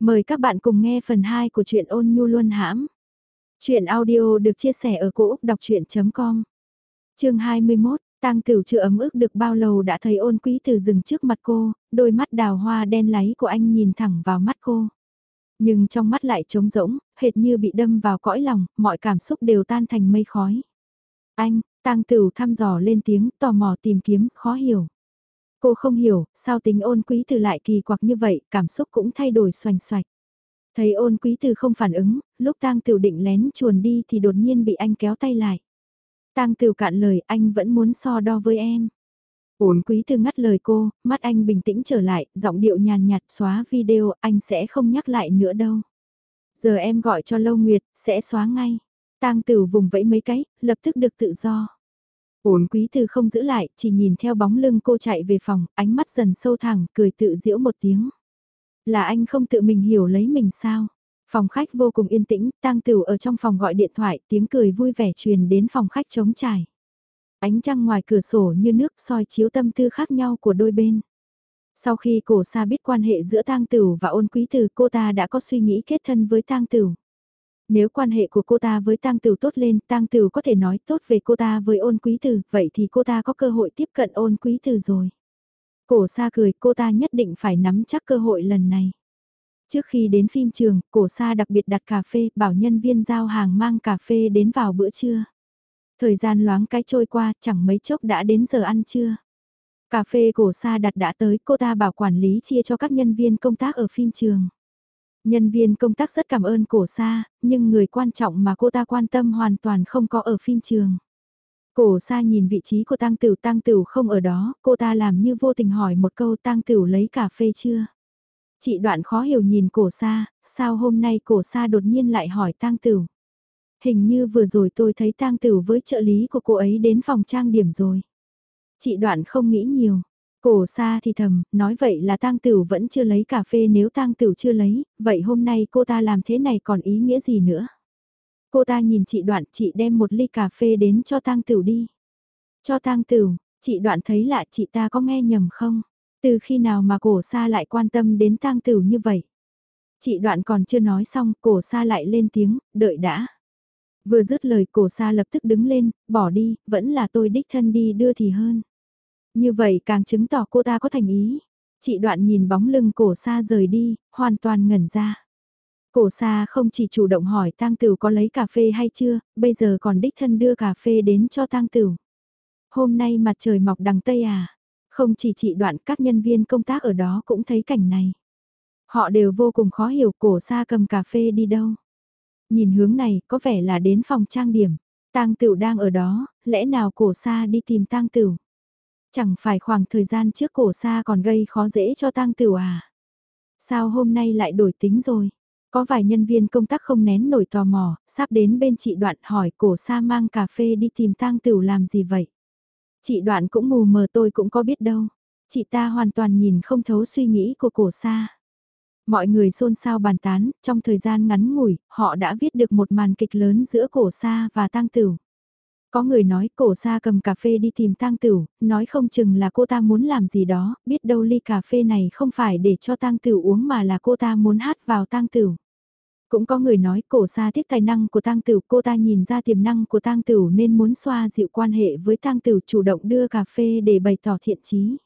Mời các bạn cùng nghe phần 2 của truyện ôn nhu luân hãm. Chuyện audio được chia sẻ ở cỗ đọc chuyện.com Trường 21, tang Tử chưa ấm ức được bao lâu đã thấy ôn quý từ dừng trước mặt cô, đôi mắt đào hoa đen láy của anh nhìn thẳng vào mắt cô. Nhưng trong mắt lại trống rỗng, hệt như bị đâm vào cõi lòng, mọi cảm xúc đều tan thành mây khói. Anh, tang Tử thăm dò lên tiếng, tò mò tìm kiếm, khó hiểu. Cô không hiểu, sao tính ôn quý từ lại kỳ quặc như vậy, cảm xúc cũng thay đổi xoành xoạch. Thấy ôn quý từ không phản ứng, lúc tang tiểu định lén chuồn đi thì đột nhiên bị anh kéo tay lại. tang tiểu cạn lời anh vẫn muốn so đo với em. Ôn quý từ ngắt lời cô, mắt anh bình tĩnh trở lại, giọng điệu nhàn nhạt xóa video, anh sẽ không nhắc lại nữa đâu. Giờ em gọi cho Lâu Nguyệt, sẽ xóa ngay. tang tiểu vùng vẫy mấy cái, lập tức được tự do. Ổn quý từ không giữ lại, chỉ nhìn theo bóng lưng cô chạy về phòng, ánh mắt dần sâu thẳng, cười tự giễu một tiếng. Là anh không tự mình hiểu lấy mình sao? Phòng khách vô cùng yên tĩnh, tang tửu ở trong phòng gọi điện thoại, tiếng cười vui vẻ truyền đến phòng khách trống trải. Ánh trăng ngoài cửa sổ như nước soi chiếu tâm tư khác nhau của đôi bên. Sau khi cổ xa biết quan hệ giữa tang tửu và ôn quý từ cô ta đã có suy nghĩ kết thân với tang tửu. Nếu quan hệ của cô ta với Tang Tử tốt lên, Tang Tử có thể nói tốt về cô ta với ôn quý tử, vậy thì cô ta có cơ hội tiếp cận ôn quý tử rồi. Cổ sa cười, cô ta nhất định phải nắm chắc cơ hội lần này. Trước khi đến phim trường, cổ sa đặc biệt đặt cà phê, bảo nhân viên giao hàng mang cà phê đến vào bữa trưa. Thời gian loáng cái trôi qua, chẳng mấy chốc đã đến giờ ăn trưa. Cà phê cổ sa đặt đã tới, cô ta bảo quản lý chia cho các nhân viên công tác ở phim trường. Nhân viên công tác rất cảm ơn cổ sa, nhưng người quan trọng mà cô ta quan tâm hoàn toàn không có ở phim trường. Cổ sa nhìn vị trí của tăng tửu tăng tửu không ở đó, cô ta làm như vô tình hỏi một câu tăng tửu lấy cà phê chưa? Chị đoạn khó hiểu nhìn cổ sa, sao hôm nay cổ sa đột nhiên lại hỏi tăng tửu? Hình như vừa rồi tôi thấy tăng tửu với trợ lý của cô ấy đến phòng trang điểm rồi. Chị đoạn không nghĩ nhiều, Cổ xa thì thầm, nói vậy là tang tửu vẫn chưa lấy cà phê nếu tang tửu chưa lấy, vậy hôm nay cô ta làm thế này còn ý nghĩa gì nữa? Cô ta nhìn chị đoạn, chị đem một ly cà phê đến cho tang tửu đi. Cho tang tửu, chị đoạn thấy lạ chị ta có nghe nhầm không? Từ khi nào mà cổ xa lại quan tâm đến tang tửu như vậy? Chị đoạn còn chưa nói xong, cổ xa lại lên tiếng, đợi đã. Vừa dứt lời cổ xa lập tức đứng lên, bỏ đi, vẫn là tôi đích thân đi đưa thì hơn. Như vậy càng chứng tỏ cô ta có thành ý. Chị đoạn nhìn bóng lưng cổ xa rời đi, hoàn toàn ngẩn ra. Cổ xa không chỉ chủ động hỏi tang tửu có lấy cà phê hay chưa, bây giờ còn đích thân đưa cà phê đến cho tang tửu. Hôm nay mặt trời mọc đằng Tây à? Không chỉ chị đoạn các nhân viên công tác ở đó cũng thấy cảnh này. Họ đều vô cùng khó hiểu cổ xa cầm cà phê đi đâu. Nhìn hướng này có vẻ là đến phòng trang điểm. Tang tửu đang ở đó, lẽ nào cổ xa đi tìm tang tửu. Chẳng phải khoảng thời gian trước cổ xa còn gây khó dễ cho tang tửu à? Sao hôm nay lại đổi tính rồi? Có vài nhân viên công tác không nén nổi tò mò, sắp đến bên chị đoạn hỏi cổ xa mang cà phê đi tìm tang tửu làm gì vậy? Chị đoạn cũng mù mờ tôi cũng có biết đâu. Chị ta hoàn toàn nhìn không thấu suy nghĩ của cổ xa. Mọi người xôn xao bàn tán, trong thời gian ngắn ngủi, họ đã viết được một màn kịch lớn giữa cổ xa và tang tửu. Có người nói cổ xa cầm cà phê đi tìm tang tửu, nói không chừng là cô ta muốn làm gì đó, biết đâu ly cà phê này không phải để cho tang tửu uống mà là cô ta muốn hát vào tang tửu. Cũng có người nói cổ xa tiếc tài năng của tang tửu, cô ta nhìn ra tiềm năng của tang tửu nên muốn xoa dịu quan hệ với tang tửu chủ động đưa cà phê để bày tỏ thiện chí.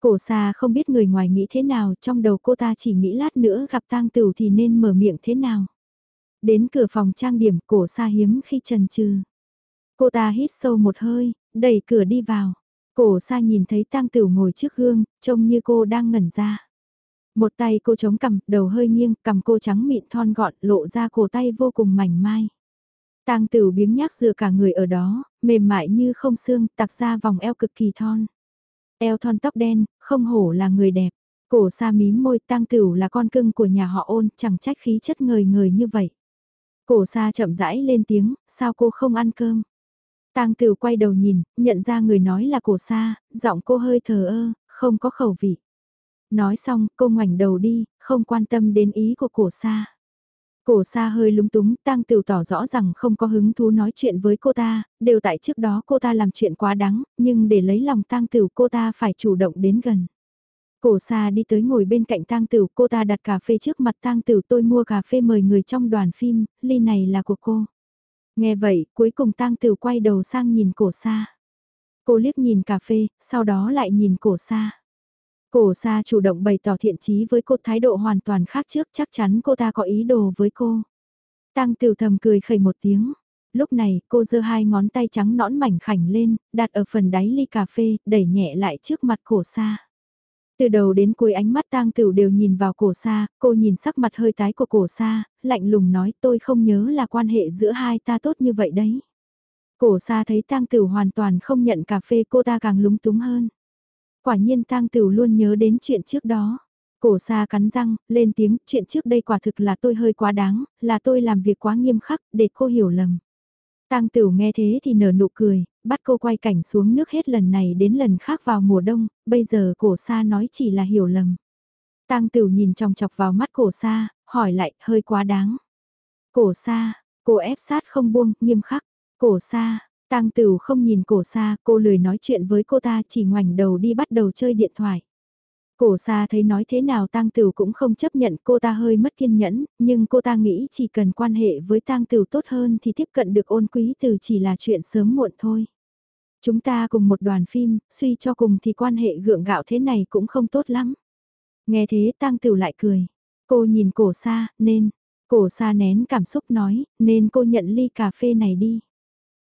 Cổ xa không biết người ngoài nghĩ thế nào, trong đầu cô ta chỉ nghĩ lát nữa gặp tang tửu thì nên mở miệng thế nào. Đến cửa phòng trang điểm cổ xa hiếm khi trần trừ. Cô ta hít sâu một hơi, đẩy cửa đi vào. Cổ xa nhìn thấy tang tửu ngồi trước gương, trông như cô đang ngẩn ra. Một tay cô chống cằm, đầu hơi nghiêng, cằm cô trắng mịn thon gọn, lộ ra cổ tay vô cùng mảnh mai. Tang Tửu biếng nhác dựa cả người ở đó, mềm mại như không xương, tặc ra vòng eo cực kỳ thon. Eo thon tóc đen, không hổ là người đẹp. Cổ xa mím môi, Tang Tửu là con cưng của nhà họ ôn, chẳng trách khí chất ngời ngời như vậy. Cổ xa chậm rãi lên tiếng, sao cô không ăn cơm? Tang Tửu quay đầu nhìn, nhận ra người nói là cổ sa, giọng cô hơi thờ ơ, không có khẩu vị. Nói xong, cô ngoảnh đầu đi, không quan tâm đến ý của cổ sa. Cổ sa hơi lúng túng, Tang Tử tỏ rõ rằng không có hứng thú nói chuyện với cô ta, đều tại trước đó cô ta làm chuyện quá đáng, nhưng để lấy lòng Tang Tử cô ta phải chủ động đến gần. Cổ xa đi tới ngồi bên cạnh tang tử, cô ta đặt cà phê trước mặt tang tử tôi mua cà phê mời người trong đoàn phim, ly này là của cô. Nghe vậy, cuối cùng tang tử quay đầu sang nhìn cổ xa. Cô liếc nhìn cà phê, sau đó lại nhìn cổ xa. Cổ xa chủ động bày tỏ thiện chí với cô thái độ hoàn toàn khác trước chắc chắn cô ta có ý đồ với cô. Tăng tiểu thầm cười khẩy một tiếng. Lúc này cô giơ hai ngón tay trắng nõn mảnh khảnh lên, đặt ở phần đáy ly cà phê, đẩy nhẹ lại trước mặt cổ xa. Từ đầu đến cuối ánh mắt tang tửu đều nhìn vào cổ xa, cô nhìn sắc mặt hơi tái của cổ xa, lạnh lùng nói tôi không nhớ là quan hệ giữa hai ta tốt như vậy đấy. Cổ xa thấy tang tửu hoàn toàn không nhận cà phê cô ta càng lúng túng hơn. Quả nhiên tang tửu luôn nhớ đến chuyện trước đó. Cổ xa cắn răng, lên tiếng, chuyện trước đây quả thực là tôi hơi quá đáng, là tôi làm việc quá nghiêm khắc, để cô hiểu lầm. Tang Tửu nghe thế thì nở nụ cười, bắt cô quay cảnh xuống nước hết lần này đến lần khác vào mùa đông, bây giờ cổ Sa nói chỉ là hiểu lầm. Tang Tửu nhìn trong chọc vào mắt cổ Sa, hỏi lại, hơi quá đáng. Cổ Sa, cô ép sát không buông, nghiêm khắc. Cổ Sa, Tang Tửu không nhìn cổ xa, cô lười nói chuyện với cô ta chỉ ngoảnh đầu đi bắt đầu chơi điện thoại. Cổ xa thấy nói thế nào tang Tửu cũng không chấp nhận cô ta hơi mất kiên nhẫn, nhưng cô ta nghĩ chỉ cần quan hệ với tang Tửu tốt hơn thì tiếp cận được ôn quý từ chỉ là chuyện sớm muộn thôi. Chúng ta cùng một đoàn phim, suy cho cùng thì quan hệ gượng gạo thế này cũng không tốt lắm. Nghe thế tang Tửu lại cười. Cô nhìn cổ xa, nên, cổ xa nén cảm xúc nói, nên cô nhận ly cà phê này đi.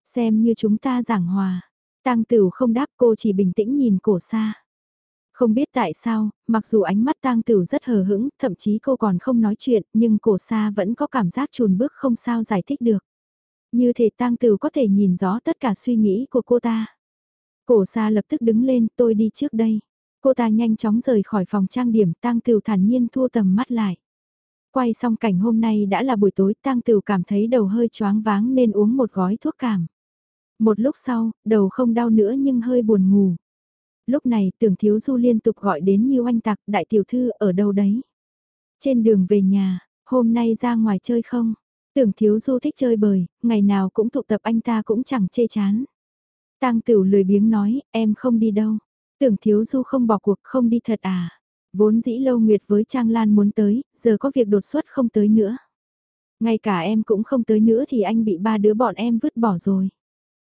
Xem như chúng ta giảng hòa. tang Tửu không đáp cô chỉ bình tĩnh nhìn cổ xa. Không biết tại sao, mặc dù ánh mắt tang tửu rất hờ hững, thậm chí cô còn không nói chuyện, nhưng cổ xa vẫn có cảm giác chùn bước không sao giải thích được. Như thể tang tửu có thể nhìn rõ tất cả suy nghĩ của cô ta. Cổ xa lập tức đứng lên, tôi đi trước đây. Cô ta nhanh chóng rời khỏi phòng trang điểm, tang tửu thản nhiên thua tầm mắt lại. Quay xong cảnh hôm nay đã là buổi tối, tang tửu cảm thấy đầu hơi choáng váng nên uống một gói thuốc cảm. Một lúc sau, đầu không đau nữa nhưng hơi buồn ngủ lúc này tưởng thiếu du liên tục gọi đến như oanh tặc đại tiểu thư ở đâu đấy. Trên đường về nhà, hôm nay ra ngoài chơi không? Tưởng thiếu du thích chơi bời, ngày nào cũng tụ tập anh ta cũng chẳng chê chán. Tang tửu lười biếng nói, em không đi đâu. Tưởng thiếu du không bỏ cuộc không đi thật à. Vốn dĩ lâu nguyệt với Trang Lan muốn tới, giờ có việc đột xuất không tới nữa. Ngay cả em cũng không tới nữa thì anh bị ba đứa bọn em vứt bỏ rồi.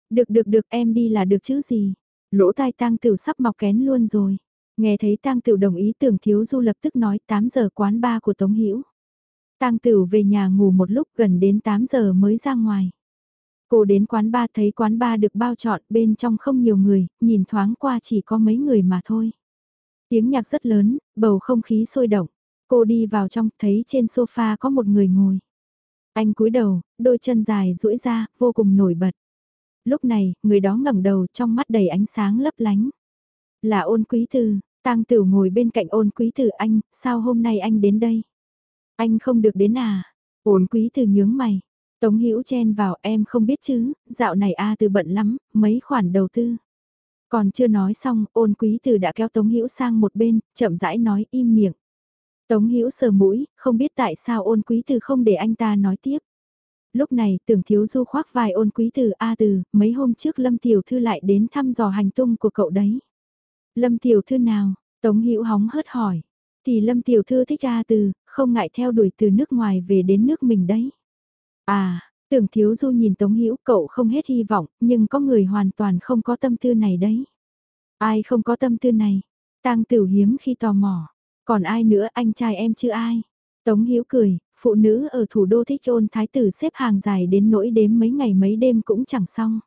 Được được được em đi là được chứ gì. Lỗ tai tang tiểu sắp mọc kén luôn rồi. Nghe thấy tang tiểu đồng ý tưởng thiếu du lập tức nói 8 giờ quán ba của Tống Hữu Tang tiểu về nhà ngủ một lúc gần đến 8 giờ mới ra ngoài. Cô đến quán ba thấy quán ba được bao trọn bên trong không nhiều người, nhìn thoáng qua chỉ có mấy người mà thôi. Tiếng nhạc rất lớn, bầu không khí sôi động. Cô đi vào trong thấy trên sofa có một người ngồi. Anh cúi đầu, đôi chân dài duỗi ra, vô cùng nổi bật. Lúc này, người đó ngẩng đầu trong mắt đầy ánh sáng lấp lánh. Là ôn quý từ, tang tử ngồi bên cạnh ôn quý từ anh, sao hôm nay anh đến đây? Anh không được đến à? Ôn quý từ nhướng mày. Tống Hữu chen vào em không biết chứ, dạo này A từ bận lắm, mấy khoản đầu tư. Còn chưa nói xong, ôn quý từ đã kéo Tống Hữu sang một bên, chậm rãi nói im miệng. Tống Hữu sờ mũi, không biết tại sao ôn quý từ không để anh ta nói tiếp lúc này tưởng thiếu du khoác vài ôn quý từ A từ, mấy hôm trước Lâm Tiểu Thư lại đến thăm dò hành tung của cậu đấy. Lâm Tiểu Thư nào? Tống Hữu hóng hớt hỏi. Thì Lâm Tiểu Thư thích A từ, không ngại theo đuổi từ nước ngoài về đến nước mình đấy. À, tưởng thiếu du nhìn Tống Hữu cậu không hết hy vọng, nhưng có người hoàn toàn không có tâm tư này đấy. Ai không có tâm tư này? Tang Tiểu hiếm khi tò mò. Còn ai nữa anh trai em chưa ai? Tống Hữu cười, phụ nữ ở thủ đô thích ôn thái tử xếp hàng dài đến nỗi đếm mấy ngày mấy đêm cũng chẳng xong.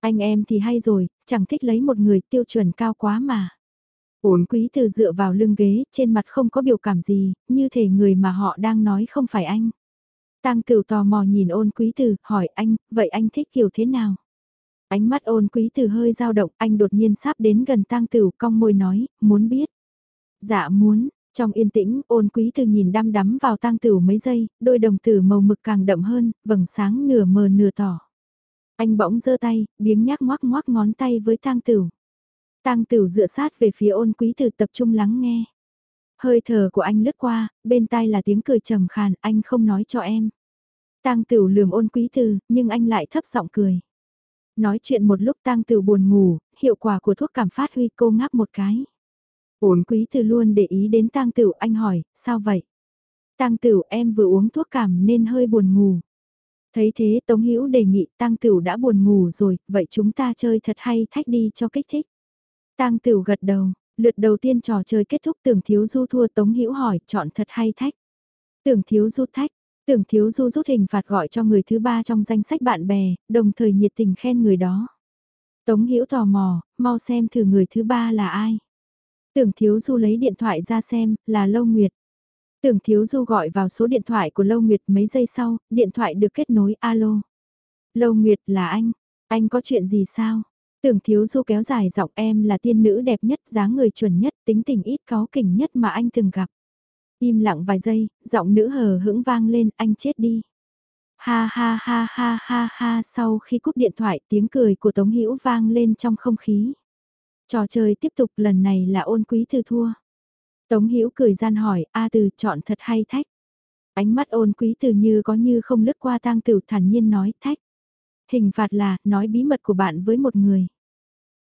Anh em thì hay rồi, chẳng thích lấy một người tiêu chuẩn cao quá mà. Ôn quý từ dựa vào lưng ghế, trên mặt không có biểu cảm gì, như thể người mà họ đang nói không phải anh. Tang tử tò mò nhìn ôn quý từ, hỏi anh, vậy anh thích kiểu thế nào? Ánh mắt ôn quý từ hơi dao động, anh đột nhiên sắp đến gần Tang tử cong môi nói, muốn biết. Dạ muốn, trong yên tĩnh, ôn quý từ nhìn đăm đắm vào tang tử mấy giây, đôi đồng tử màu mực càng đậm hơn, vầng sáng nửa mờ nửa tỏ. Anh bỗng giơ tay, biếng nhác ngoác ngoác ngón tay với tang tử. Tang tử dựa sát về phía ôn quý từ tập trung lắng nghe. Hơi thở của anh lướt qua, bên tai là tiếng cười trầm khàn, anh không nói cho em. Tang tử lườm ôn quý từ, nhưng anh lại thấp giọng cười. Nói chuyện một lúc tang tử buồn ngủ, hiệu quả của thuốc cảm phát huy cô ngáp một cái. Ổn quý từ luôn để ý đến tang tửu anh hỏi, sao vậy? Tang tửu em vừa uống thuốc cảm nên hơi buồn ngủ. Thấy thế Tống Hữu đề nghị Tang Tửu đã buồn ngủ rồi, vậy chúng ta chơi thật hay thách đi cho kích thích. Tang Tửu gật đầu, lượt đầu tiên trò chơi kết thúc tưởng thiếu du thua Tống Hữu hỏi chọn thật hay thách. Tưởng thiếu du thách, tưởng thiếu du rút hình phạt gọi cho người thứ ba trong danh sách bạn bè, đồng thời nhiệt tình khen người đó. Tống Hữu tò mò, mau xem thử người thứ ba là ai. Tưởng thiếu du lấy điện thoại ra xem, là Lâu Nguyệt. Tưởng Thiếu Du gọi vào số điện thoại của Lâu Nguyệt mấy giây sau, điện thoại được kết nối alo. Lâu Nguyệt là anh, anh có chuyện gì sao? Tưởng Thiếu Du kéo dài giọng em là tiên nữ đẹp nhất, dáng người chuẩn nhất, tính tình ít có kỉnh nhất mà anh từng gặp. Im lặng vài giây, giọng nữ hờ hững vang lên, anh chết đi. Ha ha ha ha ha ha sau khi cúp điện thoại tiếng cười của Tống Hữu vang lên trong không khí. Trò chơi tiếp tục lần này là ôn quý thư thua. Tống Hữu cười gian hỏi, A Từ chọn thật hay thách. Ánh mắt ôn quý từ như có như không lướt qua tang tử thản nhiên nói thách. Hình phạt là, nói bí mật của bạn với một người.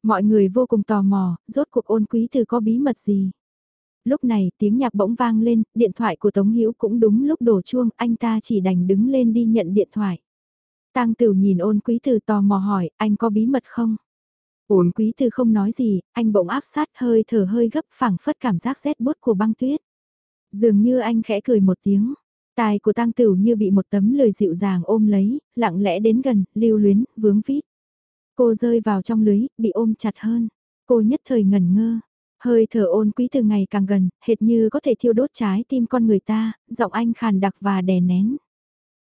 Mọi người vô cùng tò mò, rốt cuộc ôn quý từ có bí mật gì. Lúc này tiếng nhạc bỗng vang lên, điện thoại của Tống Hữu cũng đúng lúc đổ chuông, anh ta chỉ đành đứng lên đi nhận điện thoại. Tang Tử nhìn Ôn Quý Từ tò mò hỏi, anh có bí mật không? Ôn quý từ không nói gì, anh bỗng áp sát hơi thở hơi gấp phẳng phất cảm giác rét bút của băng tuyết. Dường như anh khẽ cười một tiếng, tài của tang tửu như bị một tấm lời dịu dàng ôm lấy, lặng lẽ đến gần, lưu luyến, vướng vít. Cô rơi vào trong lưới, bị ôm chặt hơn. Cô nhất thời ngẩn ngơ. Hơi thở ôn quý từ ngày càng gần, hệt như có thể thiêu đốt trái tim con người ta, giọng anh khàn đặc và đè nén.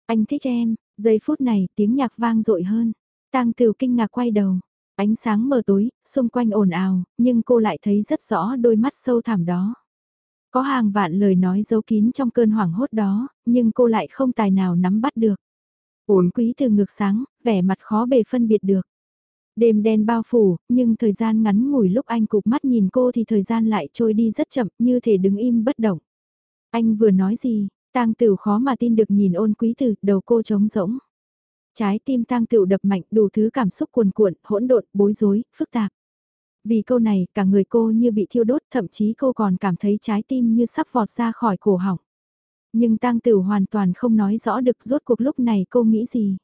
Anh thích em, giây phút này tiếng nhạc vang dội hơn. Tang Tửu kinh ngạc quay đầu, Ánh sáng mờ tối, xung quanh ồn ào, nhưng cô lại thấy rất rõ đôi mắt sâu thẳm đó. Có hàng vạn lời nói giấu kín trong cơn hoảng hốt đó, nhưng cô lại không tài nào nắm bắt được. Ổn quý từ ngược sáng, vẻ mặt khó bề phân biệt được. Đêm đen bao phủ, nhưng thời gian ngắn ngủi lúc anh cụp mắt nhìn cô thì thời gian lại trôi đi rất chậm, như thể đứng im bất động. Anh vừa nói gì, tang tử khó mà tin được nhìn ôn quý tử, đầu cô trống rỗng. Trái tim tang tựu đập mạnh đủ thứ cảm xúc cuồn cuộn, hỗn độn, bối rối, phức tạp. Vì câu này, cả người cô như bị thiêu đốt, thậm chí cô còn cảm thấy trái tim như sắp vọt ra khỏi cổ họng. Nhưng tang tửu hoàn toàn không nói rõ được rốt cuộc lúc này cô nghĩ gì.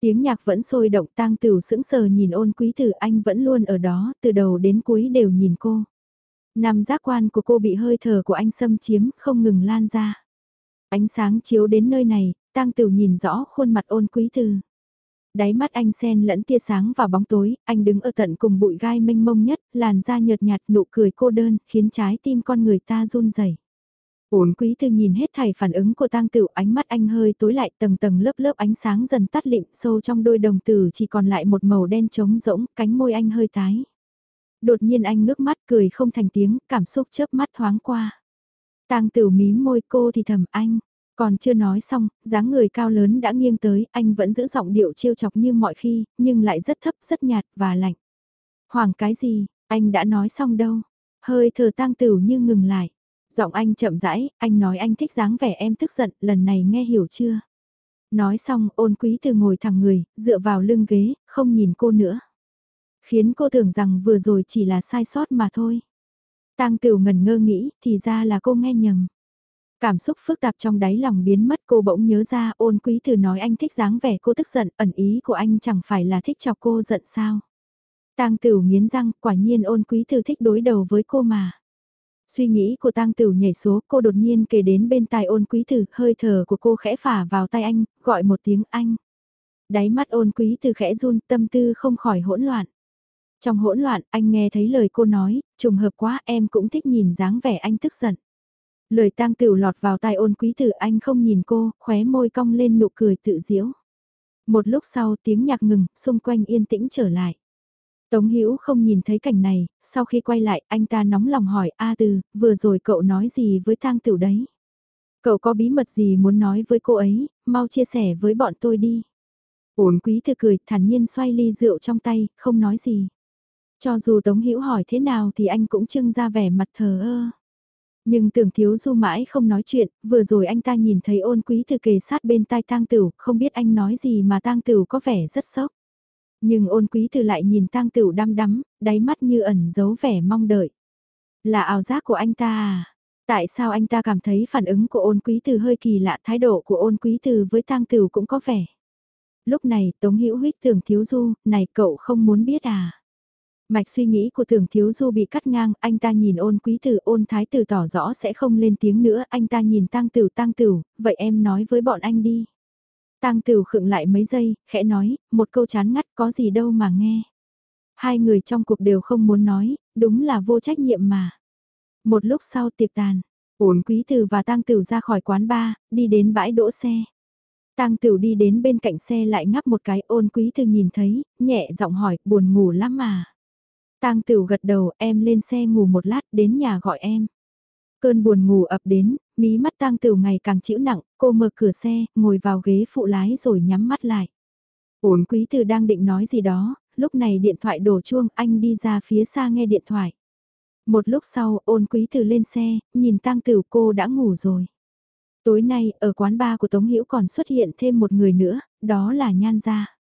Tiếng nhạc vẫn sôi động tang tửu sững sờ nhìn ôn quý tử anh vẫn luôn ở đó, từ đầu đến cuối đều nhìn cô. nằm giác quan của cô bị hơi thở của anh xâm chiếm, không ngừng lan ra. Ánh sáng chiếu đến nơi này, tang tửu nhìn rõ khuôn mặt ôn quý từ. Đáy mắt anh sen lẫn tia sáng và bóng tối, anh đứng ở tận cùng bụi gai mênh mông nhất, làn da nhợt nhạt nụ cười cô đơn, khiến trái tim con người ta run rẩy. Ôn quý từ nhìn hết thảy phản ứng của tang tửu ánh mắt anh hơi tối lại tầng tầng lớp lớp ánh sáng dần tắt lịm sâu trong đôi đồng tử chỉ còn lại một màu đen trống rỗng, cánh môi anh hơi tái. Đột nhiên anh ngước mắt cười không thành tiếng, cảm xúc chớp mắt thoáng qua. Tang tửu mí môi cô thì thầm anh, còn chưa nói xong, dáng người cao lớn đã nghiêng tới, anh vẫn giữ giọng điệu trêu chọc như mọi khi, nhưng lại rất thấp, rất nhạt và lạnh. Hoàng cái gì, anh đã nói xong đâu. Hơi thở tang tửu như ngừng lại. Giọng anh chậm rãi, anh nói anh thích dáng vẻ em tức giận, lần này nghe hiểu chưa? Nói xong, ôn quý từ ngồi thẳng người, dựa vào lưng ghế, không nhìn cô nữa. Khiến cô tưởng rằng vừa rồi chỉ là sai sót mà thôi. Tang tửu ngần ngơ nghĩ, thì ra là cô nghe nhầm. Cảm xúc phức tạp trong đáy lòng biến mất cô bỗng nhớ ra ôn quý từ nói anh thích dáng vẻ cô tức giận, ẩn ý của anh chẳng phải là thích chọc cô giận sao. Tang Tửu nghiến răng, quả nhiên ôn quý từ thích đối đầu với cô mà. Suy nghĩ của Tang Tửu nhảy số, cô đột nhiên kể đến bên tai ôn quý từ, hơi thở của cô khẽ phả vào tay anh, gọi một tiếng anh. Đáy mắt ôn quý từ khẽ run, tâm tư không khỏi hỗn loạn. Trong hỗn loạn, anh nghe thấy lời cô nói, trùng hợp quá em cũng thích nhìn dáng vẻ anh tức giận. Lời tang tửu lọt vào tai ôn quý tử anh không nhìn cô, khóe môi cong lên nụ cười tự diễu. Một lúc sau tiếng nhạc ngừng, xung quanh yên tĩnh trở lại. Tống Hữu không nhìn thấy cảnh này, sau khi quay lại anh ta nóng lòng hỏi A Từ, vừa rồi cậu nói gì với tang tửu đấy? Cậu có bí mật gì muốn nói với cô ấy, mau chia sẻ với bọn tôi đi. Ổn quý thư cười, thản nhiên xoay ly rượu trong tay, không nói gì. Cho dù Tống Hữu hỏi thế nào thì anh cũng trưng ra vẻ mặt thờ ơ. Nhưng tưởng thiếu du mãi không nói chuyện, vừa rồi anh ta nhìn thấy ôn quý thư kề sát bên tai tang tửu, không biết anh nói gì mà tang tửu có vẻ rất sốc. Nhưng ôn quý thư lại nhìn tang tửu đăm đắm, đáy mắt như ẩn giấu vẻ mong đợi. Là ảo giác của anh ta à? Tại sao anh ta cảm thấy phản ứng của ôn quý từ hơi kỳ lạ thái độ của ôn quý từ với tang tử cũng có vẻ. Lúc này Tống Hữu huyết tưởng thiếu du, này cậu không muốn biết à? Mạch suy nghĩ của tưởng thiếu du bị cắt ngang, anh ta nhìn ôn quý tử ôn thái tử tỏ rõ sẽ không lên tiếng nữa, anh ta nhìn tăng tử tăng tử, vậy em nói với bọn anh đi. Tăng tử khựng lại mấy giây, khẽ nói, một câu chán ngắt có gì đâu mà nghe. Hai người trong cuộc đều không muốn nói, đúng là vô trách nhiệm mà. Một lúc sau tiệc tàn, ôn quý tử và tăng tử ra khỏi quán bar, đi đến bãi đỗ xe. Tang Tửu đi đến bên cạnh xe lại ngắp một cái ôn quý tử nhìn thấy, nhẹ giọng hỏi, buồn ngủ lắm mà. Tang Tửu gật đầu, em lên xe ngủ một lát, đến nhà gọi em. Cơn buồn ngủ ập đến, mí mắt Tang Tửu ngày càng chịu nặng, cô mở cửa xe, ngồi vào ghế phụ lái rồi nhắm mắt lại. Ôn quý từ đang định nói gì đó, lúc này điện thoại đổ chuông, anh đi ra phía xa nghe điện thoại. Một lúc sau, ôn quý từ lên xe, nhìn Tang Tửu cô đã ngủ rồi. Tối nay, ở quán bar của Tống Hữu còn xuất hiện thêm một người nữa, đó là Nhan Gia.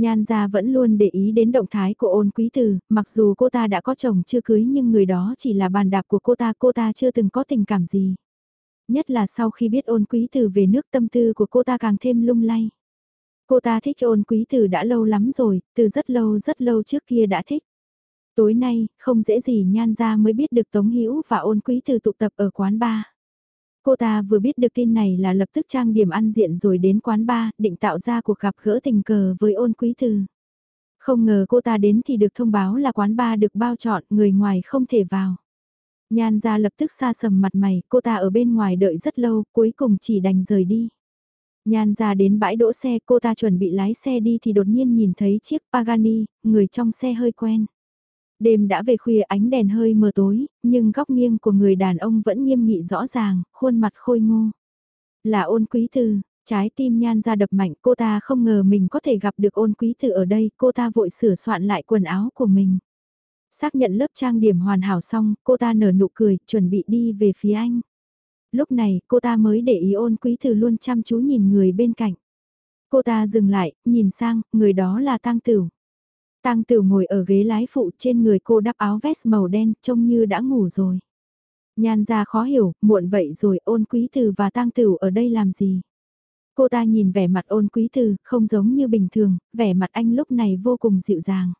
Nhan Gia vẫn luôn để ý đến động thái của ôn quý tử, mặc dù cô ta đã có chồng chưa cưới nhưng người đó chỉ là bàn đạp của cô ta, cô ta chưa từng có tình cảm gì. Nhất là sau khi biết ôn quý tử về nước tâm tư của cô ta càng thêm lung lay. Cô ta thích ôn quý tử đã lâu lắm rồi, từ rất lâu rất lâu trước kia đã thích. Tối nay, không dễ gì nhan ra mới biết được Tống Hữu và ôn quý tử tụ tập ở quán bar. Cô ta vừa biết được tin này là lập tức trang điểm ăn diện rồi đến quán bar, định tạo ra cuộc gặp gỡ tình cờ với ôn quý từ. Không ngờ cô ta đến thì được thông báo là quán bar được bao chọn, người ngoài không thể vào. Nhan ra lập tức xa sầm mặt mày, cô ta ở bên ngoài đợi rất lâu, cuối cùng chỉ đành rời đi. Nhan ra đến bãi đỗ xe, cô ta chuẩn bị lái xe đi thì đột nhiên nhìn thấy chiếc Pagani, người trong xe hơi quen. Đêm đã về khuya ánh đèn hơi mờ tối, nhưng góc nghiêng của người đàn ông vẫn nghiêm nghị rõ ràng, khuôn mặt khôi ngô. Là ôn quý từ trái tim nhan ra đập mạnh cô ta không ngờ mình có thể gặp được ôn quý từ ở đây, cô ta vội sửa soạn lại quần áo của mình. Xác nhận lớp trang điểm hoàn hảo xong, cô ta nở nụ cười, chuẩn bị đi về phía anh. Lúc này, cô ta mới để ý ôn quý từ luôn chăm chú nhìn người bên cạnh. Cô ta dừng lại, nhìn sang, người đó là tang Tửu. Tang Tửu ngồi ở ghế lái phụ trên người cô đắp áo vest màu đen trông như đã ngủ rồi. Nhan ra khó hiểu, muộn vậy rồi ôn quý từ và Tang Tửu ở đây làm gì? Cô ta nhìn vẻ mặt ôn quý từ, không giống như bình thường, vẻ mặt anh lúc này vô cùng dịu dàng.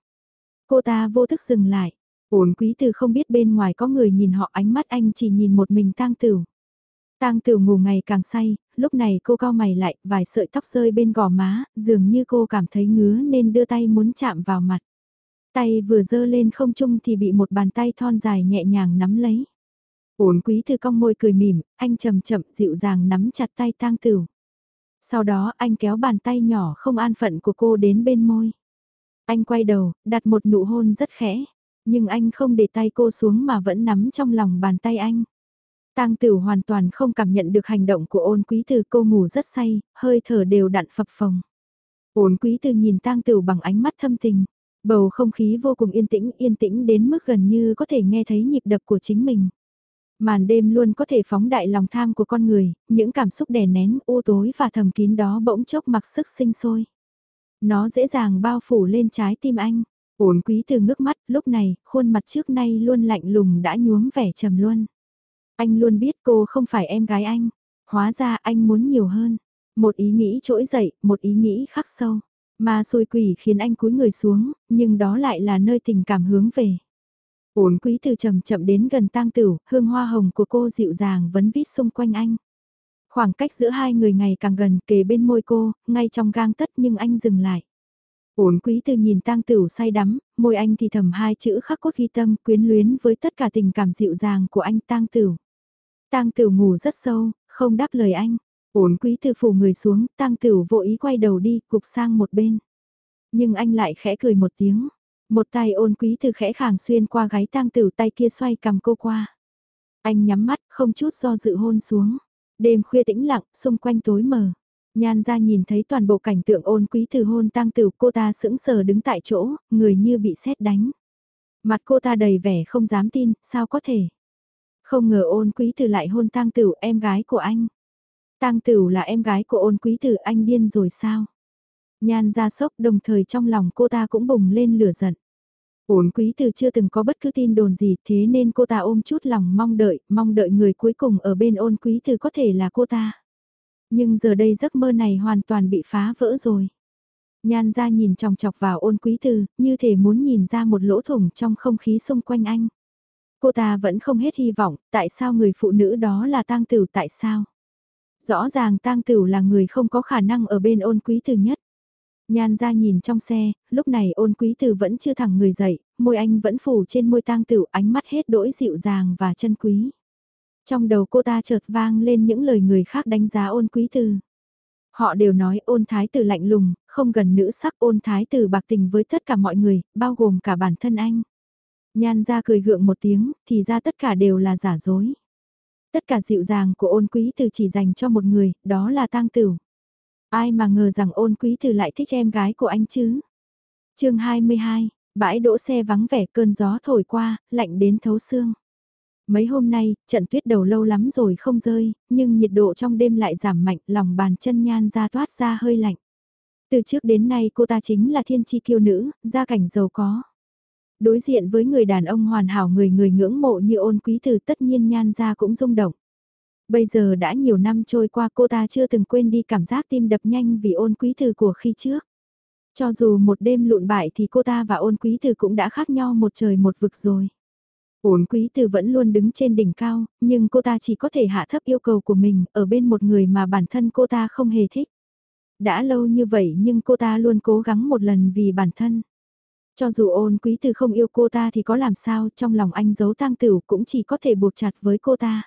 Cô ta vô thức dừng lại. Ôn quý từ không biết bên ngoài có người nhìn họ ánh mắt anh chỉ nhìn một mình Tang Tửu. Tang Tửu ngủ ngày càng say, lúc này cô cao mày lại, vài sợi tóc rơi bên gò má, dường như cô cảm thấy ngứa nên đưa tay muốn chạm vào mặt. Tay vừa dơ lên không trung thì bị một bàn tay thon dài nhẹ nhàng nắm lấy. Ổn quý thư cong môi cười mỉm, anh chậm chậm dịu dàng nắm chặt tay tang tửu. Sau đó anh kéo bàn tay nhỏ không an phận của cô đến bên môi. Anh quay đầu, đặt một nụ hôn rất khẽ, nhưng anh không để tay cô xuống mà vẫn nắm trong lòng bàn tay anh. Tang Tử hoàn toàn không cảm nhận được hành động của ôn quý từ cô ngủ rất say, hơi thở đều đặn phập phồng. Ôn quý từ nhìn Tang Tử bằng ánh mắt thâm tình, bầu không khí vô cùng yên tĩnh, yên tĩnh đến mức gần như có thể nghe thấy nhịp đập của chính mình. Màn đêm luôn có thể phóng đại lòng tham của con người, những cảm xúc đè nén, u tối và thầm kín đó bỗng chốc mặc sức sinh sôi. Nó dễ dàng bao phủ lên trái tim anh. Ôn quý từ ngước mắt, lúc này, khuôn mặt trước nay luôn lạnh lùng đã nhuốm vẻ trầm luân. Anh luôn biết cô không phải em gái anh. Hóa ra anh muốn nhiều hơn. Một ý nghĩ trỗi dậy, một ý nghĩ khắc sâu. Mà xôi quỷ khiến anh cúi người xuống, nhưng đó lại là nơi tình cảm hướng về. Ổn quý từ chậm chậm đến gần tang tử, hương hoa hồng của cô dịu dàng vấn vít xung quanh anh. Khoảng cách giữa hai người ngày càng gần kề bên môi cô, ngay trong gang tất nhưng anh dừng lại. Ổn quý từ nhìn tang tử say đắm, môi anh thì thầm hai chữ khắc cốt ghi tâm quyến luyến với tất cả tình cảm dịu dàng của anh tang tử. Tang Tửu ngủ rất sâu, không đáp lời anh. Ổn quý từ phủ người xuống, Tang Tửu vô ý quay đầu đi, cục sang một bên. Nhưng anh lại khẽ cười một tiếng. Một tay ôn quý từ khẽ khàng xuyên qua gáy Tang Tửu, tay kia xoay cầm cô qua. Anh nhắm mắt, không chút do dự hôn xuống. Đêm khuya tĩnh lặng, xung quanh tối mờ. Nhan ra nhìn thấy toàn bộ cảnh tượng ôn quý từ hôn Tang Tử cô ta sững sờ đứng tại chỗ, người như bị sét đánh. Mặt cô ta đầy vẻ không dám tin, sao có thể. Không ngờ ôn quý tử lại hôn tang tử em gái của anh. Tang tử là em gái của ôn quý tử anh điên rồi sao? Nhan ra sốc đồng thời trong lòng cô ta cũng bùng lên lửa giận. ôn quý từ chưa từng có bất cứ tin đồn gì thế nên cô ta ôm chút lòng mong đợi, mong đợi người cuối cùng ở bên ôn quý từ có thể là cô ta. Nhưng giờ đây giấc mơ này hoàn toàn bị phá vỡ rồi. Nhan ra nhìn chòng chọc vào ôn quý từ, như thể muốn nhìn ra một lỗ thủng trong không khí xung quanh anh. Cô ta vẫn không hết hy vọng, tại sao người phụ nữ đó là tang tử tại sao? Rõ ràng tang tử là người không có khả năng ở bên ôn quý từ nhất. Nhan ra nhìn trong xe, lúc này ôn quý tử vẫn chưa thẳng người dậy, môi anh vẫn phủ trên môi tang tử ánh mắt hết đỗi dịu dàng và chân quý. Trong đầu cô ta chợt vang lên những lời người khác đánh giá ôn quý tử. Họ đều nói ôn thái tử lạnh lùng, không gần nữ sắc ôn thái tử bạc tình với tất cả mọi người, bao gồm cả bản thân anh. Nhan ra cười gượng một tiếng, thì ra tất cả đều là giả dối. Tất cả dịu dàng của ôn quý từ chỉ dành cho một người, đó là tang tử. Ai mà ngờ rằng ôn quý từ lại thích em gái của anh chứ. chương 22, bãi đỗ xe vắng vẻ cơn gió thổi qua, lạnh đến thấu xương. Mấy hôm nay, trận tuyết đầu lâu lắm rồi không rơi, nhưng nhiệt độ trong đêm lại giảm mạnh, lòng bàn chân nhan ra toát ra hơi lạnh. Từ trước đến nay cô ta chính là thiên chi kiêu nữ, gia cảnh giàu có. Đối diện với người đàn ông hoàn hảo người người ngưỡng mộ như ôn quý từ tất nhiên nhan ra cũng rung động. Bây giờ đã nhiều năm trôi qua cô ta chưa từng quên đi cảm giác tim đập nhanh vì ôn quý từ của khi trước. Cho dù một đêm lụn bại thì cô ta và ôn quý từ cũng đã khác nhau một trời một vực rồi. Ôn quý từ vẫn luôn đứng trên đỉnh cao, nhưng cô ta chỉ có thể hạ thấp yêu cầu của mình ở bên một người mà bản thân cô ta không hề thích. Đã lâu như vậy nhưng cô ta luôn cố gắng một lần vì bản thân. Cho dù ôn quý tử không yêu cô ta thì có làm sao trong lòng anh giấu tang tửu cũng chỉ có thể buộc chặt với cô ta.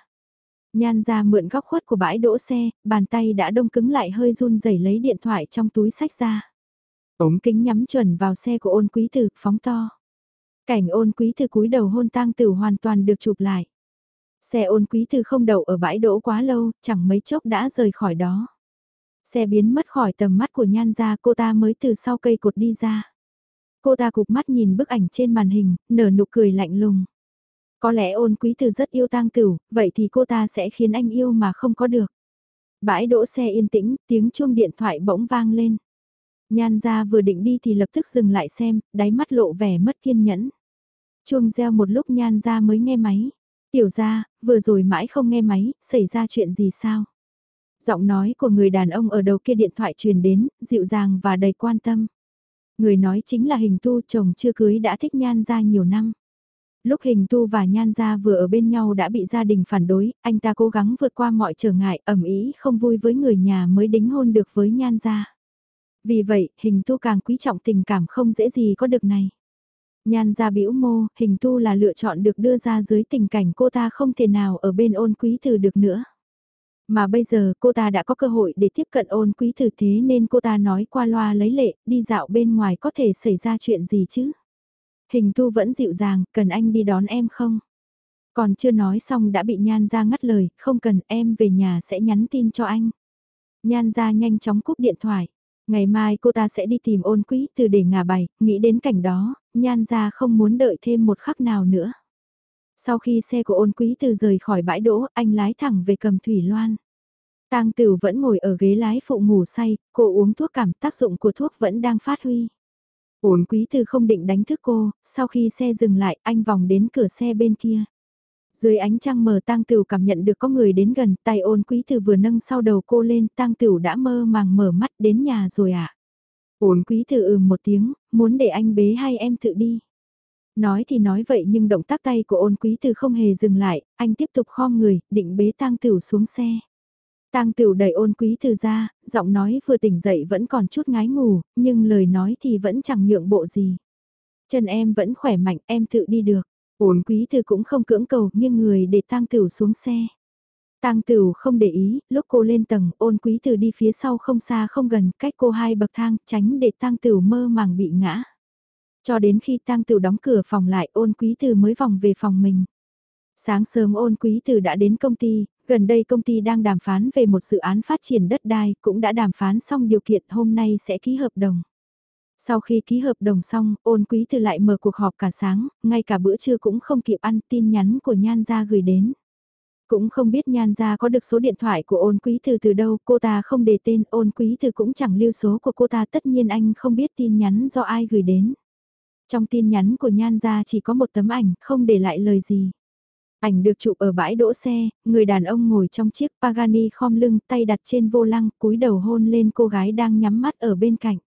Nhan ra mượn góc khuất của bãi đỗ xe, bàn tay đã đông cứng lại hơi run rẩy lấy điện thoại trong túi sách ra. Ống kính nhắm chuẩn vào xe của ôn quý tử, phóng to. Cảnh ôn quý tử cúi đầu hôn tang tử hoàn toàn được chụp lại. Xe ôn quý tử không đậu ở bãi đỗ quá lâu, chẳng mấy chốc đã rời khỏi đó. Xe biến mất khỏi tầm mắt của nhan ra cô ta mới từ sau cây cột đi ra. Cô ta cục mắt nhìn bức ảnh trên màn hình, nở nụ cười lạnh lùng. Có lẽ ôn quý từ rất yêu tang tửu, vậy thì cô ta sẽ khiến anh yêu mà không có được. Bãi đỗ xe yên tĩnh, tiếng chuông điện thoại bỗng vang lên. Nhan ra vừa định đi thì lập tức dừng lại xem, đáy mắt lộ vẻ mất kiên nhẫn. Chuông reo một lúc nhan ra mới nghe máy. Tiểu ra, vừa rồi mãi không nghe máy, xảy ra chuyện gì sao? Giọng nói của người đàn ông ở đầu kia điện thoại truyền đến, dịu dàng và đầy quan tâm. Người nói chính là hình tu chồng chưa cưới đã thích nhan ra nhiều năm. Lúc hình tu và nhan gia vừa ở bên nhau đã bị gia đình phản đối, anh ta cố gắng vượt qua mọi trở ngại ẩm ý không vui với người nhà mới đính hôn được với nhan gia. Vì vậy, hình tu càng quý trọng tình cảm không dễ gì có được này. Nhan gia biểu mô, hình tu là lựa chọn được đưa ra dưới tình cảnh cô ta không thể nào ở bên ôn quý từ được nữa. Mà bây giờ cô ta đã có cơ hội để tiếp cận ôn quý tử thế nên cô ta nói qua loa lấy lệ, đi dạo bên ngoài có thể xảy ra chuyện gì chứ? Hình tu vẫn dịu dàng, cần anh đi đón em không? Còn chưa nói xong đã bị Nhan ra ngắt lời, không cần em về nhà sẽ nhắn tin cho anh. Nhan ra nhanh chóng cúp điện thoại. Ngày mai cô ta sẽ đi tìm ôn quý từ để ngả bài, nghĩ đến cảnh đó, Nhan ra không muốn đợi thêm một khắc nào nữa. Sau khi xe của ôn quý từ rời khỏi bãi đỗ, anh lái thẳng về cầm thủy loan. Tang Tử vẫn ngồi ở ghế lái phụ ngủ say, cô uống thuốc cảm tác dụng của thuốc vẫn đang phát huy. Ôn quý từ không định đánh thức cô, sau khi xe dừng lại anh vòng đến cửa xe bên kia. Dưới ánh trăng mờ tang tửu cảm nhận được có người đến gần, tay ôn quý từ vừa nâng sau đầu cô lên, tang tửu đã mơ màng mở mắt đến nhà rồi ạ. À? Ôn quý từ ừ một tiếng, muốn để anh bế hai em tự đi. Nói thì nói vậy nhưng động tác tay của ôn quý từ không hề dừng lại, anh tiếp tục khom người, định bế tang tửu xuống xe. Tang Tửu đẩy ôn quý từ ra, giọng nói vừa tỉnh dậy vẫn còn chút ngái ngủ, nhưng lời nói thì vẫn chẳng nhượng bộ gì. Chân em vẫn khỏe mạnh, em tự đi được. Ôn quý từ cũng không cưỡng cầu, nhưng người để Tang Tửu xuống xe. Tang Tửu không để ý, lúc cô lên tầng, ôn quý từ đi phía sau không xa không gần, cách cô hai bậc thang, tránh để Tang Tửu mơ màng bị ngã. Cho đến khi Tang Tửu đóng cửa phòng lại, ôn quý từ mới vòng về phòng mình. Sáng sớm ôn quý từ đã đến công ty, Gần đây công ty đang đàm phán về một dự án phát triển đất đai, cũng đã đàm phán xong điều kiện hôm nay sẽ ký hợp đồng. Sau khi ký hợp đồng xong, ôn quý từ lại mở cuộc họp cả sáng, ngay cả bữa trưa cũng không kịp ăn tin nhắn của Nhan Gia gửi đến. Cũng không biết Nhan Gia có được số điện thoại của ôn quý từ từ đâu, cô ta không đề tên ôn quý từ cũng chẳng lưu số của cô ta tất nhiên anh không biết tin nhắn do ai gửi đến. Trong tin nhắn của Nhan ra chỉ có một tấm ảnh, không để lại lời gì. Ảnh được chụp ở bãi đỗ xe, người đàn ông ngồi trong chiếc Pagani khom lưng tay đặt trên vô lăng cúi đầu hôn lên cô gái đang nhắm mắt ở bên cạnh.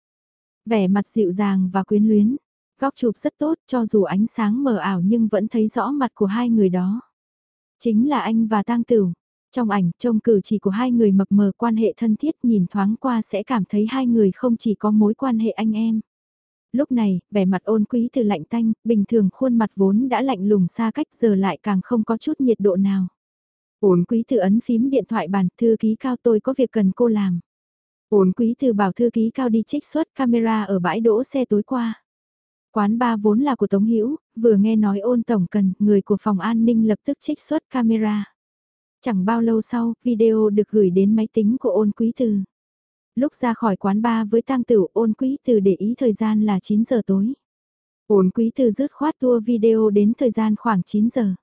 Vẻ mặt dịu dàng và quyến luyến. Góc chụp rất tốt cho dù ánh sáng mờ ảo nhưng vẫn thấy rõ mặt của hai người đó. Chính là anh và tang Tửu. Trong ảnh, trông cử chỉ của hai người mập mờ quan hệ thân thiết nhìn thoáng qua sẽ cảm thấy hai người không chỉ có mối quan hệ anh em. Lúc này, vẻ mặt ôn quý từ lạnh tanh, bình thường khuôn mặt vốn đã lạnh lùng xa cách giờ lại càng không có chút nhiệt độ nào. Ôn quý từ ấn phím điện thoại bàn, thư ký cao tôi có việc cần cô làm. Ôn quý từ bảo thư ký cao đi trích xuất camera ở bãi đỗ xe tối qua. Quán ba vốn là của Tống Hữu vừa nghe nói ôn tổng cần, người của phòng an ninh lập tức trích xuất camera. Chẳng bao lâu sau, video được gửi đến máy tính của ôn quý từ. Lúc ra khỏi quán ba với tang tử ôn quý từ để ý thời gian là 9 giờ tối. Ôn quý từ rước khoát tua video đến thời gian khoảng 9 giờ.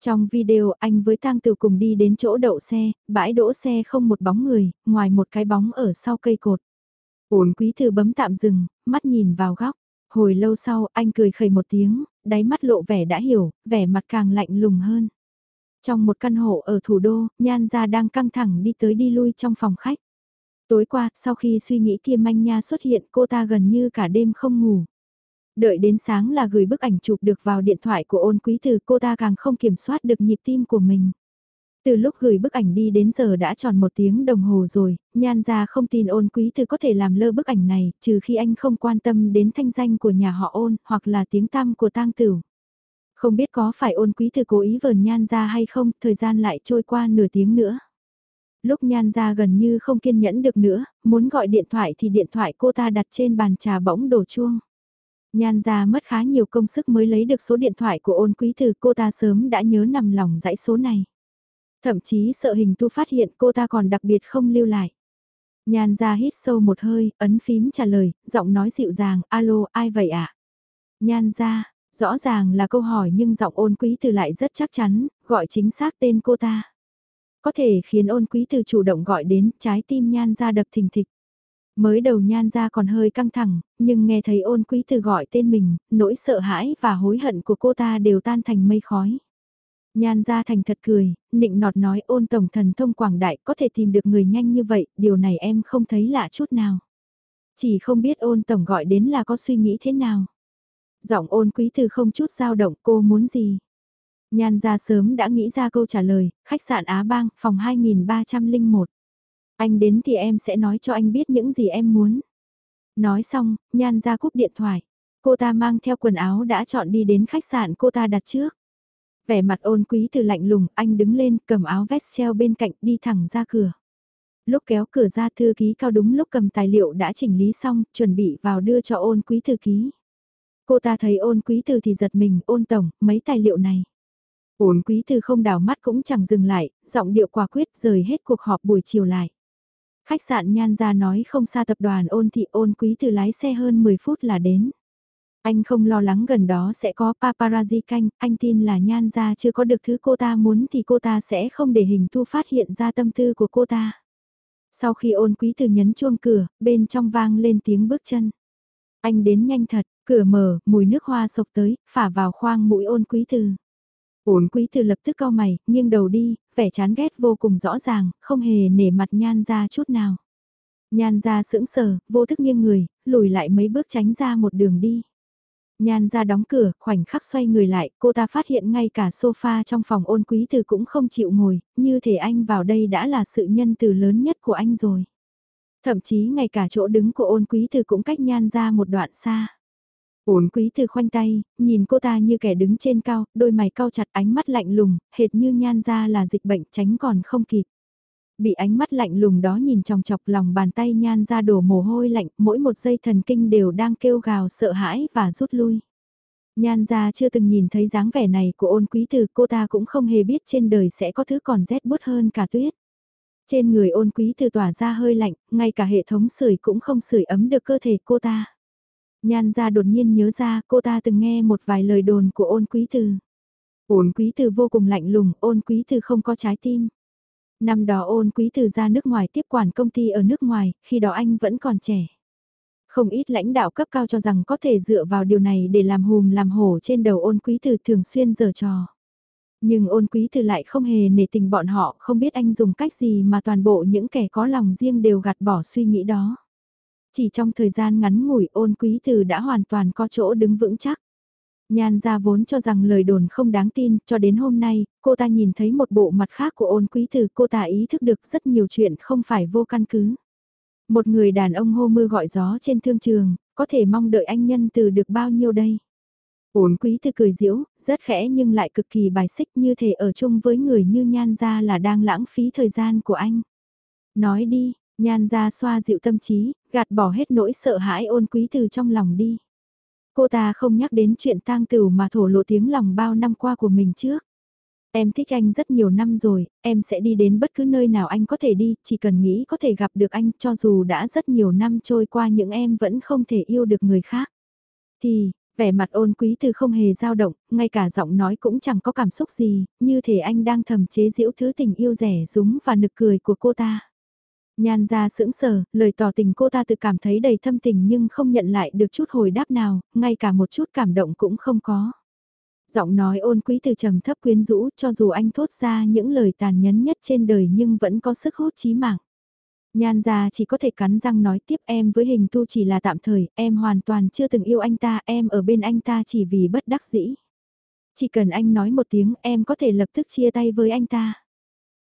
Trong video anh với tang tử cùng đi đến chỗ đậu xe, bãi đỗ xe không một bóng người, ngoài một cái bóng ở sau cây cột. Ôn quý từ bấm tạm dừng, mắt nhìn vào góc. Hồi lâu sau anh cười khẩy một tiếng, đáy mắt lộ vẻ đã hiểu, vẻ mặt càng lạnh lùng hơn. Trong một căn hộ ở thủ đô, Nhan Gia đang căng thẳng đi tới đi lui trong phòng khách. Tối qua, sau khi suy nghĩ kia manh nha xuất hiện cô ta gần như cả đêm không ngủ. Đợi đến sáng là gửi bức ảnh chụp được vào điện thoại của ôn quý từ cô ta càng không kiểm soát được nhịp tim của mình. Từ lúc gửi bức ảnh đi đến giờ đã tròn một tiếng đồng hồ rồi, nhan ra không tin ôn quý từ có thể làm lơ bức ảnh này, trừ khi anh không quan tâm đến thanh danh của nhà họ ôn, hoặc là tiếng tăm của tang tử. Không biết có phải ôn quý từ cố ý vờn nhan ra hay không, thời gian lại trôi qua nửa tiếng nữa. Lúc nhan ra gần như không kiên nhẫn được nữa, muốn gọi điện thoại thì điện thoại cô ta đặt trên bàn trà bỗng đổ chuông. Nhan ra mất khá nhiều công sức mới lấy được số điện thoại của ôn quý từ cô ta sớm đã nhớ nằm lòng dãy số này. Thậm chí sợ hình tu phát hiện cô ta còn đặc biệt không lưu lại. Nhan ra hít sâu một hơi, ấn phím trả lời, giọng nói dịu dàng, alo, ai vậy ạ? À? Nhan ra, rõ ràng là câu hỏi nhưng giọng ôn quý từ lại rất chắc chắn, gọi chính xác tên cô ta. Có thể khiến ôn quý từ chủ động gọi đến, trái tim nhan ra đập thình thịch. Mới đầu nhan ra còn hơi căng thẳng, nhưng nghe thấy ôn quý từ gọi tên mình, nỗi sợ hãi và hối hận của cô ta đều tan thành mây khói. Nhan ra thành thật cười, nịnh nọt nói ôn tổng thần thông quảng đại có thể tìm được người nhanh như vậy, điều này em không thấy lạ chút nào. Chỉ không biết ôn tổng gọi đến là có suy nghĩ thế nào. Giọng ôn quý từ không chút dao động cô muốn gì. Nhan ra sớm đã nghĩ ra câu trả lời, khách sạn Á Bang, phòng 2301. Anh đến thì em sẽ nói cho anh biết những gì em muốn. Nói xong, Nhan ra cúp điện thoại. Cô ta mang theo quần áo đã chọn đi đến khách sạn cô ta đặt trước. Vẻ mặt ôn quý từ lạnh lùng, anh đứng lên, cầm áo vest treo bên cạnh, đi thẳng ra cửa. Lúc kéo cửa ra thư ký cao đúng lúc cầm tài liệu đã chỉnh lý xong, chuẩn bị vào đưa cho ôn quý thư ký. Cô ta thấy ôn quý từ thì giật mình, ôn tổng, mấy tài liệu này. Ôn quý từ không đảo mắt cũng chẳng dừng lại, giọng điệu quả quyết rời hết cuộc họp buổi chiều lại. Khách sạn nhan ra nói không xa tập đoàn ôn thị ôn quý từ lái xe hơn 10 phút là đến. Anh không lo lắng gần đó sẽ có paparazzi canh, anh tin là nhan ra chưa có được thứ cô ta muốn thì cô ta sẽ không để hình thu phát hiện ra tâm tư của cô ta. Sau khi ôn quý từ nhấn chuông cửa, bên trong vang lên tiếng bước chân. Anh đến nhanh thật, cửa mở, mùi nước hoa sộc tới, phả vào khoang mũi ôn quý từ. Ôn quý từ lập tức cau mày, nghiêng đầu đi, vẻ chán ghét vô cùng rõ ràng, không hề nể mặt nhan ra chút nào. Nhan ra sững sờ, vô thức nghiêng người, lùi lại mấy bước tránh ra một đường đi. Nhan ra đóng cửa, khoảnh khắc xoay người lại, cô ta phát hiện ngay cả sofa trong phòng ôn quý từ cũng không chịu ngồi, như thể anh vào đây đã là sự nhân từ lớn nhất của anh rồi. Thậm chí ngay cả chỗ đứng của ôn quý từ cũng cách nhan ra một đoạn xa. Ôn quý từ khoanh tay, nhìn cô ta như kẻ đứng trên cao, đôi mày cau chặt ánh mắt lạnh lùng, hệt như nhan ra là dịch bệnh tránh còn không kịp. Bị ánh mắt lạnh lùng đó nhìn chòng chọc lòng bàn tay nhan ra đổ mồ hôi lạnh, mỗi một giây thần kinh đều đang kêu gào sợ hãi và rút lui. Nhan ra chưa từng nhìn thấy dáng vẻ này của ôn quý từ cô ta cũng không hề biết trên đời sẽ có thứ còn rét bút hơn cả tuyết. Trên người ôn quý từ tỏa ra hơi lạnh, ngay cả hệ thống sưởi cũng không sưởi ấm được cơ thể cô ta. Nhan ra đột nhiên nhớ ra cô ta từng nghe một vài lời đồn của ôn quý từ. Ôn quý từ vô cùng lạnh lùng, ôn quý từ không có trái tim. Năm đó ôn quý từ ra nước ngoài tiếp quản công ty ở nước ngoài, khi đó anh vẫn còn trẻ. Không ít lãnh đạo cấp cao cho rằng có thể dựa vào điều này để làm hùm làm hổ trên đầu ôn quý từ thường xuyên giở trò. Nhưng ôn quý từ lại không hề nể tình bọn họ, không biết anh dùng cách gì mà toàn bộ những kẻ có lòng riêng đều gạt bỏ suy nghĩ đó. Chỉ trong thời gian ngắn ngủi ôn quý từ đã hoàn toàn có chỗ đứng vững chắc. Nhan ra vốn cho rằng lời đồn không đáng tin, cho đến hôm nay, cô ta nhìn thấy một bộ mặt khác của ôn quý từ cô ta ý thức được rất nhiều chuyện không phải vô căn cứ. Một người đàn ông hô mưa gọi gió trên thương trường, có thể mong đợi anh nhân từ được bao nhiêu đây? Ôn quý từ cười diễu, rất khẽ nhưng lại cực kỳ bài xích như thể ở chung với người như nhan ra là đang lãng phí thời gian của anh. Nói đi, nhan ra xoa dịu tâm trí, gạt bỏ hết nỗi sợ hãi ôn quý từ trong lòng đi. Cô ta không nhắc đến chuyện tang tửu mà thổ lộ tiếng lòng bao năm qua của mình trước. Em thích anh rất nhiều năm rồi, em sẽ đi đến bất cứ nơi nào anh có thể đi, chỉ cần nghĩ có thể gặp được anh cho dù đã rất nhiều năm trôi qua những em vẫn không thể yêu được người khác. Thì, vẻ mặt ôn quý từ không hề dao động, ngay cả giọng nói cũng chẳng có cảm xúc gì, như thể anh đang thầm chế giễu thứ tình yêu rẻ rúng và nực cười của cô ta. Nhan ra sững sờ, lời tỏ tình cô ta tự cảm thấy đầy thâm tình nhưng không nhận lại được chút hồi đáp nào, ngay cả một chút cảm động cũng không có. Giọng nói ôn quý từ trầm thấp quyến rũ cho dù anh thốt ra những lời tàn nhẫn nhất trên đời nhưng vẫn có sức hút chí mạng. Nhan ra chỉ có thể cắn răng nói tiếp em với hình tu chỉ là tạm thời, em hoàn toàn chưa từng yêu anh ta, em ở bên anh ta chỉ vì bất đắc dĩ. Chỉ cần anh nói một tiếng em có thể lập tức chia tay với anh ta.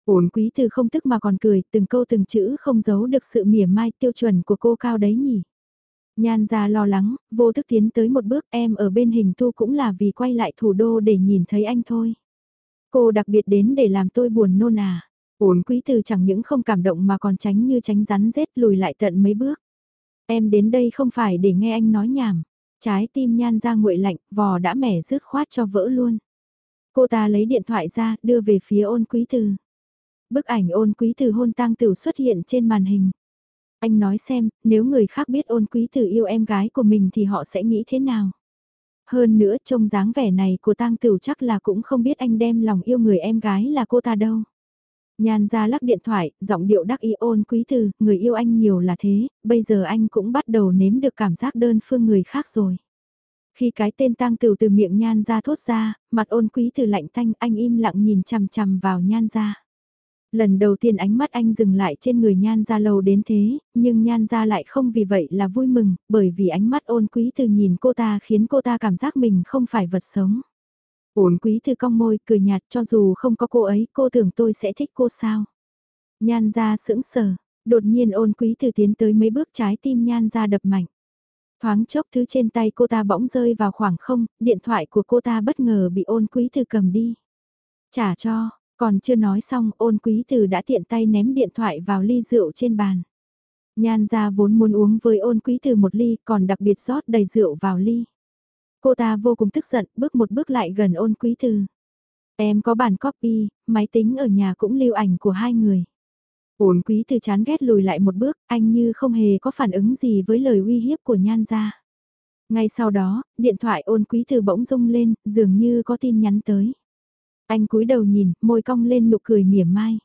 Ổn quý từ không tức mà còn cười, từng câu từng chữ không giấu được sự mỉa mai tiêu chuẩn của cô cao đấy nhỉ. Nhan ra lo lắng, vô thức tiến tới một bước em ở bên hình tu cũng là vì quay lại thủ đô để nhìn thấy anh thôi. Cô đặc biệt đến để làm tôi buồn nôn à. Ổn quý từ chẳng những không cảm động mà còn tránh như tránh rắn rết lùi lại tận mấy bước. Em đến đây không phải để nghe anh nói nhảm. Trái tim nhan ra nguội lạnh, vò đã mẻ rứt khoát cho vỡ luôn. Cô ta lấy điện thoại ra, đưa về phía ôn quý từ. Bức ảnh ôn quý từ hôn tang tử xuất hiện trên màn hình. Anh nói xem, nếu người khác biết ôn quý từ yêu em gái của mình thì họ sẽ nghĩ thế nào? Hơn nữa trông dáng vẻ này của tang tử chắc là cũng không biết anh đem lòng yêu người em gái là cô ta đâu. Nhan ra lắc điện thoại, giọng điệu đắc ý ôn quý từ, người yêu anh nhiều là thế, bây giờ anh cũng bắt đầu nếm được cảm giác đơn phương người khác rồi. Khi cái tên tang tử từ miệng nhan ra thốt ra, mặt ôn quý từ lạnh thanh anh im lặng nhìn chằm chằm vào nhan ra. Lần đầu tiên ánh mắt anh dừng lại trên người nhan ra lâu đến thế, nhưng nhan ra lại không vì vậy là vui mừng, bởi vì ánh mắt ôn quý từ nhìn cô ta khiến cô ta cảm giác mình không phải vật sống. Ôn quý từ cong môi cười nhạt cho dù không có cô ấy cô tưởng tôi sẽ thích cô sao. Nhan ra sững sờ, đột nhiên ôn quý từ tiến tới mấy bước trái tim nhan ra đập mạnh. Thoáng chốc thứ trên tay cô ta bỗng rơi vào khoảng không, điện thoại của cô ta bất ngờ bị ôn quý từ cầm đi. Trả cho, còn chưa nói xong ôn quý từ đã tiện tay ném điện thoại vào ly rượu trên bàn. Nhan ra vốn muốn uống với ôn quý từ một ly còn đặc biệt rót đầy rượu vào ly. Cô ta vô cùng tức giận bước một bước lại gần ôn quý từ. Em có bản copy, máy tính ở nhà cũng lưu ảnh của hai người. Ôn quý từ chán ghét lùi lại một bước, anh như không hề có phản ứng gì với lời uy hiếp của nhan ra. Ngay sau đó, điện thoại ôn quý từ bỗng rung lên, dường như có tin nhắn tới. Anh cúi đầu nhìn, môi cong lên nụ cười mỉa mai.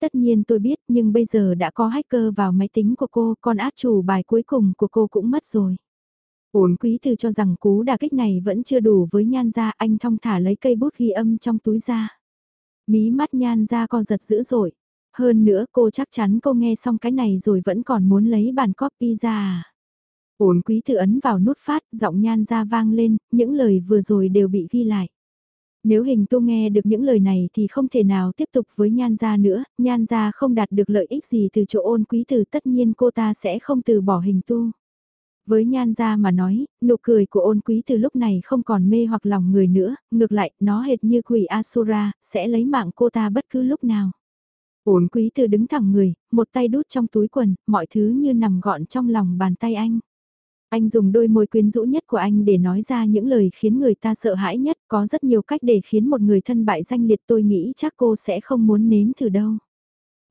Tất nhiên tôi biết nhưng bây giờ đã có hacker vào máy tính của cô, con át chủ bài cuối cùng của cô cũng mất rồi. Ổn quý từ cho rằng cú đà kích này vẫn chưa đủ với nhan ra anh thong thả lấy cây bút ghi âm trong túi ra. Mí mắt nhan ra co giật dữ dội. Hơn nữa cô chắc chắn cô nghe xong cái này rồi vẫn còn muốn lấy bản copy ra à. Ổn quý từ ấn vào nút phát, giọng nhan ra vang lên, những lời vừa rồi đều bị ghi lại. Nếu hình tu nghe được những lời này thì không thể nào tiếp tục với nhan gia nữa, nhan gia không đạt được lợi ích gì từ chỗ ôn quý từ tất nhiên cô ta sẽ không từ bỏ hình tu. Với nhan gia mà nói, nụ cười của ôn quý từ lúc này không còn mê hoặc lòng người nữa, ngược lại, nó hệt như quỷ Asura, sẽ lấy mạng cô ta bất cứ lúc nào. Ôn quý từ đứng thẳng người, một tay đút trong túi quần, mọi thứ như nằm gọn trong lòng bàn tay anh. Anh dùng đôi môi quyến rũ nhất của anh để nói ra những lời khiến người ta sợ hãi nhất, có rất nhiều cách để khiến một người thân bại danh liệt tôi nghĩ chắc cô sẽ không muốn nếm thử đâu.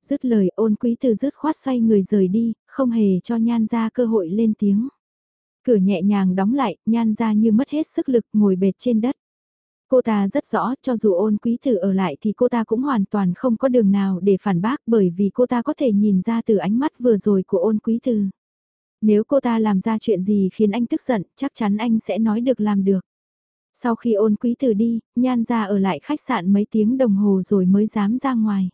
Dứt lời ôn quý từ dứt khoát xoay người rời đi, không hề cho nhan ra cơ hội lên tiếng. Cửa nhẹ nhàng đóng lại, nhan ra như mất hết sức lực ngồi bệt trên đất. Cô ta rất rõ, cho dù ôn quý tử ở lại thì cô ta cũng hoàn toàn không có đường nào để phản bác bởi vì cô ta có thể nhìn ra từ ánh mắt vừa rồi của ôn quý tử. Nếu cô ta làm ra chuyện gì khiến anh tức giận, chắc chắn anh sẽ nói được làm được. Sau khi ôn quý tử đi, nhan ra ở lại khách sạn mấy tiếng đồng hồ rồi mới dám ra ngoài.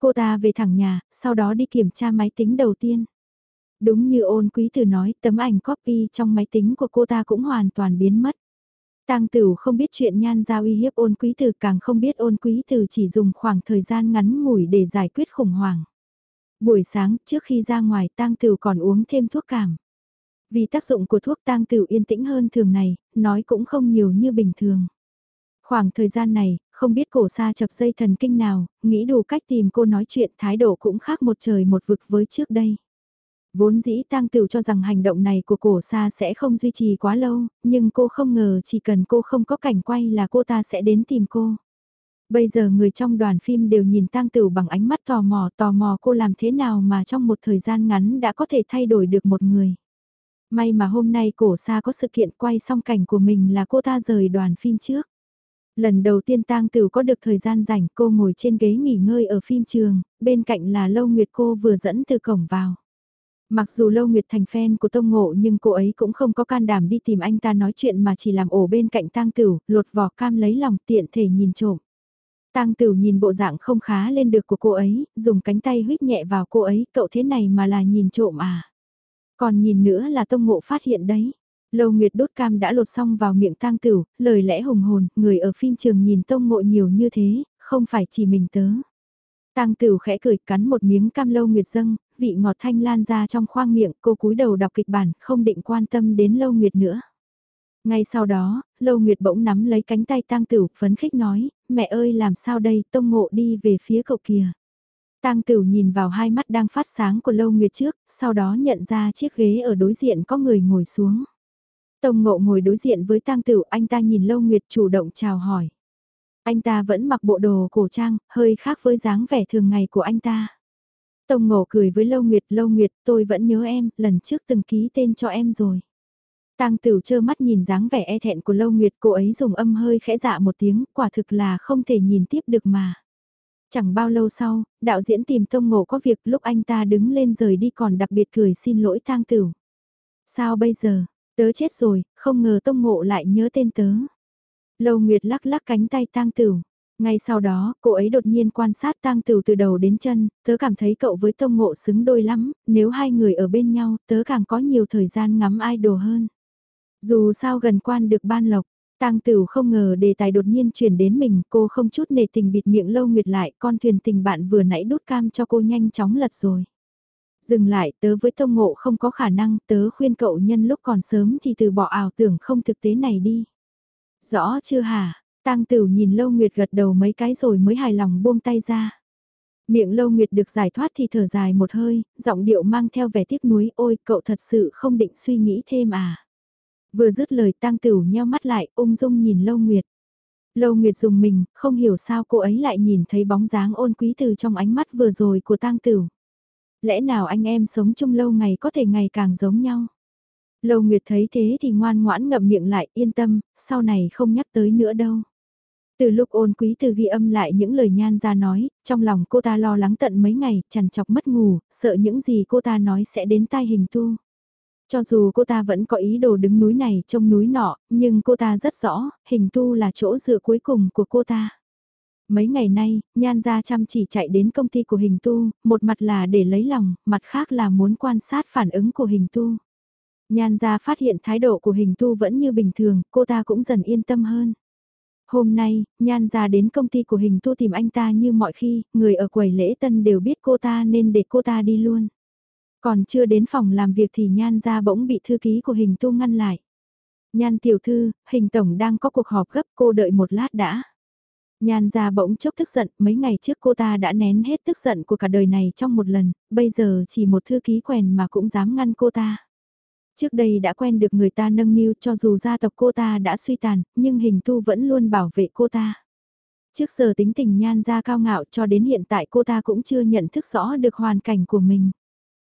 Cô ta về thẳng nhà, sau đó đi kiểm tra máy tính đầu tiên. Đúng như ôn quý tử nói, tấm ảnh copy trong máy tính của cô ta cũng hoàn toàn biến mất. Tang Tửu không biết chuyện nhan giao uy hiếp ôn quý tử càng không biết ôn quý tử chỉ dùng khoảng thời gian ngắn ngủi để giải quyết khủng hoảng. Buổi sáng trước khi ra ngoài Tang Tửu còn uống thêm thuốc cảm. Vì tác dụng của thuốc Tang Tửu yên tĩnh hơn thường này, nói cũng không nhiều như bình thường. Khoảng thời gian này, không biết cổ xa chập dây thần kinh nào, nghĩ đủ cách tìm cô nói chuyện thái độ cũng khác một trời một vực với trước đây. Vốn dĩ tang tửu cho rằng hành động này của cổ xa sẽ không duy trì quá lâu, nhưng cô không ngờ chỉ cần cô không có cảnh quay là cô ta sẽ đến tìm cô. Bây giờ người trong đoàn phim đều nhìn tang tửu bằng ánh mắt tò mò tò mò cô làm thế nào mà trong một thời gian ngắn đã có thể thay đổi được một người. May mà hôm nay cổ xa có sự kiện quay xong cảnh của mình là cô ta rời đoàn phim trước. Lần đầu tiên tang tử có được thời gian rảnh cô ngồi trên ghế nghỉ ngơi ở phim trường, bên cạnh là Lâu Nguyệt cô vừa dẫn từ cổng vào. Mặc dù Lâu Nguyệt thành fan của Tông Ngộ nhưng cô ấy cũng không có can đảm đi tìm anh ta nói chuyện mà chỉ làm ổ bên cạnh tang tử, lột vỏ cam lấy lòng tiện thể nhìn trộm. Tang Tửu nhìn bộ dạng không khá lên được của cô ấy, dùng cánh tay huýt nhẹ vào cô ấy, cậu thế này mà là nhìn trộm à. Còn nhìn nữa là Tông Ngộ phát hiện đấy. Lâu Nguyệt đốt cam đã lột xong vào miệng tang Tửu, lời lẽ hùng hồn, người ở phim trường nhìn Tông Ngộ nhiều như thế, không phải chỉ mình tớ. Tang Tửu khẽ cười cắn một miếng cam lâu nguyệt dâng, vị ngọt thanh lan ra trong khoang miệng, cô cúi đầu đọc kịch bản, không định quan tâm đến lâu nguyệt nữa. Ngay sau đó, lâu nguyệt bỗng nắm lấy cánh tay Tang Tửu, phấn khích nói, mẹ ơi làm sao đây, tông ngộ đi về phía cậu kìa. Tang Tửu nhìn vào hai mắt đang phát sáng của lâu nguyệt trước, sau đó nhận ra chiếc ghế ở đối diện có người ngồi xuống. Tông ngộ ngồi đối diện với Tang Tửu, anh ta nhìn lâu nguyệt chủ động chào hỏi. Anh ta vẫn mặc bộ đồ cổ trang, hơi khác với dáng vẻ thường ngày của anh ta. Tông ngộ cười với Lâu Nguyệt, Lâu Nguyệt, tôi vẫn nhớ em, lần trước từng ký tên cho em rồi. Tang Tửu trơ mắt nhìn dáng vẻ e thẹn của Lâu Nguyệt, cô ấy dùng âm hơi khẽ dạ một tiếng, quả thực là không thể nhìn tiếp được mà. Chẳng bao lâu sau, đạo diễn tìm Tông Ngộ có việc lúc anh ta đứng lên rời đi còn đặc biệt cười xin lỗi Tang Tửu. Sao bây giờ, tớ chết rồi, không ngờ Tông Ngộ lại nhớ tên tớ. Lâu Nguyệt lắc lắc cánh tay tang tửu. Ngay sau đó, cô ấy đột nhiên quan sát tang tửu từ đầu đến chân, tớ cảm thấy cậu với tông ngộ xứng đôi lắm, nếu hai người ở bên nhau, tớ càng có nhiều thời gian ngắm idol hơn. Dù sao gần quan được ban lộc, tang tửu không ngờ đề tài đột nhiên chuyển đến mình, cô không chút nề tình bịt miệng lâu nguyệt lại, con thuyền tình bạn vừa nãy đút cam cho cô nhanh chóng lật rồi. Dừng lại, tớ với tông ngộ không có khả năng, tớ khuyên cậu nhân lúc còn sớm thì từ bỏ ảo tưởng không thực tế này đi. Rõ chưa hả? Tang Tửu nhìn Lâu Nguyệt gật đầu mấy cái rồi mới hài lòng buông tay ra. Miệng Lâu Nguyệt được giải thoát thì thở dài một hơi, giọng điệu mang theo vẻ tiếc nuối, ôi cậu thật sự không định suy nghĩ thêm à. Vừa dứt lời Tang Tửu nheo mắt lại, ung dung nhìn Lâu Nguyệt. Lâu Nguyệt dùng mình, không hiểu sao cô ấy lại nhìn thấy bóng dáng ôn quý từ trong ánh mắt vừa rồi của Tang Tửu. Lẽ nào anh em sống chung lâu ngày có thể ngày càng giống nhau? Lâu Nguyệt thấy thế thì ngoan ngoãn ngậm miệng lại yên tâm, sau này không nhắc tới nữa đâu. Từ lúc ôn quý từ ghi âm lại những lời nhan ra nói, trong lòng cô ta lo lắng tận mấy ngày, chằn chọc mất ngủ, sợ những gì cô ta nói sẽ đến tai hình tu. Cho dù cô ta vẫn có ý đồ đứng núi này trông núi nọ, nhưng cô ta rất rõ, hình tu là chỗ dựa cuối cùng của cô ta. Mấy ngày nay, nhan gia chăm chỉ chạy đến công ty của hình tu, một mặt là để lấy lòng, mặt khác là muốn quan sát phản ứng của hình tu. Nhan gia phát hiện thái độ của hình tu vẫn như bình thường, cô ta cũng dần yên tâm hơn. Hôm nay, Nhan gia đến công ty của hình tu tìm anh ta như mọi khi, người ở quầy lễ tân đều biết cô ta nên để cô ta đi luôn. Còn chưa đến phòng làm việc thì Nhan ra bỗng bị thư ký của hình tu ngăn lại. Nhan tiểu thư, hình tổng đang có cuộc họp gấp cô đợi một lát đã. Nhan ra bỗng chốc tức giận, mấy ngày trước cô ta đã nén hết tức giận của cả đời này trong một lần, bây giờ chỉ một thư ký quèn mà cũng dám ngăn cô ta. Trước đây đã quen được người ta nâng niu cho dù gia tộc cô ta đã suy tàn, nhưng hình tu vẫn luôn bảo vệ cô ta. Trước giờ tính tình nhan ra cao ngạo cho đến hiện tại cô ta cũng chưa nhận thức rõ được hoàn cảnh của mình.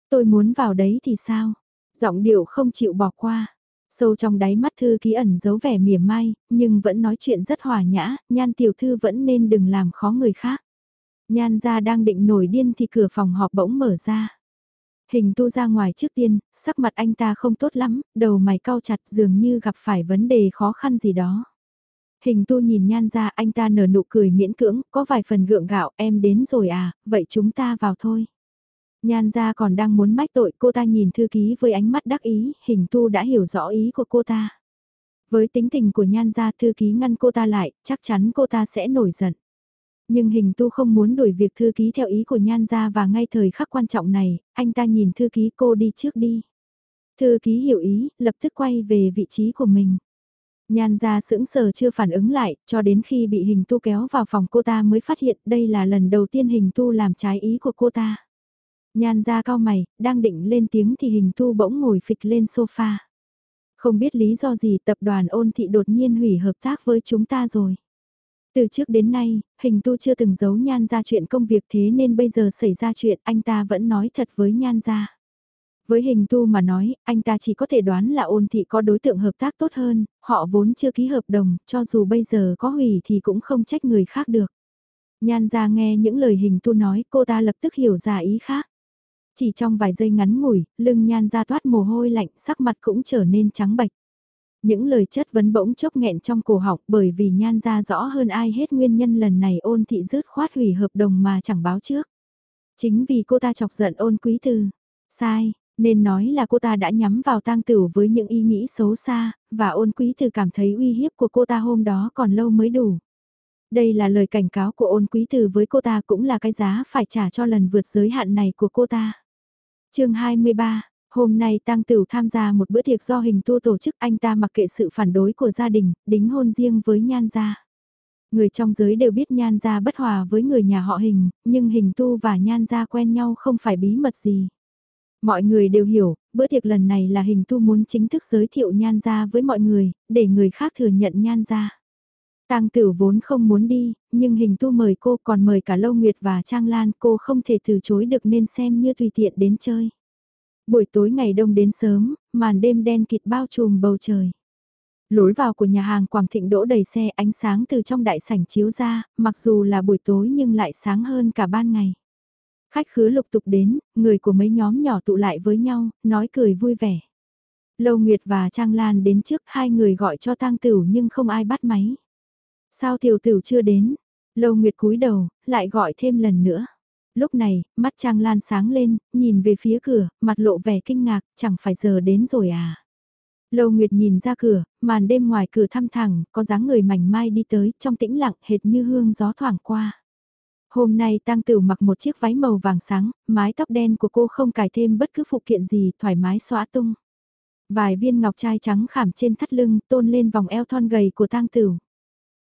Tôi muốn vào đấy thì sao? Giọng điệu không chịu bỏ qua. Sâu trong đáy mắt thư ký ẩn giấu vẻ mỉa mai, nhưng vẫn nói chuyện rất hòa nhã, nhan tiểu thư vẫn nên đừng làm khó người khác. Nhan ra đang định nổi điên thì cửa phòng họp bỗng mở ra. Hình tu ra ngoài trước tiên, sắc mặt anh ta không tốt lắm, đầu mày cau chặt dường như gặp phải vấn đề khó khăn gì đó. Hình tu nhìn nhan ra anh ta nở nụ cười miễn cưỡng, có vài phần gượng gạo em đến rồi à, vậy chúng ta vào thôi. Nhan ra còn đang muốn mách tội cô ta nhìn thư ký với ánh mắt đắc ý, hình tu đã hiểu rõ ý của cô ta. Với tính tình của nhan gia thư ký ngăn cô ta lại, chắc chắn cô ta sẽ nổi giận. Nhưng hình tu không muốn đuổi việc thư ký theo ý của nhan gia và ngay thời khắc quan trọng này, anh ta nhìn thư ký cô đi trước đi. Thư ký hiểu ý, lập tức quay về vị trí của mình. Nhan gia sững sờ chưa phản ứng lại, cho đến khi bị hình tu kéo vào phòng cô ta mới phát hiện đây là lần đầu tiên hình tu làm trái ý của cô ta. Nhan gia cao mày, đang định lên tiếng thì hình tu bỗng ngồi phịch lên sofa. Không biết lý do gì tập đoàn ôn thị đột nhiên hủy hợp tác với chúng ta rồi. Từ trước đến nay, hình tu chưa từng giấu nhan ra chuyện công việc thế nên bây giờ xảy ra chuyện anh ta vẫn nói thật với nhan ra. Với hình tu mà nói, anh ta chỉ có thể đoán là ôn thị có đối tượng hợp tác tốt hơn, họ vốn chưa ký hợp đồng, cho dù bây giờ có hủy thì cũng không trách người khác được. Nhan ra nghe những lời hình tu nói cô ta lập tức hiểu ra ý khác. Chỉ trong vài giây ngắn ngủi, lưng nhan ra toát mồ hôi lạnh, sắc mặt cũng trở nên trắng bệch. Những lời chất vấn bỗng chốc nghẹn trong cổ họng bởi vì nhan ra rõ hơn ai hết nguyên nhân lần này ôn thị rớt khoát hủy hợp đồng mà chẳng báo trước. Chính vì cô ta chọc giận ôn quý từ. Sai, nên nói là cô ta đã nhắm vào tang tử với những ý nghĩ xấu xa, và ôn quý từ cảm thấy uy hiếp của cô ta hôm đó còn lâu mới đủ. Đây là lời cảnh cáo của ôn quý từ với cô ta cũng là cái giá phải trả cho lần vượt giới hạn này của cô ta chương 23, hôm nay Tăng Tửu tham gia một bữa tiệc do hình tu tổ chức anh ta mặc kệ sự phản đối của gia đình, đính hôn riêng với Nhan Gia. Người trong giới đều biết Nhan Gia bất hòa với người nhà họ hình, nhưng hình tu và Nhan Gia quen nhau không phải bí mật gì. Mọi người đều hiểu, bữa tiệc lần này là hình tu muốn chính thức giới thiệu Nhan Gia với mọi người, để người khác thừa nhận Nhan Gia. Tang Tử vốn không muốn đi, nhưng hình tu mời cô còn mời cả Lâu Nguyệt và Trang Lan cô không thể từ chối được nên xem như tùy tiện đến chơi. Buổi tối ngày đông đến sớm, màn đêm đen kịt bao trùm bầu trời. Lối vào của nhà hàng Quảng Thịnh đỗ đầy xe ánh sáng từ trong đại sảnh chiếu ra, mặc dù là buổi tối nhưng lại sáng hơn cả ban ngày. Khách khứa lục tục đến, người của mấy nhóm nhỏ tụ lại với nhau, nói cười vui vẻ. Lâu Nguyệt và Trang Lan đến trước hai người gọi cho tang tửu nhưng không ai bắt máy. Sao tiểu tử chưa đến? Lâu Nguyệt cúi đầu, lại gọi thêm lần nữa. Lúc này, mắt Trang Lan sáng lên, nhìn về phía cửa, mặt lộ vẻ kinh ngạc, chẳng phải giờ đến rồi à? Lâu Nguyệt nhìn ra cửa, màn đêm ngoài cửa thăm thẳng, có dáng người mảnh mai đi tới, trong tĩnh lặng hệt như hương gió thoảng qua. Hôm nay Tăng Tửu mặc một chiếc váy màu vàng sáng, mái tóc đen của cô không cài thêm bất cứ phụ kiện gì, thoải mái xóa tung. Vài viên ngọc trai trắng khảm trên thắt lưng, tôn lên vòng eo thon gầy của Tăng Tửu.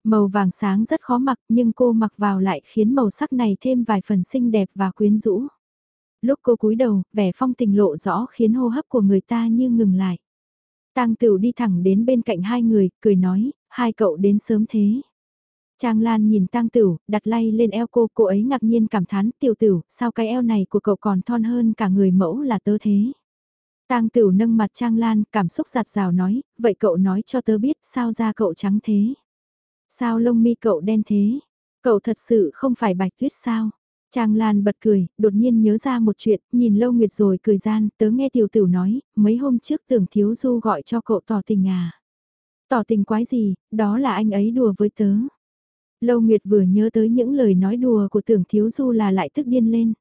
Màu vàng sáng rất khó mặc nhưng cô mặc vào lại khiến màu sắc này thêm vài phần xinh đẹp và quyến rũ. Lúc cô cúi đầu, vẻ phong tình lộ rõ khiến hô hấp của người ta như ngừng lại. Tang Tửu đi thẳng đến bên cạnh hai người, cười nói, hai cậu đến sớm thế. Trang Lan nhìn Tang Tửu, đặt lay lên eo cô, cô ấy ngạc nhiên cảm thán, tiểu tửu, sao cái eo này của cậu còn thon hơn cả người mẫu là tớ thế. Tang Tửu nâng mặt Trang Lan, cảm xúc giạt rào nói, vậy cậu nói cho tớ biết sao da cậu trắng thế. Sao lông mi cậu đen thế? Cậu thật sự không phải bạch tuyết sao? Trang Lan bật cười, đột nhiên nhớ ra một chuyện, nhìn lâu nguyệt rồi cười gian, tớ nghe tiểu tử nói, mấy hôm trước tưởng thiếu du gọi cho cậu tỏ tình à. Tỏ tình quái gì, đó là anh ấy đùa với tớ. Lâu Nguyệt vừa nhớ tới những lời nói đùa của tưởng thiếu du là lại tức điên lên.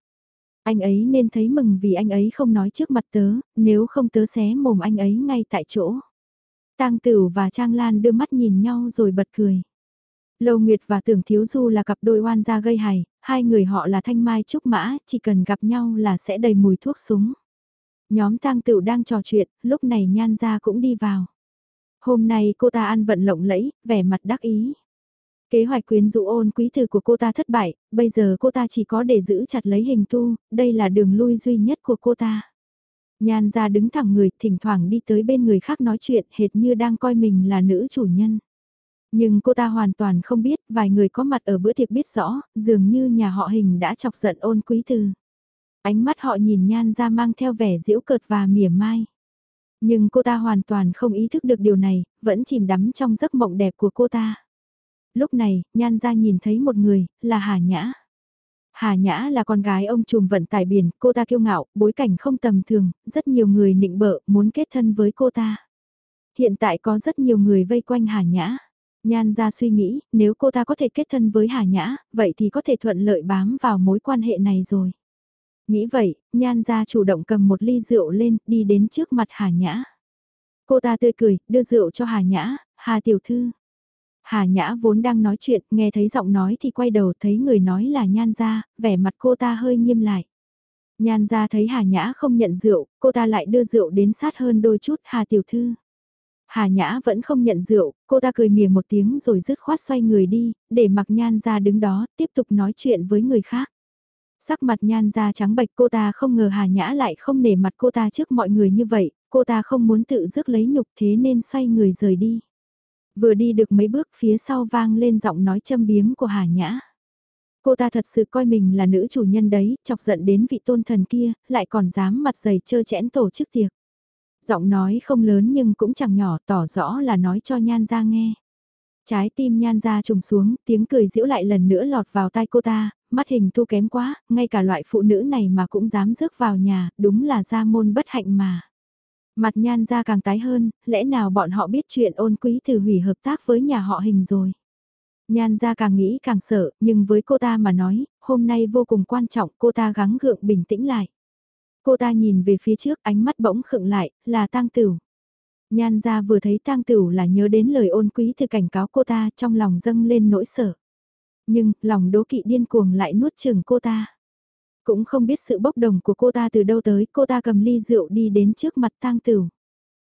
Anh ấy nên thấy mừng vì anh ấy không nói trước mặt tớ, nếu không tớ xé mồm anh ấy ngay tại chỗ. Tang Tửu và Trang Lan đưa mắt nhìn nhau rồi bật cười. Lâu Nguyệt và Tưởng Thiếu Du là cặp đôi oan gia gây hài, hai người họ là Thanh Mai Trúc Mã, chỉ cần gặp nhau là sẽ đầy mùi thuốc súng. Nhóm tang tựu đang trò chuyện, lúc này nhan gia cũng đi vào. Hôm nay cô ta ăn vận lộng lẫy, vẻ mặt đắc ý. Kế hoạch quyến rũ ôn quý tử của cô ta thất bại, bây giờ cô ta chỉ có để giữ chặt lấy hình tu, đây là đường lui duy nhất của cô ta. Nhan ra đứng thẳng người, thỉnh thoảng đi tới bên người khác nói chuyện hệt như đang coi mình là nữ chủ nhân. Nhưng cô ta hoàn toàn không biết, vài người có mặt ở bữa tiệc biết rõ, dường như nhà họ hình đã chọc giận ôn quý từ. Ánh mắt họ nhìn nhan ra mang theo vẻ diễu cợt và mỉa mai. Nhưng cô ta hoàn toàn không ý thức được điều này, vẫn chìm đắm trong giấc mộng đẹp của cô ta. Lúc này, nhan ra nhìn thấy một người, là Hà Nhã. Hà Nhã là con gái ông trùm vận tải biển, cô ta kiêu ngạo, bối cảnh không tầm thường, rất nhiều người nịnh bợ, muốn kết thân với cô ta. Hiện tại có rất nhiều người vây quanh Hà Nhã. Nhan ra suy nghĩ, nếu cô ta có thể kết thân với Hà Nhã, vậy thì có thể thuận lợi bám vào mối quan hệ này rồi. Nghĩ vậy, Nhan ra chủ động cầm một ly rượu lên, đi đến trước mặt Hà Nhã. Cô ta tươi cười, đưa rượu cho Hà Nhã, Hà Tiểu Thư. Hà Nhã vốn đang nói chuyện, nghe thấy giọng nói thì quay đầu thấy người nói là Nhan ra, vẻ mặt cô ta hơi nghiêm lại. Nhan ra thấy Hà Nhã không nhận rượu, cô ta lại đưa rượu đến sát hơn đôi chút Hà Tiểu Thư. Hà Nhã vẫn không nhận rượu, cô ta cười mỉa một tiếng rồi dứt khoát xoay người đi, để mặc nhan ra đứng đó, tiếp tục nói chuyện với người khác. Sắc mặt nhan ra trắng bệch cô ta không ngờ Hà Nhã lại không nể mặt cô ta trước mọi người như vậy, cô ta không muốn tự dứt lấy nhục thế nên xoay người rời đi. Vừa đi được mấy bước phía sau vang lên giọng nói châm biếm của Hà Nhã. Cô ta thật sự coi mình là nữ chủ nhân đấy, chọc giận đến vị tôn thần kia, lại còn dám mặt dày trơ chẽn tổ chức tiệc. Giọng nói không lớn nhưng cũng chẳng nhỏ tỏ rõ là nói cho nhan ra nghe. Trái tim nhan ra trùng xuống, tiếng cười giễu lại lần nữa lọt vào tai cô ta, mắt hình tu kém quá, ngay cả loại phụ nữ này mà cũng dám rước vào nhà, đúng là gia môn bất hạnh mà. Mặt nhan ra càng tái hơn, lẽ nào bọn họ biết chuyện ôn quý từ hủy hợp tác với nhà họ hình rồi. Nhan ra càng nghĩ càng sợ, nhưng với cô ta mà nói, hôm nay vô cùng quan trọng cô ta gắng gượng bình tĩnh lại. Cô ta nhìn về phía trước ánh mắt bỗng khựng lại, là tang tửu. Nhan ra vừa thấy tang tửu là nhớ đến lời ôn quý từ cảnh cáo cô ta trong lòng dâng lên nỗi sợ. Nhưng, lòng đố kỵ điên cuồng lại nuốt chừng cô ta. Cũng không biết sự bốc đồng của cô ta từ đâu tới, cô ta cầm ly rượu đi đến trước mặt tang tửu.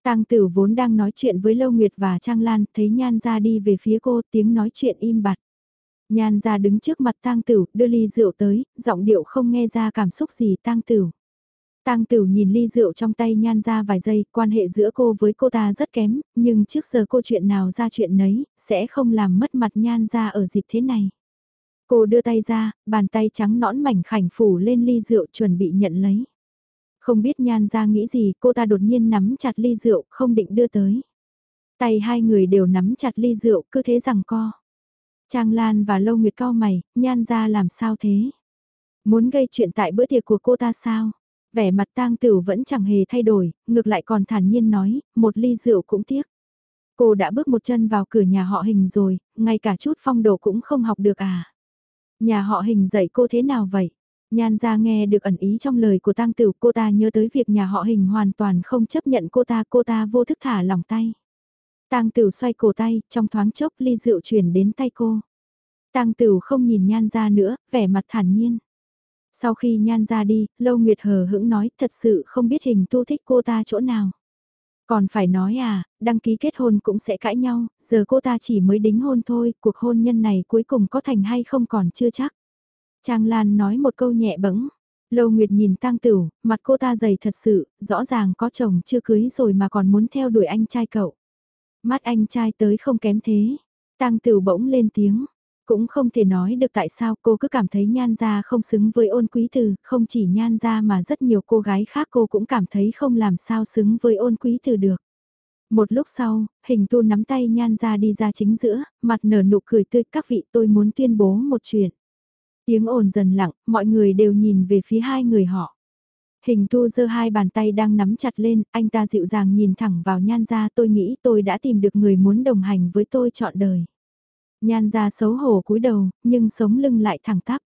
Tang Tử vốn đang nói chuyện với Lâu Nguyệt và Trang Lan, thấy Nhan ra đi về phía cô, tiếng nói chuyện im bặt. Nhan ra đứng trước mặt Tang Tử, đưa ly rượu tới, giọng điệu không nghe ra cảm xúc gì Tang Tử. Tang Tửu nhìn ly rượu trong tay Nhan ra vài giây, quan hệ giữa cô với cô ta rất kém, nhưng trước giờ cô chuyện nào ra chuyện nấy, sẽ không làm mất mặt Nhan ra ở dịp thế này. Cô đưa tay ra, bàn tay trắng nõn mảnh khảnh phủ lên ly rượu chuẩn bị nhận lấy. Không biết nhan ra nghĩ gì cô ta đột nhiên nắm chặt ly rượu không định đưa tới. Tay hai người đều nắm chặt ly rượu cứ thế rằng co. Trang Lan và Lâu Nguyệt cao mày, nhan ra làm sao thế? Muốn gây chuyện tại bữa tiệc của cô ta sao? Vẻ mặt tang tửu vẫn chẳng hề thay đổi, ngược lại còn thản nhiên nói, một ly rượu cũng tiếc. Cô đã bước một chân vào cửa nhà họ hình rồi, ngay cả chút phong độ cũng không học được à? Nhà họ hình dạy cô thế nào vậy? Nhan ra nghe được ẩn ý trong lời của tang tử cô ta nhớ tới việc nhà họ hình hoàn toàn không chấp nhận cô ta cô ta vô thức thả lòng tay. Tang tử xoay cổ tay, trong thoáng chốc ly rượu chuyển đến tay cô. Tang tử không nhìn nhan ra nữa, vẻ mặt thản nhiên. Sau khi nhan ra đi, Lâu Nguyệt hờ hững nói thật sự không biết hình tu thích cô ta chỗ nào. Còn phải nói à, đăng ký kết hôn cũng sẽ cãi nhau, giờ cô ta chỉ mới đính hôn thôi, cuộc hôn nhân này cuối cùng có thành hay không còn chưa chắc. Trang Lan nói một câu nhẹ bẫng. Lâu Nguyệt nhìn Tăng Tửu, mặt cô ta dày thật sự, rõ ràng có chồng chưa cưới rồi mà còn muốn theo đuổi anh trai cậu. Mắt anh trai tới không kém thế. Tăng Tửu bỗng lên tiếng. Cũng không thể nói được tại sao cô cứ cảm thấy nhan gia không xứng với ôn quý từ, không chỉ nhan gia mà rất nhiều cô gái khác cô cũng cảm thấy không làm sao xứng với ôn quý từ được. Một lúc sau, hình tu nắm tay nhan gia đi ra chính giữa, mặt nở nụ cười tươi các vị tôi muốn tuyên bố một chuyện. Tiếng ồn dần lặng, mọi người đều nhìn về phía hai người họ. Hình tu giơ hai bàn tay đang nắm chặt lên, anh ta dịu dàng nhìn thẳng vào nhan ra tôi nghĩ tôi đã tìm được người muốn đồng hành với tôi chọn đời. Nhan ra xấu hổ cúi đầu, nhưng sống lưng lại thẳng tắp.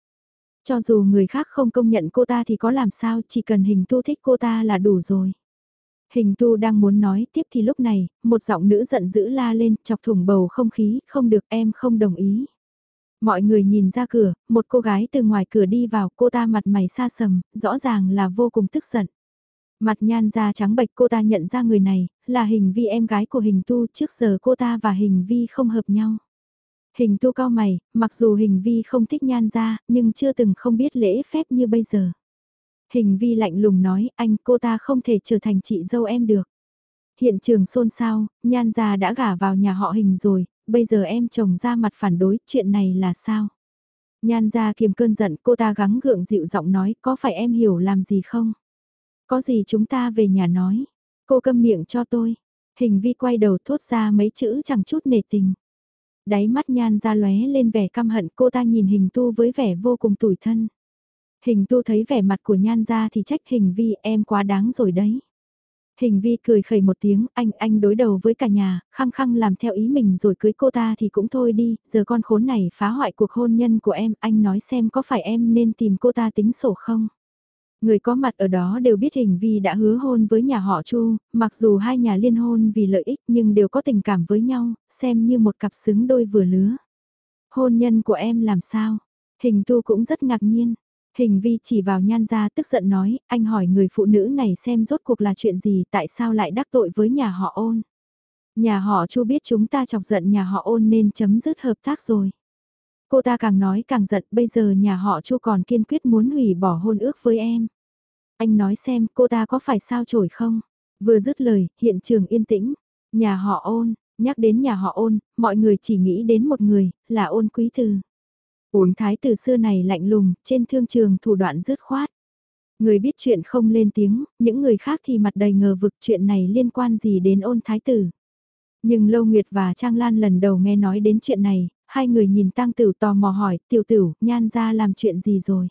Cho dù người khác không công nhận cô ta thì có làm sao, chỉ cần hình tu thích cô ta là đủ rồi. Hình tu đang muốn nói tiếp thì lúc này, một giọng nữ giận dữ la lên, chọc thủng bầu không khí, không được em không đồng ý. Mọi người nhìn ra cửa, một cô gái từ ngoài cửa đi vào, cô ta mặt mày xa sầm, rõ ràng là vô cùng tức giận. Mặt nhan da trắng bệch cô ta nhận ra người này, là hình vi em gái của hình tu trước giờ cô ta và hình vi không hợp nhau. Hình tu cao mày, mặc dù hình vi không thích nhan ra, nhưng chưa từng không biết lễ phép như bây giờ. Hình vi lạnh lùng nói, anh cô ta không thể trở thành chị dâu em được. Hiện trường xôn xao, nhan Ra đã gả vào nhà họ hình rồi, bây giờ em chồng ra mặt phản đối, chuyện này là sao? Nhan ra kiềm cơn giận, cô ta gắng gượng dịu giọng nói, có phải em hiểu làm gì không? Có gì chúng ta về nhà nói. Cô câm miệng cho tôi. Hình vi quay đầu thốt ra mấy chữ chẳng chút nề tình. Đáy mắt nhan ra lóe lên vẻ căm hận cô ta nhìn hình tu với vẻ vô cùng tủi thân. Hình tu thấy vẻ mặt của nhan ra thì trách hình vi em quá đáng rồi đấy. Hình vi cười khẩy một tiếng, anh, anh đối đầu với cả nhà, khăng khăng làm theo ý mình rồi cưới cô ta thì cũng thôi đi, giờ con khốn này phá hoại cuộc hôn nhân của em, anh nói xem có phải em nên tìm cô ta tính sổ không? Người có mặt ở đó đều biết hình vi đã hứa hôn với nhà họ Chu, mặc dù hai nhà liên hôn vì lợi ích nhưng đều có tình cảm với nhau, xem như một cặp xứng đôi vừa lứa. Hôn nhân của em làm sao? Hình tu cũng rất ngạc nhiên. Hình vi chỉ vào nhan ra tức giận nói, anh hỏi người phụ nữ này xem rốt cuộc là chuyện gì tại sao lại đắc tội với nhà họ ôn. Nhà họ chu biết chúng ta chọc giận nhà họ ôn nên chấm dứt hợp tác rồi. Cô ta càng nói càng giận bây giờ nhà họ chu còn kiên quyết muốn hủy bỏ hôn ước với em. Anh nói xem cô ta có phải sao chổi không? Vừa dứt lời, hiện trường yên tĩnh. Nhà họ ôn, nhắc đến nhà họ ôn, mọi người chỉ nghĩ đến một người, là ôn quý từ. Ôn thái từ xưa này lạnh lùng, trên thương trường thủ đoạn dứt khoát. Người biết chuyện không lên tiếng, những người khác thì mặt đầy ngờ vực chuyện này liên quan gì đến ôn thái tử. Nhưng Lâu Nguyệt và Trang Lan lần đầu nghe nói đến chuyện này, hai người nhìn tang Tửu tò mò hỏi, tiểu tửu, nhan ra làm chuyện gì rồi?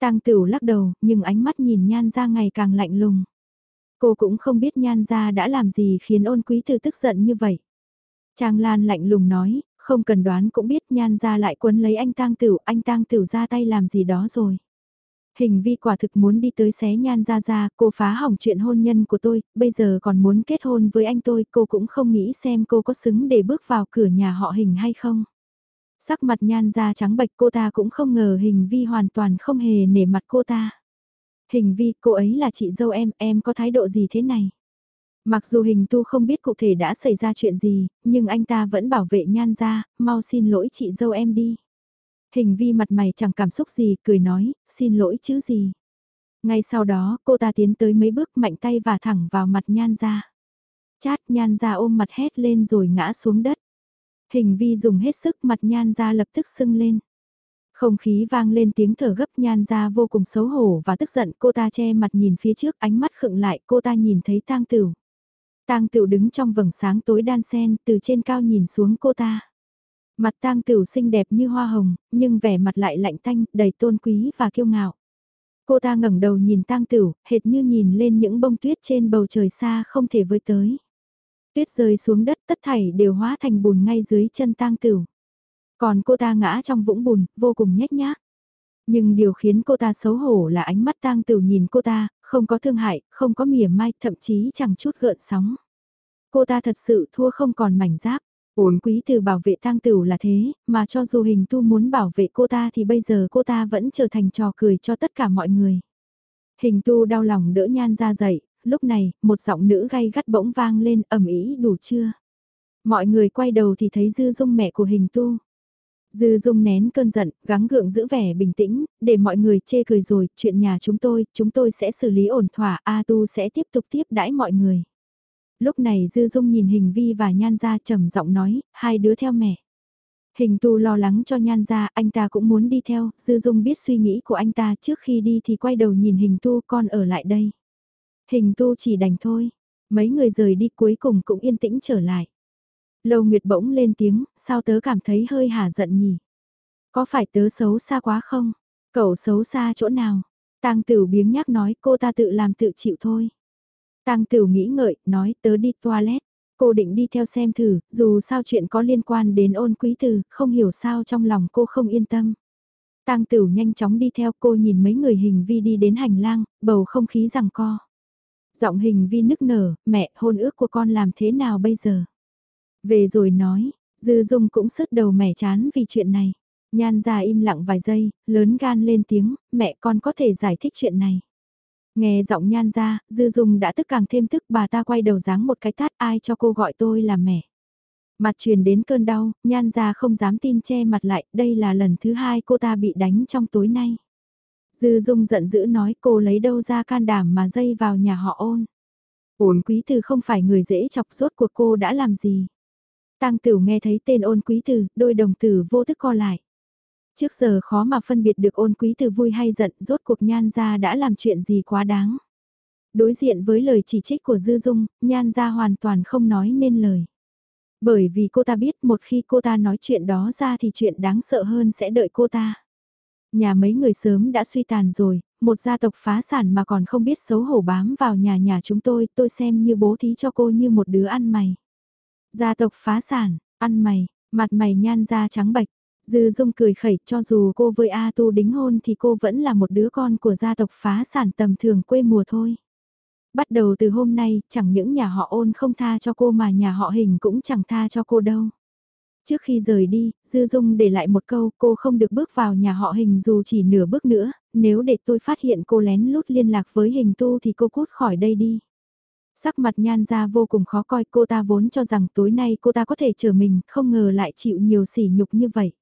tang Tửu lắc đầu, nhưng ánh mắt nhìn nhan ra ngày càng lạnh lùng. Cô cũng không biết nhan ra đã làm gì khiến ôn quý thư tức giận như vậy. Trang Lan lạnh lùng nói, không cần đoán cũng biết nhan ra lại quấn lấy anh tang tửu, anh tang tửu ra tay làm gì đó rồi. Hình vi quả thực muốn đi tới xé nhan ra ra, cô phá hỏng chuyện hôn nhân của tôi, bây giờ còn muốn kết hôn với anh tôi, cô cũng không nghĩ xem cô có xứng để bước vào cửa nhà họ hình hay không. Sắc mặt nhan ra trắng bệch cô ta cũng không ngờ hình vi hoàn toàn không hề nể mặt cô ta. Hình vi, cô ấy là chị dâu em, em có thái độ gì thế này? Mặc dù hình tu không biết cụ thể đã xảy ra chuyện gì, nhưng anh ta vẫn bảo vệ nhan ra, mau xin lỗi chị dâu em đi. Hình vi mặt mày chẳng cảm xúc gì, cười nói, xin lỗi chứ gì. Ngay sau đó, cô ta tiến tới mấy bước mạnh tay và thẳng vào mặt nhan ra. Chát nhan ra ôm mặt hét lên rồi ngã xuống đất. Hình vi dùng hết sức mặt nhan ra lập tức sưng lên. Không khí vang lên tiếng thở gấp nhan ra vô cùng xấu hổ và tức giận cô ta che mặt nhìn phía trước ánh mắt khựng lại cô ta nhìn thấy tang tửu. Tang Tửu đứng trong vầng sáng tối đan sen, từ trên cao nhìn xuống cô ta. Mặt Tang Tửu xinh đẹp như hoa hồng, nhưng vẻ mặt lại lạnh tanh, đầy tôn quý và kiêu ngạo. Cô ta ngẩng đầu nhìn Tang Tửu, hệt như nhìn lên những bông tuyết trên bầu trời xa không thể với tới. Tuyết rơi xuống đất, tất thảy đều hóa thành bùn ngay dưới chân Tang Tửu. Còn cô ta ngã trong vũng bùn, vô cùng nhếch nhác. Nhưng điều khiến cô ta xấu hổ là ánh mắt tang tửu nhìn cô ta, không có thương hại, không có mỉa mai, thậm chí chẳng chút gợn sóng. Cô ta thật sự thua không còn mảnh giáp. Ổn quý từ bảo vệ tang tửu là thế, mà cho dù hình tu muốn bảo vệ cô ta thì bây giờ cô ta vẫn trở thành trò cười cho tất cả mọi người. Hình tu đau lòng đỡ nhan ra dậy, lúc này, một giọng nữ gay gắt bỗng vang lên ẩm ý đủ chưa. Mọi người quay đầu thì thấy dư dung mẹ của hình tu. Dư Dung nén cơn giận, gắng gượng giữ vẻ bình tĩnh, để mọi người chê cười rồi, chuyện nhà chúng tôi, chúng tôi sẽ xử lý ổn thỏa, A Tu sẽ tiếp tục tiếp đãi mọi người. Lúc này Dư Dung nhìn Hình Vi và Nhan Gia trầm giọng nói, hai đứa theo mẹ. Hình Tu lo lắng cho Nhan Gia, anh ta cũng muốn đi theo, Dư Dung biết suy nghĩ của anh ta trước khi đi thì quay đầu nhìn Hình Tu con ở lại đây. Hình Tu chỉ đành thôi, mấy người rời đi cuối cùng cũng yên tĩnh trở lại. Lâu Nguyệt bỗng lên tiếng, sao tớ cảm thấy hơi hả giận nhỉ? Có phải tớ xấu xa quá không? Cậu xấu xa chỗ nào? Tang Tử biếng nhác nói cô ta tự làm tự chịu thôi. Tang Tử nghĩ ngợi, nói tớ đi toilet. Cô định đi theo xem thử, dù sao chuyện có liên quan đến ôn quý từ, không hiểu sao trong lòng cô không yên tâm. Tang Tử nhanh chóng đi theo cô nhìn mấy người hình vi đi đến hành lang, bầu không khí rằng co. Giọng hình vi nức nở, mẹ, hôn ước của con làm thế nào bây giờ? Về rồi nói, Dư Dung cũng sứt đầu mẻ chán vì chuyện này. Nhan ra im lặng vài giây, lớn gan lên tiếng, mẹ con có thể giải thích chuyện này. Nghe giọng nhan ra, Dư Dung đã tức càng thêm tức bà ta quay đầu dáng một cái tát ai cho cô gọi tôi là mẹ. Mặt truyền đến cơn đau, nhan ra không dám tin che mặt lại, đây là lần thứ hai cô ta bị đánh trong tối nay. Dư Dung giận dữ nói cô lấy đâu ra can đảm mà dây vào nhà họ ôn. Ôn quý từ không phải người dễ chọc rốt của cô đã làm gì. Tăng Tửu nghe thấy tên ôn quý Từ, đôi đồng tử vô thức co lại. Trước giờ khó mà phân biệt được ôn quý Từ vui hay giận, rốt cuộc nhan gia đã làm chuyện gì quá đáng. Đối diện với lời chỉ trích của Dư Dung, nhan gia hoàn toàn không nói nên lời. Bởi vì cô ta biết một khi cô ta nói chuyện đó ra thì chuyện đáng sợ hơn sẽ đợi cô ta. Nhà mấy người sớm đã suy tàn rồi, một gia tộc phá sản mà còn không biết xấu hổ bám vào nhà nhà chúng tôi, tôi xem như bố thí cho cô như một đứa ăn mày. Gia tộc phá sản, ăn mày, mặt mày nhan da trắng bạch. Dư Dung cười khẩy cho dù cô với A Tu đính hôn thì cô vẫn là một đứa con của gia tộc phá sản tầm thường quê mùa thôi. Bắt đầu từ hôm nay, chẳng những nhà họ ôn không tha cho cô mà nhà họ hình cũng chẳng tha cho cô đâu. Trước khi rời đi, Dư Dung để lại một câu cô không được bước vào nhà họ hình dù chỉ nửa bước nữa, nếu để tôi phát hiện cô lén lút liên lạc với hình tu thì cô cút khỏi đây đi. Sắc mặt nhan ra vô cùng khó coi cô ta vốn cho rằng tối nay cô ta có thể chờ mình, không ngờ lại chịu nhiều sỉ nhục như vậy.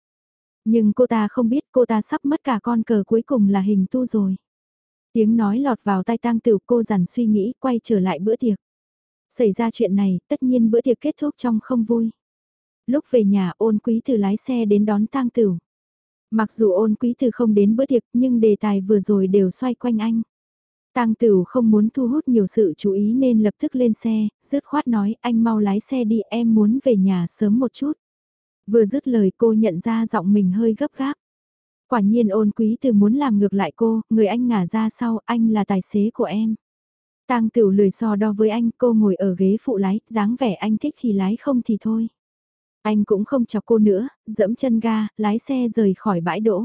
Nhưng cô ta không biết cô ta sắp mất cả con cờ cuối cùng là hình tu rồi. Tiếng nói lọt vào tai tang tử cô dằn suy nghĩ quay trở lại bữa tiệc. Xảy ra chuyện này, tất nhiên bữa tiệc kết thúc trong không vui. Lúc về nhà ôn quý từ lái xe đến đón tang tử. Mặc dù ôn quý từ không đến bữa tiệc nhưng đề tài vừa rồi đều xoay quanh anh. Tang Tử không muốn thu hút nhiều sự chú ý nên lập tức lên xe, dứt khoát nói anh mau lái xe đi em muốn về nhà sớm một chút. Vừa dứt lời cô nhận ra giọng mình hơi gấp gáp. Quả nhiên ôn quý từ muốn làm ngược lại cô, người anh ngả ra sau, anh là tài xế của em. Tang Tử lười so đo với anh, cô ngồi ở ghế phụ lái, dáng vẻ anh thích thì lái không thì thôi. Anh cũng không chọc cô nữa, dẫm chân ga, lái xe rời khỏi bãi đỗ.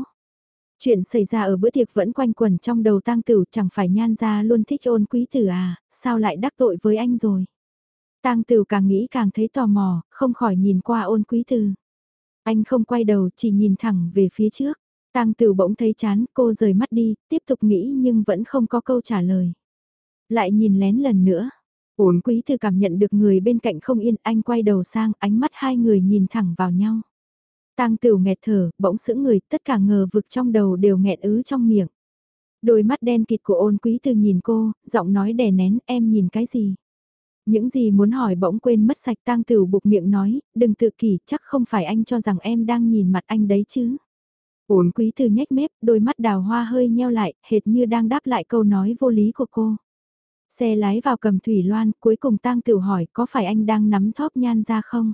Chuyện xảy ra ở bữa tiệc vẫn quanh quẩn trong đầu tang tử chẳng phải nhan ra luôn thích ôn quý tử à, sao lại đắc tội với anh rồi. Tang tử càng nghĩ càng thấy tò mò, không khỏi nhìn qua ôn quý tử. Anh không quay đầu chỉ nhìn thẳng về phía trước. Tang tử bỗng thấy chán, cô rời mắt đi, tiếp tục nghĩ nhưng vẫn không có câu trả lời. Lại nhìn lén lần nữa. Ôn quý Từ cảm nhận được người bên cạnh không yên, anh quay đầu sang, ánh mắt hai người nhìn thẳng vào nhau. Tang Tửu nghẹt thở, bỗng sững người, tất cả ngờ vực trong đầu đều nghẹn ứ trong miệng. Đôi mắt đen kịt của ôn quý từ nhìn cô, giọng nói đè nén, em nhìn cái gì? Những gì muốn hỏi bỗng quên mất sạch tang tửu buộc miệng nói, đừng tự kỷ, chắc không phải anh cho rằng em đang nhìn mặt anh đấy chứ. Ôn quý từ nhếch mép, đôi mắt đào hoa hơi nheo lại, hệt như đang đáp lại câu nói vô lý của cô. Xe lái vào cầm thủy loan, cuối cùng tang tiểu hỏi có phải anh đang nắm thóp nhan ra không?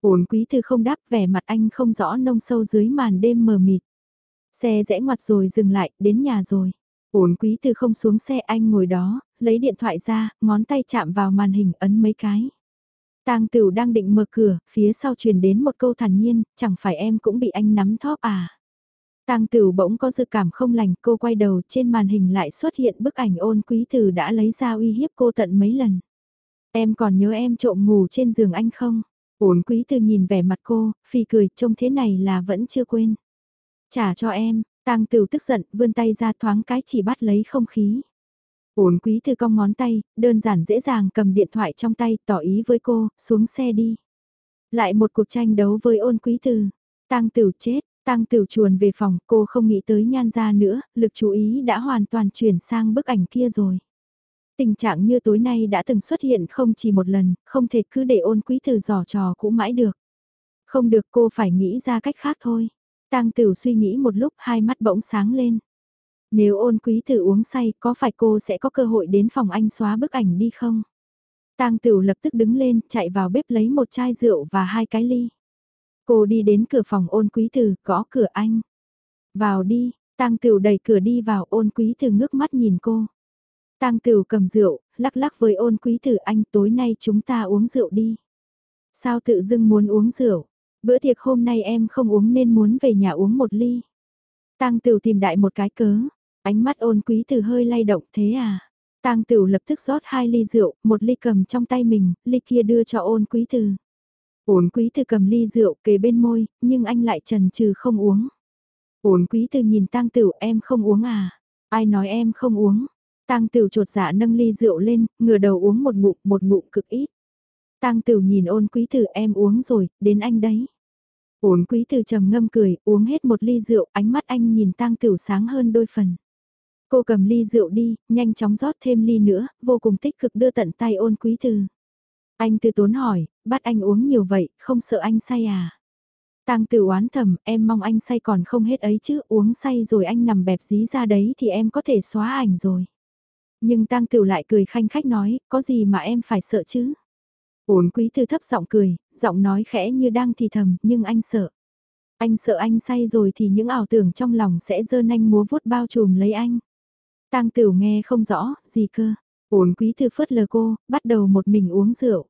ổn quý thư không đáp vẻ mặt anh không rõ nông sâu dưới màn đêm mờ mịt. Xe rẽ ngoặt rồi dừng lại, đến nhà rồi. ổn quý từ không xuống xe anh ngồi đó, lấy điện thoại ra, ngón tay chạm vào màn hình ấn mấy cái. Tang Tửu đang định mở cửa, phía sau truyền đến một câu thản nhiên, chẳng phải em cũng bị anh nắm thóp à. Tang Tửu bỗng có dự cảm không lành, cô quay đầu trên màn hình lại xuất hiện bức ảnh ôn quý Từ đã lấy ra uy hiếp cô tận mấy lần. Em còn nhớ em trộm ngủ trên giường anh không? Ôn quý từ nhìn vẻ mặt cô, phi cười, trông thế này là vẫn chưa quên. Trả cho em, tang tửu tức giận, vươn tay ra thoáng cái chỉ bắt lấy không khí. Ôn quý từ cong ngón tay, đơn giản dễ dàng cầm điện thoại trong tay, tỏ ý với cô, xuống xe đi. Lại một cuộc tranh đấu với ôn quý từ. Tang tửu chết, tang tửu chuồn về phòng, cô không nghĩ tới nhan ra nữa, lực chú ý đã hoàn toàn chuyển sang bức ảnh kia rồi. Tình trạng như tối nay đã từng xuất hiện không chỉ một lần, không thể cứ để ôn quý từ giỏ trò cũ mãi được. Không được cô phải nghĩ ra cách khác thôi. Tang Tử suy nghĩ một lúc hai mắt bỗng sáng lên. Nếu ôn quý tử uống say có phải cô sẽ có cơ hội đến phòng anh xóa bức ảnh đi không? Tang Tửu lập tức đứng lên chạy vào bếp lấy một chai rượu và hai cái ly. Cô đi đến cửa phòng ôn quý tử, gõ cửa anh. Vào đi, Tang tiểu đẩy cửa đi vào ôn quý tử ngước mắt nhìn cô. Tang Tửu cầm rượu, lắc lắc với ôn quý tử anh tối nay chúng ta uống rượu đi. Sao tự dưng muốn uống rượu? Bữa tiệc hôm nay em không uống nên muốn về nhà uống một ly. Tang Tửu tìm đại một cái cớ, ánh mắt ôn quý tử hơi lay động thế à? Tang Tửu lập tức rót hai ly rượu, một ly cầm trong tay mình, ly kia đưa cho ôn quý tử. Ôn quý tử cầm ly rượu kề bên môi, nhưng anh lại trần trừ không uống. Ôn quý tử nhìn Tang Tửu em không uống à? Ai nói em không uống? Tang Tửu trột dạ nâng ly rượu lên, ngửa đầu uống một ngụm, một ngụm cực ít. Tang Tửu nhìn ôn quý tử em uống rồi, đến anh đấy. Ôn quý tử trầm ngâm cười, uống hết một ly rượu, ánh mắt anh nhìn Tang Tửu sáng hơn đôi phần. Cô cầm ly rượu đi, nhanh chóng rót thêm ly nữa, vô cùng tích cực đưa tận tay ôn quý tử. Anh từ tốn hỏi, bắt anh uống nhiều vậy, không sợ anh say à? Tang Tử oán thầm, em mong anh say còn không hết ấy chứ, uống say rồi anh nằm bẹp dí ra đấy thì em có thể xóa ảnh rồi. Nhưng tang tử lại cười khanh khách nói, có gì mà em phải sợ chứ? Ổn quý thư thấp giọng cười, giọng nói khẽ như đang thì thầm, nhưng anh sợ. Anh sợ anh say rồi thì những ảo tưởng trong lòng sẽ dơ nanh múa vuốt bao trùm lấy anh. Tang Tửu nghe không rõ, gì cơ. Ổn quý thư phớt lờ cô, bắt đầu một mình uống rượu.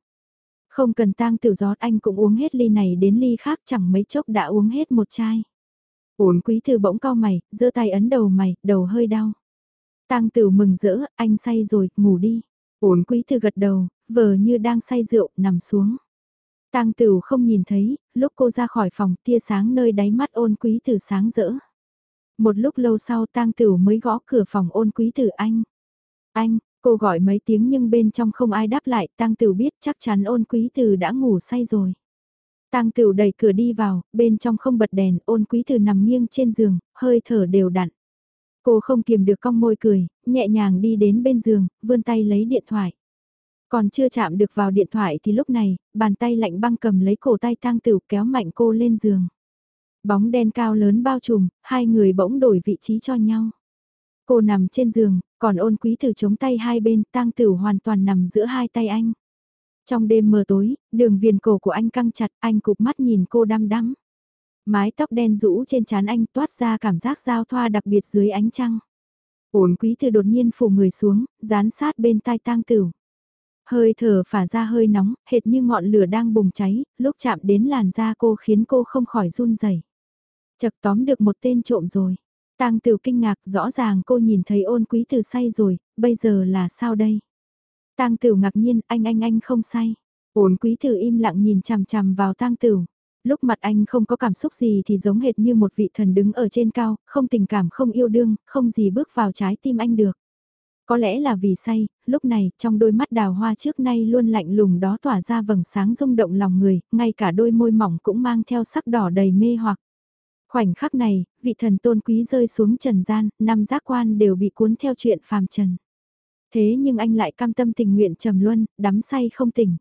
Không cần Tang tiểu giót anh cũng uống hết ly này đến ly khác chẳng mấy chốc đã uống hết một chai. Ổn quý thư bỗng cao mày, giơ tay ấn đầu mày, đầu hơi đau. Tang tiểu mừng rỡ, anh say rồi, ngủ đi. Ổn quý thư gật đầu, vờ như đang say rượu, nằm xuống. Tang Tửu không nhìn thấy, lúc cô ra khỏi phòng tia sáng nơi đáy mắt ôn quý thư sáng rỡ. Một lúc lâu sau Tang Tửu mới gõ cửa phòng ôn quý tử anh. Anh, cô gọi mấy tiếng nhưng bên trong không ai đáp lại, Tang Tửu biết chắc chắn ôn quý tử đã ngủ say rồi. Tang Tửu đẩy cửa đi vào, bên trong không bật đèn, ôn quý tử nằm nghiêng trên giường, hơi thở đều đặn. Cô không kiềm được cong môi cười, nhẹ nhàng đi đến bên giường, vươn tay lấy điện thoại. Còn chưa chạm được vào điện thoại thì lúc này, bàn tay lạnh băng cầm lấy cổ tay tang tửu kéo mạnh cô lên giường. Bóng đen cao lớn bao trùm, hai người bỗng đổi vị trí cho nhau. Cô nằm trên giường, còn ôn quý tử chống tay hai bên, tang tử hoàn toàn nằm giữa hai tay anh. Trong đêm mờ tối, đường viền cổ của anh căng chặt, anh cụp mắt nhìn cô đăm đắm. Mái tóc đen rũ trên trán anh toát ra cảm giác giao thoa đặc biệt dưới ánh trăng. Ôn quý tử đột nhiên phủ người xuống, dán sát bên tai tang tử. Hơi thở phả ra hơi nóng, hệt như ngọn lửa đang bùng cháy, lúc chạm đến làn da cô khiến cô không khỏi run rẩy. Chật tóm được một tên trộm rồi. Tang Tử kinh ngạc, rõ ràng cô nhìn thấy ôn quý từ say rồi, bây giờ là sao đây? Tang Tử ngạc nhiên, anh anh anh không say. Ôn quý từ im lặng nhìn chằm chằm vào Tang Tử. Lúc mặt anh không có cảm xúc gì thì giống hệt như một vị thần đứng ở trên cao, không tình cảm không yêu đương, không gì bước vào trái tim anh được. Có lẽ là vì say, lúc này trong đôi mắt đào hoa trước nay luôn lạnh lùng đó tỏa ra vầng sáng rung động lòng người, ngay cả đôi môi mỏng cũng mang theo sắc đỏ đầy mê hoặc. Khoảnh khắc này, vị thần tôn quý rơi xuống trần gian, năm giác quan đều bị cuốn theo chuyện phàm trần. Thế nhưng anh lại cam tâm tình nguyện trầm luân, đắm say không tỉnh.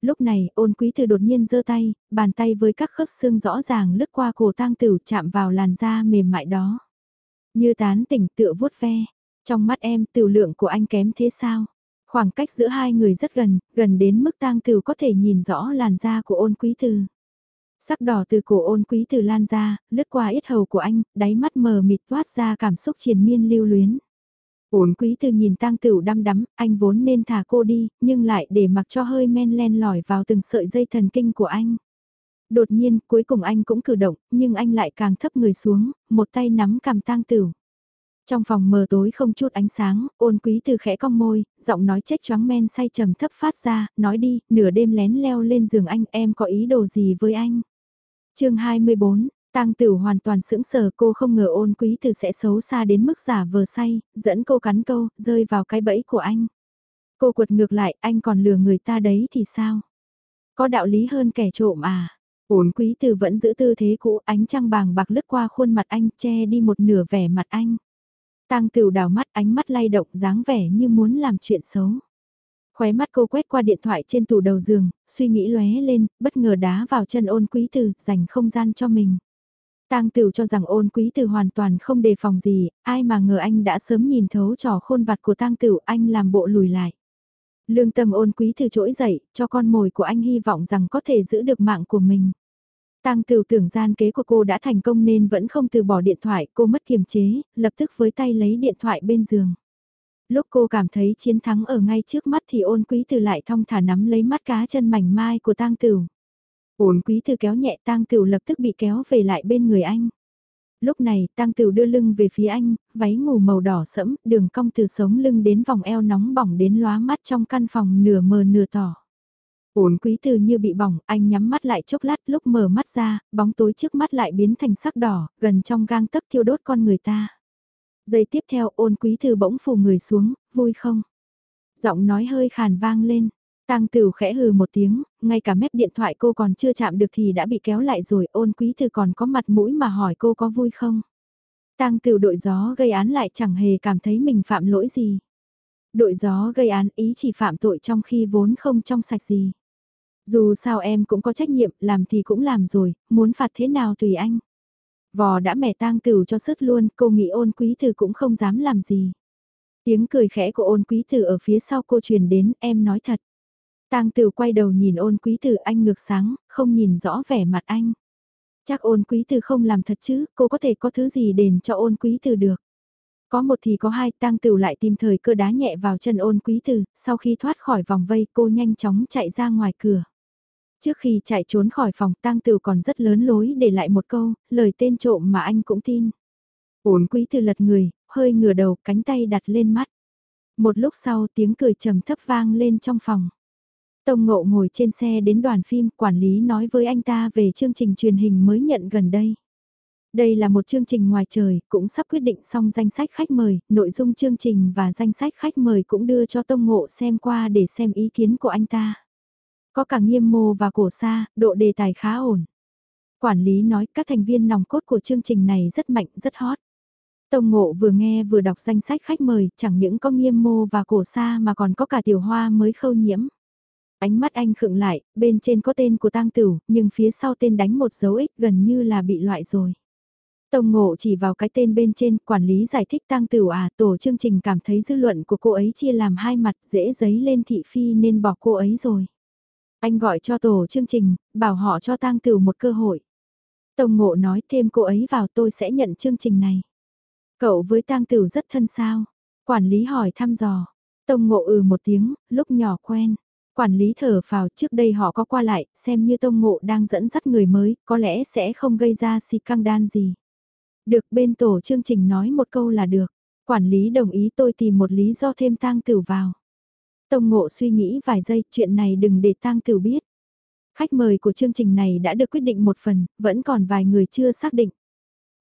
Lúc này, ôn quý từ đột nhiên giơ tay, bàn tay với các khớp xương rõ ràng lướt qua cổ tang tử chạm vào làn da mềm mại đó. Như tán tỉnh tựa vuốt ve, trong mắt em tiểu lượng của anh kém thế sao? Khoảng cách giữa hai người rất gần, gần đến mức tang tử có thể nhìn rõ làn da của ôn quý từ. Sắc đỏ từ cổ ôn quý từ lan ra, lướt qua ít hầu của anh, đáy mắt mờ mịt toát ra cảm xúc triền miên lưu luyến. Ôn quý từ nhìn tang tửu đăm đắm, anh vốn nên thả cô đi, nhưng lại để mặc cho hơi men len lỏi vào từng sợi dây thần kinh của anh. Đột nhiên, cuối cùng anh cũng cử động, nhưng anh lại càng thấp người xuống, một tay nắm cầm tang tửu. Trong phòng mờ tối không chút ánh sáng, ôn quý từ khẽ cong môi, giọng nói chết choáng men say trầm thấp phát ra, nói đi, nửa đêm lén leo lên giường anh, em có ý đồ gì với anh? Chương 24, Tang Tử hoàn toàn sững sờ cô không ngờ ôn quý từ sẽ xấu xa đến mức giả vờ say, dẫn cô cắn câu, rơi vào cái bẫy của anh. Cô quật ngược lại, anh còn lừa người ta đấy thì sao? Có đạo lý hơn kẻ trộm à? Ôn quý từ vẫn giữ tư thế cũ, ánh trăng bàng bạc lướt qua khuôn mặt anh, che đi một nửa vẻ mặt anh. Tang Tửu đào mắt ánh mắt lay động dáng vẻ như muốn làm chuyện xấu. Khóe mắt cô quét qua điện thoại trên tủ đầu giường, suy nghĩ lóe lên, bất ngờ đá vào chân ôn quý từ dành không gian cho mình. Tang Tửu cho rằng ôn quý từ hoàn toàn không đề phòng gì, ai mà ngờ anh đã sớm nhìn thấu trò khôn vặt của Tang Tửu anh làm bộ lùi lại. Lương tâm ôn quý từ trỗi dậy, cho con mồi của anh hy vọng rằng có thể giữ được mạng của mình. tang Tửu tưởng gian kế của cô đã thành công nên vẫn không từ bỏ điện thoại, cô mất kiềm chế, lập tức với tay lấy điện thoại bên giường. Lúc cô cảm thấy chiến thắng ở ngay trước mắt thì ôn quý từ lại thong thả nắm lấy mắt cá chân mảnh mai của tang Tửu. Ôn quý từ kéo nhẹ tang Tửu lập tức bị kéo về lại bên người anh. Lúc này tang Tửu đưa lưng về phía anh, váy ngủ màu đỏ sẫm, đường cong từ sống lưng đến vòng eo nóng bỏng đến lóa mắt trong căn phòng nửa mờ nửa tỏ. Ổn quý từ như bị bỏng, anh nhắm mắt lại chốc lát lúc mở mắt ra, bóng tối trước mắt lại biến thành sắc đỏ, gần trong gang tấc thiêu đốt con người ta. Giây tiếp theo ôn quý thư bỗng phù người xuống, vui không? Giọng nói hơi khàn vang lên. Tang Tử khẽ hừ một tiếng, ngay cả mép điện thoại cô còn chưa chạm được thì đã bị kéo lại rồi, ôn quý thư còn có mặt mũi mà hỏi cô có vui không? Tang Tử đội gió gây án lại chẳng hề cảm thấy mình phạm lỗi gì. Đội gió gây án ý chỉ phạm tội trong khi vốn không trong sạch gì. Dù sao em cũng có trách nhiệm, làm thì cũng làm rồi, muốn phạt thế nào tùy anh. Vò đã mẻ tang tử cho sứt luôn, cô nghĩ ôn quý tử cũng không dám làm gì. Tiếng cười khẽ của ôn quý tử ở phía sau cô truyền đến, em nói thật. Tang tử quay đầu nhìn ôn quý tử anh ngược sáng, không nhìn rõ vẻ mặt anh. Chắc ôn quý từ không làm thật chứ, cô có thể có thứ gì đền cho ôn quý từ được. Có một thì có hai, tang tửu lại tìm thời cơ đá nhẹ vào chân ôn quý từ, sau khi thoát khỏi vòng vây cô nhanh chóng chạy ra ngoài cửa. Trước khi chạy trốn khỏi phòng tang tửu còn rất lớn lối để lại một câu, lời tên trộm mà anh cũng tin. Ổn quý từ lật người, hơi ngửa đầu, cánh tay đặt lên mắt. Một lúc sau tiếng cười trầm thấp vang lên trong phòng. Tông Ngộ ngồi trên xe đến đoàn phim, quản lý nói với anh ta về chương trình truyền hình mới nhận gần đây. Đây là một chương trình ngoài trời, cũng sắp quyết định xong danh sách khách mời, nội dung chương trình và danh sách khách mời cũng đưa cho Tông Ngộ xem qua để xem ý kiến của anh ta. Có cả nghiêm mô và cổ sa, độ đề tài khá ổn. Quản lý nói các thành viên nòng cốt của chương trình này rất mạnh, rất hot. Tông Ngộ vừa nghe vừa đọc danh sách khách mời, chẳng những có nghiêm mô và cổ sa mà còn có cả tiểu hoa mới khâu nhiễm. Ánh mắt anh khựng lại, bên trên có tên của tang tửu, nhưng phía sau tên đánh một dấu ích gần như là bị loại rồi. Tông ngộ chỉ vào cái tên bên trên, quản lý giải thích tang tửu à, tổ chương trình cảm thấy dư luận của cô ấy chia làm hai mặt, dễ giấy lên thị phi nên bỏ cô ấy rồi. Anh gọi cho tổ chương trình, bảo họ cho tang tửu một cơ hội. Tông ngộ nói thêm cô ấy vào tôi sẽ nhận chương trình này. Cậu với tang tửu rất thân sao? Quản lý hỏi thăm dò. Tông ngộ ừ một tiếng, lúc nhỏ quen. Quản lý thở phào trước đây họ có qua lại, xem như Tông Ngộ đang dẫn dắt người mới, có lẽ sẽ không gây ra si căng đan gì. Được bên tổ chương trình nói một câu là được. Quản lý đồng ý tôi tìm một lý do thêm tang tử vào. Tông Ngộ suy nghĩ vài giây, chuyện này đừng để tang tử biết. Khách mời của chương trình này đã được quyết định một phần, vẫn còn vài người chưa xác định.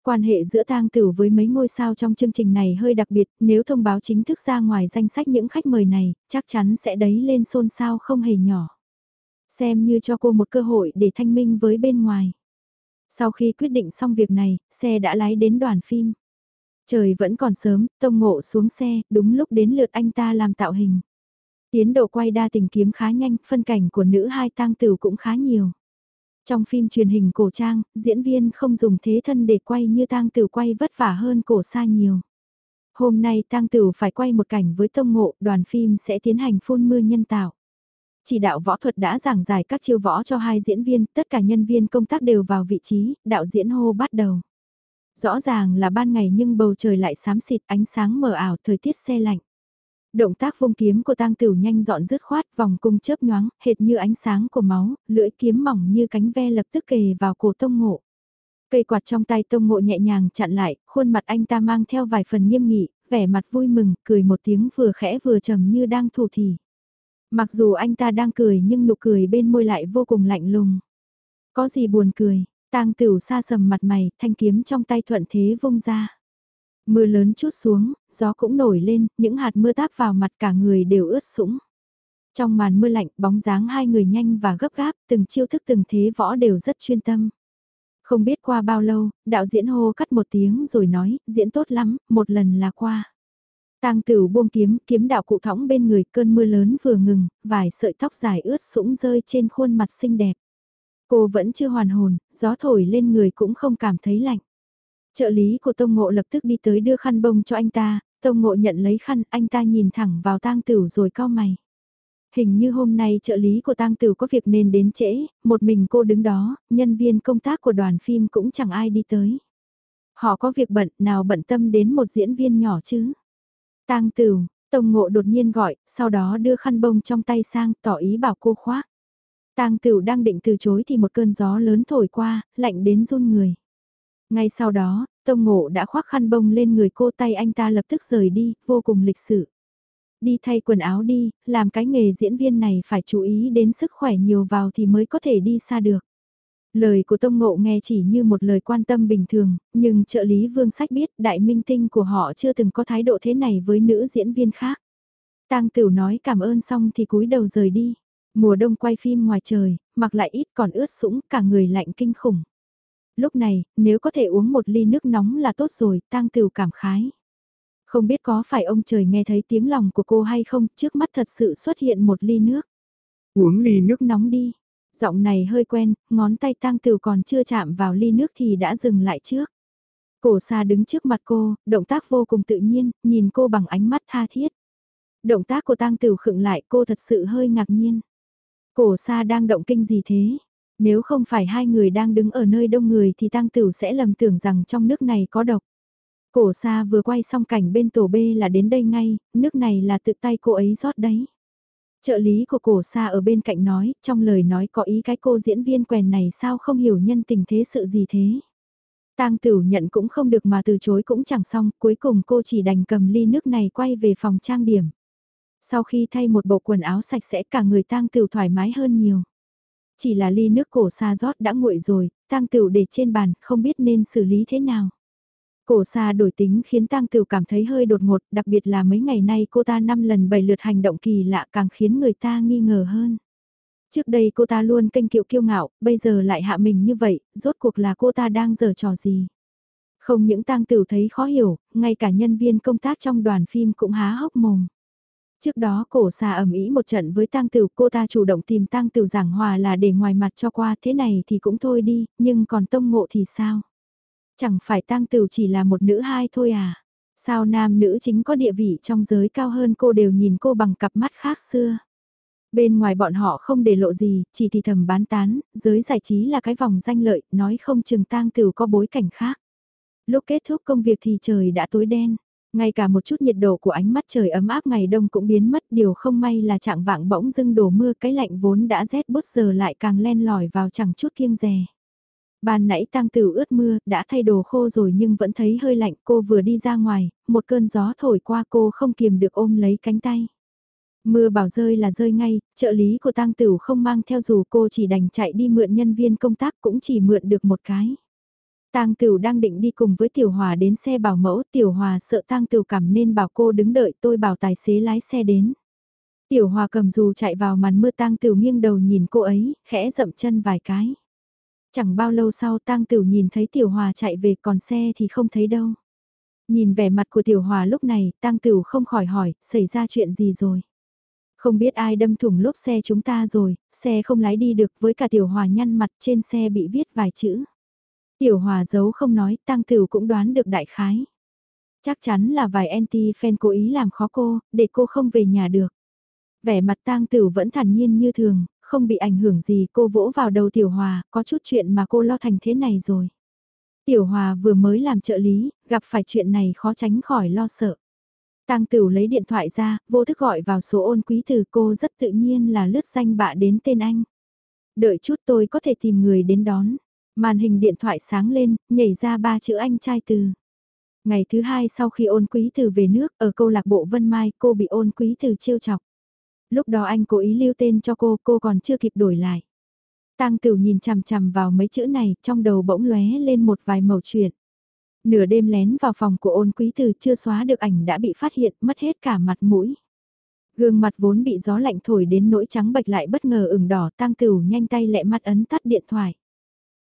Quan hệ giữa tang tử với mấy ngôi sao trong chương trình này hơi đặc biệt, nếu thông báo chính thức ra ngoài danh sách những khách mời này, chắc chắn sẽ đấy lên xôn xao không hề nhỏ. Xem như cho cô một cơ hội để thanh minh với bên ngoài. Sau khi quyết định xong việc này, xe đã lái đến đoàn phim. Trời vẫn còn sớm, Tông Ngộ xuống xe, đúng lúc đến lượt anh ta làm tạo hình. Tiến độ quay đa tình kiếm khá nhanh, phân cảnh của nữ hai tang tử cũng khá nhiều. Trong phim truyền hình cổ trang, diễn viên không dùng thế thân để quay như tang tử quay vất vả hơn cổ xa nhiều. Hôm nay tang tử phải quay một cảnh với tông ngộ, đoàn phim sẽ tiến hành phun mưa nhân tạo. Chỉ đạo võ thuật đã giảng giải các chiêu võ cho hai diễn viên, tất cả nhân viên công tác đều vào vị trí, đạo diễn hô bắt đầu. Rõ ràng là ban ngày nhưng bầu trời lại xám xịt ánh sáng mờ ảo thời tiết xe lạnh. Động tác vung kiếm của tang tửu nhanh dọn dứt khoát vòng cung chớp nhoáng, hệt như ánh sáng của máu, lưỡi kiếm mỏng như cánh ve lập tức kề vào cổ tông ngộ. Cây quạt trong tay tông ngộ nhẹ nhàng chặn lại, khuôn mặt anh ta mang theo vài phần nghiêm nghị, vẻ mặt vui mừng, cười một tiếng vừa khẽ vừa trầm như đang thủ thì. Mặc dù anh ta đang cười nhưng nụ cười bên môi lại vô cùng lạnh lùng. Có gì buồn cười, tang tửu xa sầm mặt mày, thanh kiếm trong tay thuận thế vung ra. Mưa lớn chút xuống, gió cũng nổi lên, những hạt mưa táp vào mặt cả người đều ướt sũng. Trong màn mưa lạnh, bóng dáng hai người nhanh và gấp gáp, từng chiêu thức từng thế võ đều rất chuyên tâm. Không biết qua bao lâu, đạo diễn hô cắt một tiếng rồi nói, diễn tốt lắm, một lần là qua. Tang Tử buông kiếm, kiếm đạo cụ thõng bên người, cơn mưa lớn vừa ngừng, vài sợi tóc dài ướt sũng rơi trên khuôn mặt xinh đẹp. Cô vẫn chưa hoàn hồn, gió thổi lên người cũng không cảm thấy lạnh. Trợ lý của Tông Ngộ lập tức đi tới đưa khăn bông cho anh ta, Tông Ngộ nhận lấy khăn, anh ta nhìn thẳng vào tang Tử rồi cao mày. Hình như hôm nay trợ lý của tang Tử có việc nên đến trễ, một mình cô đứng đó, nhân viên công tác của đoàn phim cũng chẳng ai đi tới. Họ có việc bận, nào bận tâm đến một diễn viên nhỏ chứ. tang Tử, Tông Ngộ đột nhiên gọi, sau đó đưa khăn bông trong tay sang, tỏ ý bảo cô khoác. Tang Tử đang định từ chối thì một cơn gió lớn thổi qua, lạnh đến run người. Ngay sau đó, Tông Ngộ đã khoác khăn bông lên người cô tay anh ta lập tức rời đi, vô cùng lịch sự. Đi thay quần áo đi, làm cái nghề diễn viên này phải chú ý đến sức khỏe nhiều vào thì mới có thể đi xa được. Lời của Tông Ngộ nghe chỉ như một lời quan tâm bình thường, nhưng trợ lý Vương Sách biết đại minh tinh của họ chưa từng có thái độ thế này với nữ diễn viên khác. Tang Tửu nói cảm ơn xong thì cúi đầu rời đi. Mùa đông quay phim ngoài trời, mặc lại ít còn ướt sũng, cả người lạnh kinh khủng. Lúc này, nếu có thể uống một ly nước nóng là tốt rồi, tang tửu cảm khái. Không biết có phải ông trời nghe thấy tiếng lòng của cô hay không, trước mắt thật sự xuất hiện một ly nước. Uống ly nước nóng đi. Giọng này hơi quen, ngón tay tang tửu còn chưa chạm vào ly nước thì đã dừng lại trước. Cổ xa đứng trước mặt cô, động tác vô cùng tự nhiên, nhìn cô bằng ánh mắt tha thiết. Động tác của tang tửu khựng lại cô thật sự hơi ngạc nhiên. Cổ xa đang động kinh gì thế? Nếu không phải hai người đang đứng ở nơi đông người thì tăng tử sẽ lầm tưởng rằng trong nước này có độc. Cổ xa vừa quay xong cảnh bên tổ B là đến đây ngay, nước này là tự tay cô ấy rót đấy. Trợ lý của cổ xa ở bên cạnh nói, trong lời nói có ý cái cô diễn viên quèn này sao không hiểu nhân tình thế sự gì thế. Tang Tử nhận cũng không được mà từ chối cũng chẳng xong, cuối cùng cô chỉ đành cầm ly nước này quay về phòng trang điểm. Sau khi thay một bộ quần áo sạch sẽ cả người Tang Tử thoải mái hơn nhiều. Chỉ là ly nước cổ xa rót đã nguội rồi, Tang tửu để trên bàn, không biết nên xử lý thế nào. Cổ xa đổi tính khiến Tang tửu cảm thấy hơi đột ngột, đặc biệt là mấy ngày nay cô ta năm lần bảy lượt hành động kỳ lạ càng khiến người ta nghi ngờ hơn. Trước đây cô ta luôn kênh kiệu kiêu ngạo, bây giờ lại hạ mình như vậy, rốt cuộc là cô ta đang giở trò gì. Không những tang tửu thấy khó hiểu, ngay cả nhân viên công tác trong đoàn phim cũng há hốc mồm. Trước đó cổ xà ẩm ý một trận với tang tử cô ta chủ động tìm tang tử giảng hòa là để ngoài mặt cho qua thế này thì cũng thôi đi, nhưng còn tông ngộ thì sao? Chẳng phải tang tử chỉ là một nữ hai thôi à? Sao nam nữ chính có địa vị trong giới cao hơn cô đều nhìn cô bằng cặp mắt khác xưa? Bên ngoài bọn họ không để lộ gì, chỉ thì thầm bán tán, giới giải trí là cái vòng danh lợi, nói không chừng tang tử có bối cảnh khác. Lúc kết thúc công việc thì trời đã tối đen, ngay cả một chút nhiệt độ của ánh mắt trời ấm áp ngày đông cũng biến mất, điều không may là trạng vạng bỗng dưng đổ mưa, cái lạnh vốn đã rét bút giờ lại càng len lỏi vào chẳng chút kiêng rè. Ban nãy tang tử ướt mưa, đã thay đồ khô rồi nhưng vẫn thấy hơi lạnh, cô vừa đi ra ngoài, một cơn gió thổi qua cô không kiềm được ôm lấy cánh tay. Mưa bảo rơi là rơi ngay, trợ lý của tang Tửu không mang theo dù cô chỉ đành chạy đi mượn nhân viên công tác cũng chỉ mượn được một cái. Tang Tửu đang định đi cùng với Tiểu Hòa đến xe bảo mẫu, Tiểu Hòa sợ Tang Tửu cảm nên bảo cô đứng đợi tôi bảo tài xế lái xe đến. Tiểu Hòa cầm dù chạy vào màn mưa Tang Tửu nghiêng đầu nhìn cô ấy, khẽ dậm chân vài cái. Chẳng bao lâu sau Tang Tửu nhìn thấy Tiểu Hòa chạy về còn xe thì không thấy đâu. Nhìn vẻ mặt của Tiểu Hòa lúc này, Tang Tửu không khỏi hỏi, xảy ra chuyện gì rồi? Không biết ai đâm thủng lốp xe chúng ta rồi, xe không lái đi được với cả Tiểu Hòa nhăn mặt trên xe bị viết vài chữ. Tiểu Hòa giấu không nói, Tăng Tửu cũng đoán được đại khái. Chắc chắn là vài anti-fan cố ý làm khó cô, để cô không về nhà được. Vẻ mặt Tang Tửu vẫn thản nhiên như thường, không bị ảnh hưởng gì cô vỗ vào đầu Tiểu Hòa, có chút chuyện mà cô lo thành thế này rồi. Tiểu Hòa vừa mới làm trợ lý, gặp phải chuyện này khó tránh khỏi lo sợ. Tang Tửu lấy điện thoại ra, vô thức gọi vào số ôn quý từ cô rất tự nhiên là lướt danh bạ đến tên anh. Đợi chút tôi có thể tìm người đến đón. Màn hình điện thoại sáng lên, nhảy ra ba chữ anh trai từ. Ngày thứ hai sau khi ôn quý từ về nước ở câu lạc bộ Vân Mai cô bị ôn quý từ trêu chọc. Lúc đó anh cố ý lưu tên cho cô, cô còn chưa kịp đổi lại. Tang Tửu nhìn chằm chằm vào mấy chữ này, trong đầu bỗng lóe lên một vài mẩu chuyện. Nửa đêm lén vào phòng của ôn quý từ chưa xóa được ảnh đã bị phát hiện mất hết cả mặt mũi. Gương mặt vốn bị gió lạnh thổi đến nỗi trắng bệch lại bất ngờ ửng đỏ tang tửu nhanh tay lẹ mắt ấn tắt điện thoại.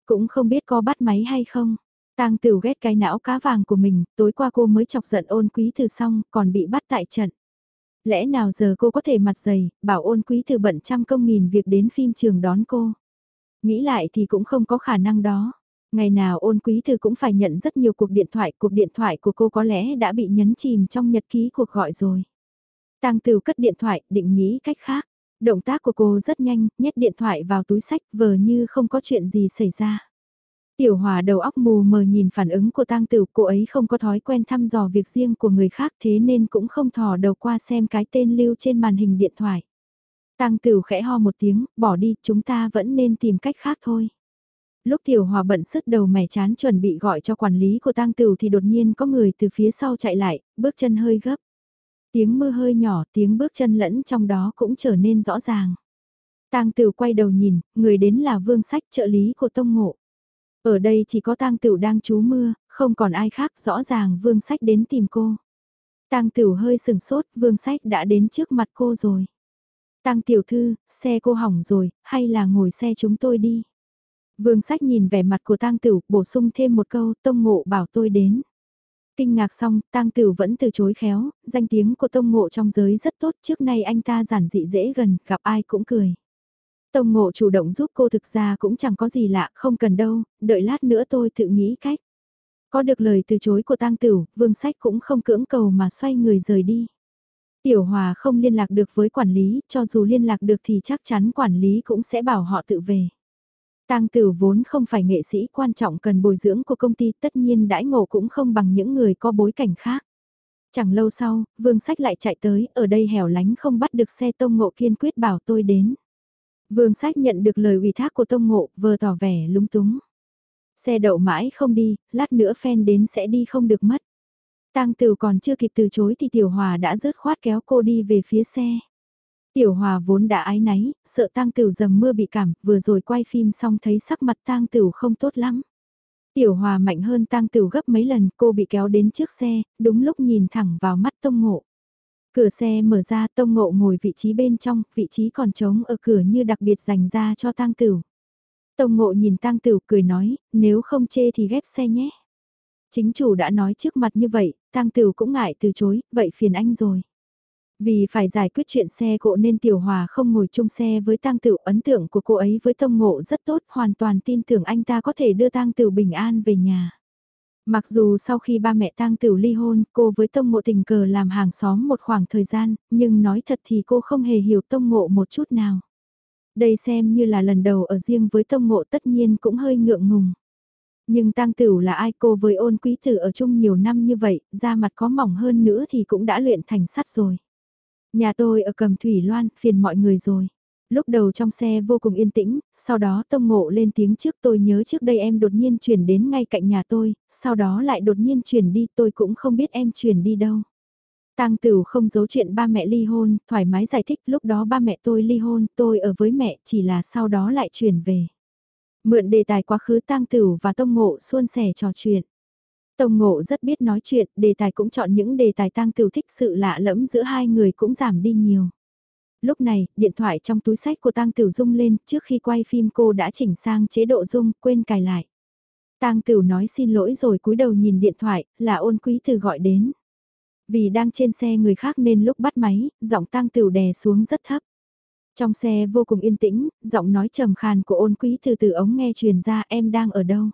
Cũng không biết có bắt máy hay không. Tang Tửu ghét cái não cá vàng của mình, tối qua cô mới chọc giận ôn quý từ xong, còn bị bắt tại trận. Lẽ nào giờ cô có thể mặt dày, bảo ôn quý từ bận trăm công nghìn việc đến phim trường đón cô. Nghĩ lại thì cũng không có khả năng đó. Ngày nào ôn quý Từ cũng phải nhận rất nhiều cuộc điện thoại, cuộc điện thoại của cô có lẽ đã bị nhấn chìm trong nhật ký cuộc gọi rồi. Tang Tửu cất điện thoại, định nghĩ cách khác. Động tác của cô rất nhanh, nhét điện thoại vào túi sách vờ như không có chuyện gì xảy ra. Tiểu Hòa đầu óc mù mờ nhìn phản ứng của Tang tử cô ấy không có thói quen thăm dò việc riêng của người khác thế nên cũng không thò đầu qua xem cái tên lưu trên màn hình điện thoại. Tang tử khẽ ho một tiếng, bỏ đi, chúng ta vẫn nên tìm cách khác thôi. Lúc Tiểu Hòa bận sức đầu mẻ chán chuẩn bị gọi cho quản lý của tang tử thì đột nhiên có người từ phía sau chạy lại, bước chân hơi gấp. Tiếng mưa hơi nhỏ, tiếng bước chân lẫn trong đó cũng trở nên rõ ràng. Tang Tửu quay đầu nhìn, người đến là Vương Sách trợ lý của Tông Ngộ. Ở đây chỉ có Tang Tửu đang trú mưa, không còn ai khác, rõ ràng Vương Sách đến tìm cô. Tang Tửu hơi sừng sốt, Vương Sách đã đến trước mặt cô rồi. Tang tiểu thư, xe cô hỏng rồi, hay là ngồi xe chúng tôi đi? Vương sách nhìn vẻ mặt của tang Tửu, bổ sung thêm một câu, Tông Ngộ bảo tôi đến. Kinh ngạc xong, tang Tửu vẫn từ chối khéo, danh tiếng của Tông Ngộ trong giới rất tốt, trước nay anh ta giản dị dễ gần, gặp ai cũng cười. Tông Ngộ chủ động giúp cô thực ra cũng chẳng có gì lạ, không cần đâu, đợi lát nữa tôi tự nghĩ cách. Có được lời từ chối của tang Tửu, Vương Sách cũng không cưỡng cầu mà xoay người rời đi. Tiểu Hòa không liên lạc được với quản lý, cho dù liên lạc được thì chắc chắn quản lý cũng sẽ bảo họ tự về. Tang Tử vốn không phải nghệ sĩ quan trọng cần bồi dưỡng của công ty, tất nhiên đãi ngộ cũng không bằng những người có bối cảnh khác. Chẳng lâu sau, Vương Sách lại chạy tới, ở đây hẻo lánh không bắt được xe Tông Ngộ kiên quyết bảo tôi đến. Vương Sách nhận được lời ủy thác của Tông Ngộ, vừa tỏ vẻ lúng túng. Xe đậu mãi không đi, lát nữa phen đến sẽ đi không được mất. Tang Tử còn chưa kịp từ chối thì Tiểu Hòa đã rớt khoát kéo cô đi về phía xe. Tiểu Hòa vốn đã ái náy, sợ Tang Tửu dầm mưa bị cảm, vừa rồi quay phim xong thấy sắc mặt Tang Tửu không tốt lắm. Tiểu Hòa mạnh hơn Tang Tửu gấp mấy lần, cô bị kéo đến trước xe, đúng lúc nhìn thẳng vào mắt Tông Ngộ. Cửa xe mở ra, Tông Ngộ ngồi vị trí bên trong, vị trí còn trống ở cửa như đặc biệt dành ra cho Tang Tửu. Tông Ngộ nhìn Tang Tửu cười nói, nếu không chê thì ghép xe nhé. Chính chủ đã nói trước mặt như vậy, Tang Tửu cũng ngại từ chối, vậy phiền anh rồi. Vì phải giải quyết chuyện xe cộ nên Tiểu Hòa không ngồi chung xe với Tang Tửu, ấn tượng của cô ấy với Tông Ngộ rất tốt, hoàn toàn tin tưởng anh ta có thể đưa Tang Tửu bình an về nhà. Mặc dù sau khi ba mẹ Tang Tửu ly hôn, cô với Tông Ngộ tình cờ làm hàng xóm một khoảng thời gian, nhưng nói thật thì cô không hề hiểu Tông Ngộ một chút nào. Đây xem như là lần đầu ở riêng với Tông Ngộ tất nhiên cũng hơi ngượng ngùng. Nhưng Tang Tửu là ai cô với ôn quý tử ở chung nhiều năm như vậy, da mặt có mỏng hơn nữa thì cũng đã luyện thành sắt rồi. Nhà tôi ở cầm thủy loan, phiền mọi người rồi. Lúc đầu trong xe vô cùng yên tĩnh, sau đó tông ngộ lên tiếng trước tôi nhớ trước đây em đột nhiên chuyển đến ngay cạnh nhà tôi, sau đó lại đột nhiên chuyển đi tôi cũng không biết em chuyển đi đâu. Tang Tửu không giấu chuyện ba mẹ ly hôn, thoải mái giải thích lúc đó ba mẹ tôi ly hôn, tôi ở với mẹ chỉ là sau đó lại chuyển về. Mượn đề tài quá khứ Tang Tửu và Tông Ngộ xuôn sẻ trò chuyện. Tông Ngộ rất biết nói chuyện, đề tài cũng chọn những đề tài tang tiểu thích sự lạ lẫm giữa hai người cũng giảm đi nhiều. Lúc này, điện thoại trong túi sách của tang tiểu rung lên, trước khi quay phim cô đã chỉnh sang chế độ rung, quên cài lại. Tang tiểu nói xin lỗi rồi cúi đầu nhìn điện thoại, là ôn quý từ gọi đến. Vì đang trên xe người khác nên lúc bắt máy, giọng tang tiểu đè xuống rất thấp. Trong xe vô cùng yên tĩnh, giọng nói trầm khàn của ôn quý từ từ ống nghe truyền ra em đang ở đâu.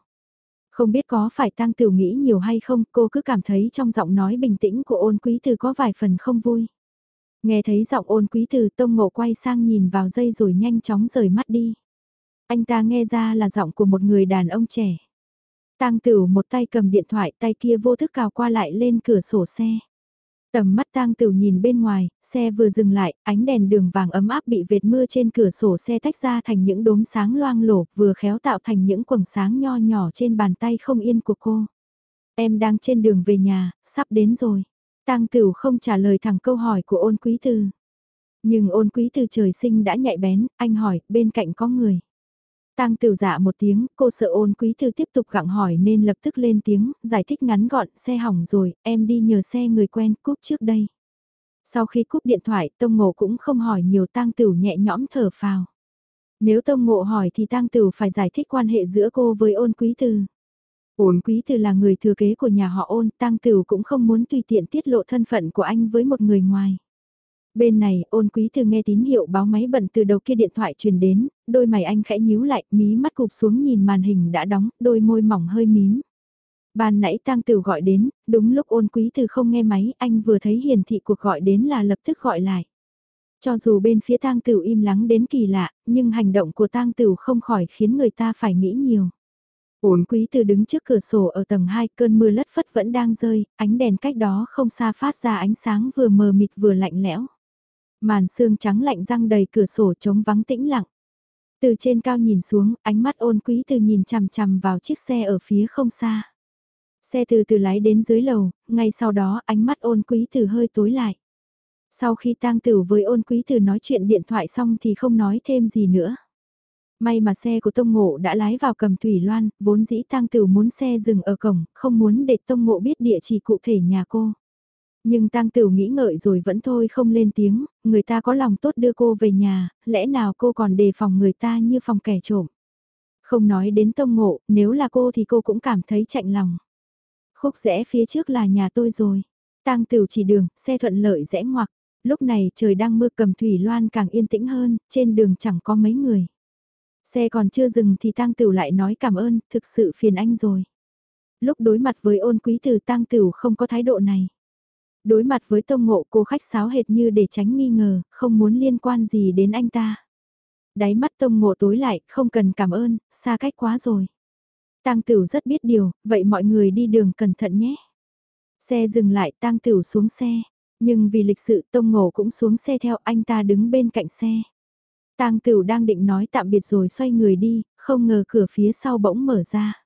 Không biết có phải tăng tiểu nghĩ nhiều hay không, cô cứ cảm thấy trong giọng nói bình tĩnh của ôn quý từ có vài phần không vui. Nghe thấy giọng ôn quý từ tông ngộ quay sang nhìn vào dây rồi nhanh chóng rời mắt đi. Anh ta nghe ra là giọng của một người đàn ông trẻ. Tăng tửu một tay cầm điện thoại tay kia vô thức cào qua lại lên cửa sổ xe. Tầm mắt tang tửu nhìn bên ngoài, xe vừa dừng lại, ánh đèn đường vàng ấm áp bị vệt mưa trên cửa sổ xe tách ra thành những đốm sáng loang lổ, vừa khéo tạo thành những quầng sáng nho nhỏ trên bàn tay không yên của cô. Em đang trên đường về nhà, sắp đến rồi. Tang tửu không trả lời thẳng câu hỏi của ôn quý tư. Nhưng ôn quý từ trời sinh đã nhạy bén, anh hỏi, bên cạnh có người. Tang tiểu dạ một tiếng, cô sợ ôn quý thư tiếp tục gặng hỏi nên lập tức lên tiếng, giải thích ngắn gọn, xe hỏng rồi, em đi nhờ xe người quen cúp trước đây. Sau khi cúp điện thoại, Tông Ngộ cũng không hỏi nhiều Tang Tiểu nhẹ nhõm thở phào. Nếu Tông Ngộ hỏi thì Tang Tiểu phải giải thích quan hệ giữa cô với ôn quý Từ. Ôn quý Từ là người thừa kế của nhà họ ôn, Tang Tiểu cũng không muốn tùy tiện tiết lộ thân phận của anh với một người ngoài. Bên này, ôn quý từ nghe tín hiệu báo máy bận từ đầu kia điện thoại truyền đến, đôi mày anh khẽ nhíu lại, mí mắt cụp xuống nhìn màn hình đã đóng, đôi môi mỏng hơi mím. Ban nãy tang tử gọi đến, đúng lúc ôn quý từ không nghe máy, anh vừa thấy hiển thị cuộc gọi đến là lập tức gọi lại. Cho dù bên phía tang tử im lắng đến kỳ lạ, nhưng hành động của tang tử không khỏi khiến người ta phải nghĩ nhiều. Ôn quý từ đứng trước cửa sổ ở tầng 2 cơn mưa lất phất vẫn đang rơi, ánh đèn cách đó không xa phát ra ánh sáng vừa mờ mịt vừa lạnh lẽo. Màn sương trắng lạnh răng đầy cửa sổ trống vắng tĩnh lặng. Từ trên cao nhìn xuống, ánh mắt ôn quý từ nhìn chằm chằm vào chiếc xe ở phía không xa. Xe từ từ lái đến dưới lầu, ngay sau đó ánh mắt ôn quý từ hơi tối lại. Sau khi tang tử với ôn quý từ nói chuyện điện thoại xong thì không nói thêm gì nữa. May mà xe của Tông Ngộ đã lái vào cầm thủy loan, vốn dĩ tang tử muốn xe dừng ở cổng, không muốn để Tông Ngộ biết địa chỉ cụ thể nhà cô. Nhưng tang Tửu nghĩ ngợi rồi vẫn thôi không lên tiếng, người ta có lòng tốt đưa cô về nhà, lẽ nào cô còn đề phòng người ta như phòng kẻ trộm. Không nói đến tông ngộ, nếu là cô thì cô cũng cảm thấy chạnh lòng. Khúc rẽ phía trước là nhà tôi rồi. tang Tửu chỉ đường, xe thuận lợi rẽ ngoặc. Lúc này trời đang mưa cầm thủy loan càng yên tĩnh hơn, trên đường chẳng có mấy người. Xe còn chưa dừng thì tang Tửu lại nói cảm ơn, thực sự phiền anh rồi. Lúc đối mặt với ôn quý từ tang Tửu không có thái độ này. Đối mặt với tông ngộ cô khách sáo hệt như để tránh nghi ngờ, không muốn liên quan gì đến anh ta. Đáy mắt tông ngộ tối lại, không cần cảm ơn, xa cách quá rồi. Tang Tửu rất biết điều, vậy mọi người đi đường cẩn thận nhé. Xe dừng lại, Tang Tửu xuống xe, nhưng vì lịch sự Tông Ngộ cũng xuống xe theo anh ta đứng bên cạnh xe. Tang Tửu đang định nói tạm biệt rồi xoay người đi, không ngờ cửa phía sau bỗng mở ra.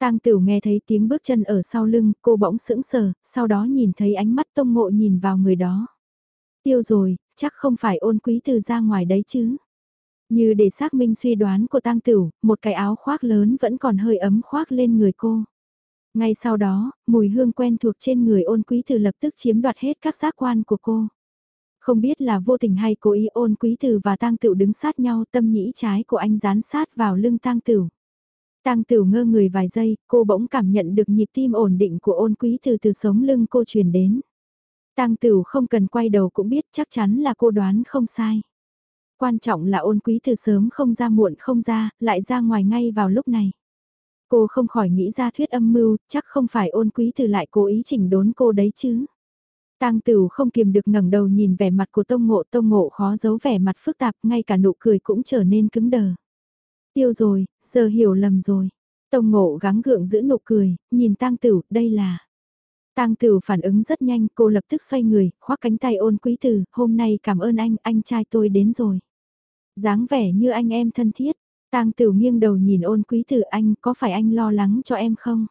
Tang Tửu nghe thấy tiếng bước chân ở sau lưng, cô bỗng sững sờ, sau đó nhìn thấy ánh mắt Tông Ngộ nhìn vào người đó. Tiêu rồi, chắc không phải ôn quý từ ra ngoài đấy chứ. Như để xác minh suy đoán của tang tửu, một cái áo khoác lớn vẫn còn hơi ấm khoác lên người cô. Ngay sau đó, mùi hương quen thuộc trên người ôn quý từ lập tức chiếm đoạt hết các giác quan của cô. Không biết là vô tình hay cố ý ôn quý từ và tang tửu đứng sát nhau tâm nhĩ trái của anh dán sát vào lưng tang tửu. Tang tửu ngơ người vài giây, cô bỗng cảm nhận được nhịp tim ổn định của ôn quý từ từ sống lưng cô truyền đến. Tang tửu không cần quay đầu cũng biết chắc chắn là cô đoán không sai. Quan trọng là ôn quý từ sớm không ra muộn không ra, lại ra ngoài ngay vào lúc này. Cô không khỏi nghĩ ra thuyết âm mưu, chắc không phải ôn quý từ lại cố ý chỉnh đốn cô đấy chứ. Tang Tửu không kiềm được ngẩng đầu nhìn vẻ mặt của Tông Ngộ, Tông Ngộ khó giấu vẻ mặt phức tạp, ngay cả nụ cười cũng trở nên cứng đờ. Tiêu rồi, giờ hiểu lầm rồi. Tông Ngộ gắng gượng giữ nụ cười, nhìn Tang tử đây là Tang Tửu phản ứng rất nhanh, cô lập tức xoay người, khoác cánh tay ôn quý tử, hôm nay cảm ơn anh, anh trai tôi đến rồi dáng vẻ như anh em thân thiết. Tang Tửu nghiêng đầu nhìn ôn quý tử anh, có phải anh lo lắng cho em không?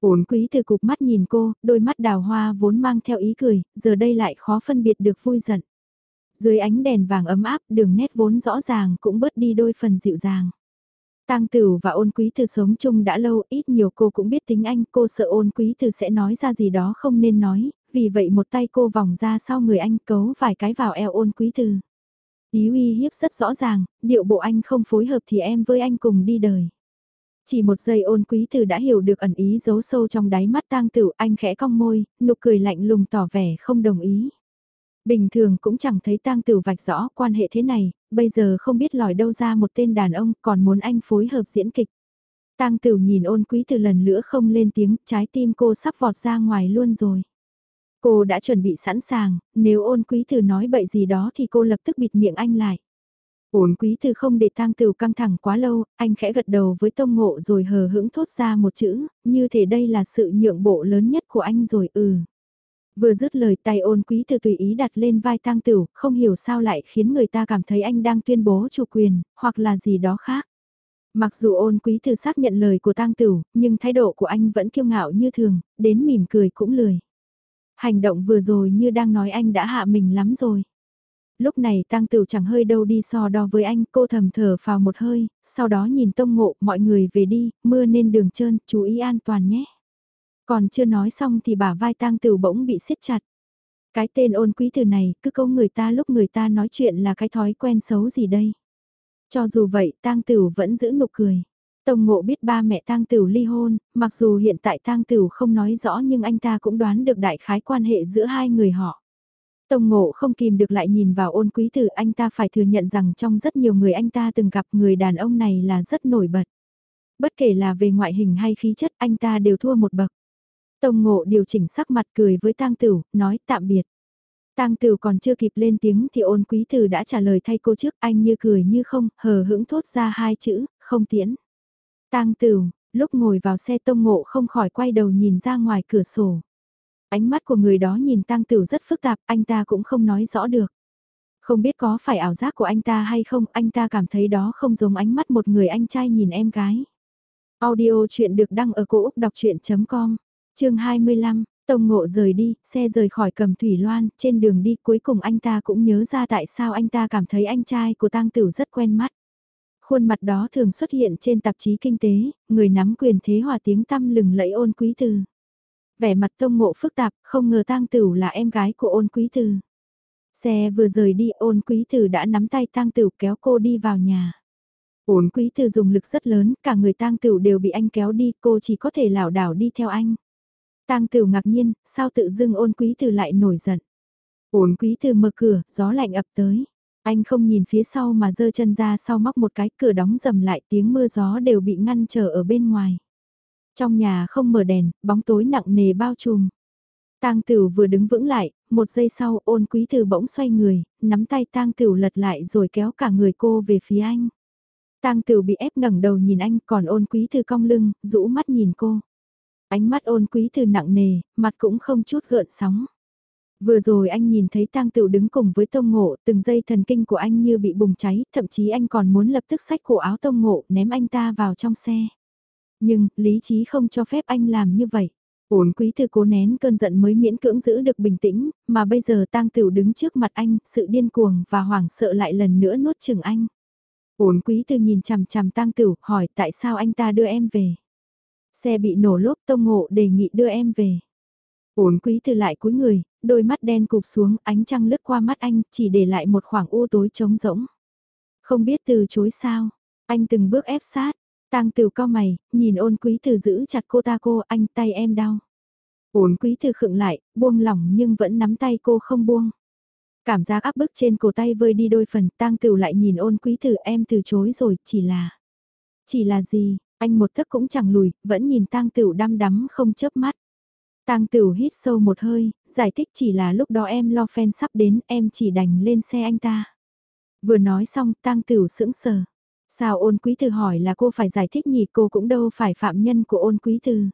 Ôn quý tử cục mắt nhìn cô, đôi mắt đào hoa vốn mang theo ý cười, giờ đây lại khó phân biệt được vui giận. Dưới ánh đèn vàng ấm áp, đường nét vốn rõ ràng cũng bớt đi đôi phần dịu dàng. Tang Tửu và ôn quý Từ sống chung đã lâu, ít nhiều cô cũng biết tính anh, cô sợ ôn quý Từ sẽ nói ra gì đó không nên nói, vì vậy một tay cô vòng ra sau người anh cấu vài cái vào eo ôn quý Từ Ý uy hiếp rất rõ ràng, điệu bộ anh không phối hợp thì em với anh cùng đi đời. Chỉ một giây ôn quý Từ đã hiểu được ẩn ý giấu sâu trong đáy mắt tang tử anh khẽ cong môi, nụ cười lạnh lùng tỏ vẻ không đồng ý. Bình thường cũng chẳng thấy tang tử vạch rõ quan hệ thế này, bây giờ không biết lòi đâu ra một tên đàn ông còn muốn anh phối hợp diễn kịch. Tang tử nhìn ôn quý từ lần nữa không lên tiếng, trái tim cô sắp vọt ra ngoài luôn rồi. Cô đã chuẩn bị sẵn sàng, nếu ôn quý từ nói bậy gì đó thì cô lập tức bịt miệng anh lại. Ôn quý từ không để tang tử căng thẳng quá lâu, anh khẽ gật đầu với tông ngộ rồi hờ hững thốt ra một chữ, như thể đây là sự nhượng bộ lớn nhất của anh rồi ừ. Vừa dứt lời tay ôn quý từ tùy ý đặt lên vai tang tửu, không hiểu sao lại khiến người ta cảm thấy anh đang tuyên bố chủ quyền, hoặc là gì đó khác. Mặc dù ôn quý từ xác nhận lời của tang tửu, nhưng thái độ của anh vẫn kiêu ngạo như thường, đến mỉm cười cũng lười. Hành động vừa rồi như đang nói anh đã hạ mình lắm rồi. Lúc này tang tửu chẳng hơi đâu đi so đo với anh, cô thầm thở vào một hơi, sau đó nhìn tông ngộ, mọi người về đi, mưa nên đường trơn, chú ý an toàn nhé. Còn chưa nói xong thì bả vai tang tửu bỗng bị siết chặt. Cái tên ôn quý từ này, cứ câu người ta lúc người ta nói chuyện là cái thói quen xấu gì đây. Cho dù vậy, tang tửu vẫn giữ nụ cười. Tông ngộ biết ba mẹ tang tửu ly hôn, mặc dù hiện tại tang tửu không nói rõ nhưng anh ta cũng đoán được đại khái quan hệ giữa hai người họ. Tông ngộ không kìm được lại nhìn vào ôn quý tử anh ta phải thừa nhận rằng trong rất nhiều người anh ta từng gặp người đàn ông này là rất nổi bật. Bất kể là về ngoại hình hay khí chất anh ta đều thua một bậc. Tông ngộ điều chỉnh sắc mặt cười với tang tửu, nói tạm biệt. Tang Tửu còn chưa kịp lên tiếng thì ôn quý tử đã trả lời thay cô trước anh như cười như không, hờ hững thốt ra hai chữ, không tiễn. Tang Tửu, lúc ngồi vào xe tông ngộ không khỏi quay đầu nhìn ra ngoài cửa sổ. Ánh mắt của người đó nhìn Tang Tửu rất phức tạp, anh ta cũng không nói rõ được. Không biết có phải ảo giác của anh ta hay không, anh ta cảm thấy đó không giống ánh mắt một người anh trai nhìn em gái. Audio chuyện được đăng ở cổ Úc đọc chuyện.com, chương 25, Tông Ngộ rời đi, xe rời khỏi cầm thủy loan, trên đường đi cuối cùng anh ta cũng nhớ ra tại sao anh ta cảm thấy anh trai của Tang Tửu rất quen mắt. Khuôn mặt đó thường xuất hiện trên tạp chí kinh tế, người nắm quyền thế hòa tiếng tăm lừng lẫy ôn quý từ. Vẻ mặt tông ngộ phức tạp, không ngờ tang tửu là em gái của ôn quý từ. Xe vừa rời đi ôn quý từ đã nắm tay tang tửu kéo cô đi vào nhà. Ôn quý từ dùng lực rất lớn, cả người tang tửu đều bị anh kéo đi, cô chỉ có thể lảo đảo đi theo anh. Tang tửu ngạc nhiên, sao tự dưng ôn quý Từ lại nổi giận. Ôn quý Từ mở cửa, gió lạnh ập tới. Anh không nhìn phía sau mà giơ chân ra sau móc một cái cửa đóng dầm lại tiếng mưa gió đều bị ngăn trở ở bên ngoài. Trong nhà không mở đèn, bóng tối nặng nề bao trùm. Tang Tửu vừa đứng vững lại, một giây sau ôn quý từ bỗng xoay người, nắm tay Tang Tửu lật lại rồi kéo cả người cô về phía anh. Tang Tửu bị ép ngẩng đầu nhìn anh, còn ôn quý từ cong lưng, rũ mắt nhìn cô. Ánh mắt ôn quý từ nặng nề, mặt cũng không chút gợn sóng. Vừa rồi anh nhìn thấy tang tựu đứng cùng với tông ngộ, từng dây thần kinh của anh như bị bùng cháy, thậm chí anh còn muốn lập tức xách cổ áo tông ngộ ném anh ta vào trong xe. Nhưng, lý trí không cho phép anh làm như vậy. Ổn quý thư cố nén cơn giận mới miễn cưỡng giữ được bình tĩnh, mà bây giờ tang tựu đứng trước mặt anh, sự điên cuồng và hoảng sợ lại lần nữa nuốt chừng anh. Ổn quý thư nhìn chằm chằm tang tựu, hỏi tại sao anh ta đưa em về. Xe bị nổ lốp tông ngộ đề nghị đưa em về. Ổn quý từ lại cúi người, đôi mắt đen cụp xuống, ánh trăng lướt qua mắt anh, chỉ để lại một khoảng u tối trống rỗng. Không biết từ chối sao, anh từng bước ép sát, tang từ cao mày, nhìn ôn quý từ giữ chặt cô ta cô, anh tay em đau. Ổn quý từ khựng lại, buông lỏng nhưng vẫn nắm tay cô không buông. Cảm giác áp bức trên cổ tay vơi đi đôi phần, tang tử lại nhìn ôn quý tử em từ chối rồi, chỉ là... Chỉ là gì, anh một thức cũng chẳng lùi, vẫn nhìn tang tửu đăm đắm không chớp mắt. Tang Tửu hít sâu một hơi, giải thích chỉ là lúc đó em lo phen sắp đến, em chỉ đành lên xe anh ta. Vừa nói xong, Tang Tửu sững sờ. Sao ôn quý từ hỏi là cô phải giải thích nhỉ cô cũng đâu phải phạm nhân của ôn quý từ.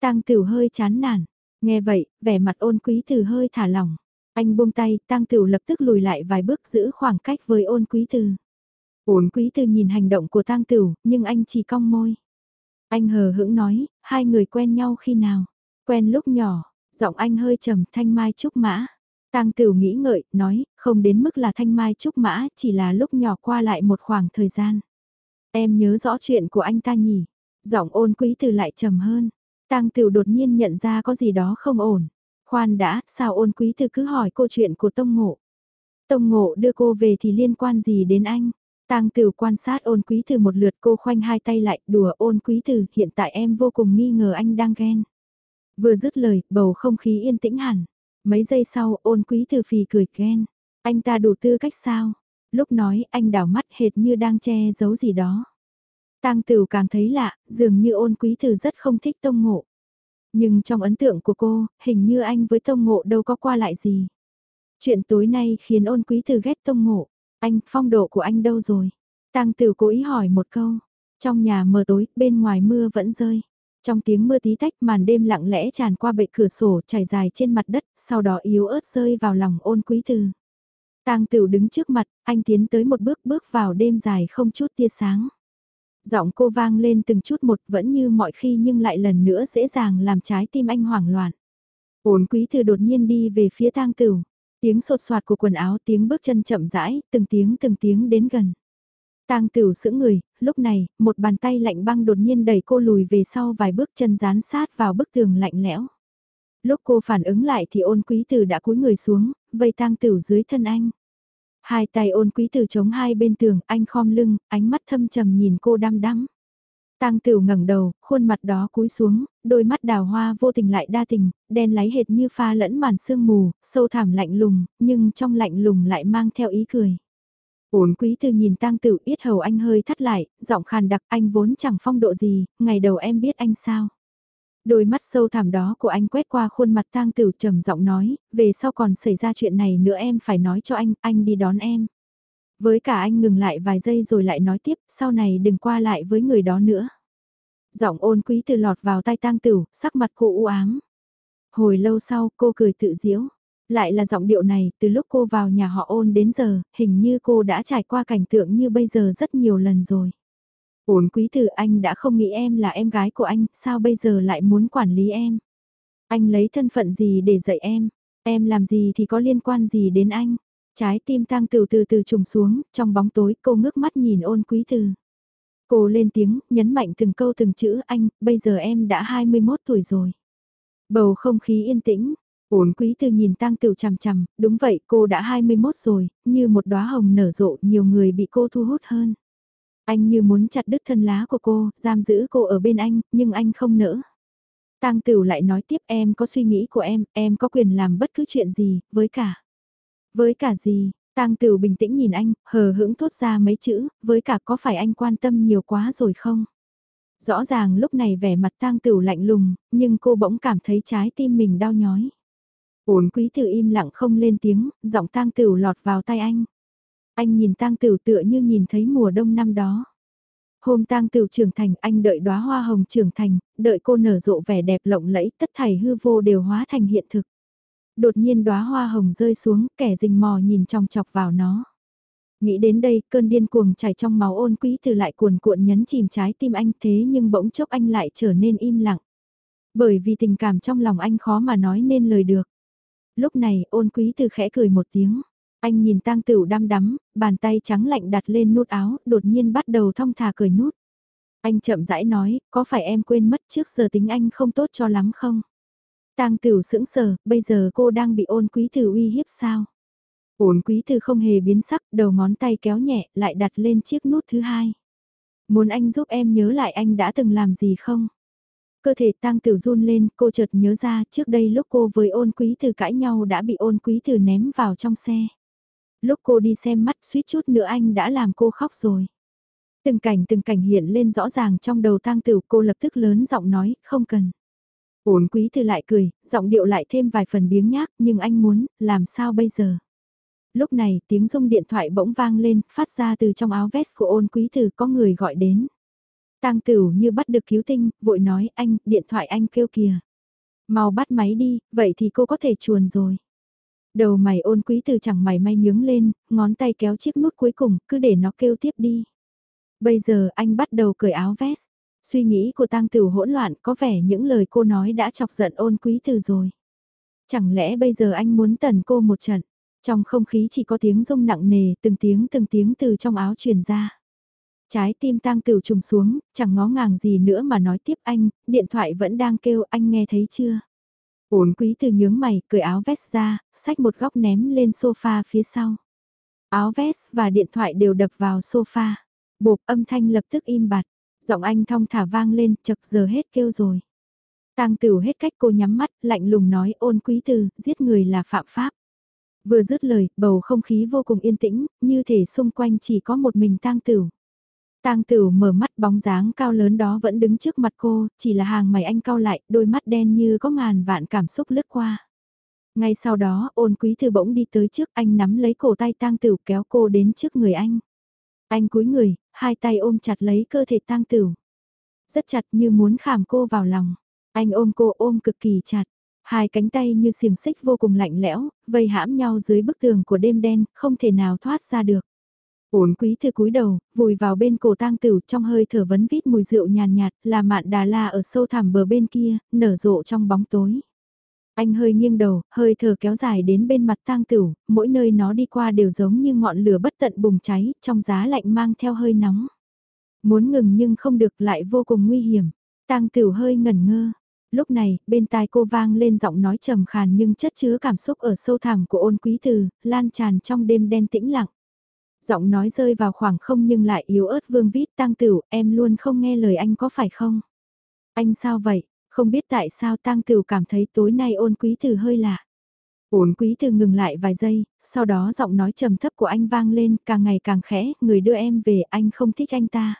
Tang Tửu hơi chán nản. Nghe vậy, vẻ mặt ôn quý từ hơi thả lỏng. Anh buông tay, Tang Tửu lập tức lùi lại vài bước giữ khoảng cách với ôn quý từ. Ôn quý từ nhìn hành động của Tang Tửu, nhưng anh chỉ cong môi. Anh hờ hững nói, hai người quen nhau khi nào? Quen lúc nhỏ, giọng anh hơi trầm thanh mai trúc mã. Tang Tửu nghĩ ngợi, nói, không đến mức là thanh mai trúc mã, chỉ là lúc nhỏ qua lại một khoảng thời gian. Em nhớ rõ chuyện của anh ta nhỉ? Giọng ôn quý từ lại trầm hơn. Tang Tửu đột nhiên nhận ra có gì đó không ổn. Khoan đã, sao ôn quý từ cứ hỏi câu chuyện của Tông Ngộ? Tông Ngộ đưa cô về thì liên quan gì đến anh? Tang Tửu quan sát ôn quý từ một lượt cô khoanh hai tay lại đùa ôn quý từ hiện tại em vô cùng nghi ngờ anh đang ghen. Vừa dứt lời, bầu không khí yên tĩnh hẳn. Mấy giây sau, ôn quý từ phì cười ghen. Anh ta đủ tư cách sao? Lúc nói, anh đảo mắt hệt như đang che giấu gì đó. Tang Tửu càng thấy lạ, dường như ôn quý từ rất không thích tông ngộ. Nhưng trong ấn tượng của cô, hình như anh với tông ngộ đâu có qua lại gì. Chuyện tối nay khiến ôn quý từ ghét tông ngộ. Anh, phong độ của anh đâu rồi? Tang Tửu cố ý hỏi một câu. Trong nhà mờ tối, bên ngoài mưa vẫn rơi. Trong tiếng mưa tí tách màn đêm lặng lẽ tràn qua bệ cửa sổ chảy dài trên mặt đất, sau đó yếu ớt rơi vào lòng ôn quý từ. Tang tửu đứng trước mặt, anh tiến tới một bước bước vào đêm dài không chút tia sáng. Giọng cô vang lên từng chút một vẫn như mọi khi nhưng lại lần nữa dễ dàng làm trái tim anh hoảng loạn. Ôn quý từ đột nhiên đi về phía tang tửu. Tiếng sột soạt của quần áo tiếng bước chân chậm rãi, từng tiếng từng tiếng đến gần. Tang Tửu sững người, lúc này, một bàn tay lạnh băng đột nhiên đẩy cô lùi về sau vài bước chân dán sát vào bức tường lạnh lẽo. Lúc cô phản ứng lại thì ôn quý tử đã cúi người xuống, vây Tang Tửu dưới thân anh. Hai tay ôn quý tử chống hai bên tường, anh khom lưng, ánh mắt thâm trầm nhìn cô đăm đắm. Tang Tửu ngẩng đầu, khuôn mặt đó cúi xuống, đôi mắt đào hoa vô tình lại đa tình, đen láy hệt như pha lẫn màn sương mù, sâu thẳm lạnh lùng, nhưng trong lạnh lùng lại mang theo ý cười. Ổn quý từ nhìn tang tử yết hầu anh hơi thắt lại, giọng khàn đặc anh vốn chẳng phong độ gì, ngày đầu em biết anh sao. Đôi mắt sâu thẳm đó của anh quét qua khuôn mặt tang tử trầm giọng nói, về sau còn xảy ra chuyện này nữa em phải nói cho anh, anh đi đón em. Với cả anh ngừng lại vài giây rồi lại nói tiếp, sau này đừng qua lại với người đó nữa. Giọng ôn quý từ lọt vào tai tang tử, sắc mặt cô u ám. Hồi lâu sau cô cười tự diễu. Lại là giọng điệu này, từ lúc cô vào nhà họ ôn đến giờ, hình như cô đã trải qua cảnh tượng như bây giờ rất nhiều lần rồi. Ôn quý tử anh đã không nghĩ em là em gái của anh, sao bây giờ lại muốn quản lý em? Anh lấy thân phận gì để dạy em? Em làm gì thì có liên quan gì đến anh? Trái tim tăng từ từ từ trùng xuống, trong bóng tối cô ngước mắt nhìn ôn quý từ Cô lên tiếng, nhấn mạnh từng câu từng chữ anh, bây giờ em đã 21 tuổi rồi. Bầu không khí yên tĩnh, Ổn quý từ nhìn tang tựu chằm chằm, đúng vậy cô đã 21 rồi, như một đóa hồng nở rộ nhiều người bị cô thu hút hơn. Anh như muốn chặt đứt thân lá của cô, giam giữ cô ở bên anh, nhưng anh không nỡ. Tang Tửu lại nói tiếp em có suy nghĩ của em, em có quyền làm bất cứ chuyện gì, với cả. Với cả gì, Tang Tửu bình tĩnh nhìn anh, hờ hững thốt ra mấy chữ, với cả có phải anh quan tâm nhiều quá rồi không? Rõ ràng lúc này vẻ mặt Tang Tửu lạnh lùng, nhưng cô bỗng cảm thấy trái tim mình đau nhói. Ôn quý tử im lặng không lên tiếng, giọng tang tửu lọt vào tay anh. Anh nhìn tang tửu tựa như nhìn thấy mùa đông năm đó. Hôm tang tửu trưởng thành anh đợi đóa hoa hồng trưởng thành, đợi cô nở rộ vẻ đẹp lộng lẫy tất thảy hư vô đều hóa thành hiện thực. Đột nhiên đóa hoa hồng rơi xuống, kẻ rình mò nhìn trong chọc vào nó. Nghĩ đến đây, cơn điên cuồng chảy trong máu ôn quý từ lại cuồn cuộn nhấn chìm trái tim anh thế nhưng bỗng chốc anh lại trở nên im lặng. Bởi vì tình cảm trong lòng anh khó mà nói nên lời được. Lúc này ôn quý từ khẽ cười một tiếng. Anh nhìn tang tửu đăm đắm, bàn tay trắng lạnh đặt lên nút áo, đột nhiên bắt đầu thong thả cười nút. Anh chậm rãi nói, có phải em quên mất trước giờ tính anh không tốt cho lắm không? Tang Tửu sững sờ, bây giờ cô đang bị ôn quý tử uy hiếp sao? Ôn quý tử không hề biến sắc, đầu ngón tay kéo nhẹ, lại đặt lên chiếc nút thứ hai. Muốn anh giúp em nhớ lại anh đã từng làm gì không? Cơ thể tang Tửu run lên, cô chợt nhớ ra trước đây lúc cô với ôn quý tử cãi nhau đã bị ôn quý tử ném vào trong xe. Lúc cô đi xem mắt suýt chút nữa anh đã làm cô khóc rồi. Từng cảnh từng cảnh hiện lên rõ ràng trong đầu tang Tửu cô lập tức lớn giọng nói, không cần. Ôn quý thư lại cười, giọng điệu lại thêm vài phần biếng nhác, nhưng anh muốn, làm sao bây giờ? Lúc này tiếng rung điện thoại bỗng vang lên, phát ra từ trong áo vest của ôn quý thư có người gọi đến. Tang tửu như bắt được cứu tinh, vội nói anh, điện thoại anh kêu kìa. Mau bắt máy đi, vậy thì cô có thể chuồn rồi. Đầu mày ôn quý từ chẳng mày may nhướng lên, ngón tay kéo chiếc nút cuối cùng, cứ để nó kêu tiếp đi. Bây giờ anh bắt đầu cởi áo vest. Suy nghĩ của tang tử hỗn loạn có vẻ những lời cô nói đã chọc giận ôn quý từ rồi. Chẳng lẽ bây giờ anh muốn tần cô một trận? Trong không khí chỉ có tiếng rung nặng nề, từng tiếng từng tiếng từ trong áo truyền ra. Trái tim tang tử trùng xuống, chẳng ngó ngàng gì nữa mà nói tiếp anh, điện thoại vẫn đang kêu anh nghe thấy chưa? Ôn quý từ nhướng mày, cởi áo vest ra, xách một góc ném lên sofa phía sau. Áo vest và điện thoại đều đập vào sofa. Bộp âm thanh lập tức im bặt. Giọng anh thong thả vang lên, chật giờ hết kêu rồi. Tang Tửu hết cách cô nhắm mắt, lạnh lùng nói ôn quý từ, giết người là phạm pháp. Vừa dứt lời, bầu không khí vô cùng yên tĩnh, như thể xung quanh chỉ có một mình Tang Tửu. Tang Tửu mở mắt bóng dáng cao lớn đó vẫn đứng trước mặt cô, chỉ là hàng mày anh cao lại, đôi mắt đen như có ngàn vạn cảm xúc lướt qua. Ngay sau đó, ôn quý từ bỗng đi tới trước anh nắm lấy cổ tay Tang Tửu kéo cô đến trước người anh. Anh cúi người, hai tay ôm chặt lấy cơ thể tang tửu. Rất chặt như muốn khảm cô vào lòng. Anh ôm cô ôm cực kỳ chặt. Hai cánh tay như xiềng xích vô cùng lạnh lẽo, vây hãm nhau dưới bức tường của đêm đen, không thể nào thoát ra được. Ổn quý thư cúi đầu, vùi vào bên cổ tang tửu trong hơi thở vấn vít mùi rượu nhàn nhạt, là mạn đà la ở sâu thẳm bờ bên kia, nở rộ trong bóng tối. Anh hơi nghiêng đầu, hơi thở kéo dài đến bên mặt tang tửu, mỗi nơi nó đi qua đều giống như ngọn lửa bất tận bùng cháy, trong giá lạnh mang theo hơi nóng. Muốn ngừng nhưng không được lại vô cùng nguy hiểm. Tang tửu hơi ngẩn ngơ. Lúc này, bên tai cô vang lên giọng nói trầm khàn nhưng chất chứa cảm xúc ở sâu thẳm của ôn quý từ, lan tràn trong đêm đen tĩnh lặng. Giọng nói rơi vào khoảng không nhưng lại yếu ớt vương vít tang tửu, em luôn không nghe lời anh có phải không? Anh sao vậy? Không biết tại sao tang tửu cảm thấy tối nay ôn quý từ hơi lạ. Ôn quý từ ngừng lại vài giây, sau đó giọng nói trầm thấp của anh vang lên càng ngày càng khẽ, người đưa em về anh không thích anh ta.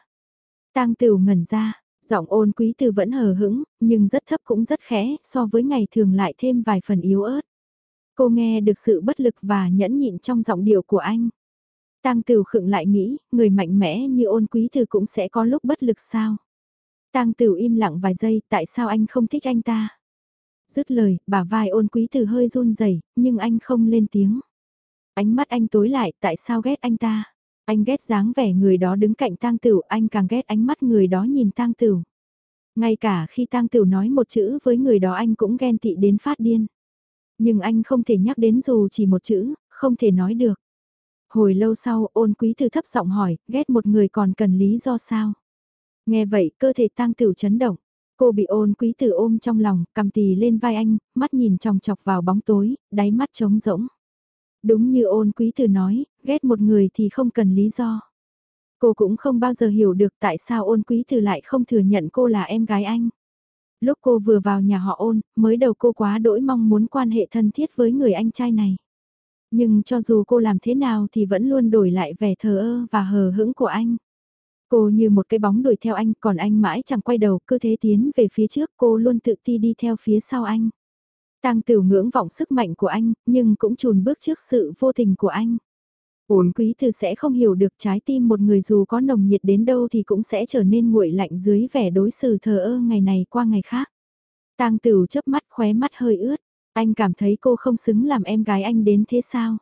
tang tửu ngẩn ra, giọng ôn quý từ vẫn hờ hững, nhưng rất thấp cũng rất khẽ, so với ngày thường lại thêm vài phần yếu ớt. Cô nghe được sự bất lực và nhẫn nhịn trong giọng điệu của anh. Tang Tửu khựng lại nghĩ, người mạnh mẽ như ôn quý từ cũng sẽ có lúc bất lực sao? Tang Tửu im lặng vài giây, tại sao anh không thích anh ta? Dứt lời, bà vai ôn quý từ hơi run rẩy, nhưng anh không lên tiếng. Ánh mắt anh tối lại, tại sao ghét anh ta? Anh ghét dáng vẻ người đó đứng cạnh Tang Tửu, anh càng ghét ánh mắt người đó nhìn Tang Tửu. Ngay cả khi Tang Tửu nói một chữ với người đó anh cũng ghen tị đến phát điên. Nhưng anh không thể nhắc đến dù chỉ một chữ, không thể nói được. Hồi lâu sau, ôn quý thư thấp giọng hỏi, ghét một người còn cần lý do sao? Nghe vậy, cơ thể tang tửu chấn động. Cô bị ôn quý tử ôm trong lòng, cầm tì lên vai anh, mắt nhìn tròng chọc vào bóng tối, đáy mắt trống rỗng. Đúng như ôn quý tử nói, ghét một người thì không cần lý do. Cô cũng không bao giờ hiểu được tại sao ôn quý tử lại không thừa nhận cô là em gái anh. Lúc cô vừa vào nhà họ ôn, mới đầu cô quá đỗi mong muốn quan hệ thân thiết với người anh trai này. Nhưng cho dù cô làm thế nào thì vẫn luôn đổi lại vẻ thờ ơ và hờ hững của anh. Cô như một cái bóng đuổi theo anh, còn anh mãi chẳng quay đầu, cứ thế tiến về phía trước, cô luôn tự ti đi theo phía sau anh. Tang Tiểu ngưỡng vọng sức mạnh của anh, nhưng cũng chùn bước trước sự vô tình của anh. Ôn quý thư sẽ không hiểu được trái tim một người dù có nồng nhiệt đến đâu thì cũng sẽ trở nên nguội lạnh dưới vẻ đối xử thờ ơ ngày này qua ngày khác. Tang Tửu chớp mắt khóe mắt hơi ướt, anh cảm thấy cô không xứng làm em gái anh đến thế sao?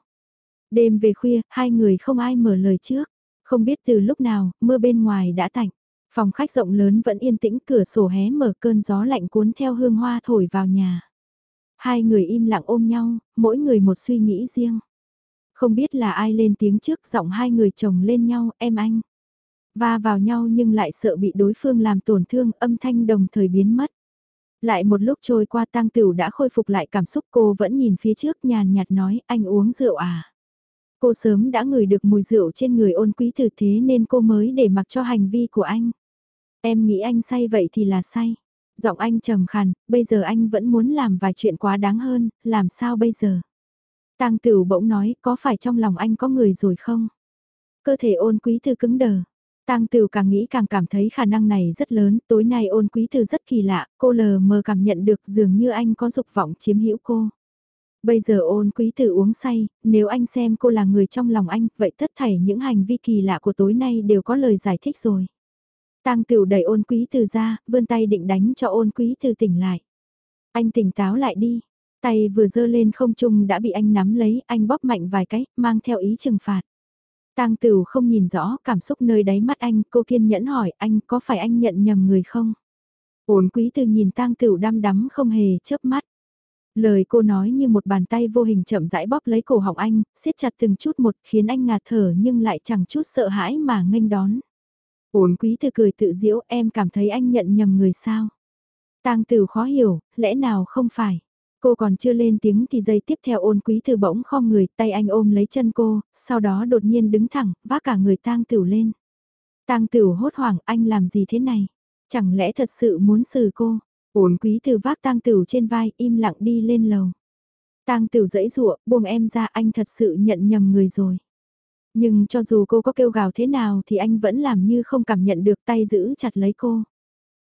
Đêm về khuya, hai người không ai mở lời trước, không biết từ lúc nào, mưa bên ngoài đã tạnh. Phòng khách rộng lớn vẫn yên tĩnh, cửa sổ hé mở cơn gió lạnh cuốn theo hương hoa thổi vào nhà. Hai người im lặng ôm nhau, mỗi người một suy nghĩ riêng. Không biết là ai lên tiếng trước giọng hai người chồng lên nhau, em anh. Va vào nhau nhưng lại sợ bị đối phương làm tổn thương, âm thanh đồng thời biến mất. Lại một lúc trôi qua tang tửu đã khôi phục lại cảm xúc cô vẫn nhìn phía trước nhàn nhạt nói anh uống rượu à. Cô sớm đã ngửi được mùi rượu trên người ôn quý từ thế nên cô mới để mặc cho hành vi của anh. Em nghĩ anh say vậy thì là say. Giọng anh trầm khàn, bây giờ anh vẫn muốn làm vài chuyện quá đáng hơn, làm sao bây giờ? Tang Tửu bỗng nói, có phải trong lòng anh có người rồi không? Cơ thể ôn quý thư cứng đờ. Tang Tửu càng nghĩ càng cảm thấy khả năng này rất lớn, tối nay ôn quý thư rất kỳ lạ, cô lờ mờ cảm nhận được dường như anh có dục vọng chiếm hữu cô. Bây giờ ôn quý tử uống say, nếu anh xem cô là người trong lòng anh, vậy tất thảy những hành vi kỳ lạ của tối nay đều có lời giải thích rồi. Tang tiểu đẩy ôn quý từ ra, vươn tay định đánh cho ôn quý từ tỉnh lại. Anh tỉnh táo lại đi. Tay vừa dơ lên không trung đã bị anh nắm lấy, anh bóp mạnh vài cái, mang theo ý trừng phạt. Tang Tửu không nhìn rõ cảm xúc nơi đáy mắt anh, cô kiên nhẫn hỏi anh có phải anh nhận nhầm người không? Ôn quý từ nhìn Tang Tửu đăm đắm không hề chớp mắt. Lời cô nói như một bàn tay vô hình chậm rãi bóp lấy cổ họng anh, siết chặt từng chút một khiến anh ngạt thở nhưng lại chẳng chút sợ hãi mà nghênh đón. Ôn quý từ cười tự diễu em cảm thấy anh nhận nhầm người sao. Tang tử khó hiểu, lẽ nào không phải. Cô còn chưa lên tiếng thì giây tiếp theo ôn quý từ bỗng kho người, tay anh ôm lấy chân cô, sau đó đột nhiên đứng thẳng, vác cả người tang tử lên. Tang tử hốt hoảng, anh làm gì thế này? Chẳng lẽ thật sự muốn xử cô? Ôn quý từ vác tang tử trên vai, im lặng đi lên lầu. Tang tử dẫy dụa, buông em ra anh thật sự nhận nhầm người rồi. Nhưng cho dù cô có kêu gào thế nào thì anh vẫn làm như không cảm nhận được tay giữ chặt lấy cô.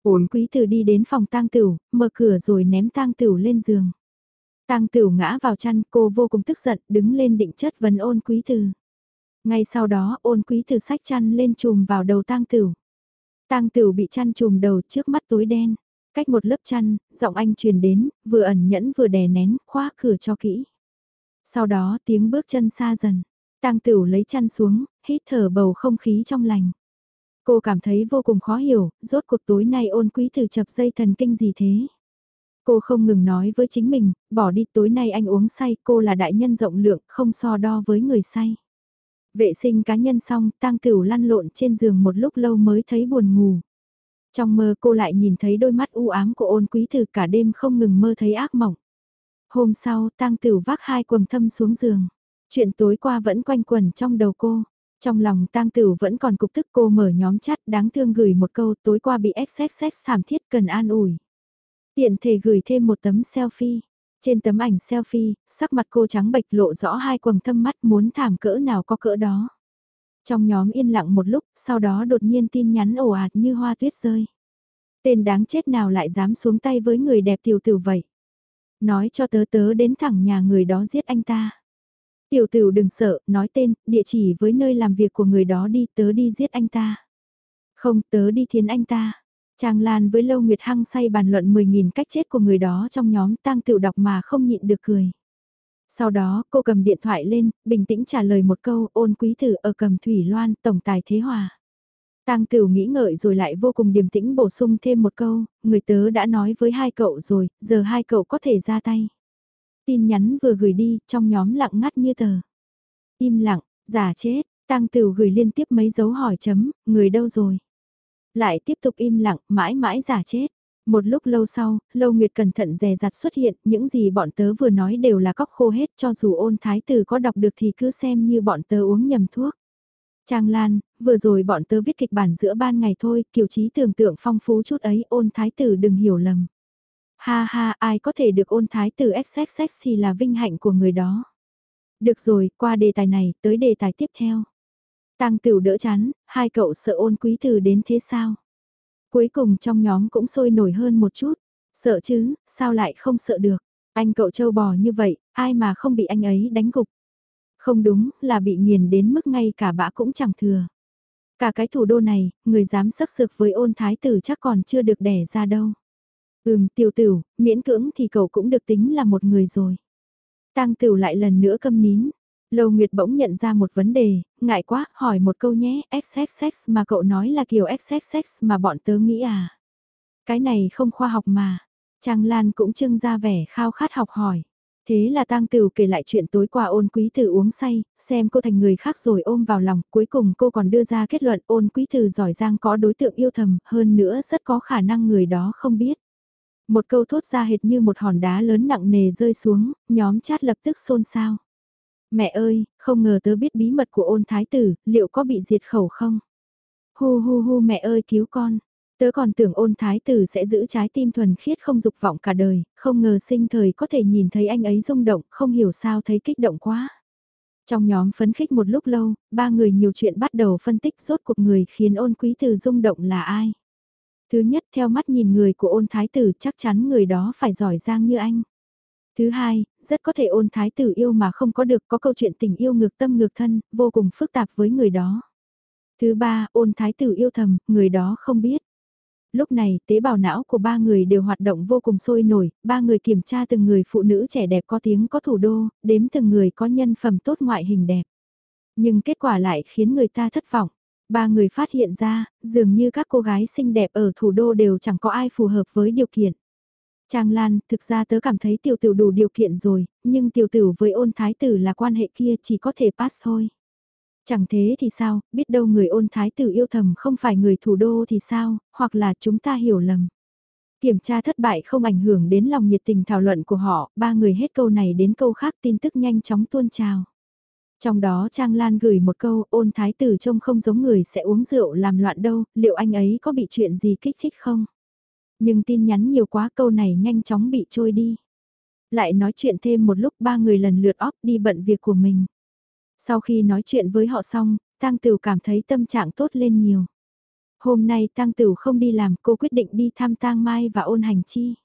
Ôn quý Từ đi đến phòng tang tửu, mở cửa rồi ném tang tửu lên giường. Tang tửu ngã vào chăn, cô vô cùng tức giận, đứng lên định chất vấn ôn quý Từ. Ngay sau đó, ôn quý Từ sách chăn lên chùm vào đầu tang tửu. Tang tửu bị chăn chùm đầu trước mắt tối đen. Cách một lớp chăn, giọng anh truyền đến, vừa ẩn nhẫn vừa đè nén, khóa cửa cho kỹ. Sau đó tiếng bước chân xa dần. Tang Tửu lấy chăn xuống, hít thở bầu không khí trong lành. Cô cảm thấy vô cùng khó hiểu, rốt cuộc tối nay ôn quý từ chập dây thần kinh gì thế? Cô không ngừng nói với chính mình, bỏ đi tối nay anh uống say, cô là đại nhân rộng lượng, không so đo với người say. Vệ sinh cá nhân xong, tang tửu lăn lộn trên giường một lúc lâu mới thấy buồn ngủ. Trong mơ cô lại nhìn thấy đôi mắt u ám của ôn quý từ cả đêm không ngừng mơ thấy ác mộng. Hôm sau, tang tử vác hai quầng thâm xuống giường. Chuyện tối qua vẫn quanh quẩn trong đầu cô. Trong lòng tang tử vẫn còn cục tức cô mở nhóm chat đáng thương gửi một câu tối qua bị XXX thảm thiết cần an ủi. Tiện thể gửi thêm một tấm selfie. Trên tấm ảnh selfie, sắc mặt cô trắng bệch lộ rõ hai quầng thâm mắt muốn thảm cỡ nào có cỡ đó. Trong nhóm yên lặng một lúc, sau đó đột nhiên tin nhắn ồ ạt như hoa tuyết rơi. Tên đáng chết nào lại dám xuống tay với người đẹp tiểu tử vậy. Nói cho tớ tớ đến thẳng nhà người đó giết anh ta. Tiểu tử đừng sợ, nói tên, địa chỉ với nơi làm việc của người đó đi, tớ đi giết anh ta. Không, tớ đi thiến anh ta. Trang Lan với Lâu Nguyệt Hăng say bàn luận 10.000 cách chết của người đó trong nhóm tang tự đọc mà không nhịn được cười. Sau đó, cô cầm điện thoại lên, bình tĩnh trả lời một câu, ôn quý tử ở cầm Thủy Loan, tổng tài Thế Hòa. Tang Tửu nghĩ ngợi rồi lại vô cùng điềm tĩnh bổ sung thêm một câu, người tớ đã nói với hai cậu rồi, giờ hai cậu có thể ra tay. Tin nhắn vừa gửi đi, trong nhóm lặng ngắt như tờ. Im lặng, giả chết, tang Tửu gửi liên tiếp mấy dấu hỏi chấm, người đâu rồi? Lại tiếp tục im lặng, mãi mãi giả chết. Một lúc lâu sau, Lâu Nguyệt cẩn thận dè dặt xuất hiện, những gì bọn tớ vừa nói đều là cóc khô hết cho dù ôn thái tử có đọc được thì cứ xem như bọn tớ uống nhầm thuốc. Trang Lan, vừa rồi bọn tớ viết kịch bản giữa ban ngày thôi, kiều trí tưởng tượng phong phú chút ấy ôn thái tử đừng hiểu lầm. Ha ha, ai có thể được ôn thái tử XXX thì là vinh hạnh của người đó. Được rồi, qua đề tài này, tới đề tài tiếp theo. Tăng tửu đỡ chán, hai cậu sợ ôn quý tử đến thế sao? Cuối cùng trong nhóm cũng sôi nổi hơn một chút. Sợ chứ, sao lại không sợ được? Anh cậu châu bò như vậy, ai mà không bị anh ấy đánh gục. Không đúng, là bị nghiền đến mức ngay cả bã cũng chẳng thừa. Cả cái thủ đô này, người dám sắc sực với ôn thái tử chắc còn chưa được đẻ ra đâu. Ừm, tiểu tử, miễn cưỡng thì cậu cũng được tính là một người rồi. Tăng tử lại lần nữa câm nín. Lâu Nguyệt bỗng nhận ra một vấn đề, ngại quá, hỏi một câu nhé, XXX mà cậu nói là kiểu XXX mà bọn tớ nghĩ à? Cái này không khoa học mà. Trang Lan cũng trưng ra vẻ khao khát học hỏi. Thế là tang Tửu kể lại chuyện tối qua ôn quý tử uống say, xem cô thành người khác rồi ôm vào lòng, cuối cùng cô còn đưa ra kết luận ôn quý tử giỏi giang có đối tượng yêu thầm, hơn nữa rất có khả năng người đó không biết. Một câu thốt ra hệt như một hòn đá lớn nặng nề rơi xuống, nhóm chat lập tức xôn xao. Mẹ ơi, không ngờ tớ biết bí mật của ôn thái tử, liệu có bị diệt khẩu không? Hu hu hu mẹ ơi cứu con. Tớ còn tưởng ôn thái tử sẽ giữ trái tim thuần khiết không dục vọng cả đời, không ngờ sinh thời có thể nhìn thấy anh ấy rung động, không hiểu sao thấy kích động quá. Trong nhóm phấn khích một lúc lâu, ba người nhiều chuyện bắt đầu phân tích rốt cuộc người khiến ôn quý tử rung động là ai. Thứ nhất theo mắt nhìn người của ôn thái tử chắc chắn người đó phải giỏi giang như anh. Thứ hai, rất có thể ôn thái tử yêu mà không có được có câu chuyện tình yêu ngược tâm ngược thân, vô cùng phức tạp với người đó. Thứ ba, ôn thái tử yêu thầm, người đó không biết. Lúc này, tế bào não của ba người đều hoạt động vô cùng sôi nổi, ba người kiểm tra từng người phụ nữ trẻ đẹp có tiếng có thủ đô, đếm từng người có nhân phẩm tốt ngoại hình đẹp. Nhưng kết quả lại khiến người ta thất vọng. Ba người phát hiện ra, dường như các cô gái xinh đẹp ở thủ đô đều chẳng có ai phù hợp với điều kiện. Trang Lan, thực ra tớ cảm thấy tiểu tử đủ điều kiện rồi, nhưng tiểu tử với ôn thái tử là quan hệ kia chỉ có thể pass thôi. Chẳng thế thì sao, biết đâu người ôn thái tử yêu thầm không phải người thủ đô thì sao, hoặc là chúng ta hiểu lầm. Kiểm tra thất bại không ảnh hưởng đến lòng nhiệt tình thảo luận của họ, ba người hết câu này đến câu khác tin tức nhanh chóng tuôn trào. Trong đó Trang Lan gửi một câu ôn thái tử trông không giống người sẽ uống rượu làm loạn đâu, liệu anh ấy có bị chuyện gì kích thích không? Nhưng tin nhắn nhiều quá câu này nhanh chóng bị trôi đi. Lại nói chuyện thêm một lúc ba người lần lượt óp đi bận việc của mình. Sau khi nói chuyện với họ xong, Tăng Tửu cảm thấy tâm trạng tốt lên nhiều. Hôm nay Tăng Tửu không đi làm, cô quyết định đi thăm Tang Mai và ôn hành chi.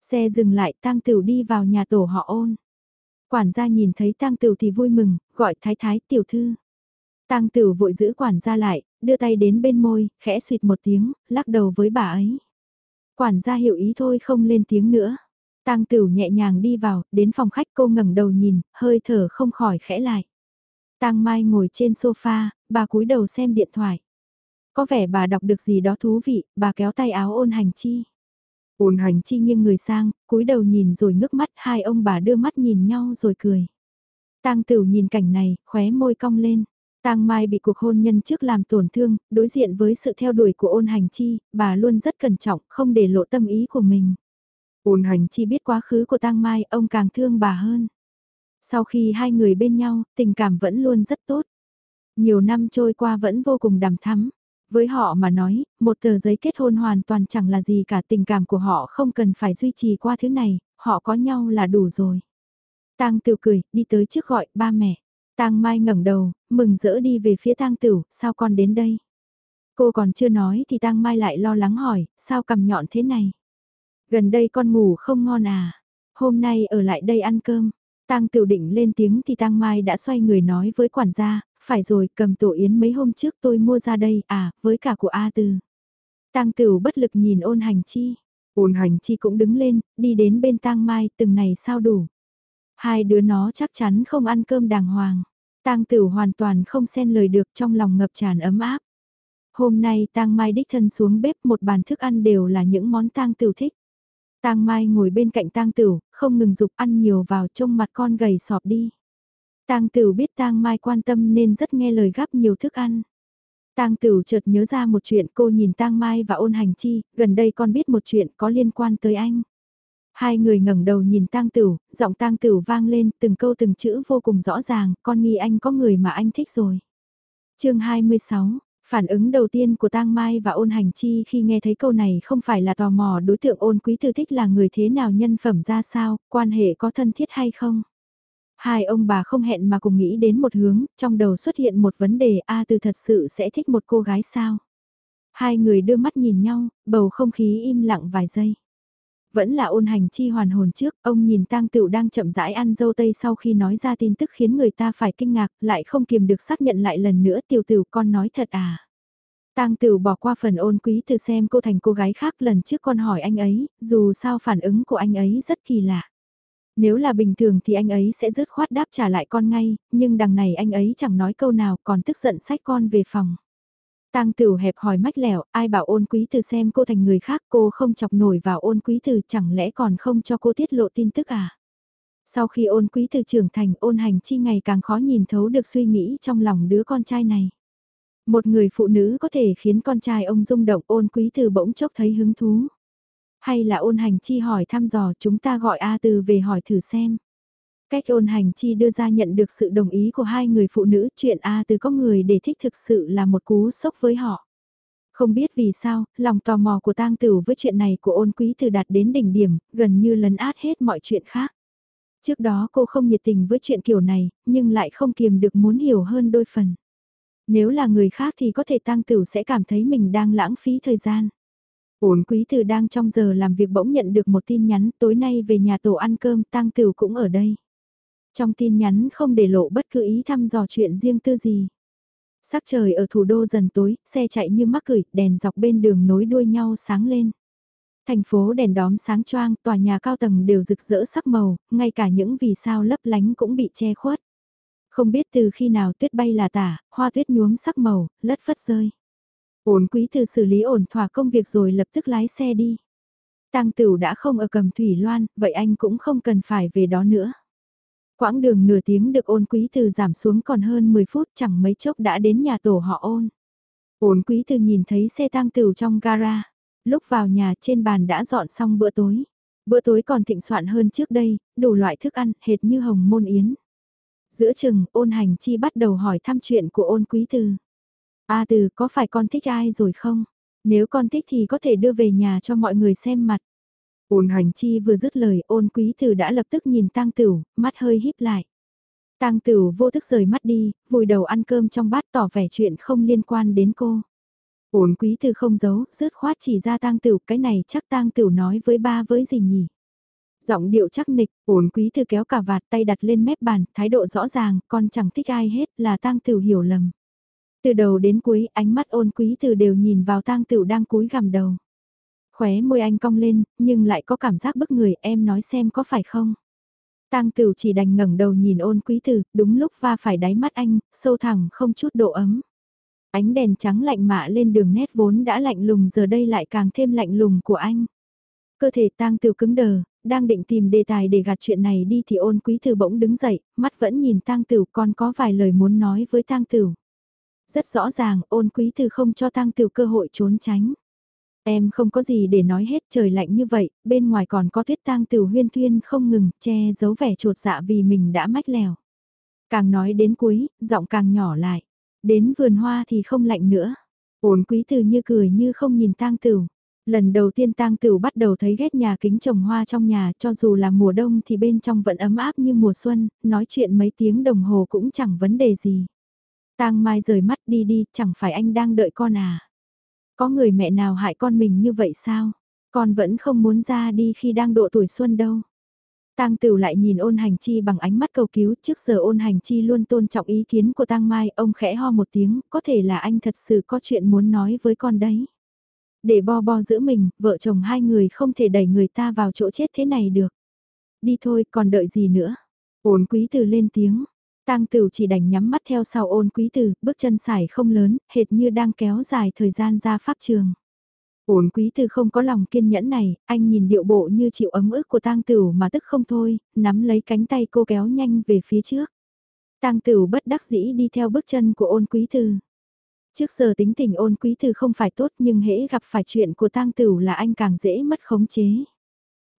Xe dừng lại, Tăng Tửu đi vào nhà tổ họ ôn. Quản gia nhìn thấy Tăng Tửu thì vui mừng, gọi thái thái tiểu thư. Tăng Tửu vội giữ quản gia lại, đưa tay đến bên môi, khẽ suyệt một tiếng, lắc đầu với bà ấy. Quản gia hiểu ý thôi không lên tiếng nữa. Tăng Tửu nhẹ nhàng đi vào, đến phòng khách cô ngẩng đầu nhìn, hơi thở không khỏi khẽ lại. Tang Mai ngồi trên sofa, bà cúi đầu xem điện thoại. Có vẻ bà đọc được gì đó thú vị, bà kéo tay áo ôn hành chi. Ôn hành chi nghiêng người sang, cúi đầu nhìn rồi ngước mắt, hai ông bà đưa mắt nhìn nhau rồi cười. Tang Tửu nhìn cảnh này, khóe môi cong lên. Tang Mai bị cuộc hôn nhân trước làm tổn thương, đối diện với sự theo đuổi của ôn hành chi, bà luôn rất cẩn trọng, không để lộ tâm ý của mình. Ôn hành chi biết quá khứ của Tang Mai, ông càng thương bà hơn. Sau khi hai người bên nhau, tình cảm vẫn luôn rất tốt. Nhiều năm trôi qua vẫn vô cùng đằm thắm. Với họ mà nói, một tờ giấy kết hôn hoàn toàn chẳng là gì cả tình cảm của họ không cần phải duy trì qua thứ này, họ có nhau là đủ rồi. Tang Tiểu cười, đi tới trước gọi ba mẹ. Tang Mai ngẩng đầu, mừng rỡ đi về phía Tang Tửu, sao con đến đây? Cô còn chưa nói thì Tang Mai lại lo lắng hỏi, sao cầm nhọn thế này? Gần đây con ngủ không ngon à? Hôm nay ở lại đây ăn cơm. Tang Tửu Định lên tiếng thì Tang Mai đã xoay người nói với quản gia, phải rồi, cầm tổ yến mấy hôm trước tôi mua ra đây, à, với cả của A Từ. Tang Tửu bất lực nhìn ôn hành chi. Ôn hành chi cũng đứng lên, đi đến bên Tang Mai, từng này sao đủ. Hai đứa nó chắc chắn không ăn cơm đàng hoàng. Tang Tử hoàn toàn không xen lời được trong lòng ngập tràn ấm áp. Hôm nay Tang Mai đích thân xuống bếp một bàn thức ăn đều là những món Tang Tử thích. Tang Mai ngồi bên cạnh Tang Tửu, không ngừng dục ăn nhiều vào trông mặt con gầy sọp đi. Tang Tửu biết Tang Mai quan tâm nên rất nghe lời gắp nhiều thức ăn. Tang Tửu chợt nhớ ra một chuyện cô nhìn Tang Mai và ôn hành chi, gần đây con biết một chuyện có liên quan tới anh. Hai người ngẩng đầu nhìn Tang Tửu, giọng Tang Tửu vang lên từng câu từng chữ vô cùng rõ ràng, con nghi anh có người mà anh thích rồi. chương 26, Phản ứng đầu tiên của Tang Mai và ôn hành chi khi nghe thấy câu này không phải là tò mò đối tượng ôn quý tư thích là người thế nào nhân phẩm ra sao, quan hệ có thân thiết hay không. Hai ông bà không hẹn mà cùng nghĩ đến một hướng, trong đầu xuất hiện một vấn đề A từ thật sự sẽ thích một cô gái sao. Hai người đưa mắt nhìn nhau, bầu không khí im lặng vài giây. Vẫn là ôn hành chi hoàn hồn trước, ông nhìn tang tựu đang chậm rãi ăn dâu tây sau khi nói ra tin tức khiến người ta phải kinh ngạc, lại không kiềm được xác nhận lại lần nữa tiểu tử con nói thật à. Tang Tửu bỏ qua phần ôn quý từ xem cô thành cô gái khác lần trước con hỏi anh ấy, dù sao phản ứng của anh ấy rất kỳ lạ. Nếu là bình thường thì anh ấy sẽ dứt khoát đáp trả lại con ngay, nhưng đằng này anh ấy chẳng nói câu nào còn tức giận sách con về phòng. Tang Tửu hẹp hỏi mách lẻo, ai bảo ôn quý từ xem cô thành người khác cô không chọc nổi vào ôn quý từ chẳng lẽ còn không cho cô tiết lộ tin tức à? Sau khi ôn quý từ trưởng thành ôn hành chi ngày càng khó nhìn thấu được suy nghĩ trong lòng đứa con trai này. Một người phụ nữ có thể khiến con trai ông rung động ôn quý từ bỗng chốc thấy hứng thú. Hay là ôn hành chi hỏi thăm dò chúng ta gọi A từ về hỏi thử xem. Cách ôn hành chi đưa ra nhận được sự đồng ý của hai người phụ nữ chuyện A từ có người để thích thực sự là một cú sốc với họ. Không biết vì sao, lòng tò mò của tang tử với chuyện này của ôn quý từ đạt đến đỉnh điểm, gần như lấn át hết mọi chuyện khác. Trước đó cô không nhiệt tình với chuyện kiểu này, nhưng lại không kiềm được muốn hiểu hơn đôi phần. Nếu là người khác thì có thể tang tử sẽ cảm thấy mình đang lãng phí thời gian. Ổn quý tử đang trong giờ làm việc bỗng nhận được một tin nhắn tối nay về nhà tổ ăn cơm tang tử cũng ở đây. Trong tin nhắn không để lộ bất cứ ý thăm dò chuyện riêng tư gì. Sắc trời ở thủ đô dần tối, xe chạy như mắc cửi, đèn dọc bên đường nối đuôi nhau sáng lên. Thành phố đèn đóm sáng choang, tòa nhà cao tầng đều rực rỡ sắc màu, ngay cả những vì sao lấp lánh cũng bị che khuất. Không biết từ khi nào tuyết bay là tả, hoa tuyết nhuốm sắc màu, lất phất rơi. Ổn quý từ xử lý ổn thỏa công việc rồi lập tức lái xe đi. Tăng tửu đã không ở cầm thủy loan, vậy anh cũng không cần phải về đó nữa. Quãng đường nửa tiếng được ôn quý từ giảm xuống còn hơn 10 phút chẳng mấy chốc đã đến nhà tổ họ ôn. Ôn quý từ nhìn thấy xe tang tửu trong gara. Lúc vào nhà trên bàn đã dọn xong bữa tối. Bữa tối còn thịnh soạn hơn trước đây, đủ loại thức ăn, hệt như hồng môn yến. Giữa chừng, ôn hành chi bắt đầu hỏi thăm chuyện của ôn quý từ. A từ, có phải con thích ai rồi không? Nếu con thích thì có thể đưa về nhà cho mọi người xem mặt. Ôn hành chi vừa dứt lời ôn quý từ đã lập tức nhìn tang tửu, mắt hơi híp lại. Tang tửu vô thức rời mắt đi, vùi đầu ăn cơm trong bát tỏ vẻ chuyện không liên quan đến cô. Ôn quý từ không giấu, rớt khoát chỉ ra tang tửu, cái này chắc tang tửu nói với ba với gì nhỉ? Giọng điệu chắc nịch, ổn quý thư kéo cả vạt tay đặt lên mép bàn, thái độ rõ ràng, con chẳng thích ai hết là tang tửu hiểu lầm. Từ đầu đến cuối, ánh mắt ôn quý từ đều nhìn vào tang tửu đang cúi gằm đầu. Khóe môi anh cong lên, nhưng lại có cảm giác bức người, em nói xem có phải không? Tang Tửu chỉ đành ngẩng đầu nhìn Ôn Quý Tử, đúng lúc va phải đáy mắt anh, sâu thẳng không chút độ ấm. Ánh đèn trắng lạnh mạ lên đường nét vốn đã lạnh lùng giờ đây lại càng thêm lạnh lùng của anh. Cơ thể Tang Tửu cứng đờ, đang định tìm đề tài để gạt chuyện này đi thì ôn quý từ bỗng đứng dậy, mắt vẫn nhìn tang tửu còn có vài lời muốn nói với tang tửu. Rất rõ ràng ôn quý từ không cho tang tửu cơ hội trốn tránh. Em không có gì để nói hết trời lạnh như vậy, bên ngoài còn có tuyết tang tửu huyên thuyên không ngừng, che giấu vẻ trột dạ vì mình đã mách lèo. Càng nói đến cuối, giọng càng nhỏ lại. Đến vườn hoa thì không lạnh nữa. Ôn quý từ như cười như không nhìn tang tửu. Lần đầu tiên tang tửu bắt đầu thấy ghét nhà kính trồng hoa trong nhà cho dù là mùa đông thì bên trong vẫn ấm áp như mùa xuân, nói chuyện mấy tiếng đồng hồ cũng chẳng vấn đề gì. tang mai rời mắt đi đi, chẳng phải anh đang đợi con à. Có người mẹ nào hại con mình như vậy sao? Con vẫn không muốn ra đi khi đang độ tuổi xuân đâu. Tang Tửu lại nhìn Ôn Hành Chi bằng ánh mắt cầu cứu, trước giờ Ôn Hành Chi luôn tôn trọng ý kiến của Tang Mai, ông khẽ ho một tiếng, có thể là anh thật sự có chuyện muốn nói với con đấy. Để bo bo giữ mình, vợ chồng hai người không thể đẩy người ta vào chỗ chết thế này được. Đi thôi, còn đợi gì nữa? Ôn quý từ lên tiếng. Tang Tửu chỉ đành nhắm mắt theo sau ôn quý từ, bước chân sải không lớn, hệt như đang kéo dài thời gian ra pháp trường. Ôn quý từ không có lòng kiên nhẫn này, anh nhìn điệu bộ như chịu ấm ức của tang tửu mà tức không thôi, nắm lấy cánh tay cô kéo nhanh về phía trước. Tang tửu bất đắc dĩ đi theo bước chân của ôn quý từ. Trước giờ tính tình ôn quý từ không phải tốt nhưng hễ gặp phải chuyện của tang tửu là anh càng dễ mất khống chế.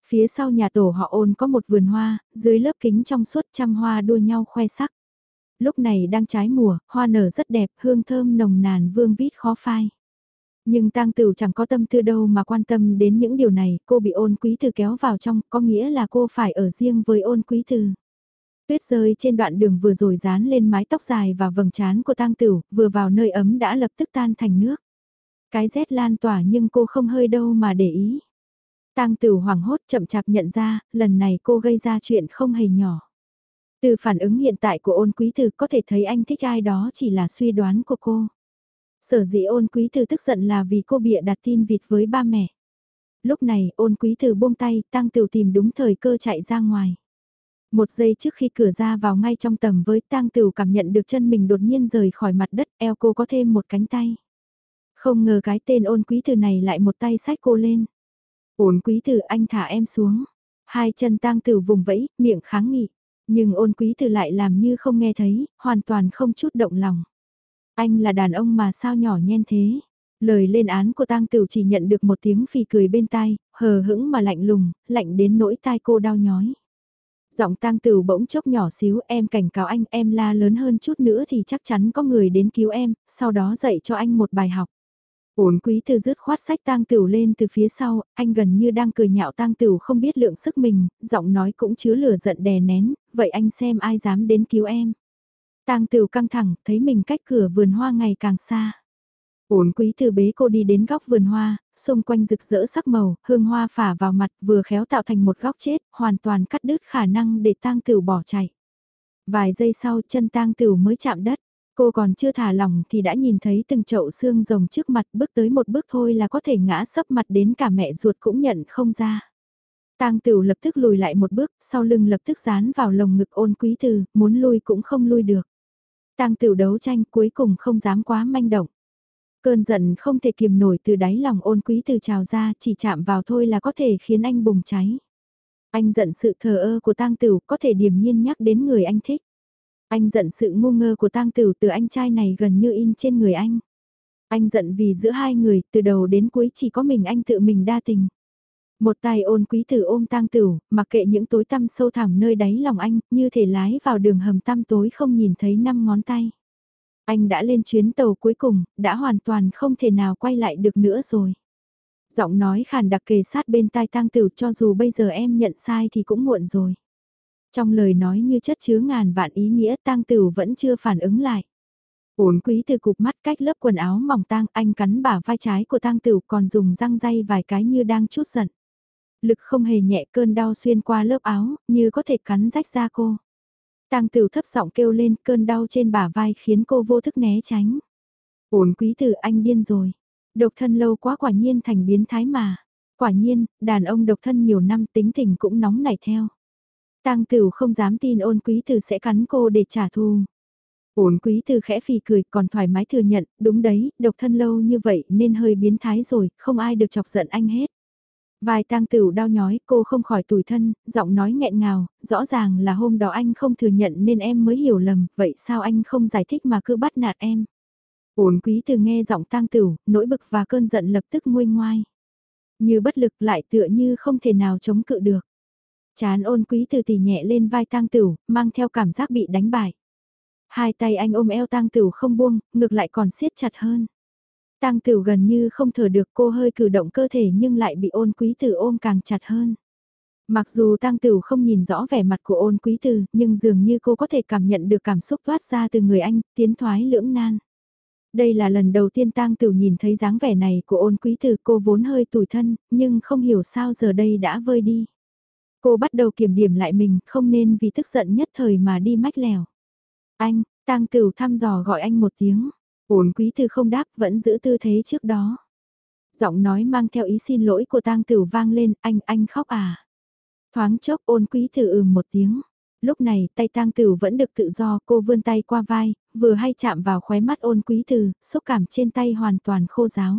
Phía sau nhà tổ họ ôn có một vườn hoa, dưới lớp kính trong suốt trăm hoa đua nhau khoe sắc. Lúc này đang trái mùa, hoa nở rất đẹp, hương thơm nồng nàn vương vít khó phai. Nhưng tang tửu chẳng có tâm tư đâu mà quan tâm đến những điều này, cô bị ôn quý từ kéo vào trong, có nghĩa là cô phải ở riêng với ôn quý từ. Tuyết rơi trên đoạn đường vừa rồi dán lên mái tóc dài và vầng trán của tang tửu, vừa vào nơi ấm đã lập tức tan thành nước. Cái rét lan tỏa nhưng cô không hơi đâu mà để ý. Tang Tử hoảng hốt chậm chạp nhận ra, lần này cô gây ra chuyện không hề nhỏ. Từ phản ứng hiện tại của ôn quý từ có thể thấy anh thích ai đó chỉ là suy đoán của cô. Sở dĩ ôn quý từ tức giận là vì cô bịa đặt tin vịt với ba mẹ. Lúc này ôn quý từ buông tay, tăng tiểu tìm đúng thời cơ chạy ra ngoài. Một giây trước khi cửa ra vào ngay trong tầm với tang tiểu cảm nhận được chân mình đột nhiên rời khỏi mặt đất, eo cô có thêm một cánh tay. Không ngờ cái tên ôn quý từ này lại một tay sách cô lên. Ôn quý từ anh thả em xuống. Hai chân tang tiểu vùng vẫy, miệng kháng nghị. Nhưng ôn quý từ lại làm như không nghe thấy, hoàn toàn không chút động lòng. Anh là đàn ông mà sao nhỏ nhen thế. Lời lên án của tang tử chỉ nhận được một tiếng phì cười bên tai, hờ hững mà lạnh lùng, lạnh đến nỗi tai cô đau nhói. Giọng tang tử bỗng chốc nhỏ xíu em cảnh cáo anh em la lớn hơn chút nữa thì chắc chắn có người đến cứu em, sau đó dạy cho anh một bài học. Ổn quý từ rứt khoát sách tang tửu lên từ phía sau, anh gần như đang cười nhạo tang tửu không biết lượng sức mình, giọng nói cũng chứa lửa giận đè nén, vậy anh xem ai dám đến cứu em. Tang tửu căng thẳng, thấy mình cách cửa vườn hoa ngày càng xa. Ổn quý từ bế cô đi đến góc vườn hoa, xung quanh rực rỡ sắc màu, hương hoa phả vào mặt vừa khéo tạo thành một góc chết, hoàn toàn cắt đứt khả năng để tang tửu bỏ chạy. Vài giây sau chân tang tửu mới chạm đất. Cô còn chưa thả lỏng thì đã nhìn thấy từng chậu xương rồng trước mặt bước tới một bước thôi là có thể ngã sấp mặt đến cả mẹ ruột cũng nhận không ra. Tang Tửu lập tức lùi lại một bước, sau lưng lập tức dán vào lồng ngực ôn quý từ, muốn lui cũng không lui được. Tang Tửu đấu tranh cuối cùng không dám quá manh động. Cơn giận không thể kiềm nổi từ đáy lòng ôn quý từ trào ra, chỉ chạm vào thôi là có thể khiến anh bùng cháy. Anh giận sự thờ ơ của Tang Tửu có thể điềm nhiên nhắc đến người anh thích. Anh giận sự ngu ngơ của tang tử từ anh trai này gần như in trên người anh. Anh giận vì giữa hai người, từ đầu đến cuối chỉ có mình anh tự mình đa tình. Một tay ôn quý tử ôm tang tử, mặc kệ những tối tăm sâu thẳm nơi đáy lòng anh, như thể lái vào đường hầm tăm tối không nhìn thấy năm ngón tay. Anh đã lên chuyến tàu cuối cùng, đã hoàn toàn không thể nào quay lại được nữa rồi. Giọng nói khàn đặc kề sát bên tai tang tử cho dù bây giờ em nhận sai thì cũng muộn rồi. Trong lời nói như chất chứa ngàn vạn ý nghĩa tang tử vẫn chưa phản ứng lại. Ổn quý từ cục mắt cách lớp quần áo mỏng tang anh cắn bả vai trái của tang tử còn dùng răng dây vài cái như đang chút giận. Lực không hề nhẹ cơn đau xuyên qua lớp áo, như có thể cắn rách da cô. Tang tử thấp giọng kêu lên cơn đau trên bả vai khiến cô vô thức né tránh. Ổn quý tử anh điên rồi. Độc thân lâu quá quả nhiên thành biến thái mà. Quả nhiên, đàn ông độc thân nhiều năm tính tình cũng nóng nảy theo. Tang Tửu không dám tin ôn quý tử sẽ cắn cô để trả thù. Ôn quý tử khẽ phì cười còn thoải mái thừa nhận, đúng đấy, độc thân lâu như vậy nên hơi biến thái rồi, không ai được chọc giận anh hết. Vài tang tửu đau nhói, cô không khỏi tủi thân, giọng nói nghẹn ngào, rõ ràng là hôm đó anh không thừa nhận nên em mới hiểu lầm, vậy sao anh không giải thích mà cứ bắt nạt em. Ôn quý Từ nghe giọng tang tửu, nỗi bực và cơn giận lập tức nguôi ngoai. Như bất lực lại tựa như không thể nào chống cự được. Chán ôn quý từ tỉ nhẹ lên vai tang tửu, mang theo cảm giác bị đánh bại. Hai tay anh ôm eo tang tửu không buông, ngược lại còn siết chặt hơn. Tang tửu gần như không thở được cô hơi cử động cơ thể nhưng lại bị ôn quý tử ôm càng chặt hơn. Mặc dù tang tửu không nhìn rõ vẻ mặt của ôn quý tử, nhưng dường như cô có thể cảm nhận được cảm xúc thoát ra từ người anh, tiến thoái lưỡng nan. Đây là lần đầu tiên tang tửu nhìn thấy dáng vẻ này của ôn quý tử cô vốn hơi tủi thân, nhưng không hiểu sao giờ đây đã vơi đi. Cô bắt đầu kiểm điểm lại mình, không nên vì tức giận nhất thời mà đi mách lèo. Anh, tang tửu thăm dò gọi anh một tiếng. Ổn quý từ không đáp vẫn giữ tư thế trước đó. Giọng nói mang theo ý xin lỗi của tang tửu vang lên, anh, anh khóc à. Thoáng chốc ôn quý từ ừm một tiếng. Lúc này tay tang tửu vẫn được tự do cô vươn tay qua vai, vừa hay chạm vào khóe mắt ôn quý từ, xúc cảm trên tay hoàn toàn khô giáo.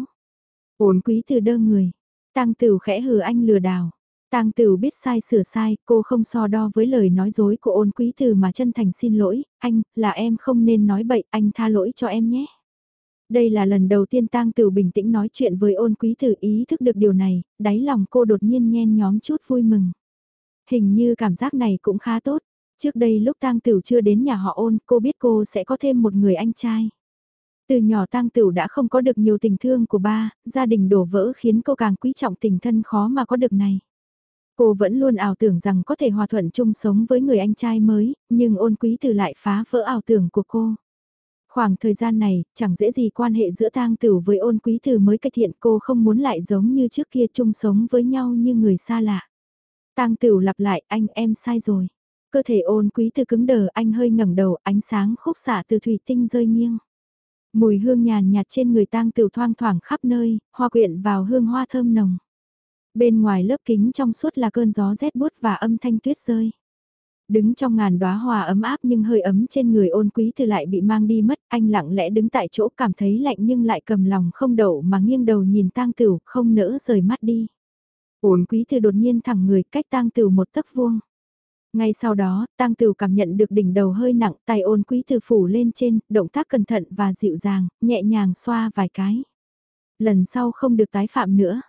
Ôn quý từ đơ người. Tang tửu khẽ hừ anh lừa đảo. Tang Tử biết sai sửa sai, cô không so đo với lời nói dối của ôn quý từ mà chân thành xin lỗi, anh, là em không nên nói bậy, anh tha lỗi cho em nhé. Đây là lần đầu tiên Tang Tử bình tĩnh nói chuyện với ôn quý từ ý thức được điều này, đáy lòng cô đột nhiên nhen nhóm chút vui mừng. Hình như cảm giác này cũng khá tốt, trước đây lúc Tang Tử chưa đến nhà họ ôn, cô biết cô sẽ có thêm một người anh trai. Từ nhỏ Tang Tử đã không có được nhiều tình thương của ba, gia đình đổ vỡ khiến cô càng quý trọng tình thân khó mà có được này. Cô vẫn luôn ảo tưởng rằng có thể hòa thuận chung sống với người anh trai mới, nhưng ôn quý từ lại phá vỡ ảo tưởng của cô. Khoảng thời gian này, chẳng dễ gì quan hệ giữa tang tử với ôn quý từ mới cải thiện cô không muốn lại giống như trước kia chung sống với nhau như người xa lạ. Tang tử lặp lại anh em sai rồi. Cơ thể ôn quý từ cứng đờ anh hơi ngẩng đầu ánh sáng khúc xạ từ thủy tinh rơi nghiêng. Mùi hương nhàn nhạt trên người tang tử thoang thoảng khắp nơi, hoa quyện vào hương hoa thơm nồng. Bên ngoài lớp kính trong suốt là cơn gió rét bút và âm thanh tuyết rơi. Đứng trong ngàn đóa hoa ấm áp nhưng hơi ấm trên người ôn quý từ lại bị mang đi mất, anh lặng lẽ đứng tại chỗ cảm thấy lạnh nhưng lại cầm lòng không đậu mà nghiêng đầu nhìn tang tửu không nỡ rời mắt đi. Ôn quý từ đột nhiên thẳng người cách tang tửu một tấc vuông. Ngay sau đó, tang tửu cảm nhận được đỉnh đầu hơi nặng, tay ôn quý từ phủ lên trên, động tác cẩn thận và dịu dàng, nhẹ nhàng xoa vài cái. Lần sau không được tái phạm nữa.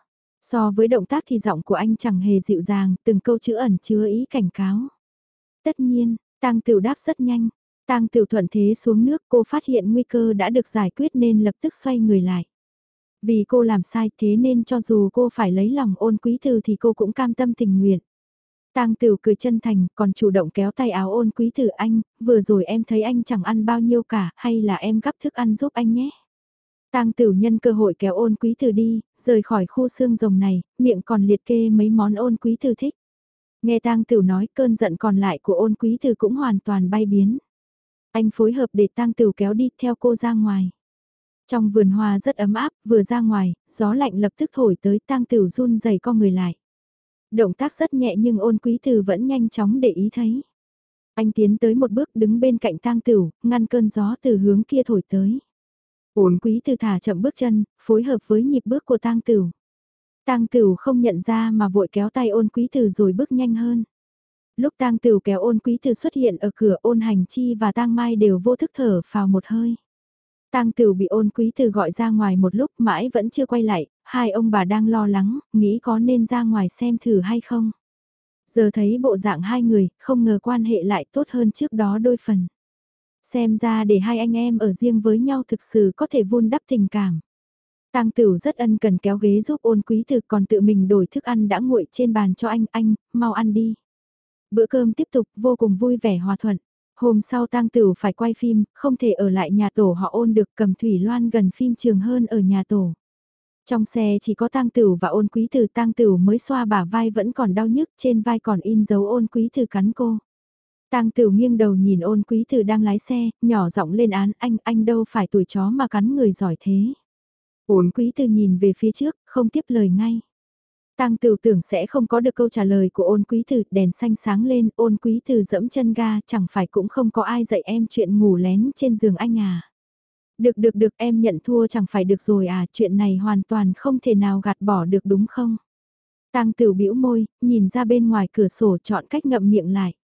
So với động tác thì giọng của anh chẳng hề dịu dàng, từng câu chữ ẩn chứa ý cảnh cáo. Tất nhiên, tang tiểu đáp rất nhanh. Tang tiểu thuận thế xuống nước cô phát hiện nguy cơ đã được giải quyết nên lập tức xoay người lại. Vì cô làm sai thế nên cho dù cô phải lấy lòng ôn quý từ thì cô cũng cam tâm tình nguyện. Tang Tiểu cười chân thành, còn chủ động kéo tay áo ôn quý tử anh, vừa rồi em thấy anh chẳng ăn bao nhiêu cả, hay là em gắp thức ăn giúp anh nhé. Tang Tửu nhân cơ hội kéo ôn quý tử đi, rời khỏi khu xương rồng này, miệng còn liệt kê mấy món ôn quý tử thích. Nghe tang Tửu nói cơn giận còn lại của ôn quý tử cũng hoàn toàn bay biến. Anh phối hợp để tang Tửu kéo đi theo cô ra ngoài. Trong vườn hoa rất ấm áp, vừa ra ngoài, gió lạnh lập tức thổi tới tang Tửu run rẩy co người lại. Động tác rất nhẹ nhưng ôn quý tử vẫn nhanh chóng để ý thấy. Anh tiến tới một bước đứng bên cạnh tang Tửu, ngăn cơn gió từ hướng kia thổi tới. Ôn quý từ thả chậm bước chân, phối hợp với nhịp bước của tang tửu. Tang Tửu không nhận ra mà vội kéo tay ôn quý tử rồi bước nhanh hơn. Lúc Tang Tửu kéo ôn quý tử xuất hiện ở cửa ôn hành chi và Tang Mai đều vô thức thở vào một hơi. Tang Tửu bị ôn quý tử gọi ra ngoài một lúc mãi vẫn chưa quay lại, hai ông bà đang lo lắng, nghĩ có nên ra ngoài xem thử hay không. Giờ thấy bộ dạng hai người, không ngờ quan hệ lại tốt hơn trước đó đôi phần. Xem ra để hai anh em ở riêng với nhau thực sự có thể vun đắp tình cảm. Tang Tửu rất ân cần kéo ghế giúp ôn quý thực còn tự mình đổi thức ăn đã nguội trên bàn cho anh, anh, mau ăn đi. Bữa cơm tiếp tục vô cùng vui vẻ hòa thuận. Hôm sau Tang Tửu phải quay phim, không thể ở lại nhà tổ họ ôn được cầm thủy loan gần phim trường hơn ở nhà tổ. Trong xe chỉ có Tang Tửu và ôn quý từ Tang Tửu mới xoa bả vai vẫn còn đau nhức trên vai còn in dấu ôn quý từ cắn cô. Tang Tửu nghiêng đầu nhìn ôn quý từ đang lái xe, nhỏ giọng lên án anh, anh đâu phải tuổi chó mà cắn người giỏi thế. Ôn quý từ nhìn về phía trước, không tiếp lời ngay. Tang Tửu tưởng sẽ không có được câu trả lời của ôn quý tử, đèn xanh sáng lên, ôn quý tử dẫm chân ga, chẳng phải cũng không có ai dạy em chuyện ngủ lén trên giường anh à. Được được được em nhận thua chẳng phải được rồi à, chuyện này hoàn toàn không thể nào gạt bỏ được đúng không? Tang Tửu bĩu môi, nhìn ra bên ngoài cửa sổ chọn cách ngậm miệng lại.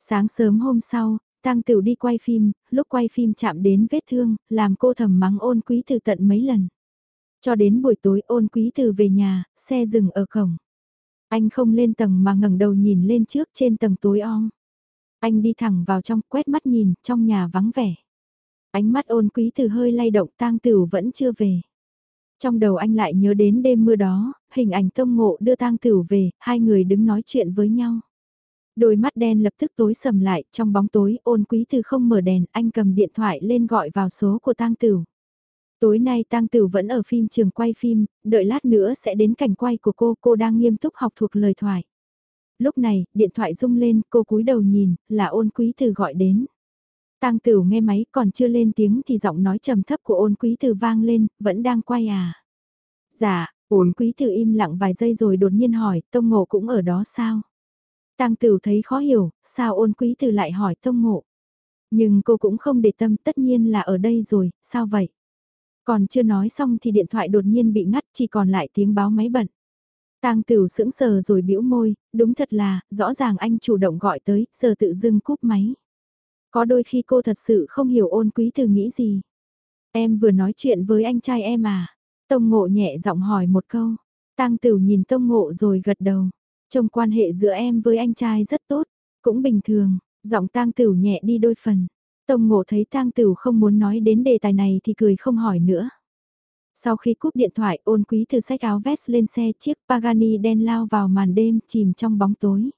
Sáng sớm hôm sau, Tăng Tử đi quay phim, lúc quay phim chạm đến vết thương, làm cô thầm mắng ôn quý từ tận mấy lần. Cho đến buổi tối ôn quý từ về nhà, xe dừng ở cổng. Anh không lên tầng mà ngẩng đầu nhìn lên trước trên tầng tối om. Anh đi thẳng vào trong quét mắt nhìn, trong nhà vắng vẻ. Ánh mắt ôn quý từ hơi lay động tang tử vẫn chưa về. Trong đầu anh lại nhớ đến đêm mưa đó, hình ảnh tông ngộ đưa tang tử về, hai người đứng nói chuyện với nhau. Đôi mắt đen lập tức tối sầm lại, trong bóng tối ôn quý từ không mở đèn, anh cầm điện thoại lên gọi vào số của tang tử. Tối nay Tang Tử vẫn ở phim trường quay phim, đợi lát nữa sẽ đến cảnh quay của cô, cô đang nghiêm túc học thuộc lời thoại. Lúc này, điện thoại rung lên, cô cúi đầu nhìn, là ôn quý từ gọi đến. Tang Tử nghe máy còn chưa lên tiếng thì giọng nói trầm thấp của ôn quý từ vang lên, vẫn đang quay à. Dạ, ôn quý từ im lặng vài giây rồi đột nhiên hỏi, Tông Ngộ cũng ở đó sao? Tang Tửu thấy khó hiểu, sao ôn quý từ lại hỏi Tông Ngộ? Nhưng cô cũng không để tâm tất nhiên là ở đây rồi, sao vậy? Còn chưa nói xong thì điện thoại đột nhiên bị ngắt chỉ còn lại tiếng báo máy bận. Tang Tửu sững sờ rồi bĩu môi, đúng thật là, rõ ràng anh chủ động gọi tới, giờ tự dưng cúp máy. Có đôi khi cô thật sự không hiểu ôn quý từ nghĩ gì. Em vừa nói chuyện với anh trai em à? Tông ngộ nhẹ giọng hỏi một câu. Tang Tửu nhìn Tông ngộ rồi gật đầu. Trong quan hệ giữa em với anh trai rất tốt, cũng bình thường, giọng Tang Tửu nhẹ đi đôi phần. Tông ngộ thấy tang tửu không muốn nói đến đề tài này thì cười không hỏi nữa. Sau khi cúp điện thoại ôn quý từ sách áo vest lên xe chiếc Pagani đen lao vào màn đêm chìm trong bóng tối.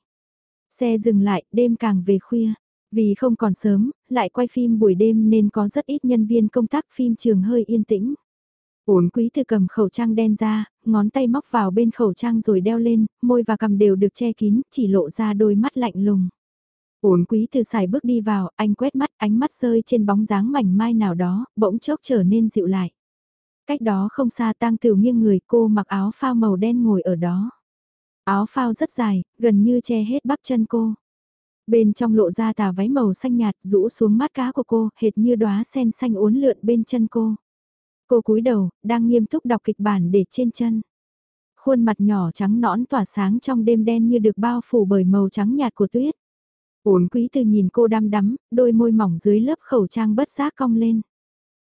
Xe dừng lại, đêm càng về khuya. Vì không còn sớm, lại quay phim buổi đêm nên có rất ít nhân viên công tác phim trường hơi yên tĩnh. Uốn quý từ cầm khẩu trang đen ra, ngón tay móc vào bên khẩu trang rồi đeo lên, môi và cầm đều được che kín, chỉ lộ ra đôi mắt lạnh lùng. Uốn quý từ xài bước đi vào, anh quét mắt, ánh mắt rơi trên bóng dáng mảnh mai nào đó, bỗng chốc trở nên dịu lại. Cách đó không xa tang tiểu nghiêng người cô mặc áo phao màu đen ngồi ở đó. Áo phao rất dài, gần như che hết bắp chân cô. Bên trong lộ ra tà váy màu xanh nhạt rũ xuống mắt cá của cô, hệt như đóa sen xanh uốn lượn bên chân cô. Cô cúi đầu, đang nghiêm túc đọc kịch bản để trên chân. Khuôn mặt nhỏ trắng nõn tỏa sáng trong đêm đen như được bao phủ bởi màu trắng nhạt của tuyết. Ổn quý từ nhìn cô đăm đắm, đôi môi mỏng dưới lớp khẩu trang bất giác cong lên.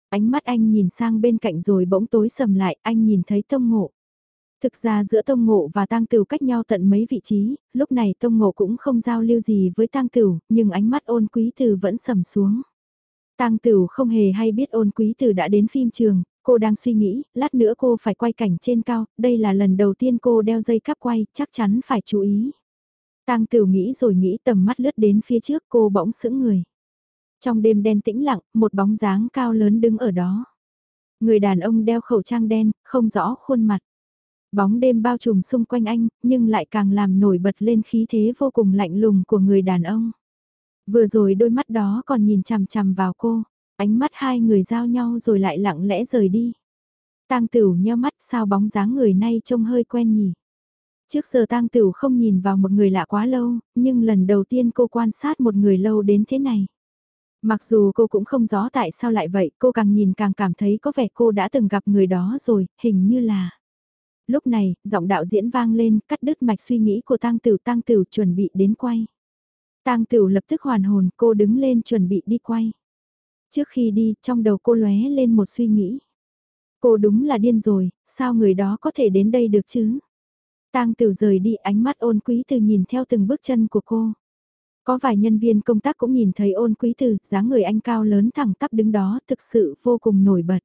Ánh mắt anh nhìn sang bên cạnh rồi bỗng tối sầm lại, anh nhìn thấy tông ngộ. Thực ra giữa Tông Ngộ và Tang Tửu cách nhau tận mấy vị trí, lúc này Tông Ngộ cũng không giao lưu gì với Tang Tửu, nhưng ánh mắt ôn quý từ vẫn sầm xuống. Tang Tửu không hề hay biết ôn quý từ đã đến phim trường, cô đang suy nghĩ, lát nữa cô phải quay cảnh trên cao, đây là lần đầu tiên cô đeo dây cáp quay, chắc chắn phải chú ý. Tang Tửu nghĩ rồi nghĩ tầm mắt lướt đến phía trước cô bỗng sững người. Trong đêm đen tĩnh lặng, một bóng dáng cao lớn đứng ở đó. Người đàn ông đeo khẩu trang đen, không rõ khuôn mặt. Bóng đêm bao trùm xung quanh anh, nhưng lại càng làm nổi bật lên khí thế vô cùng lạnh lùng của người đàn ông. Vừa rồi đôi mắt đó còn nhìn chằm chằm vào cô, ánh mắt hai người giao nhau rồi lại lặng lẽ rời đi. Tang Tửu nheo mắt sao bóng dáng người nay trông hơi quen nhỉ. Trước giờ Tang Tửu không nhìn vào một người lạ quá lâu, nhưng lần đầu tiên cô quan sát một người lâu đến thế này. Mặc dù cô cũng không rõ tại sao lại vậy, cô càng nhìn càng cảm thấy có vẻ cô đã từng gặp người đó rồi, hình như là lúc này, giọng đạo diễn vang lên, cắt đứt mạch suy nghĩ của tang Tửu tang Tửu chuẩn bị đến quay. tang Tửu lập tức hoàn hồn, cô đứng lên chuẩn bị đi quay. Trước khi đi, trong đầu cô lóe lên một suy nghĩ. Cô đúng là điên rồi, sao người đó có thể đến đây được chứ? tang Tửu rời đi ánh mắt ôn quý từ nhìn theo từng bước chân của cô. Có vài nhân viên công tác cũng nhìn thấy ôn quý từ, dáng người anh cao lớn thẳng tắp đứng đó thực sự vô cùng nổi bật.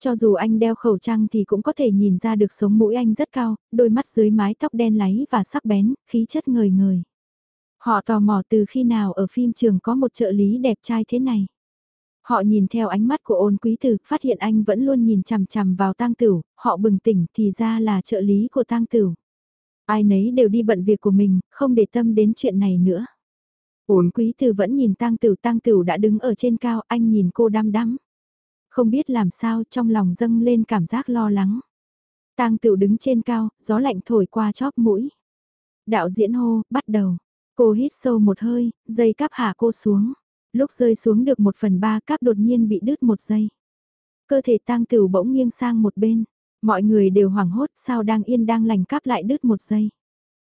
Cho dù anh đeo khẩu trang thì cũng có thể nhìn ra được sống mũi anh rất cao, đôi mắt dưới mái tóc đen láy và sắc bén, khí chất ngời ngời. Họ tò mò từ khi nào ở phim trường có một trợ lý đẹp trai thế này. Họ nhìn theo ánh mắt của ôn quý tử, phát hiện anh vẫn luôn nhìn chằm chằm vào tang tửu, họ bừng tỉnh thì ra là trợ lý của tang tửu. Ai nấy đều đi bận việc của mình, không để tâm đến chuyện này nữa. Ôn quý tử vẫn nhìn tang tửu, tang tửu đã đứng ở trên cao, anh nhìn cô đăm đăm. Không biết làm sao trong lòng dâng lên cảm giác lo lắng. Tang tửu đứng trên cao, gió lạnh thổi qua chóp mũi. Đạo diễn hô, bắt đầu. Cô hít sâu một hơi, dây cáp hạ cô xuống. Lúc rơi xuống được một phần ba cáp đột nhiên bị đứt một giây. Cơ thể tang tửu bỗng nghiêng sang một bên. Mọi người đều hoảng hốt sao đang yên đang lành cáp lại đứt một giây.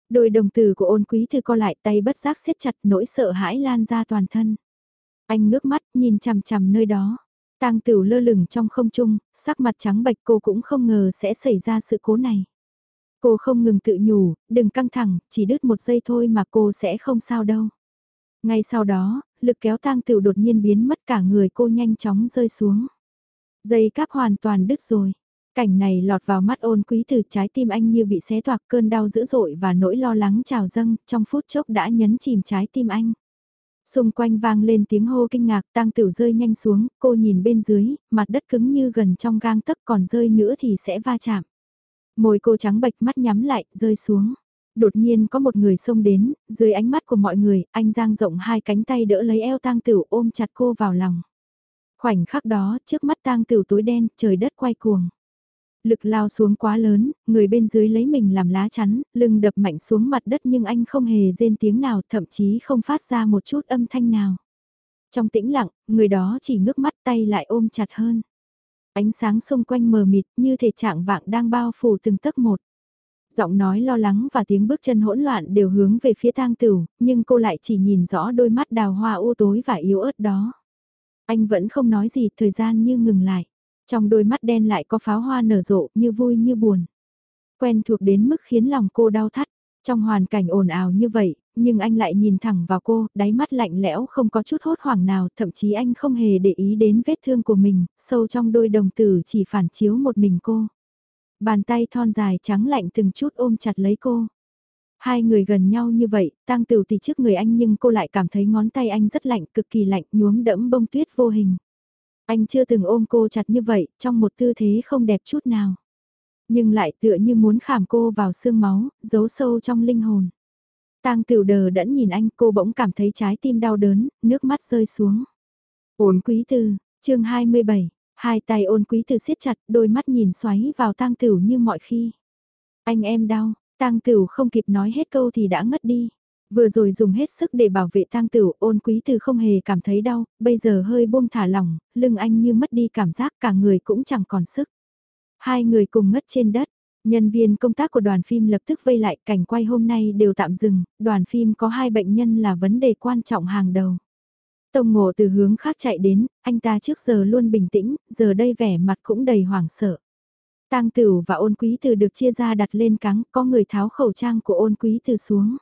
Đôi đồng tử của ôn quý thư co lại tay bất giác siết chặt nỗi sợ hãi lan ra toàn thân. Anh ngước mắt nhìn chằm chằm nơi đó. Tang Tửu lơ lửng trong không trung, sắc mặt trắng bệch cô cũng không ngờ sẽ xảy ra sự cố này. Cô không ngừng tự nhủ, đừng căng thẳng, chỉ đứt một giây thôi mà cô sẽ không sao đâu. Ngay sau đó, lực kéo Tang tiểu đột nhiên biến mất cả người cô nhanh chóng rơi xuống. Dây cáp hoàn toàn đứt rồi. Cảnh này lọt vào mắt ôn quý từ trái tim anh như bị xé toạc cơn đau dữ dội và nỗi lo lắng trào dâng, trong phút chốc đã nhấn chìm trái tim anh. Xung quanh vang lên tiếng hô kinh ngạc tang tiểu rơi nhanh xuống, cô nhìn bên dưới, mặt đất cứng như gần trong gang tấc còn rơi nữa thì sẽ va chạm. Môi cô trắng bệch mắt nhắm lại, rơi xuống. Đột nhiên có một người xông đến, dưới ánh mắt của mọi người, anh giang rộng hai cánh tay đỡ lấy eo tang tửu ôm chặt cô vào lòng. Khoảnh khắc đó, trước mắt tang tửu tối đen, trời đất quay cuồng. Lực lao xuống quá lớn, người bên dưới lấy mình làm lá chắn, lưng đập mạnh xuống mặt đất nhưng anh không hề rên tiếng nào, thậm chí không phát ra một chút âm thanh nào. Trong tĩnh lặng, người đó chỉ ngước mắt tay lại ôm chặt hơn. Ánh sáng xung quanh mờ mịt như thể trạng vạng đang bao phủ từng tấc một. Giọng nói lo lắng và tiếng bước chân hỗn loạn đều hướng về phía tang tửu, nhưng cô lại chỉ nhìn rõ đôi mắt đào hoa u tối và yếu ớt đó. Anh vẫn không nói gì, thời gian như ngừng lại. Trong đôi mắt đen lại có pháo hoa nở rộ như vui như buồn. Quen thuộc đến mức khiến lòng cô đau thắt. Trong hoàn cảnh ồn ào như vậy, nhưng anh lại nhìn thẳng vào cô, đáy mắt lạnh lẽo không có chút hốt hoảng nào, thậm chí anh không hề để ý đến vết thương của mình, sâu trong đôi đồng tử chỉ phản chiếu một mình cô. Bàn tay thon dài trắng lạnh từng chút ôm chặt lấy cô. Hai người gần nhau như vậy, tang tửu thì trước người anh nhưng cô lại cảm thấy ngón tay anh rất lạnh, cực kỳ lạnh, nhuốm đẫm bông tuyết vô hình. Anh chưa từng ôm cô chặt như vậy, trong một tư thế không đẹp chút nào. Nhưng lại tựa như muốn khảm cô vào xương máu, giấu sâu trong linh hồn. Tang Tửu đờ đẫn nhìn anh, cô bỗng cảm thấy trái tim đau đớn, nước mắt rơi xuống. Ổn Quý Tư, chương 27, hai tay Ôn Quý từ siết chặt, đôi mắt nhìn xoáy vào Tang Tửu như mọi khi. Anh em đau, Tang Tửu không kịp nói hết câu thì đã ngất đi. Vừa rồi dùng hết sức để bảo vệ tang tửu, ôn quý từ không hề cảm thấy đau, bây giờ hơi buông thả lỏng, lưng anh như mất đi cảm giác cả người cũng chẳng còn sức. Hai người cùng ngất trên đất, nhân viên công tác của đoàn phim lập tức vây lại cảnh quay hôm nay đều tạm dừng, đoàn phim có hai bệnh nhân là vấn đề quan trọng hàng đầu. Tông ngộ từ hướng khác chạy đến, anh ta trước giờ luôn bình tĩnh, giờ đây vẻ mặt cũng đầy hoảng sợ. Tang Tửu và Ôn Quý Từ được chia ra đặt lên cáng, có người tháo khẩu trang của Ôn Quý Từ xuống.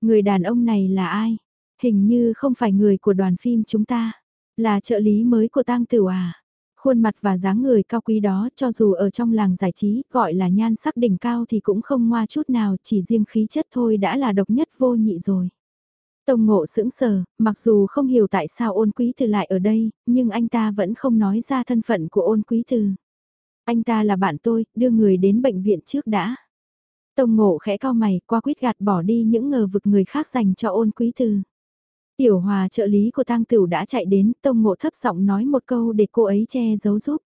Người đàn ông này là ai? Hình như không phải người của đoàn phim chúng ta, là trợ lý mới của Tang Tửu à? Khuôn mặt và dáng người cao quý đó cho dù ở trong làng giải trí gọi là nhan sắc đỉnh cao thì cũng không ngoa chút nào chỉ riêng khí chất thôi đã là độc nhất vô nhị rồi. Tông ngộ sững sờ, mặc dù không hiểu tại sao ôn quý từ lại ở đây, nhưng anh ta vẫn không nói ra thân phận của ôn quý từ. Anh ta là bạn tôi, đưa người đến bệnh viện trước đã. Tông ngộ khẽ cao mày, qua quyết gạt bỏ đi những ngờ vực người khác dành cho ôn quý từ. Tiểu hòa trợ lý của tang tửu đã chạy đến, tông ngộ thấp giọng nói một câu để cô ấy che giấu giúp.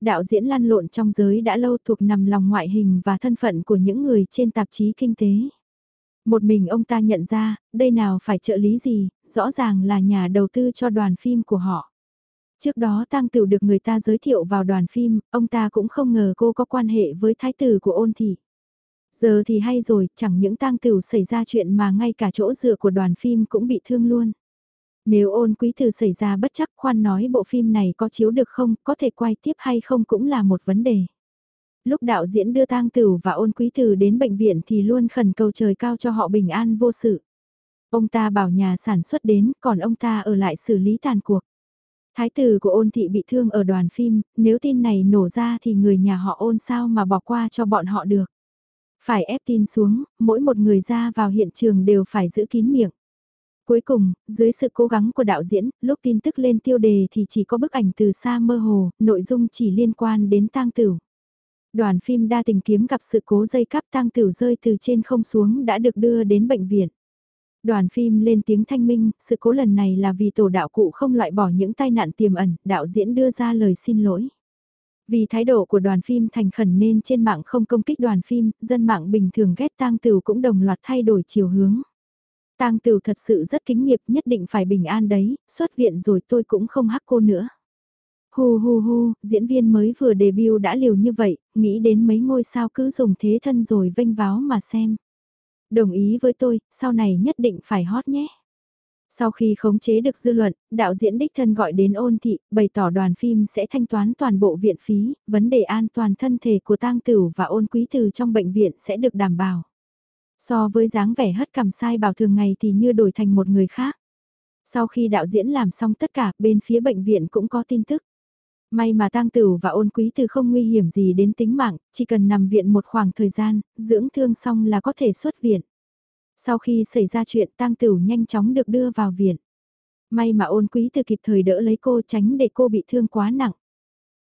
Đạo diễn lăn lộn trong giới đã lâu thuộc nằm lòng ngoại hình và thân phận của những người trên tạp chí kinh tế. Một mình ông ta nhận ra, đây nào phải trợ lý gì, rõ ràng là nhà đầu tư cho đoàn phim của họ. Trước đó tang tửu được người ta giới thiệu vào đoàn phim, ông ta cũng không ngờ cô có quan hệ với thái tử của ôn thị. Giờ thì hay rồi, chẳng những tang tửu xảy ra chuyện mà ngay cả chỗ dựa của đoàn phim cũng bị thương luôn. Nếu ôn quý tử xảy ra bất chắc khoan nói bộ phim này có chiếu được không, có thể quay tiếp hay không cũng là một vấn đề. Lúc đạo diễn đưa tang tử và ôn quý tử đến bệnh viện thì luôn khẩn cầu trời cao cho họ bình an vô sự. Ông ta bảo nhà sản xuất đến, còn ông ta ở lại xử lý tàn cuộc. Thái tử của ôn thị bị thương ở đoàn phim, nếu tin này nổ ra thì người nhà họ ôn sao mà bỏ qua cho bọn họ được. Phải ép tin xuống, mỗi một người ra vào hiện trường đều phải giữ kín miệng. Cuối cùng, dưới sự cố gắng của đạo diễn, lúc tin tức lên tiêu đề thì chỉ có bức ảnh từ xa mơ hồ, nội dung chỉ liên quan đến tang tử. Đoàn phim đa tình kiếm gặp sự cố dây cắp tang tiểu rơi từ trên không xuống đã được đưa đến bệnh viện. Đoàn phim lên tiếng thanh minh, sự cố lần này là vì tổ đạo cụ không loại bỏ những tai nạn tiềm ẩn, đạo diễn đưa ra lời xin lỗi. Vì thái độ của đoàn phim thành khẩn nên trên mạng không công kích đoàn phim, dân mạng bình thường ghét tang tửu cũng đồng loạt thay đổi chiều hướng. Tang tửu thật sự rất kính nghiệp nhất định phải bình an đấy, xuất viện rồi tôi cũng không hắc cô nữa. Hu hu hu, diễn viên mới vừa debut đã liều như vậy, nghĩ đến mấy ngôi sao cứ dùng thế thân rồi vênh váo mà xem. Đồng ý với tôi, sau này nhất định phải hot nhé. Sau khi khống chế được dư luận, đạo diễn đích thân gọi đến ôn thị, bày tỏ đoàn phim sẽ thanh toán toàn bộ viện phí, vấn đề an toàn thân thể của tang tử và ôn quý tử trong bệnh viện sẽ được đảm bảo. So với dáng vẻ hất cằm sai bảo thường ngày thì như đổi thành một người khác. Sau khi đạo diễn làm xong tất cả, bên phía bệnh viện cũng có tin tức. May mà tang tử và ôn quý từ không nguy hiểm gì đến tính mạng, chỉ cần nằm viện một khoảng thời gian, dưỡng thương xong là có thể xuất viện. Sau khi xảy ra chuyện tang tửu nhanh chóng được đưa vào viện. May mà ôn quý từ kịp thời đỡ lấy cô tránh để cô bị thương quá nặng.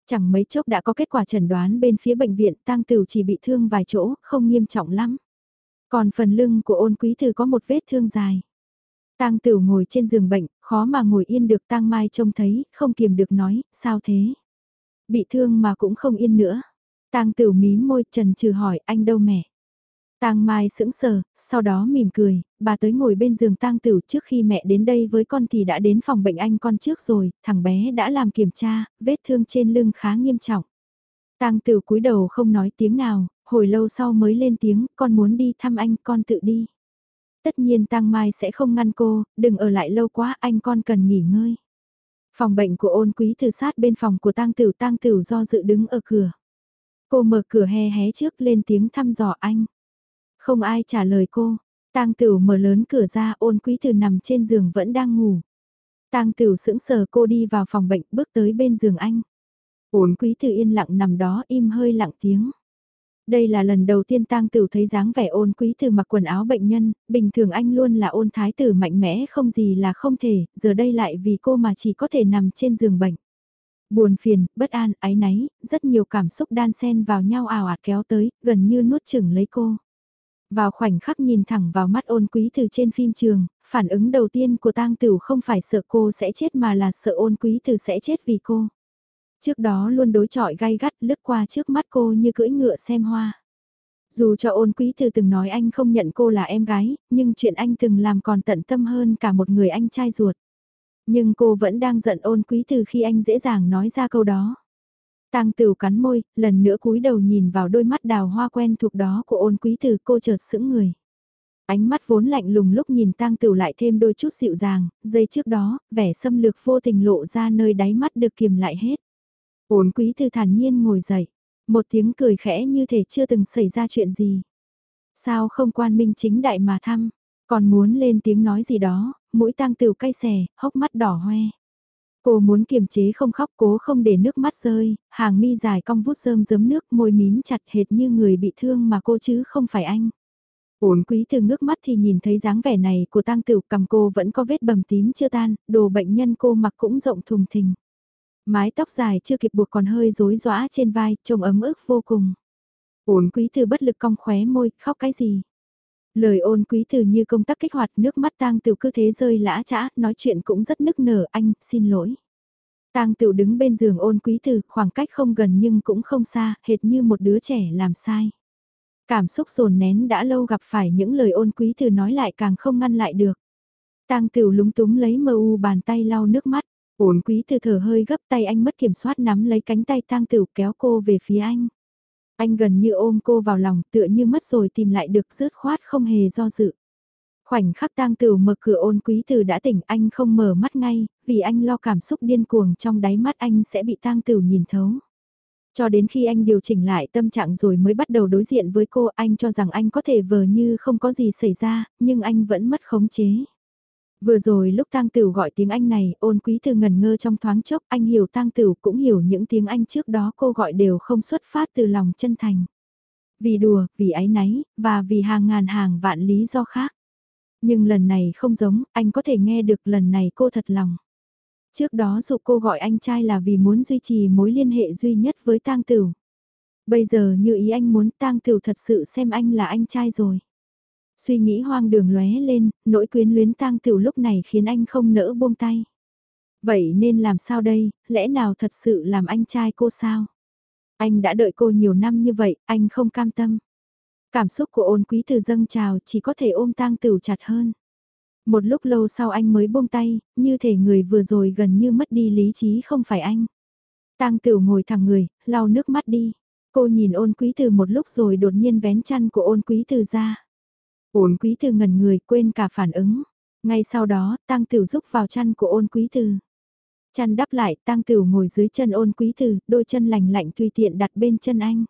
Chẳng mấy chốc đã có kết quả chẩn đoán bên phía bệnh viện tang tửu chỉ bị thương vài chỗ, không nghiêm trọng lắm. Còn phần lưng của ôn quý từ có một vết thương dài. Tang Tửu ngồi trên giường bệnh, khó mà ngồi yên được Tang Mai trông thấy, không kiềm được nói, sao thế? Bị thương mà cũng không yên nữa. Tang Tửu mím môi trần trừ hỏi anh đâu mẹ? Tang Mai sững sờ, sau đó mỉm cười, bà tới ngồi bên giường Tang Tửu trước khi mẹ đến đây với con thì đã đến phòng bệnh anh con trước rồi, thằng bé đã làm kiểm tra, vết thương trên lưng khá nghiêm trọng. Tang Tửu cúi đầu không nói tiếng nào, hồi lâu sau mới lên tiếng, con muốn đi thăm anh, con tự đi. Tất nhiên Tang Mai sẽ không ngăn cô, đừng ở lại lâu quá, anh con cần nghỉ ngơi. Phòng bệnh của ôn quý từ sát bên phòng của Tang Tửu, Tang Tửu do dự đứng ở cửa. Cô mở cửa hé hé trước lên tiếng thăm dò anh. Không ai trả lời cô. Tang Tửu mở lớn cửa ra, ôn quý từ nằm trên giường vẫn đang ngủ. Tang Tửu sững sờ cô đi vào phòng bệnh, bước tới bên giường anh. Ôn quý từ yên lặng nằm đó im hơi lặng tiếng. Đây là lần đầu tiên tang tử thấy dáng vẻ ôn quý từ mặc quần áo bệnh nhân, bình thường anh luôn là ôn thái tử mạnh mẽ không gì là không thể, giờ đây lại vì cô mà chỉ có thể nằm trên giường bệnh. Buồn phiền, bất an, ái náy, rất nhiều cảm xúc đan xen vào nhau ào ạt kéo tới, gần như nuốt chửng lấy cô. Vào khoảnh khắc nhìn thẳng vào mắt ôn quý từ trên phim trường, phản ứng đầu tiên của tang tử không phải sợ cô sẽ chết mà là sợ ôn quý từ sẽ chết vì cô. Trước đó luôn đối chọi gai gắt lướt qua trước mắt cô như cưỡi ngựa xem hoa. Dù cho ôn quý từ từng nói anh không nhận cô là em gái, nhưng chuyện anh từng làm còn tận tâm hơn cả một người anh trai ruột. Nhưng cô vẫn đang giận ôn quý từ khi anh dễ dàng nói ra câu đó. Tang Tửu cắn môi, lần nữa cúi đầu nhìn vào đôi mắt đào hoa quen thuộc đó của ôn quý từ cô chợt sững người. Ánh mắt vốn lạnh lùng lúc nhìn Tang Tửu lại thêm đôi chút dịu dàng, giây trước đó, vẻ xâm lược vô tình lộ ra nơi đáy mắt được kiềm lại hết. Ôn quý từ thản nhiên ngồi dậy, một tiếng cười khẽ như thể chưa từng xảy ra chuyện gì. Sao không quan minh chính đại mà thăm, còn muốn lên tiếng nói gì đó, mũi tang tửu cay xè, hốc mắt đỏ hoe. Cô muốn kiềm chế không khóc cố không để nước mắt rơi, hàng mi dài cong vút rơm rớm nước môi mím chặt hệt như người bị thương mà cô chứ không phải anh. Ổn quý từ ngước mắt thì nhìn thấy dáng vẻ này của tang tửu cầm cô vẫn có vết bầm tím chưa tan, đồ bệnh nhân cô mặc cũng rộng thùng thình. Mái tóc dài chưa kịp buộc còn hơi rối rõa trên vai, trông ấm ức vô cùng. Ôn quý từ bất lực cong khóe môi, khóc cái gì? Lời ôn quý từ như công tắc kích hoạt nước mắt tang tiểu cứ thế rơi lã chã, nói chuyện cũng rất nức nở anh, xin lỗi. Tang tiểu đứng bên giường ôn quý từ, khoảng cách không gần nhưng cũng không xa, hệt như một đứa trẻ làm sai. Cảm xúc dồn nén đã lâu gặp phải những lời ôn quý từ nói lại càng không ngăn lại được. Tang tiểu lúng túng lấy mờ u bàn tay lau nước mắt. Ôn quý từ thở hơi gấp tay anh mất kiểm soát nắm lấy cánh tay tang Tửu kéo cô về phía anh. Anh gần như ôm cô vào lòng tựa như mất rồi tìm lại được rớt khoát không hề do dự. Khoảnh khắc tang tử mở cửa ôn quý từ đã tỉnh anh không mở mắt ngay, vì anh lo cảm xúc điên cuồng trong đáy mắt anh sẽ bị tang tử nhìn thấu. Cho đến khi anh điều chỉnh lại tâm trạng rồi mới bắt đầu đối diện với cô anh cho rằng anh có thể vờ như không có gì xảy ra, nhưng anh vẫn mất khống chế. Vừa rồi lúc tang tử gọi tiếng anh này, ôn quý từ ngần ngơ trong thoáng chốc, anh hiểu tang tử cũng hiểu những tiếng anh trước đó cô gọi đều không xuất phát từ lòng chân thành. Vì đùa, vì ái náy, và vì hàng ngàn hàng vạn lý do khác. Nhưng lần này không giống, anh có thể nghe được lần này cô thật lòng. Trước đó dù cô gọi anh trai là vì muốn duy trì mối liên hệ duy nhất với tang tử. Bây giờ như ý anh muốn tang tử thật sự xem anh là anh trai rồi. Suy nghĩ hoang đường lóe lên, nỗi quyến luyến tang tiểu lúc này khiến anh không nỡ buông tay. Vậy nên làm sao đây, lẽ nào thật sự làm anh trai cô sao? Anh đã đợi cô nhiều năm như vậy, anh không cam tâm. Cảm xúc của ôn quý từ dâng trào chỉ có thể ôm tang tiểu chặt hơn. Một lúc lâu sau anh mới buông tay, như thể người vừa rồi gần như mất đi lý trí không phải anh. Tang tiểu ngồi thẳng người, lau nước mắt đi. Cô nhìn ôn quý từ một lúc rồi đột nhiên vén chăn của ôn quý từ ra. Ôn quý từ ngẩn người quên cả phản ứng. Ngay sau đó, tăng tiểu giúp vào chăn của ôn quý từ. Chăn đắp lại, tăng tiểu ngồi dưới chân ôn quý từ, đôi chân lành lạnh tùy tiện đặt bên chân anh.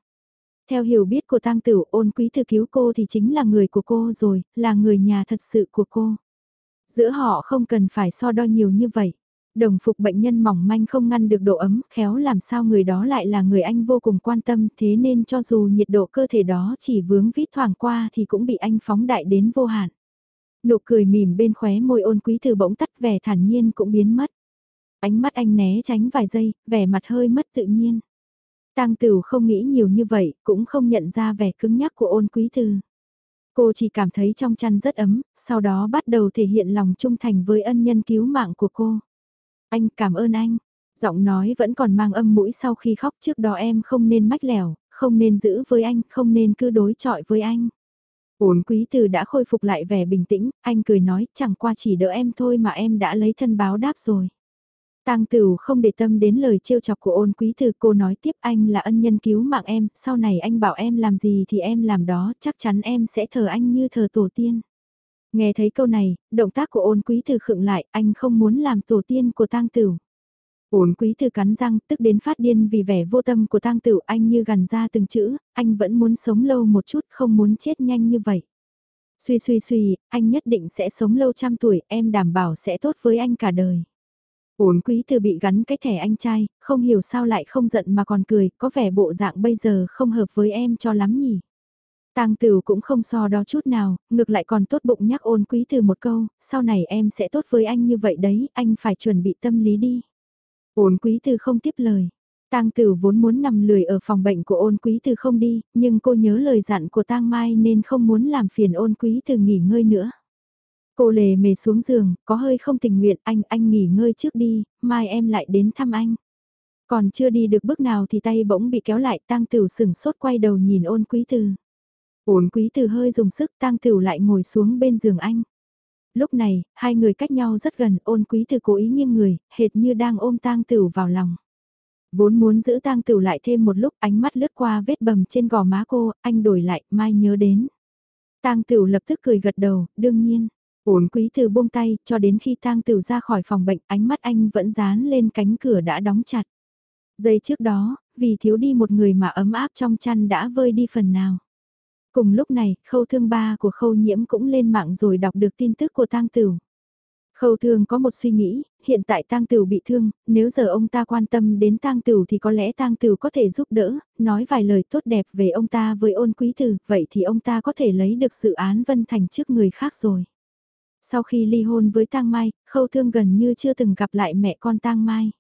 Theo hiểu biết của tăng tiểu ôn quý từ cứu cô thì chính là người của cô rồi, là người nhà thật sự của cô. Giữa họ không cần phải so đo nhiều như vậy. Đồng phục bệnh nhân mỏng manh không ngăn được độ ấm, khéo làm sao người đó lại là người anh vô cùng quan tâm, thế nên cho dù nhiệt độ cơ thể đó chỉ vướng vít thoảng qua thì cũng bị anh phóng đại đến vô hạn. Nụ cười mỉm bên khóe môi ôn quý từ bỗng tắt vẻ thản nhiên cũng biến mất. Ánh mắt anh né tránh vài giây, vẻ mặt hơi mất tự nhiên. Tang Tửu không nghĩ nhiều như vậy, cũng không nhận ra vẻ cứng nhắc của ôn quý từ. Cô chỉ cảm thấy trong chăn rất ấm, sau đó bắt đầu thể hiện lòng trung thành với ân nhân cứu mạng của cô. Anh cảm ơn anh. Giọng nói vẫn còn mang âm mũi sau khi khóc trước đó em không nên mách lẻo, không nên giữ với anh, không nên cứ đối chọi với anh. Ổn quý từ đã khôi phục lại vẻ bình tĩnh, anh cười nói chẳng qua chỉ đỡ em thôi mà em đã lấy thân báo đáp rồi. Tang Tửu không để tâm đến lời trêu chọc của ôn quý từ cô nói tiếp anh là ân nhân cứu mạng em, sau này anh bảo em làm gì thì em làm đó, chắc chắn em sẽ thờ anh như thờ tổ tiên. Nghe thấy câu này, động tác của ôn quý từ khựng lại, anh không muốn làm tổ tiên của tang tửu. Ôn quý từ cắn răng, tức đến phát điên vì vẻ vô tâm của tang tửu anh như gần ra từng chữ, anh vẫn muốn sống lâu một chút, không muốn chết nhanh như vậy. Suy suy suy, anh nhất định sẽ sống lâu trăm tuổi, em đảm bảo sẽ tốt với anh cả đời. Ôn quý từ bị gắn cái thẻ anh trai, không hiểu sao lại không giận mà còn cười, có vẻ bộ dạng bây giờ không hợp với em cho lắm nhỉ. Tang Tử cũng không so đó chút nào, ngược lại còn tốt bụng nhắc ôn quý từ một câu, sau này em sẽ tốt với anh như vậy đấy, anh phải chuẩn bị tâm lý đi. Ôn quý từ không tiếp lời. Tang Tử vốn muốn nằm lười ở phòng bệnh của ôn quý từ không đi, nhưng cô nhớ lời dặn của Tang Mai nên không muốn làm phiền ôn quý từ nghỉ ngơi nữa. Cô lề mề xuống giường, có hơi không tình nguyện, anh, anh nghỉ ngơi trước đi, mai em lại đến thăm anh. Còn chưa đi được bước nào thì tay bỗng bị kéo lại, tang tửu sững sốt quay đầu nhìn ôn quý từ. Ôn quý từ hơi dùng sức, tang tửu lại ngồi xuống bên giường anh. Lúc này, hai người cách nhau rất gần, ôn quý từ cố ý nghiêng người, hệt như đang ôm tang tửu vào lòng. Vốn muốn giữ tang tửu lại thêm một lúc ánh mắt lướt qua vết bầm trên gò má cô, anh đổi lại, mai nhớ đến. Tang tửu lập tức cười gật đầu, đương nhiên. Ổn quý từ buông tay, cho đến khi tang Tửu ra khỏi phòng bệnh, ánh mắt anh vẫn dán lên cánh cửa đã đóng chặt. Giây trước đó, vì thiếu đi một người mà ấm áp trong chăn đã vơi đi phần nào. Cùng lúc này, khâu thương ba của khâu nhiễm cũng lên mạng rồi đọc được tin tức của tang tử. Khâu thương có một suy nghĩ, hiện tại tang tử bị thương, nếu giờ ông ta quan tâm đến tang tử thì có lẽ tang tử có thể giúp đỡ, nói vài lời tốt đẹp về ông ta với ôn quý tử, vậy thì ông ta có thể lấy được dự án Vân Thành trước người khác rồi. Sau khi ly hôn với Tang Mai, Khâu Thương gần như chưa từng gặp lại mẹ con Tang Mai.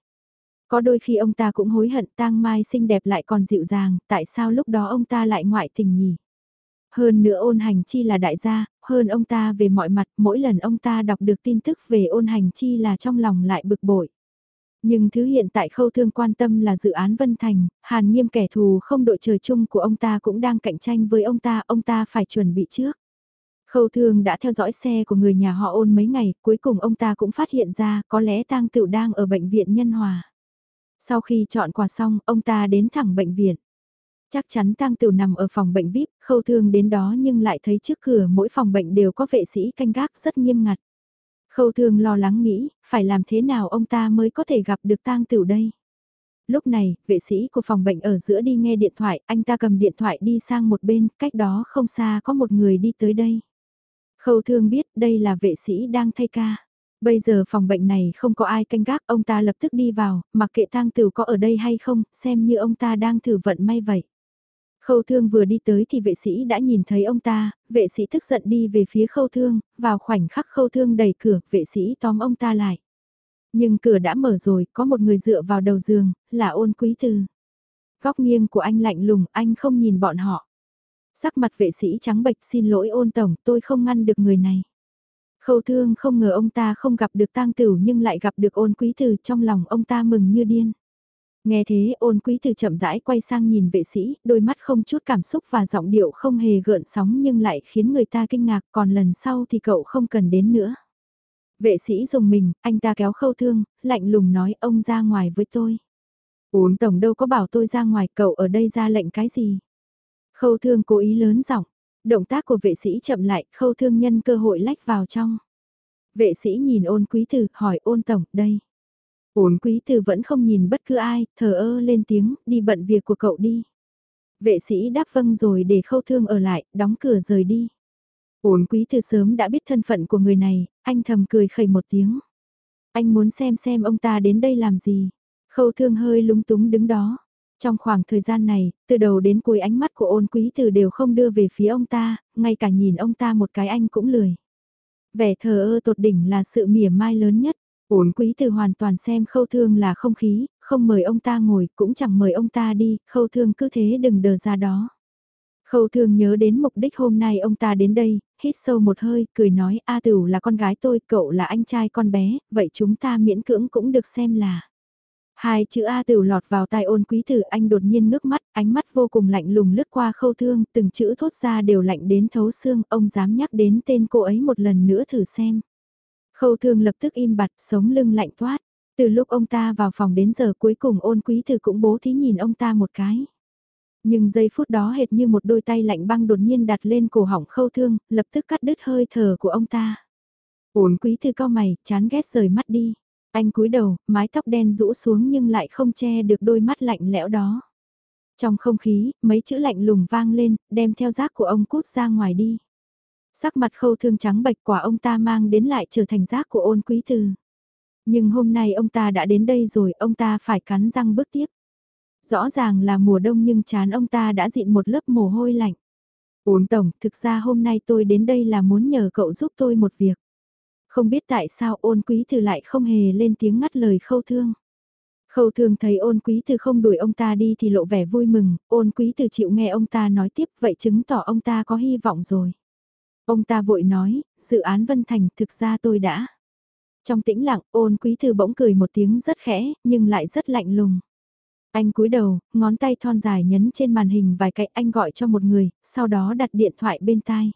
Có đôi khi ông ta cũng hối hận Tang Mai xinh đẹp lại còn dịu dàng, tại sao lúc đó ông ta lại ngoại tình nhỉ? Hơn nữa ôn hành chi là đại gia, hơn ông ta về mọi mặt, mỗi lần ông ta đọc được tin tức về ôn hành chi là trong lòng lại bực bội. Nhưng thứ hiện tại khâu thương quan tâm là dự án Vân Thành, hàn nghiêm kẻ thù không đội trời chung của ông ta cũng đang cạnh tranh với ông ta, ông ta phải chuẩn bị trước. Khâu thương đã theo dõi xe của người nhà họ ôn mấy ngày, cuối cùng ông ta cũng phát hiện ra có lẽ tang tựu đang ở bệnh viện Nhân Hòa. Sau khi chọn quà xong, ông ta đến thẳng bệnh viện. Chắc chắn tang tửu nằm ở phòng bệnh VIP, khâu thương đến đó nhưng lại thấy trước cửa mỗi phòng bệnh đều có vệ sĩ canh gác rất nghiêm ngặt. Khâu thương lo lắng nghĩ, phải làm thế nào ông ta mới có thể gặp được tang tửu đây. Lúc này, vệ sĩ của phòng bệnh ở giữa đi nghe điện thoại, anh ta cầm điện thoại đi sang một bên, cách đó không xa có một người đi tới đây. Khâu thương biết đây là vệ sĩ đang thay ca. Bây giờ phòng bệnh này không có ai canh gác, ông ta lập tức đi vào, mặc kệ tang tử có ở đây hay không, xem như ông ta đang thử vận may vậy. Khâu thương vừa đi tới thì vệ sĩ đã nhìn thấy ông ta, vệ sĩ tức giận đi về phía khâu thương, vào khoảnh khắc khâu thương đẩy cửa, vệ sĩ tóm ông ta lại. Nhưng cửa đã mở rồi, có một người dựa vào đầu giường, là ôn quý từ. Góc nghiêng của anh lạnh lùng, anh không nhìn bọn họ. Sắc mặt vệ sĩ trắng bệch xin lỗi ôn tổng, tôi không ngăn được người này. Khâu thương không ngờ ông ta không gặp được tang tử nhưng lại gặp được ôn quý tử trong lòng ông ta mừng như điên. Nghe thế ôn quý từ chậm rãi quay sang nhìn vệ sĩ, đôi mắt không chút cảm xúc và giọng điệu không hề gợn sóng nhưng lại khiến người ta kinh ngạc còn lần sau thì cậu không cần đến nữa. Vệ sĩ dùng mình, anh ta kéo khâu thương, lạnh lùng nói ông ra ngoài với tôi. Ôn tổng đâu có bảo tôi ra ngoài cậu ở đây ra lệnh cái gì. Khâu thương cố ý lớn giọng, động tác của vệ sĩ chậm lại, khâu thương nhân cơ hội lách vào trong. Vệ sĩ nhìn ôn quý từ hỏi ôn tổng, đây. Ôn quý Từ vẫn không nhìn bất cứ ai, thờ ơ lên tiếng, đi bận việc của cậu đi. Vệ sĩ đáp vâng rồi để khâu thương ở lại, đóng cửa rời đi. Ôn quý Từ sớm đã biết thân phận của người này, anh thầm cười khẩy một tiếng. Anh muốn xem xem ông ta đến đây làm gì. Khâu thương hơi lúng túng đứng đó. Trong khoảng thời gian này, từ đầu đến cuối ánh mắt của ôn quý từ đều không đưa về phía ông ta, ngay cả nhìn ông ta một cái anh cũng lười. Vẻ thờ ơ tột đỉnh là sự mỉa mai lớn nhất. Ôn quý từ hoàn toàn xem khâu thương là không khí, không mời ông ta ngồi, cũng chẳng mời ông ta đi, khâu thương cứ thế đừng đờ ra đó. Khâu thương nhớ đến mục đích hôm nay ông ta đến đây, hít sâu một hơi, cười nói A Tửu là con gái tôi, cậu là anh trai con bé, vậy chúng ta miễn cưỡng cũng được xem là. Hai chữ A tử lọt vào tai ôn quý tử anh đột nhiên ngước mắt, ánh mắt vô cùng lạnh lùng lướt qua khâu thương, từng chữ thốt ra đều lạnh đến thấu xương, ông dám nhắc đến tên cô ấy một lần nữa thử xem. Khâu thương lập tức im bặt, sống lưng lạnh toát. Từ lúc ông ta vào phòng đến giờ cuối cùng ôn quý Thư cũng bố thí nhìn ông ta một cái. Nhưng giây phút đó hệt như một đôi tay lạnh băng đột nhiên đặt lên cổ họng khâu thương, lập tức cắt đứt hơi thở của ông ta. Ôn quý Thư cao mày, chán ghét rời mắt đi. Anh cúi đầu, mái tóc đen rũ xuống nhưng lại không che được đôi mắt lạnh lẽo đó. Trong không khí, mấy chữ lạnh lùng vang lên, đem theo rác của ông cút ra ngoài đi. Sắc mặt khâu thương trắng bạch quả ông ta mang đến lại trở thành rác của ôn quý từ. Nhưng hôm nay ông ta đã đến đây rồi, ông ta phải cắn răng bước tiếp. Rõ ràng là mùa đông nhưng chán ông ta đã dịn một lớp mồ hôi lạnh. Ôn tổng, thực ra hôm nay tôi đến đây là muốn nhờ cậu giúp tôi một việc. Không biết tại sao ôn quý từ lại không hề lên tiếng ngắt lời khâu thương. Khâu thương thấy ôn quý từ không đuổi ông ta đi thì lộ vẻ vui mừng, ôn quý từ chịu nghe ông ta nói tiếp vậy chứng tỏ ông ta có hy vọng rồi. Ông ta vội nói, dự án Vân Thành thực ra tôi đã. Trong tĩnh lặng ôn quý thư bỗng cười một tiếng rất khẽ, nhưng lại rất lạnh lùng. Anh cúi đầu, ngón tay thon dài nhấn trên màn hình vài cái anh gọi cho một người, sau đó đặt điện thoại bên tai.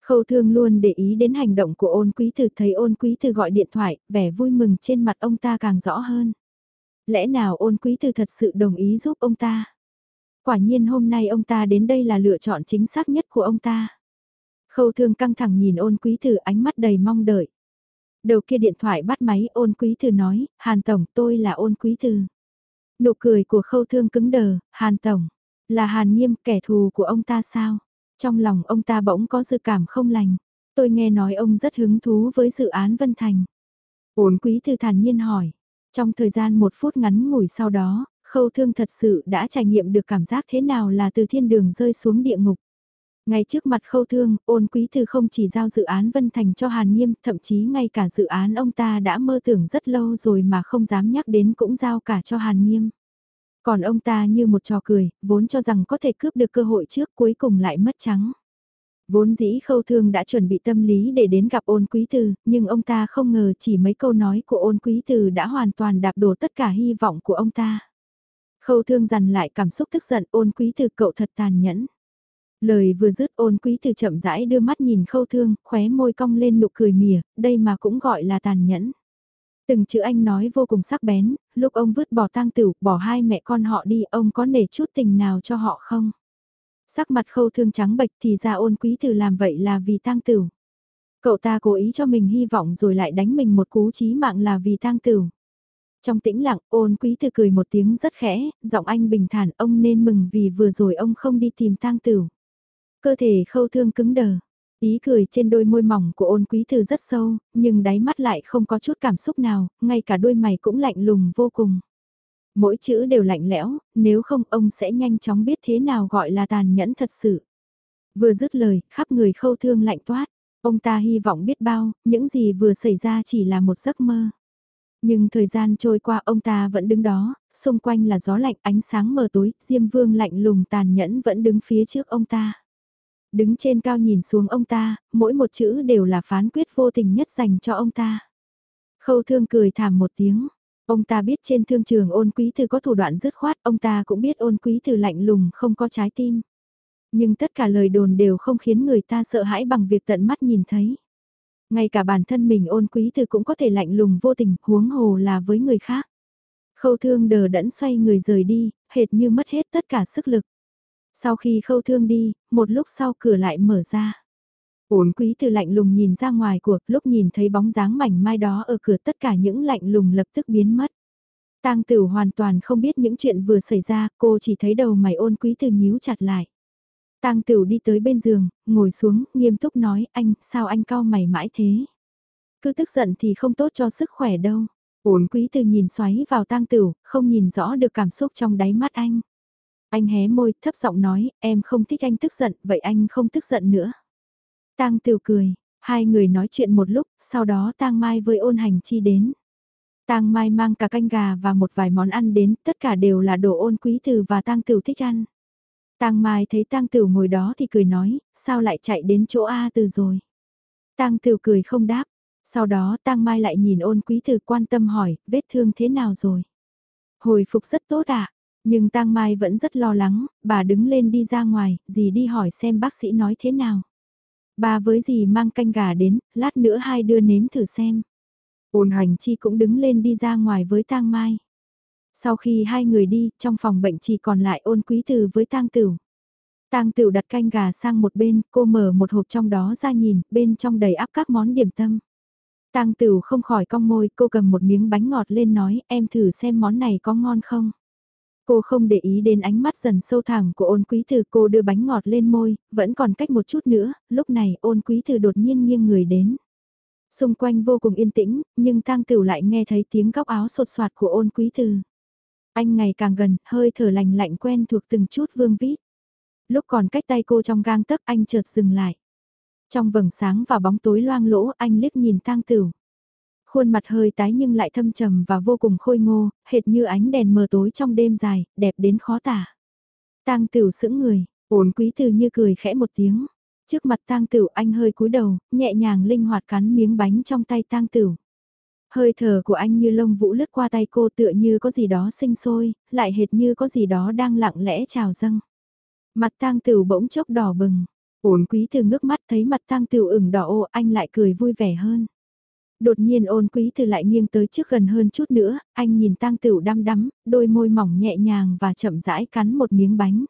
Khâu thương luôn để ý đến hành động của ôn quý từ thấy ôn quý từ gọi điện thoại, vẻ vui mừng trên mặt ông ta càng rõ hơn. Lẽ nào ôn quý từ thật sự đồng ý giúp ông ta? Quả nhiên hôm nay ông ta đến đây là lựa chọn chính xác nhất của ông ta. Khâu thương căng thẳng nhìn ôn quý Thư ánh mắt đầy mong đợi. Đầu kia điện thoại bắt máy ôn quý Thư nói, Hàn Tổng tôi là ôn quý Thư. Nụ cười của khâu thương cứng đờ, Hàn Tổng, là Hàn Nghiêm kẻ thù của ông ta sao? Trong lòng ông ta bỗng có dự cảm không lành. Tôi nghe nói ông rất hứng thú với dự án Vân Thành. Ôn quý Thư thản nhiên hỏi. Trong thời gian một phút ngắn ngủi sau đó, khâu thương thật sự đã trải nghiệm được cảm giác thế nào là từ thiên đường rơi xuống địa ngục. Ngay trước mặt khâu thương, ôn quý Từ không chỉ giao dự án Vân Thành cho Hàn Nghiêm, thậm chí ngay cả dự án ông ta đã mơ tưởng rất lâu rồi mà không dám nhắc đến cũng giao cả cho Hàn Nghiêm. Còn ông ta như một trò cười, vốn cho rằng có thể cướp được cơ hội trước cuối cùng lại mất trắng. Vốn dĩ khâu thương đã chuẩn bị tâm lý để đến gặp ôn quý từ, nhưng ông ta không ngờ chỉ mấy câu nói của ôn quý từ đã hoàn toàn đạp đổ tất cả hy vọng của ông ta. Khâu thương dằn lại cảm xúc tức giận ôn quý từ cậu thật tàn nhẫn. Lời vừa dứt ôn quý từ chậm rãi đưa mắt nhìn khâu thương, khóe môi cong lên nụ cười mỉa, đây mà cũng gọi là tàn nhẫn. Từng chữ anh nói vô cùng sắc bén, lúc ông vứt bỏ tang tử, bỏ hai mẹ con họ đi, ông có nể chút tình nào cho họ không? Sắc mặt khâu thương trắng bệch thì ra ôn quý từ làm vậy là vì tang tử. Cậu ta cố ý cho mình hy vọng rồi lại đánh mình một cú chí mạng là vì tang tử. Trong tĩnh lặng, ôn quý từ cười một tiếng rất khẽ, giọng anh bình thản ông nên mừng vì vừa rồi ông không đi tìm tang tử. Cơ thể khâu thương cứng đờ. Ý cười trên đôi môi mỏng của ôn quý thư rất sâu, nhưng đáy mắt lại không có chút cảm xúc nào, ngay cả đôi mày cũng lạnh lùng vô cùng. Mỗi chữ đều lạnh lẽo, nếu không ông sẽ nhanh chóng biết thế nào gọi là tàn nhẫn thật sự. Vừa dứt lời, khắp người khâu thương lạnh toát, ông ta hy vọng biết bao, những gì vừa xảy ra chỉ là một giấc mơ. Nhưng thời gian trôi qua ông ta vẫn đứng đó, xung quanh là gió lạnh ánh sáng mờ tối, Diêm Vương lạnh lùng tàn nhẫn vẫn đứng phía trước ông ta. Đứng trên cao nhìn xuống ông ta, mỗi một chữ đều là phán quyết vô tình nhất dành cho ông ta. Khâu thương cười thảm một tiếng. Ông ta biết trên thương trường ôn quý Từ có thủ đoạn dứt khoát, ông ta cũng biết ôn quý Từ lạnh lùng không có trái tim. Nhưng tất cả lời đồn đều không khiến người ta sợ hãi bằng việc tận mắt nhìn thấy. Ngay cả bản thân mình ôn quý Từ cũng có thể lạnh lùng vô tình, huống hồ là với người khác. Khâu thương đờ đẫn xoay người rời đi, hệt như mất hết tất cả sức lực. Sau khi khâu thương đi, một lúc sau cửa lại mở ra. Uốn quý từ lạnh lùng nhìn ra ngoài cuộc lúc nhìn thấy bóng dáng mảnh mai đó ở cửa tất cả những lạnh lùng lập tức biến mất. Tang tử hoàn toàn không biết những chuyện vừa xảy ra, cô chỉ thấy đầu mày ôn quý từ nhíu chặt lại. Tang tử đi tới bên giường, ngồi xuống, nghiêm túc nói, anh, sao anh cao mày mãi thế? Cứ tức giận thì không tốt cho sức khỏe đâu. Ôn quý từ nhìn xoáy vào tang tử, không nhìn rõ được cảm xúc trong đáy mắt anh. Anh hé môi, thấp giọng nói, em không thích anh tức giận, vậy anh không tức giận nữa. Tang Tiểu cười, hai người nói chuyện một lúc, sau đó Tang Mai với ôn hành chi đến. Tang Mai mang cả canh gà và một vài món ăn đến, tất cả đều là đồ ôn quý từ và Tang Tiểu thích ăn. Tang Mai thấy Tang Tiểu ngồi đó thì cười nói, sao lại chạy đến chỗ A từ rồi. Tang Tiểu cười không đáp, sau đó Tang Mai lại nhìn ôn quý từ quan tâm hỏi, vết thương thế nào rồi. Hồi phục rất tốt ạ, nhưng Tang Mai vẫn rất lo lắng, bà đứng lên đi ra ngoài, dì đi hỏi xem bác sĩ nói thế nào. Bà với dì mang canh gà đến, lát nữa hai đưa nếm thử xem. Ôn hành chi cũng đứng lên đi ra ngoài với Tang Mai. Sau khi hai người đi, trong phòng bệnh chỉ còn lại ôn quý từ với Tang Tửu. Tang Tửu đặt canh gà sang một bên, cô mở một hộp trong đó ra nhìn, bên trong đầy áp các món điểm tâm. Tang Tửu không khỏi cong môi, cô cầm một miếng bánh ngọt lên nói, em thử xem món này có ngon không. Cô không để ý đến ánh mắt dần sâu thẳng của ôn quý từ cô đưa bánh ngọt lên môi, vẫn còn cách một chút nữa, lúc này ôn quý từ đột nhiên nghiêng người đến. Xung quanh vô cùng yên tĩnh, nhưng tang tửu lại nghe thấy tiếng góc áo sột soạt của ôn quý từ. Anh ngày càng gần, hơi thở lành lạnh quen thuộc từng chút vương vít. Lúc còn cách tay cô trong gang tấc anh chợt dừng lại. Trong vầng sáng và bóng tối loang lỗ anh liếc nhìn tang tửu. Khuôn mặt hơi tái nhưng lại thâm trầm và vô cùng khôi ngô, hệt như ánh đèn mờ tối trong đêm dài, đẹp đến khó tả. Tang tửu sững người, ổn quý từ như cười khẽ một tiếng. Trước mặt tang tửu anh hơi cúi đầu, nhẹ nhàng linh hoạt cắn miếng bánh trong tay tang tửu. Hơi thở của anh như lông vũ lướt qua tay cô tựa như có gì đó sinh sôi, lại hệt như có gì đó đang lặng lẽ trào dâng. Mặt tang tửu bỗng chốc đỏ bừng. Ổn quý từ ngước mắt thấy mặt tang tửu ửng đỏ ô anh lại cười vui vẻ hơn. Đột nhiên ôn quý từ lại nghiêng tới trước gần hơn chút nữa, anh nhìn tang tửu đăm đắm, đôi môi mỏng nhẹ nhàng và chậm rãi cắn một miếng bánh.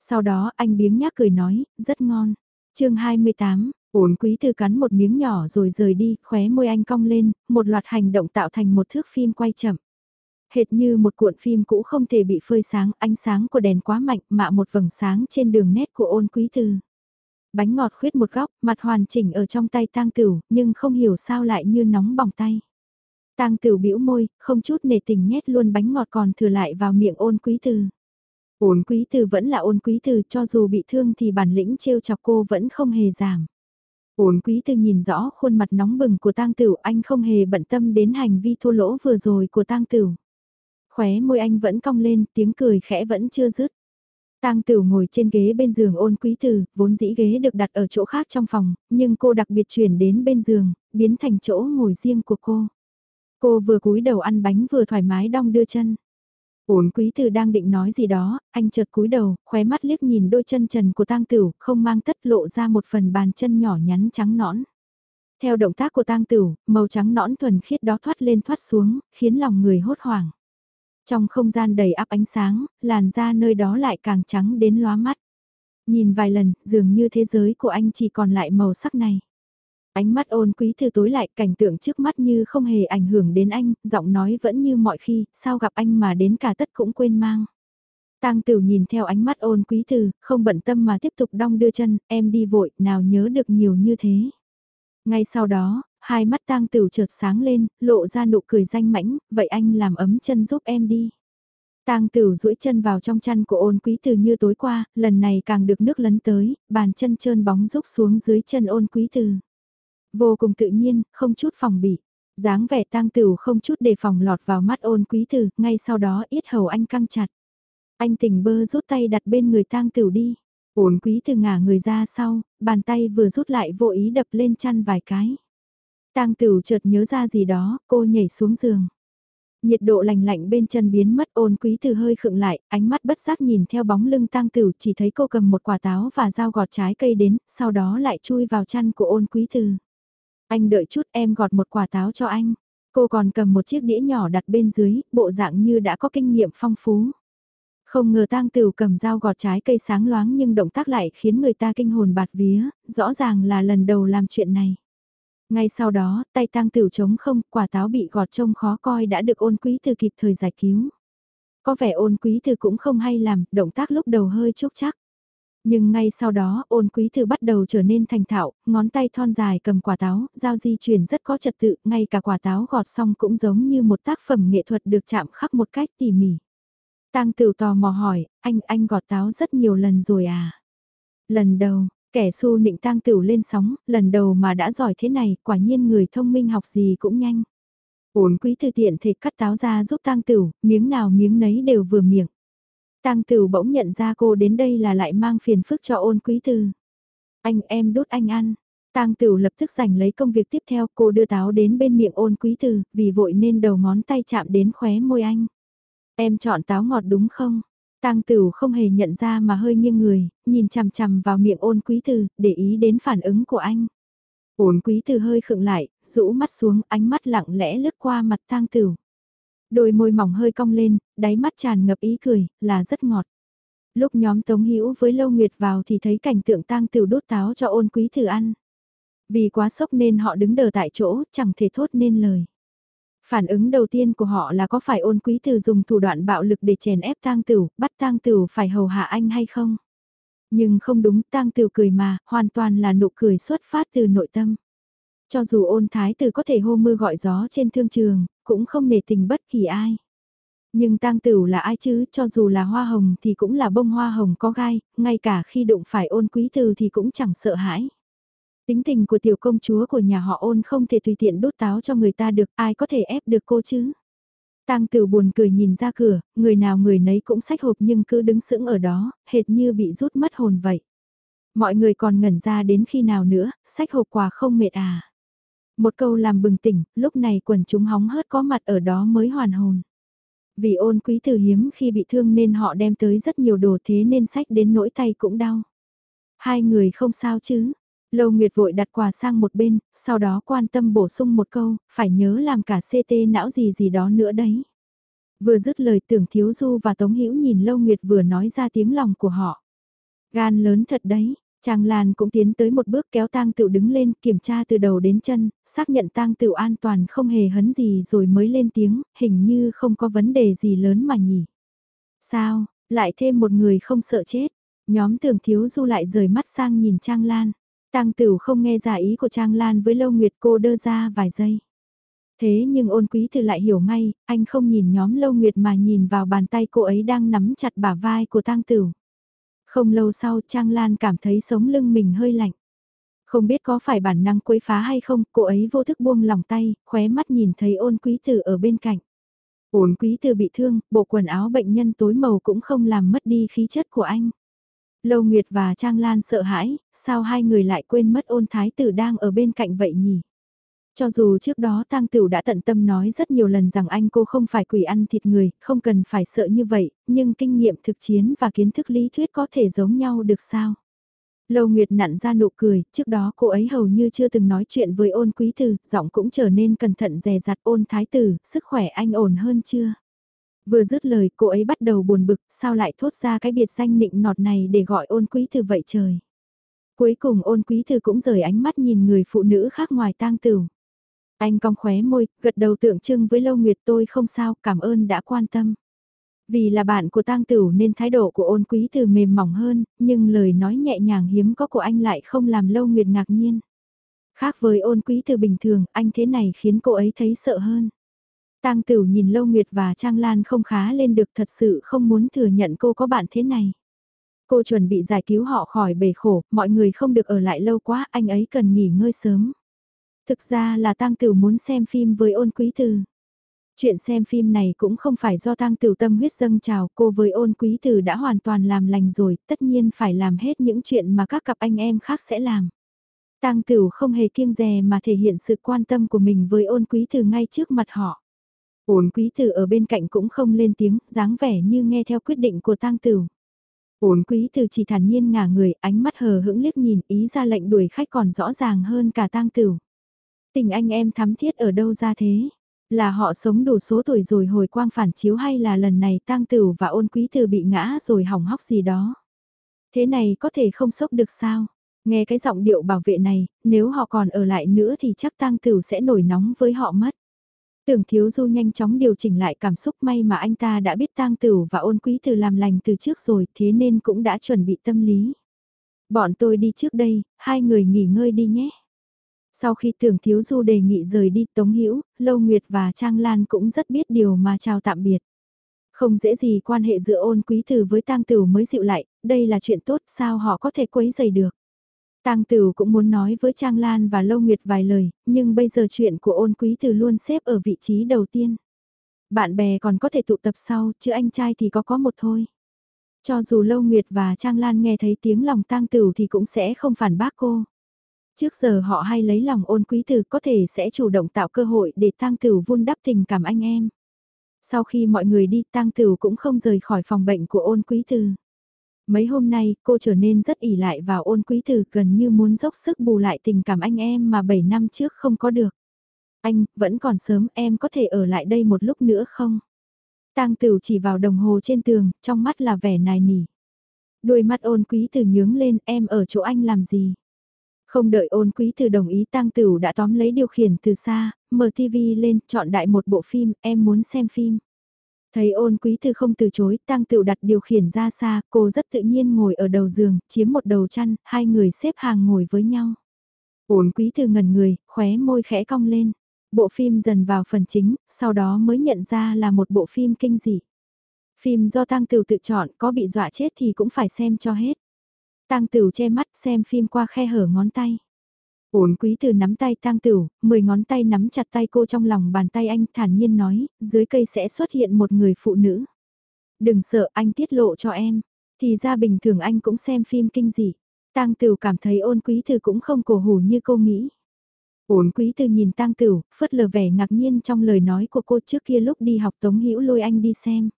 Sau đó anh biếng nhác cười nói, rất ngon. chương 28, ôn quý từ cắn một miếng nhỏ rồi rời đi, khóe môi anh cong lên, một loạt hành động tạo thành một thước phim quay chậm. Hệt như một cuộn phim cũ không thể bị phơi sáng, ánh sáng của đèn quá mạnh mạ một vầng sáng trên đường nét của ôn quý từ. Bánh ngọt khuyết một góc, mặt hoàn chỉnh ở trong tay tang tửu, nhưng không hiểu sao lại như nóng bỏng tay. Tang tửu bĩu môi, không chút nề tình nhét luôn bánh ngọt còn thừa lại vào miệng ôn quý từ. Ôn quý từ vẫn là ôn quý từ, cho dù bị thương thì bản lĩnh trêu chọc cô vẫn không hề giảm. Ôn quý từ nhìn rõ khuôn mặt nóng bừng của tang tửu, anh không hề bận tâm đến hành vi thô lỗ vừa rồi của tang tửu. Khóe môi anh vẫn cong lên, tiếng cười khẽ vẫn chưa dứt. Tang Tửu ngồi trên ghế bên giường ôn quý tử, vốn dĩ ghế được đặt ở chỗ khác trong phòng, nhưng cô đặc biệt chuyển đến bên giường, biến thành chỗ ngồi riêng của cô. Cô vừa cúi đầu ăn bánh vừa thoải mái đong đưa chân. Ôn quý tử đang định nói gì đó, anh chợt cúi đầu, khóe mắt liếc nhìn đôi chân trần của tang tửu, không mang tất lộ ra một phần bàn chân nhỏ nhắn trắng nõn. Theo động tác của tang tửu, màu trắng nõn thuần khiết đó thoát lên thoát xuống, khiến lòng người hốt hoảng. Trong không gian đầy áp ánh sáng, làn da nơi đó lại càng trắng đến lóa mắt. Nhìn vài lần, dường như thế giới của anh chỉ còn lại màu sắc này. Ánh mắt ôn quý thư tối lại cảnh tượng trước mắt như không hề ảnh hưởng đến anh, giọng nói vẫn như mọi khi, sao gặp anh mà đến cả tất cũng quên mang. Tang Tửu nhìn theo ánh mắt ôn quý thư, không bận tâm mà tiếp tục đong đưa chân, em đi vội, nào nhớ được nhiều như thế. Ngay sau đó, hai mắt tang tửu chợt sáng lên, lộ ra nụ cười danh mãnh, vậy anh làm ấm chân giúp em đi. Tang Tửu duỗi chân vào trong chăn của Ôn Quý Từ như tối qua, lần này càng được nước lấn tới, bàn chân trơn bóng rúc xuống dưới chân Ôn Quý Từ. Vô cùng tự nhiên, không chút phòng bị. dáng vẻ Tang Tửu không chút đề phòng lọt vào mắt Ôn Quý Từ, ngay sau đó yết hầu anh căng chặt. Anh tỉnh bơ rút tay đặt bên người Tang Tửu đi. Ôn Quý Từ ngả người ra sau, bàn tay vừa rút lại vô ý đập lên chăn vài cái. Tang Tửu chợt nhớ ra gì đó, cô nhảy xuống giường. Nhiệt độ lạnh lạnh bên chân biến mất ôn quý từ hơi khựng lại, ánh mắt bất giác nhìn theo bóng lưng tang tửu chỉ thấy cô cầm một quả táo và dao gọt trái cây đến, sau đó lại chui vào chăn của ôn quý từ. Anh đợi chút em gọt một quả táo cho anh. Cô còn cầm một chiếc đĩa nhỏ đặt bên dưới, bộ dạng như đã có kinh nghiệm phong phú. Không ngờ tang tửu cầm dao gọt trái cây sáng loáng nhưng động tác lại khiến người ta kinh hồn bạt vía, rõ ràng là lần đầu làm chuyện này. Ngay sau đó, tay tang tửu trống không, quả táo bị gọt trông khó coi đã được ôn quý từ kịp thời giải cứu. Có vẻ ôn quý từ cũng không hay làm, động tác lúc đầu hơi chúc chắc. Nhưng ngay sau đó ôn quý thư bắt đầu trở nên thành thạo, ngón tay thon dài cầm quả táo, giao di chuyển rất có trật tự, ngay cả quả táo gọt xong cũng giống như một tác phẩm nghệ thuật được chạm khắc một cách tỉ mỉ. Tang tửu tò mò hỏi, anh, anh gọt táo rất nhiều lần rồi à? Lần đầu, Kẻ su nịnh tang tửu lên sóng, lần đầu mà đã giỏi thế này, quả nhiên người thông minh học gì cũng nhanh. Ổn quý từ tiện thể cắt táo ra giúp tang tửu, miếng nào miếng nấy đều vừa miệng. Tang tửu bỗng nhận ra cô đến đây là lại mang phiền phức cho ôn quý từ. Anh em đốt anh ăn. Tang Tửu lập tức giành lấy công việc tiếp theo, cô đưa táo đến bên miệng ôn quý từ, vì vội nên đầu ngón tay chạm đến khóe môi anh. Em chọn táo ngọt đúng không? Tang Tửu không hề nhận ra mà hơi nghiêng người, nhìn chằm chằm vào miệng ôn quý từ, để ý đến phản ứng của anh. Ôn quý từ hơi khựng lại, rũ mắt xuống, ánh mắt lặng lẽ lướt qua mặt Tang Tửu. Đôi môi mỏng hơi cong lên, đáy mắt tràn ngập ý cười, là rất ngọt. Lúc nhóm Tống Hữu với Lâu Nguyệt vào thì thấy cảnh tượng Tang Tửu đốt táo cho ôn quý từ ăn. Vì quá sốc nên họ đứng đờ tại chỗ, chẳng thể thốt nên lời. Phản ứng đầu tiên của họ là có phải ôn quý từ dùng thủ đoạn bạo lực để chèn ép tang tửu, bắt tang tửu phải hầu hạ anh hay không? Nhưng không đúng, tang tửu cười mà, hoàn toàn là nụ cười xuất phát từ nội tâm. Cho dù ôn thái tử có thể hô mưa gọi gió trên thương trường, cũng không nề tình bất kỳ ai. Nhưng tang tửu là ai chứ, cho dù là hoa hồng thì cũng là bông hoa hồng có gai, ngay cả khi đụng phải ôn quý từ thì cũng chẳng sợ hãi. Tính tình của tiểu công chúa của nhà họ ôn không thể tùy tiện đốt táo cho người ta được, ai có thể ép được cô chứ. Tang Tử buồn cười nhìn ra cửa, người nào người nấy cũng sách hộp nhưng cứ đứng sững ở đó, hệt như bị rút mất hồn vậy. Mọi người còn ngẩn ra đến khi nào nữa, sách hộp quà không mệt à. Một câu làm bừng tỉnh, lúc này quần chúng hóng hớt có mặt ở đó mới hoàn hồn. Vì ôn quý tử hiếm khi bị thương nên họ đem tới rất nhiều đồ thế nên sách đến nỗi tay cũng đau. Hai người không sao chứ, Lâu Nguyệt vội đặt quà sang một bên, sau đó quan tâm bổ sung một câu, phải nhớ làm cả CT não gì gì đó nữa đấy. Vừa dứt lời tưởng Thiếu Du và Tống Hữu nhìn Lâu Nguyệt vừa nói ra tiếng lòng của họ. Gan lớn thật đấy, Trang Lan cũng tiến tới một bước kéo tang tựu đứng lên kiểm tra từ đầu đến chân, xác nhận tang tựu an toàn không hề hấn gì rồi mới lên tiếng, hình như không có vấn đề gì lớn mà nhỉ. Sao, lại thêm một người không sợ chết, nhóm tưởng thiếu du lại rời mắt sang nhìn Trang Lan. Tang Tửu không nghe giả ý của Trang Lan với Lâu Nguyệt cô đơ ra vài giây. Thế nhưng ôn quý từ lại hiểu ngay, anh không nhìn nhóm Lâu Nguyệt mà nhìn vào bàn tay cô ấy đang nắm chặt bả vai của Tang Tửu. Không lâu sau Trang Lan cảm thấy sống lưng mình hơi lạnh. Không biết có phải bản năng quấy phá hay không, cô ấy vô thức buông lòng tay, khóe mắt nhìn thấy ôn quý tử ở bên cạnh. Ôn quý tử bị thương, bộ quần áo bệnh nhân tối màu cũng không làm mất đi khí chất của anh. Lâu Nguyệt và Trang Lan sợ hãi, sao hai người lại quên mất ôn thái tử đang ở bên cạnh vậy nhỉ? Cho dù trước đó Tăng Tửu đã tận tâm nói rất nhiều lần rằng anh cô không phải quỷ ăn thịt người, không cần phải sợ như vậy, nhưng kinh nghiệm thực chiến và kiến thức lý thuyết có thể giống nhau được sao? Lâu Nguyệt nặn ra nụ cười, trước đó cô ấy hầu như chưa từng nói chuyện với ôn quý tử, giọng cũng trở nên cẩn thận dè dặt ôn thái tử, sức khỏe anh ổn hơn chưa? Vừa dứt lời cô ấy bắt đầu buồn bực, sao lại thốt ra cái biệt danh nịnh nọt này để gọi ôn quý từ vậy trời. Cuối cùng ôn quý từ cũng rời ánh mắt nhìn người phụ nữ khác ngoài tang tử. Anh cong khóe môi, gật đầu tượng trưng với Lâu Nguyệt tôi không sao, cảm ơn đã quan tâm. Vì là bạn của tang tử nên thái độ của ôn quý từ mềm mỏng hơn, nhưng lời nói nhẹ nhàng hiếm có của anh lại không làm Lâu Nguyệt ngạc nhiên. Khác với ôn quý từ bình thường, anh thế này khiến cô ấy thấy sợ hơn. Tang Tửu nhìn Lâu Nguyệt và Trang Lan không khá lên được thật sự không muốn thừa nhận cô có bạn thế này. Cô chuẩn bị giải cứu họ khỏi bể khổ, mọi người không được ở lại lâu quá, anh ấy cần nghỉ ngơi sớm. Thực ra là Tang Tửu muốn xem phim với ôn quý từ. Chuyện xem phim này cũng không phải do Tang Tửu tâm huyết dâng trào, cô với ôn quý từ đã hoàn toàn làm lành rồi, tất nhiên phải làm hết những chuyện mà các cặp anh em khác sẽ làm. Tang Tửu không hề kiêng dè mà thể hiện sự quan tâm của mình với ôn quý từ ngay trước mặt họ. Ôn quý tử ở bên cạnh cũng không lên tiếng, dáng vẻ như nghe theo quyết định của tang tử. Ôn quý tử chỉ thản nhiên ngả người, ánh mắt hờ hững liếc nhìn, ý ra lệnh đuổi khách còn rõ ràng hơn cả tang tử. Tình anh em thắm thiết ở đâu ra thế? Là họ sống đủ số tuổi rồi hồi quang phản chiếu hay là lần này tang tử và ôn quý tử bị ngã rồi hỏng hóc gì đó? Thế này có thể không sốc được sao? Nghe cái giọng điệu bảo vệ này, nếu họ còn ở lại nữa thì chắc tang tử sẽ nổi nóng với họ mất. Tưởng thiếu du nhanh chóng điều chỉnh lại cảm xúc may mà anh ta đã biết tang tử và ôn quý từ làm lành từ trước rồi thế nên cũng đã chuẩn bị tâm lý. Bọn tôi đi trước đây, hai người nghỉ ngơi đi nhé. Sau khi tưởng thiếu du đề nghị rời đi Tống Hữu Lâu Nguyệt và Trang Lan cũng rất biết điều mà chào tạm biệt. Không dễ gì quan hệ giữa ôn quý tử với tang tử mới dịu lại, đây là chuyện tốt sao họ có thể quấy dày được. Tang Tửu cũng muốn nói với Trang Lan và Lâu Nguyệt vài lời, nhưng bây giờ chuyện của ôn quý Từ luôn xếp ở vị trí đầu tiên. Bạn bè còn có thể tụ tập sau, chứ anh trai thì có có một thôi. Cho dù Lâu Nguyệt và Trang Lan nghe thấy tiếng lòng Tang Tửu thì cũng sẽ không phản bác cô. Trước giờ họ hay lấy lòng ôn quý Từ có thể sẽ chủ động tạo cơ hội để Tang Tửu vun đắp tình cảm anh em. Sau khi mọi người đi Tang Tửu cũng không rời khỏi phòng bệnh của ôn quý Từ. Mấy hôm nay, cô trở nên rất ỉ lại vào ôn quý tử gần như muốn dốc sức bù lại tình cảm anh em mà 7 năm trước không có được. Anh, vẫn còn sớm, em có thể ở lại đây một lúc nữa không? Tang Tử chỉ vào đồng hồ trên tường, trong mắt là vẻ nài nỉ. Đôi mắt ôn quý tử nhướng lên, em ở chỗ anh làm gì? Không đợi ôn quý tử đồng ý Tang Tử đã tóm lấy điều khiển từ xa, mở TV lên, chọn đại một bộ phim, em muốn xem phim. Thấy ôn quý thư không từ chối, tăng tựu đặt điều khiển ra xa, cô rất tự nhiên ngồi ở đầu giường, chiếm một đầu chăn, hai người xếp hàng ngồi với nhau. ôn quý từ ngần người, khóe môi khẽ cong lên. Bộ phim dần vào phần chính, sau đó mới nhận ra là một bộ phim kinh dị. Phim do Tăng Tửu tự chọn có bị dọa chết thì cũng phải xem cho hết. Tăng Tửu che mắt xem phim qua khe hở ngón tay. Ổn quý từ nắm tay Tang Tửu, mười ngón tay nắm chặt tay cô trong lòng bàn tay anh thản nhiên nói, dưới cây sẽ xuất hiện một người phụ nữ. Đừng sợ anh tiết lộ cho em, thì ra bình thường anh cũng xem phim kinh dị. Tang Tửu cảm thấy ôn quý từ cũng không cổ hủ như cô nghĩ. Ổn quý từ nhìn Tang Tửu, phớt lờ vẻ ngạc nhiên trong lời nói của cô trước kia lúc đi học Tống Hữu lôi anh đi xem.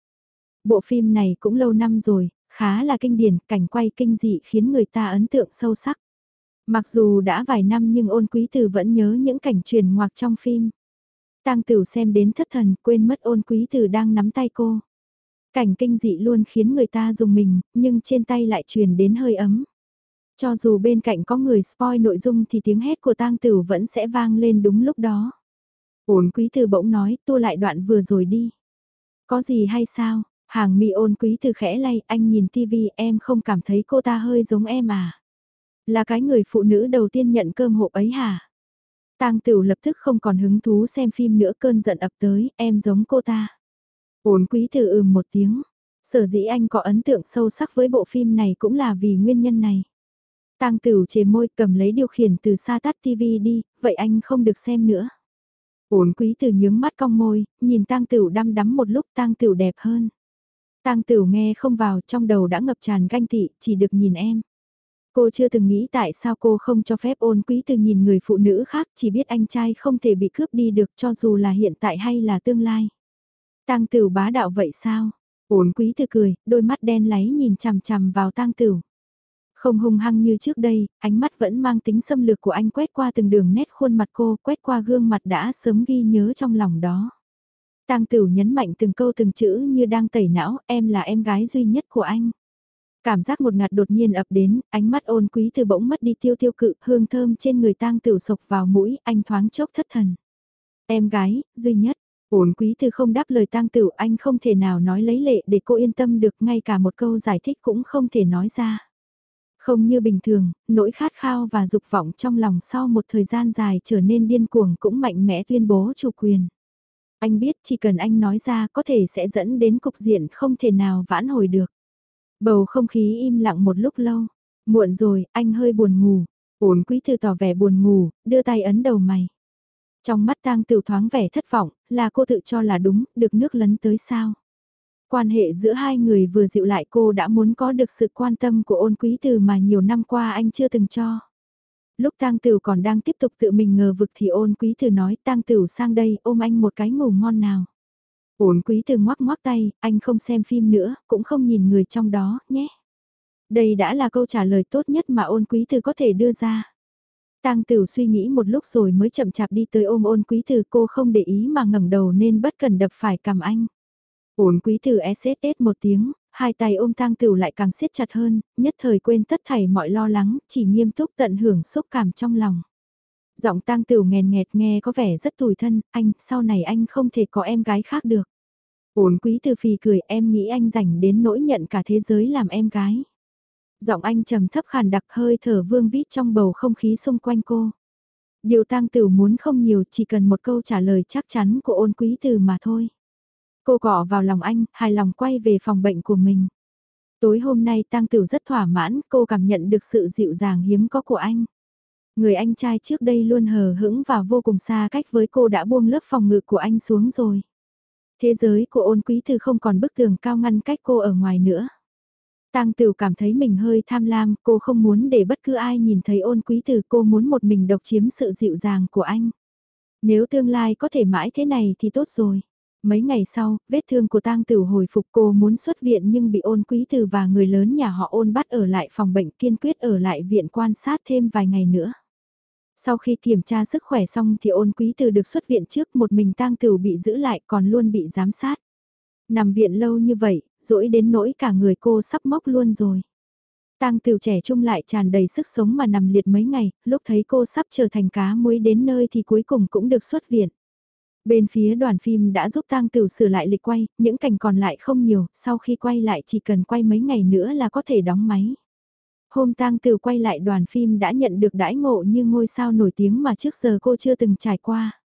Bộ phim này cũng lâu năm rồi, khá là kinh điển, cảnh quay kinh dị khiến người ta ấn tượng sâu sắc. Mặc dù đã vài năm nhưng ôn quý tử vẫn nhớ những cảnh truyền ngoạc trong phim. Tang Tửu xem đến thất thần, quên mất ôn quý tử đang nắm tay cô. Cảnh kinh dị luôn khiến người ta dùng mình, nhưng trên tay lại truyền đến hơi ấm. Cho dù bên cạnh có người spoil nội dung thì tiếng hét của tang Tửu vẫn sẽ vang lên đúng lúc đó. Ôn quý tử bỗng nói, tua lại đoạn vừa rồi đi. Có gì hay sao? Hàng mi ôn quý từ khẽ lay, anh nhìn tivi em không cảm thấy cô ta hơi giống em à? Là cái người phụ nữ đầu tiên nhận cơm hộp ấy hả? Tang Tửu lập tức không còn hứng thú xem phim nữa cơn giận ập tới, em giống cô ta. Ôn quý từ ừm một tiếng. Sở dĩ anh có ấn tượng sâu sắc với bộ phim này cũng là vì nguyên nhân này. Tang Tửu chề môi cầm lấy điều khiển từ xa tắt tivi đi, vậy anh không được xem nữa. Ôn quý từ nhướng mắt cong môi, nhìn Tang Tửu đăm đắm một lúc Tang Tửu đẹp hơn. Tang Tửu nghe không vào trong đầu đã ngập tràn ganh tị, chỉ được nhìn em. Cô chưa từng nghĩ tại sao cô không cho phép ôn quý từ nhìn người phụ nữ khác, chỉ biết anh trai không thể bị cướp đi được cho dù là hiện tại hay là tương lai. Tang tử bá đạo vậy sao? Ôn quý từ cười, đôi mắt đen láy nhìn chằm chằm vào Tang tử. Không hung hăng như trước đây, ánh mắt vẫn mang tính xâm lược của anh quét qua từng đường nét khuôn mặt cô, quét qua gương mặt đã sớm ghi nhớ trong lòng đó. Tang Tửu nhấn mạnh từng câu từng chữ như đang tẩy não, em là em gái duy nhất của anh. Cảm giác một ngạt đột nhiên ập đến, ánh mắt ôn quý từ bỗng mất đi tiêu tiêu cự, hương thơm trên người tang tửu sộc vào mũi, anh thoáng chốc thất thần. Em gái, duy nhất, ôn quý từ không đáp lời tang tửu anh không thể nào nói lấy lệ để cô yên tâm được ngay cả một câu giải thích cũng không thể nói ra. Không như bình thường, nỗi khát khao và dục vọng trong lòng sau một thời gian dài trở nên điên cuồng cũng mạnh mẽ tuyên bố chủ quyền. Anh biết chỉ cần anh nói ra có thể sẽ dẫn đến cục diện không thể nào vãn hồi được. Bầu không khí im lặng một lúc lâu. Muộn rồi, anh hơi buồn ngủ. Ổn quý thư tỏ vẻ buồn ngủ, đưa tay ấn đầu mày. Trong mắt tang tiểu thoáng vẻ thất vọng, là cô tự cho là đúng, được nước lấn tới sao. Quan hệ giữa hai người vừa dịu lại cô đã muốn có được sự quan tâm của ôn quý từ mà nhiều năm qua anh chưa từng cho. Lúc tang tiểu còn đang tiếp tục tự mình ngờ vực thì ôn quý từ nói tang tiểu sang đây ôm anh một cái ngủ ngon nào. Ôn quý từ ngoắc ngoắc tay, anh không xem phim nữa, cũng không nhìn người trong đó, nhé. Đây đã là câu trả lời tốt nhất mà ôn quý từ có thể đưa ra. Tang Tửu suy nghĩ một lúc rồi mới chậm chạp đi tới ôm ôn quý từ cô không để ý mà ngẩng đầu nên bất cần đập phải cầm anh. Ôn quý từ SSS một tiếng, hai tay ôm Tang Tửu lại càng siết chặt hơn, nhất thời quên tất thảy mọi lo lắng, chỉ nghiêm túc tận hưởng xúc cảm trong lòng. Giọng tang tửu nghèn nghẹt nghe có vẻ rất tủi thân, anh, sau này anh không thể có em gái khác được. Ổn quý từ phì cười em nghĩ anh rảnh đến nỗi nhận cả thế giới làm em gái. Giọng anh trầm thấp khàn đặc hơi thở vương vít trong bầu không khí xung quanh cô. Điều tang tử muốn không nhiều chỉ cần một câu trả lời chắc chắn của ôn quý từ mà thôi. Cô gõ vào lòng anh, hài lòng quay về phòng bệnh của mình. Tối hôm nay tang tử rất thỏa mãn, cô cảm nhận được sự dịu dàng hiếm có của anh. Người anh trai trước đây luôn hờ hững và vô cùng xa cách với cô đã buông lớp phòng ngự của anh xuống rồi. Thế giới của ôn quý từ không còn bức tường cao ngăn cách cô ở ngoài nữa. Tang Tửu cảm thấy mình hơi tham lam, cô không muốn để bất cứ ai nhìn thấy ôn quý từ cô muốn một mình độc chiếm sự dịu dàng của anh. Nếu tương lai có thể mãi thế này thì tốt rồi. Mấy ngày sau, vết thương của tang Tửu hồi phục cô muốn xuất viện nhưng bị ôn quý từ và người lớn nhà họ ôn bắt ở lại phòng bệnh kiên quyết ở lại viện quan sát thêm vài ngày nữa. Sau khi kiểm tra sức khỏe xong thì ôn quý từ được xuất viện trước một mình tang Tửu bị giữ lại còn luôn bị giám sát. Nằm viện lâu như vậy, dỗi đến nỗi cả người cô sắp mốc luôn rồi. Tang Tửu trẻ trung lại tràn đầy sức sống mà nằm liệt mấy ngày, lúc thấy cô sắp trở thành cá muối đến nơi thì cuối cùng cũng được xuất viện. Bên phía đoàn phim đã giúp Tang Tửu sửa lại lịch quay, những cảnh còn lại không nhiều, sau khi quay lại chỉ cần quay mấy ngày nữa là có thể đóng máy. Hôm tang từ quay lại đoàn phim đã nhận được đãi ngộ như ngôi sao nổi tiếng mà trước giờ cô chưa từng trải qua.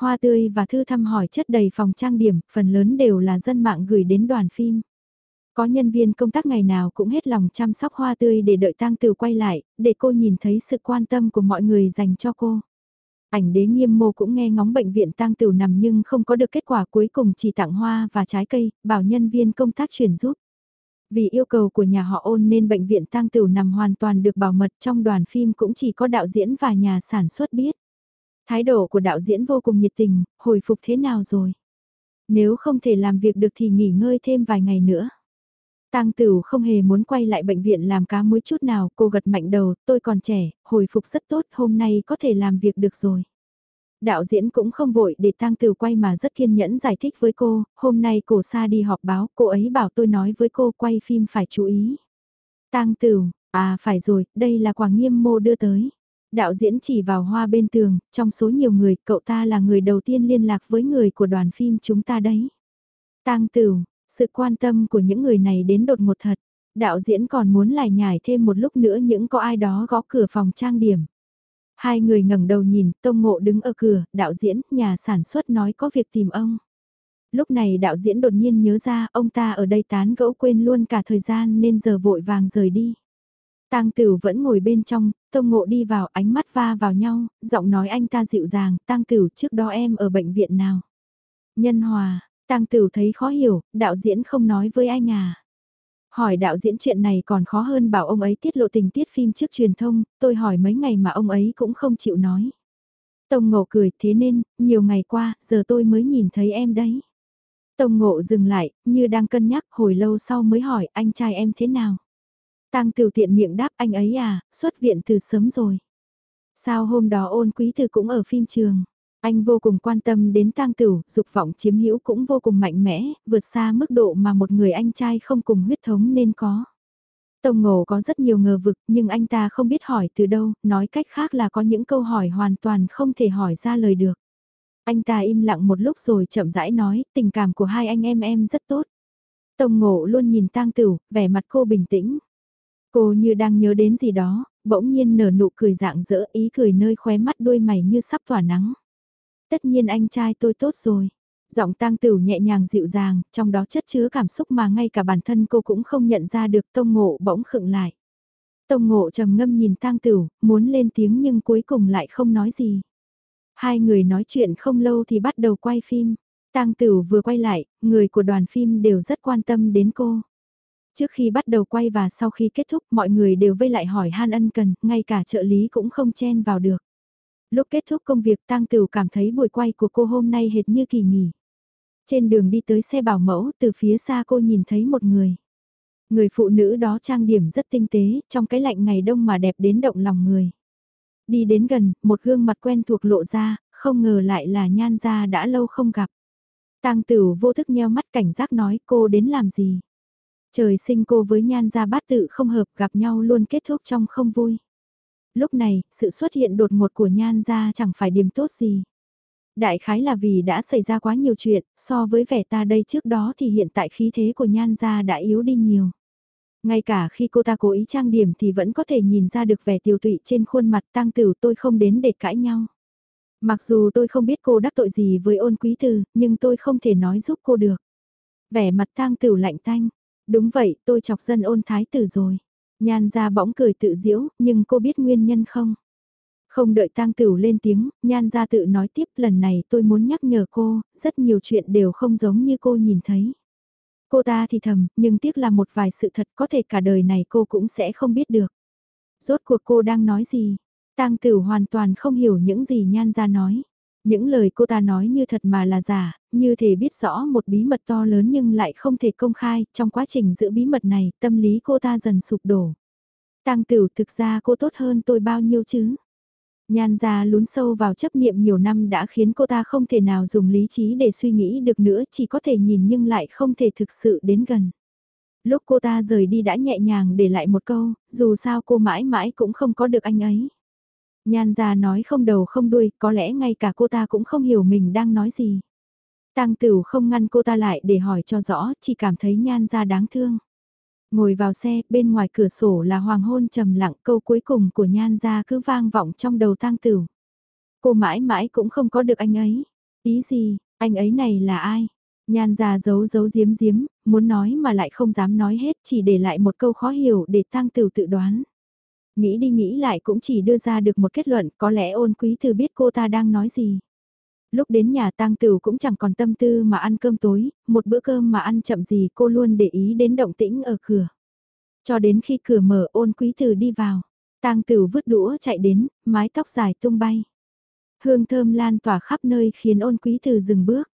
Hoa tươi và thư thăm hỏi chất đầy phòng trang điểm, phần lớn đều là dân mạng gửi đến đoàn phim. Có nhân viên công tác ngày nào cũng hết lòng chăm sóc hoa tươi để đợi tang từ quay lại, để cô nhìn thấy sự quan tâm của mọi người dành cho cô. Ảnh đế nghiêm mô cũng nghe ngóng bệnh viện tang tử nằm nhưng không có được kết quả cuối cùng chỉ tặng hoa và trái cây, bảo nhân viên công tác chuyển giúp. Vì yêu cầu của nhà họ ôn nên bệnh viện tang Tửu nằm hoàn toàn được bảo mật trong đoàn phim cũng chỉ có đạo diễn và nhà sản xuất biết. Thái độ của đạo diễn vô cùng nhiệt tình, hồi phục thế nào rồi? Nếu không thể làm việc được thì nghỉ ngơi thêm vài ngày nữa. Tang Tửu không hề muốn quay lại bệnh viện làm cá muối chút nào, cô gật mạnh đầu, tôi còn trẻ, hồi phục rất tốt, hôm nay có thể làm việc được rồi. Đạo diễn cũng không vội để Tang Tửu quay mà rất kiên nhẫn giải thích với cô, hôm nay cổ sa đi họp báo, cô ấy bảo tôi nói với cô quay phim phải chú ý. Tang Tửu, à phải rồi, đây là Quảng nghiêm mô đưa tới. Đạo diễn chỉ vào hoa bên tường, trong số nhiều người, cậu ta là người đầu tiên liên lạc với người của đoàn phim chúng ta đấy. Tang Tửu, sự quan tâm của những người này đến đột ngột thật. Đạo diễn còn muốn lải nhải thêm một lúc nữa những có ai đó gõ cửa phòng trang điểm. Hai người ngẩng đầu nhìn, Tông Ngộ đứng ở cửa, đạo diễn, nhà sản xuất nói có việc tìm ông. Lúc này đạo diễn đột nhiên nhớ ra ông ta ở đây tán gẫu quên luôn cả thời gian nên giờ vội vàng rời đi. Tang Tử vẫn ngồi bên trong, Tông Ngộ đi vào ánh mắt va vào nhau, giọng nói anh ta dịu dàng, Tang Tử trước đó em ở bệnh viện nào? Nhân Hòa, Tang Tử thấy khó hiểu, đạo diễn không nói với anh à. Hỏi đạo diễn chuyện này còn khó hơn bảo ông ấy tiết lộ tình tiết phim trước truyền thông, tôi hỏi mấy ngày mà ông ấy cũng không chịu nói. Tông Ngộ cười thế nên, nhiều ngày qua, giờ tôi mới nhìn thấy em đấy. Tông Ngộ dừng lại, như đang cân nhắc hồi lâu sau mới hỏi anh trai em thế nào. Tang tiểu tiện miệng đáp anh ấy à, xuất viện từ sớm rồi. Sao hôm đó ôn quý từ cũng ở phim trường. Anh vô cùng quan tâm đến tang tửu, dục vọng chiếm hữu cũng vô cùng mạnh mẽ, vượt xa mức độ mà một người anh trai không cùng huyết thống nên có. Tông Ngộ có rất nhiều ngờ vực nhưng anh ta không biết hỏi từ đâu, nói cách khác là có những câu hỏi hoàn toàn không thể hỏi ra lời được. Anh ta im lặng một lúc rồi chậm rãi nói, tình cảm của hai anh em em rất tốt. Tông Ngộ luôn nhìn tang tửu, vẻ mặt cô bình tĩnh. Cô như đang nhớ đến gì đó, bỗng nhiên nở nụ cười dạng dỡ ý cười nơi khóe mắt đôi mày như sắp tỏa nắng. Tất nhiên anh trai tôi tốt rồi. Giọng tang tửu nhẹ nhàng dịu dàng, trong đó chất chứa cảm xúc mà ngay cả bản thân cô cũng không nhận ra được tông ngộ bỗng khựng lại. Tông ngộ trầm ngâm nhìn tang tửu, muốn lên tiếng nhưng cuối cùng lại không nói gì. Hai người nói chuyện không lâu thì bắt đầu quay phim. Tang Tửu vừa quay lại, người của đoàn phim đều rất quan tâm đến cô. Trước khi bắt đầu quay và sau khi kết thúc mọi người đều vây lại hỏi han ân cần, ngay cả trợ lý cũng không chen vào được. Lúc kết thúc công việc Tang Tửu cảm thấy buổi quay của cô hôm nay hệt như kỳ nghỉ. Trên đường đi tới xe bảo mẫu, từ phía xa cô nhìn thấy một người. Người phụ nữ đó trang điểm rất tinh tế, trong cái lạnh ngày đông mà đẹp đến động lòng người. Đi đến gần, một gương mặt quen thuộc lộ ra, không ngờ lại là nhan gia đã lâu không gặp. Tang Tửu vô thức nheo mắt cảnh giác nói cô đến làm gì. Trời sinh cô với nhan gia bát tự không hợp gặp nhau luôn kết thúc trong không vui lúc này, sự xuất hiện đột ngột của nhan gia chẳng phải điểm tốt gì. Đại khái là vì đã xảy ra quá nhiều chuyện, so với vẻ ta đây trước đó thì hiện tại khí thế của nhan gia đã yếu đi nhiều. Ngay cả khi cô ta cố ý trang điểm thì vẫn có thể nhìn ra được vẻ tiêu tụy trên khuôn mặt tang tử tôi không đến để cãi nhau. Mặc dù tôi không biết cô đắc tội gì với ôn quý từ, nhưng tôi không thể nói giúp cô được. Vẻ mặt tang tử lạnh tanh. Đúng vậy, tôi chọc dân ôn thái tử rồi. Nhan ra bỗng cười tự diễu, nhưng cô biết nguyên nhân không? Không đợi tang tửu lên tiếng, nhan ra tự nói tiếp lần này tôi muốn nhắc nhở cô, rất nhiều chuyện đều không giống như cô nhìn thấy. Cô ta thì thầm, nhưng tiếc là một vài sự thật có thể cả đời này cô cũng sẽ không biết được. Rốt cuộc cô đang nói gì? Tang Tửu hoàn toàn không hiểu những gì Nhan ra nói. Những lời cô ta nói như thật mà là giả, như thể biết rõ một bí mật to lớn nhưng lại không thể công khai, trong quá trình giữ bí mật này, tâm lý cô ta dần sụp đổ. Tăng tử thực ra cô tốt hơn tôi bao nhiêu chứ? Nhan ra lún sâu vào chấp niệm nhiều năm đã khiến cô ta không thể nào dùng lý trí để suy nghĩ được nữa, chỉ có thể nhìn nhưng lại không thể thực sự đến gần. Lúc cô ta rời đi đã nhẹ nhàng để lại một câu, dù sao cô mãi mãi cũng không có được anh ấy. Nhan ra nói không đầu không đuôi, có lẽ ngay cả cô ta cũng không hiểu mình đang nói gì. Tăng Tửu không ngăn cô ta lại để hỏi cho rõ, chỉ cảm thấy nhan ra đáng thương. Ngồi vào xe, bên ngoài cửa sổ là hoàng hôn trầm lặng câu cuối cùng của nhan gia cứ vang vọng trong đầu tang tửu. Cô mãi mãi cũng không có được anh ấy. Ý gì, anh ấy này là ai? Nhan gia giấu giấu giếm giếm, muốn nói mà lại không dám nói hết chỉ để lại một câu khó hiểu để tang tửu tự đoán. Nghĩ đi nghĩ lại cũng chỉ đưa ra được một kết luận có lẽ ôn quý thư biết cô ta đang nói gì. Lúc đến nhà tang tửu cũng chẳng còn tâm tư mà ăn cơm tối, một bữa cơm mà ăn chậm gì cô luôn để ý đến động tĩnh ở cửa. Cho đến khi cửa mở ôn quý thư đi vào, tang tửu vứt đũa chạy đến, mái tóc dài tung bay. Hương thơm lan tỏa khắp nơi khiến ôn quý thư dừng bước.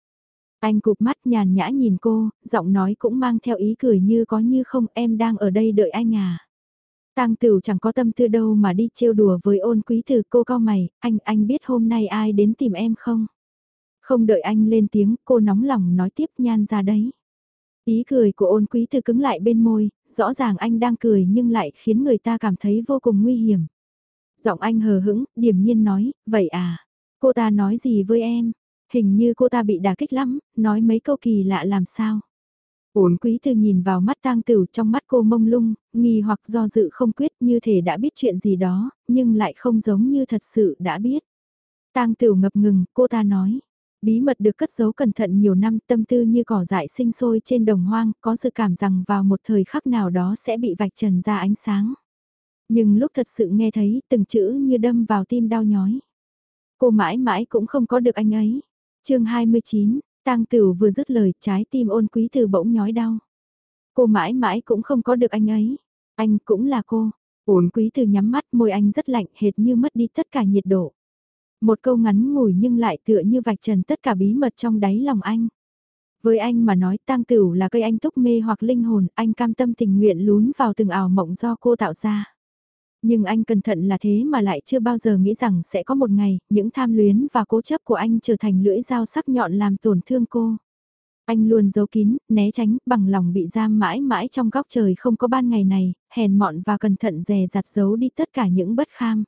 Anh cụp mắt nhàn nhã nhìn cô, giọng nói cũng mang theo ý cười như có như không em đang ở đây đợi anh à. Tang Tửu chẳng có tâm tư đâu mà đi trêu đùa với ôn quý từ cô cao mày, anh, anh biết hôm nay ai đến tìm em không? Không đợi anh lên tiếng, cô nóng lòng nói tiếp nhan ra đấy. Ý cười của ôn quý từ cứng lại bên môi, rõ ràng anh đang cười nhưng lại khiến người ta cảm thấy vô cùng nguy hiểm. Giọng anh hờ hững, điềm nhiên nói, vậy à, cô ta nói gì với em? Hình như cô ta bị đả kích lắm, nói mấy câu kỳ lạ làm sao? Uốn quý thư nhìn vào mắt tang tử trong mắt cô mông lung, nghi hoặc do dự không quyết như thể đã biết chuyện gì đó, nhưng lại không giống như thật sự đã biết. tang tử ngập ngừng, cô ta nói. Bí mật được cất giấu cẩn thận nhiều năm tâm tư như cỏ dại sinh sôi trên đồng hoang, có sự cảm rằng vào một thời khắc nào đó sẽ bị vạch trần ra ánh sáng. Nhưng lúc thật sự nghe thấy từng chữ như đâm vào tim đau nhói. Cô mãi mãi cũng không có được anh ấy. chương 29, Tang Tửu vừa dứt lời, trái tim ôn quý từ bỗng nhói đau. Cô mãi mãi cũng không có được anh ấy. Anh cũng là cô. Ôn quý từ nhắm mắt môi anh rất lạnh hệt như mất đi tất cả nhiệt độ. Một câu ngắn ngủi nhưng lại tựa như vạch trần tất cả bí mật trong đáy lòng anh. Với anh mà nói tang tửu là cây anh túc mê hoặc linh hồn, anh cam tâm tình nguyện lún vào từng ảo mộng do cô tạo ra. Nhưng anh cẩn thận là thế mà lại chưa bao giờ nghĩ rằng sẽ có một ngày, những tham luyến và cố chấp của anh trở thành lưỡi dao sắc nhọn làm tổn thương cô. Anh luôn giấu kín, né tránh, bằng lòng bị giam mãi mãi trong góc trời không có ban ngày này, hèn mọn và cẩn thận dè dặt giấu đi tất cả những bất kham.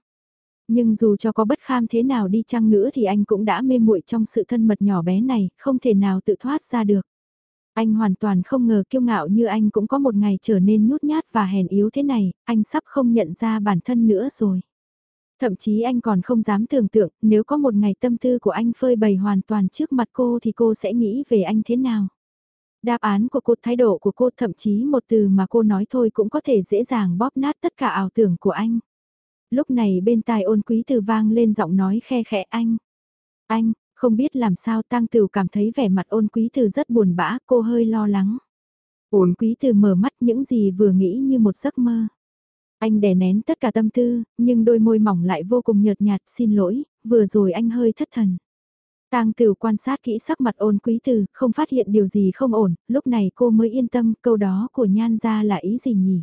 Nhưng dù cho có bất kham thế nào đi chăng nữa thì anh cũng đã mê muội trong sự thân mật nhỏ bé này, không thể nào tự thoát ra được. Anh hoàn toàn không ngờ kiêu ngạo như anh cũng có một ngày trở nên nhút nhát và hèn yếu thế này, anh sắp không nhận ra bản thân nữa rồi. Thậm chí anh còn không dám tưởng tượng nếu có một ngày tâm tư của anh phơi bày hoàn toàn trước mặt cô thì cô sẽ nghĩ về anh thế nào. Đáp án của cô, thái độ của cô thậm chí một từ mà cô nói thôi cũng có thể dễ dàng bóp nát tất cả ảo tưởng của anh. Lúc này bên tai ôn quý từ vang lên giọng nói khe khẽ anh. Anh, không biết làm sao tang Tửu cảm thấy vẻ mặt ôn quý từ rất buồn bã, cô hơi lo lắng. Ôn quý từ mở mắt những gì vừa nghĩ như một giấc mơ. Anh đè nén tất cả tâm tư, nhưng đôi môi mỏng lại vô cùng nhợt nhạt, xin lỗi, vừa rồi anh hơi thất thần. Tang Tửu quan sát kỹ sắc mặt ôn quý từ, không phát hiện điều gì không ổn, lúc này cô mới yên tâm câu đó của nhan ra là ý gì nhỉ?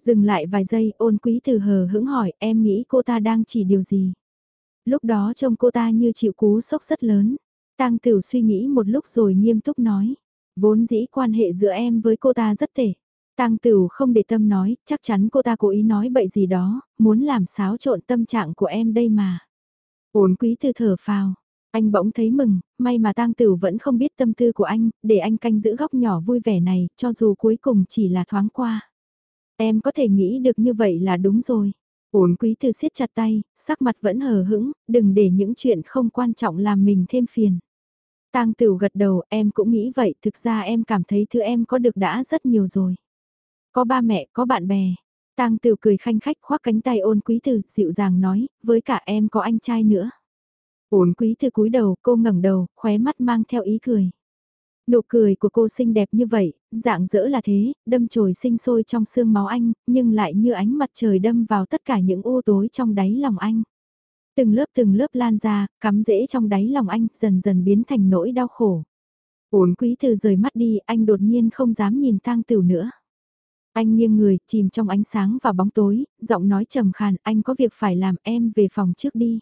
Dừng lại vài giây, ôn quý từ hờ hững hỏi, em nghĩ cô ta đang chỉ điều gì? Lúc đó trông cô ta như chịu cú sốc rất lớn. Tang Tửu suy nghĩ một lúc rồi nghiêm túc nói, vốn dĩ quan hệ giữa em với cô ta rất tệ. Tang Tửu không để tâm nói, chắc chắn cô ta cố ý nói bậy gì đó, muốn làm xáo trộn tâm trạng của em đây mà. Ổn quý tư thở phào, anh bỗng thấy mừng, may mà Tang Tửu vẫn không biết tâm tư của anh, để anh canh giữ góc nhỏ vui vẻ này, cho dù cuối cùng chỉ là thoáng qua. Em có thể nghĩ được như vậy là đúng rồi. Ôn quý từ siết chặt tay, sắc mặt vẫn hờ hững, đừng để những chuyện không quan trọng làm mình thêm phiền. Tang Tửu gật đầu, em cũng nghĩ vậy, thực ra em cảm thấy thứ em có được đã rất nhiều rồi. Có ba mẹ, có bạn bè. Tang Tửu cười khanh khách khoác cánh tay ôn quý từ, dịu dàng nói, với cả em có anh trai nữa. Ôn quý từ cúi đầu, cô ngẩng đầu, khóe mắt mang theo ý cười. Nụ cười của cô xinh đẹp như vậy, dạng dỡ là thế, đâm chồi sinh sôi trong xương máu anh, nhưng lại như ánh mặt trời đâm vào tất cả những u tối trong đáy lòng anh. Từng lớp từng lớp lan ra, cắm rễ trong đáy lòng anh, dần dần biến thành nỗi đau khổ. Ổn quý từ rời mắt đi, anh đột nhiên không dám nhìn tang tửu nữa. Anh nghiêng người, chìm trong ánh sáng và bóng tối, giọng nói trầm khàn, anh có việc phải làm em về phòng trước đi.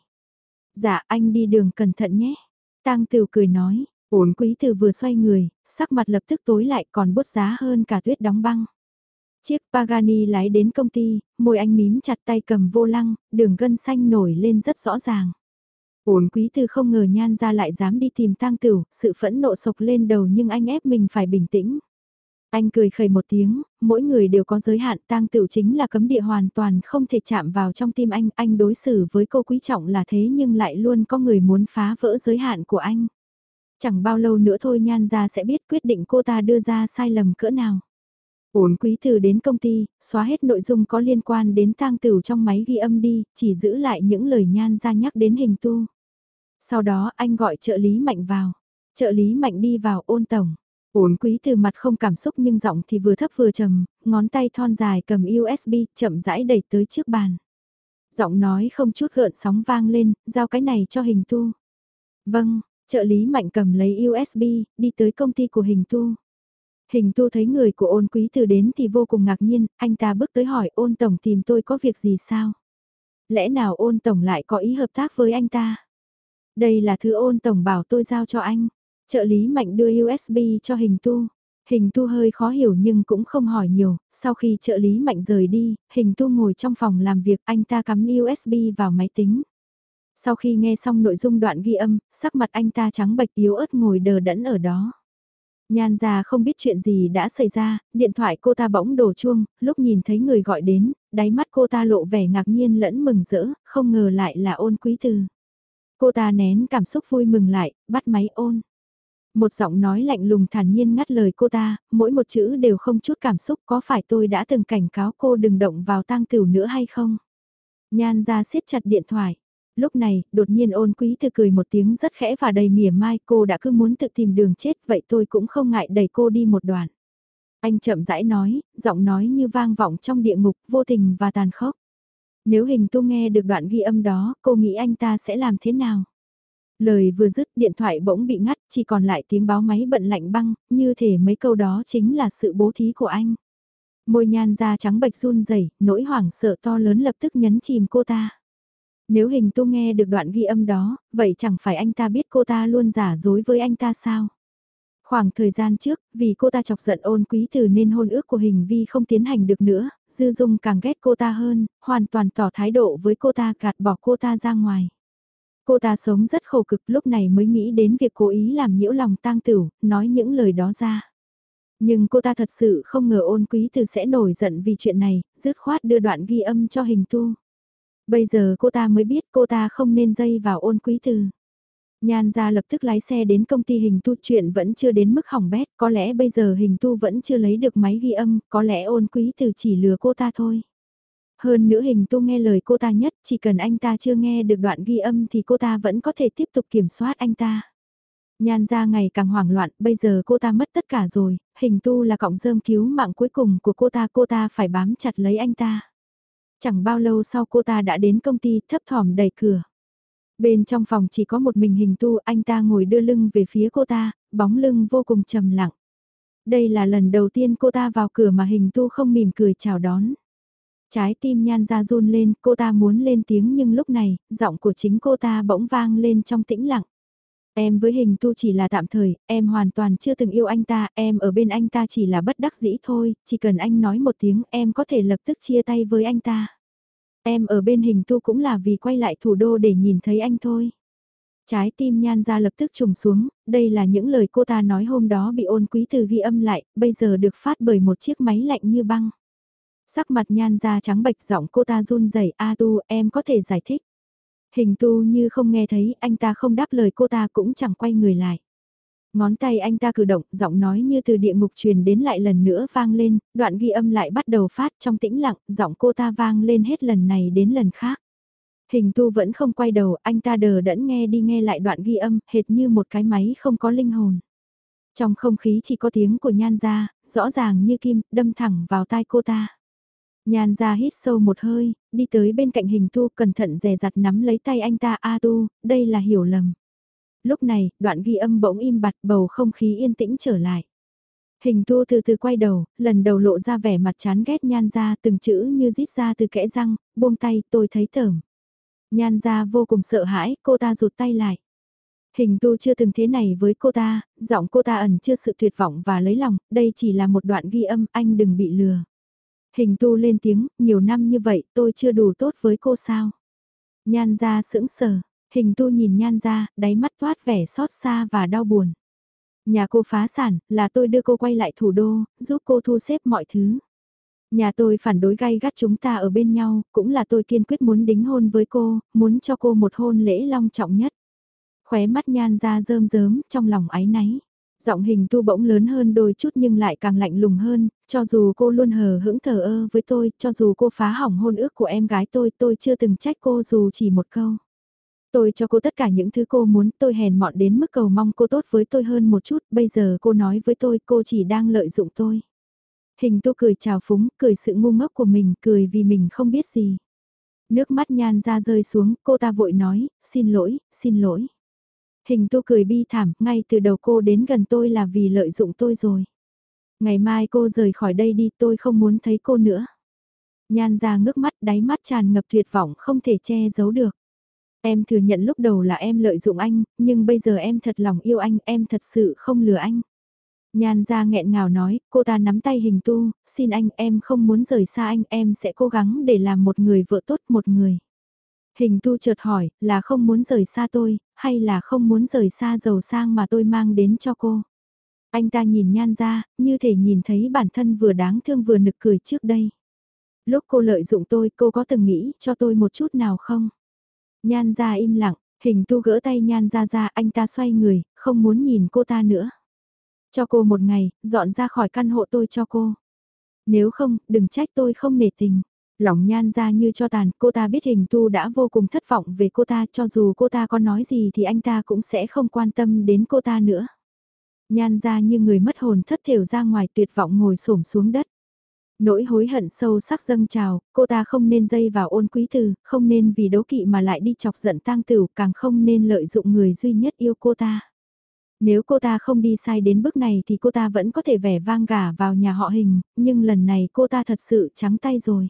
Dạ, anh đi đường cẩn thận nhé. Tang tửu cười nói, Ổn quý từ vừa xoay người, sắc mặt lập tức tối lại còn bút giá hơn cả tuyết đóng băng. Chiếc Pagani lái đến công ty, môi anh mím chặt tay cầm vô lăng, đường gân xanh nổi lên rất rõ ràng. Ổn quý từ không ngờ nhan ra lại dám đi tìm tang tửu, sự phẫn nộ sộc lên đầu nhưng anh ép mình phải bình tĩnh. Anh cười khẩy một tiếng, mỗi người đều có giới hạn tang tửu chính là cấm địa hoàn toàn không thể chạm vào trong tim anh. Anh đối xử với cô quý trọng là thế nhưng lại luôn có người muốn phá vỡ giới hạn của anh. Chẳng bao lâu nữa thôi nhan ra sẽ biết quyết định cô ta đưa ra sai lầm cỡ nào. Ổn quý từ đến công ty, xóa hết nội dung có liên quan đến tang tử trong máy ghi âm đi, chỉ giữ lại những lời nhan ra nhắc đến hình tu. Sau đó anh gọi trợ lý mạnh vào. Trợ lý mạnh đi vào ôn tổng. Ổn quý từ mặt không cảm xúc nhưng giọng thì vừa thấp vừa trầm, ngón tay thon dài cầm USB, chậm rãi đẩy tới trước bàn. Giọng nói không chút gợn sóng vang lên, giao cái này cho hình tu. Vâng, trợ lý mạnh cầm lấy USB, đi tới công ty của hình tu. Hình tu thấy người của ôn quý từ đến thì vô cùng ngạc nhiên, anh ta bước tới hỏi ôn tổng tìm tôi có việc gì sao? Lẽ nào ôn tổng lại có ý hợp tác với anh ta? Đây là thứ ôn tổng bảo tôi giao cho anh. Trợ lý mạnh đưa USB cho hình tu. Hình tu hơi khó hiểu nhưng cũng không hỏi nhiều, sau khi trợ lý mạnh rời đi, hình tu ngồi trong phòng làm việc anh ta cắm USB vào máy tính. Sau khi nghe xong nội dung đoạn ghi âm, sắc mặt anh ta trắng bệch yếu ớt ngồi đờ đẫn ở đó. Nhan già không biết chuyện gì đã xảy ra, điện thoại cô ta bỗng đổ chuông, lúc nhìn thấy người gọi đến, đáy mắt cô ta lộ vẻ ngạc nhiên lẫn mừng rỡ, không ngờ lại là ôn quý từ. Cô ta nén cảm xúc vui mừng lại, bắt máy ôn. Một giọng nói lạnh lùng thản nhiên ngắt lời cô ta, mỗi một chữ đều không chút cảm xúc có phải tôi đã từng cảnh cáo cô đừng động vào tang tửu nữa hay không? Nhan ra siết chặt điện thoại. Lúc này, đột nhiên ôn quý thư cười một tiếng rất khẽ và đầy mỉa mai cô đã cứ muốn tự tìm đường chết vậy tôi cũng không ngại đẩy cô đi một đoạn. Anh chậm rãi nói, giọng nói như vang vọng trong địa ngục vô tình và tàn khốc. Nếu hình tu nghe được đoạn ghi âm đó, cô nghĩ anh ta sẽ làm thế nào? Lời vừa dứt điện thoại bỗng bị ngắt, chỉ còn lại tiếng báo máy bận lạnh băng, như thể mấy câu đó chính là sự bố thí của anh. Môi nhan da trắng bạch run rẩy, nỗi hoảng sợ to lớn lập tức nhấn chìm cô ta. Nếu hình tu nghe được đoạn ghi âm đó, vậy chẳng phải anh ta biết cô ta luôn giả dối với anh ta sao? Khoảng thời gian trước, vì cô ta chọc giận ôn quý từ nên hôn ước của hình vi không tiến hành được nữa, Dư Dung càng ghét cô ta hơn, hoàn toàn tỏ thái độ với cô ta gạt bỏ cô ta ra ngoài. Cô ta sống rất khổ cực lúc này mới nghĩ đến việc cố ý làm nhiễu lòng tang tửu, nói những lời đó ra. Nhưng cô ta thật sự không ngờ ôn quý từ sẽ nổi giận vì chuyện này, dứt khoát đưa đoạn ghi âm cho hình tu. Bây giờ cô ta mới biết cô ta không nên dây vào ôn quý từ. Nhan ra lập tức lái xe đến công ty hình tu chuyện vẫn chưa đến mức hỏng bét, có lẽ bây giờ hình tu vẫn chưa lấy được máy ghi âm, có lẽ ôn quý từ chỉ lừa cô ta thôi. Hơn nữa hình tu nghe lời cô ta nhất, chỉ cần anh ta chưa nghe được đoạn ghi âm thì cô ta vẫn có thể tiếp tục kiểm soát anh ta. Nhan ra ngày càng hoảng loạn, bây giờ cô ta mất tất cả rồi, hình tu là cọng rơm cứu mạng cuối cùng của cô ta, cô ta phải bám chặt lấy anh ta. Chẳng bao lâu sau cô ta đã đến công ty thấp thỏm đẩy cửa. Bên trong phòng chỉ có một mình hình tu, anh ta ngồi đưa lưng về phía cô ta, bóng lưng vô cùng trầm lặng. Đây là lần đầu tiên cô ta vào cửa mà hình tu không mỉm cười chào đón. Trái tim nhan ra run lên, cô ta muốn lên tiếng nhưng lúc này, giọng của chính cô ta bỗng vang lên trong tĩnh lặng. Em với hình tu chỉ là tạm thời, em hoàn toàn chưa từng yêu anh ta, em ở bên anh ta chỉ là bất đắc dĩ thôi, chỉ cần anh nói một tiếng em có thể lập tức chia tay với anh ta. Em ở bên hình tu cũng là vì quay lại thủ đô để nhìn thấy anh thôi. Trái tim nhan ra lập tức trùng xuống, đây là những lời cô ta nói hôm đó bị ôn quý từ ghi âm lại, bây giờ được phát bởi một chiếc máy lạnh như băng. Sắc mặt nhan ra trắng bệch giọng cô ta run rẩy A tu em có thể giải thích. Hình tu như không nghe thấy anh ta không đáp lời cô ta cũng chẳng quay người lại. Ngón tay anh ta cử động, giọng nói như từ địa ngục truyền đến lại lần nữa vang lên, đoạn ghi âm lại bắt đầu phát trong tĩnh lặng, giọng cô ta vang lên hết lần này đến lần khác. Hình tu vẫn không quay đầu, anh ta đờ đẫn nghe đi nghe lại đoạn ghi âm, hệt như một cái máy không có linh hồn. Trong không khí chỉ có tiếng của nhan ra, rõ ràng như kim, đâm thẳng vào tai cô ta. Nhan ra hít sâu một hơi, đi tới bên cạnh hình tu cẩn thận dè dặt nắm lấy tay anh ta A tu, đây là hiểu lầm. Lúc này, đoạn ghi âm bỗng im bặt bầu không khí yên tĩnh trở lại. Hình tu từ từ quay đầu, lần đầu lộ ra vẻ mặt chán ghét nhan ra từng chữ như rít ra từ kẽ răng, buông tay tôi thấy tởm. Nhan ra vô cùng sợ hãi, cô ta rụt tay lại. Hình tu chưa từng thế này với cô ta, giọng cô ta ẩn chưa sự tuyệt vọng và lấy lòng, đây chỉ là một đoạn ghi âm, anh đừng bị lừa. Hình tu lên tiếng, nhiều năm như vậy tôi chưa đủ tốt với cô sao. Nhan ra sững sờ, hình tu nhìn nhan ra, đáy mắt toát vẻ xót xa và đau buồn. Nhà cô phá sản, là tôi đưa cô quay lại thủ đô, giúp cô thu xếp mọi thứ. Nhà tôi phản đối gay gắt chúng ta ở bên nhau, cũng là tôi kiên quyết muốn đính hôn với cô, muốn cho cô một hôn lễ long trọng nhất. Khóe mắt nhan ra rơm rớm, trong lòng ái náy. Giọng hình tu bỗng lớn hơn đôi chút nhưng lại càng lạnh lùng hơn, cho dù cô luôn hờ hững thờ ơ với tôi, cho dù cô phá hỏng hôn ước của em gái tôi, tôi chưa từng trách cô dù chỉ một câu. Tôi cho cô tất cả những thứ cô muốn, tôi hèn mọn đến mức cầu mong cô tốt với tôi hơn một chút, bây giờ cô nói với tôi cô chỉ đang lợi dụng tôi. Hình tu cười chào phúng, cười sự ngu ngốc của mình, cười vì mình không biết gì. Nước mắt nhan ra rơi xuống, cô ta vội nói, xin lỗi, xin lỗi. Hình tu cười bi thảm, ngay từ đầu cô đến gần tôi là vì lợi dụng tôi rồi. Ngày mai cô rời khỏi đây đi, tôi không muốn thấy cô nữa. Nhan ra ngước mắt, đáy mắt tràn ngập tuyệt vọng không thể che giấu được. Em thừa nhận lúc đầu là em lợi dụng anh, nhưng bây giờ em thật lòng yêu anh, em thật sự không lừa anh. Nhan ra nghẹn ngào nói, cô ta nắm tay hình tu, xin anh em không muốn rời xa anh, em sẽ cố gắng để làm một người vợ tốt một người. Hình tu chợt hỏi, là không muốn rời xa tôi, hay là không muốn rời xa giàu sang mà tôi mang đến cho cô? Anh ta nhìn nhan ra, như thể nhìn thấy bản thân vừa đáng thương vừa nực cười trước đây. Lúc cô lợi dụng tôi, cô có từng nghĩ cho tôi một chút nào không? Nhan ra im lặng, hình tu gỡ tay nhan ra ra, anh ta xoay người, không muốn nhìn cô ta nữa. Cho cô một ngày, dọn ra khỏi căn hộ tôi cho cô. Nếu không, đừng trách tôi không nể tình. Lòng nhan ra như cho tàn, cô ta biết hình tu đã vô cùng thất vọng về cô ta cho dù cô ta có nói gì thì anh ta cũng sẽ không quan tâm đến cô ta nữa. Nhan ra như người mất hồn thất thểu ra ngoài tuyệt vọng ngồi xổm xuống đất. Nỗi hối hận sâu sắc dâng trào, cô ta không nên dây vào ôn quý từ, không nên vì đố kỵ mà lại đi chọc giận tang tửu, càng không nên lợi dụng người duy nhất yêu cô ta. Nếu cô ta không đi sai đến bước này thì cô ta vẫn có thể vẻ vang gả vào nhà họ hình, nhưng lần này cô ta thật sự trắng tay rồi.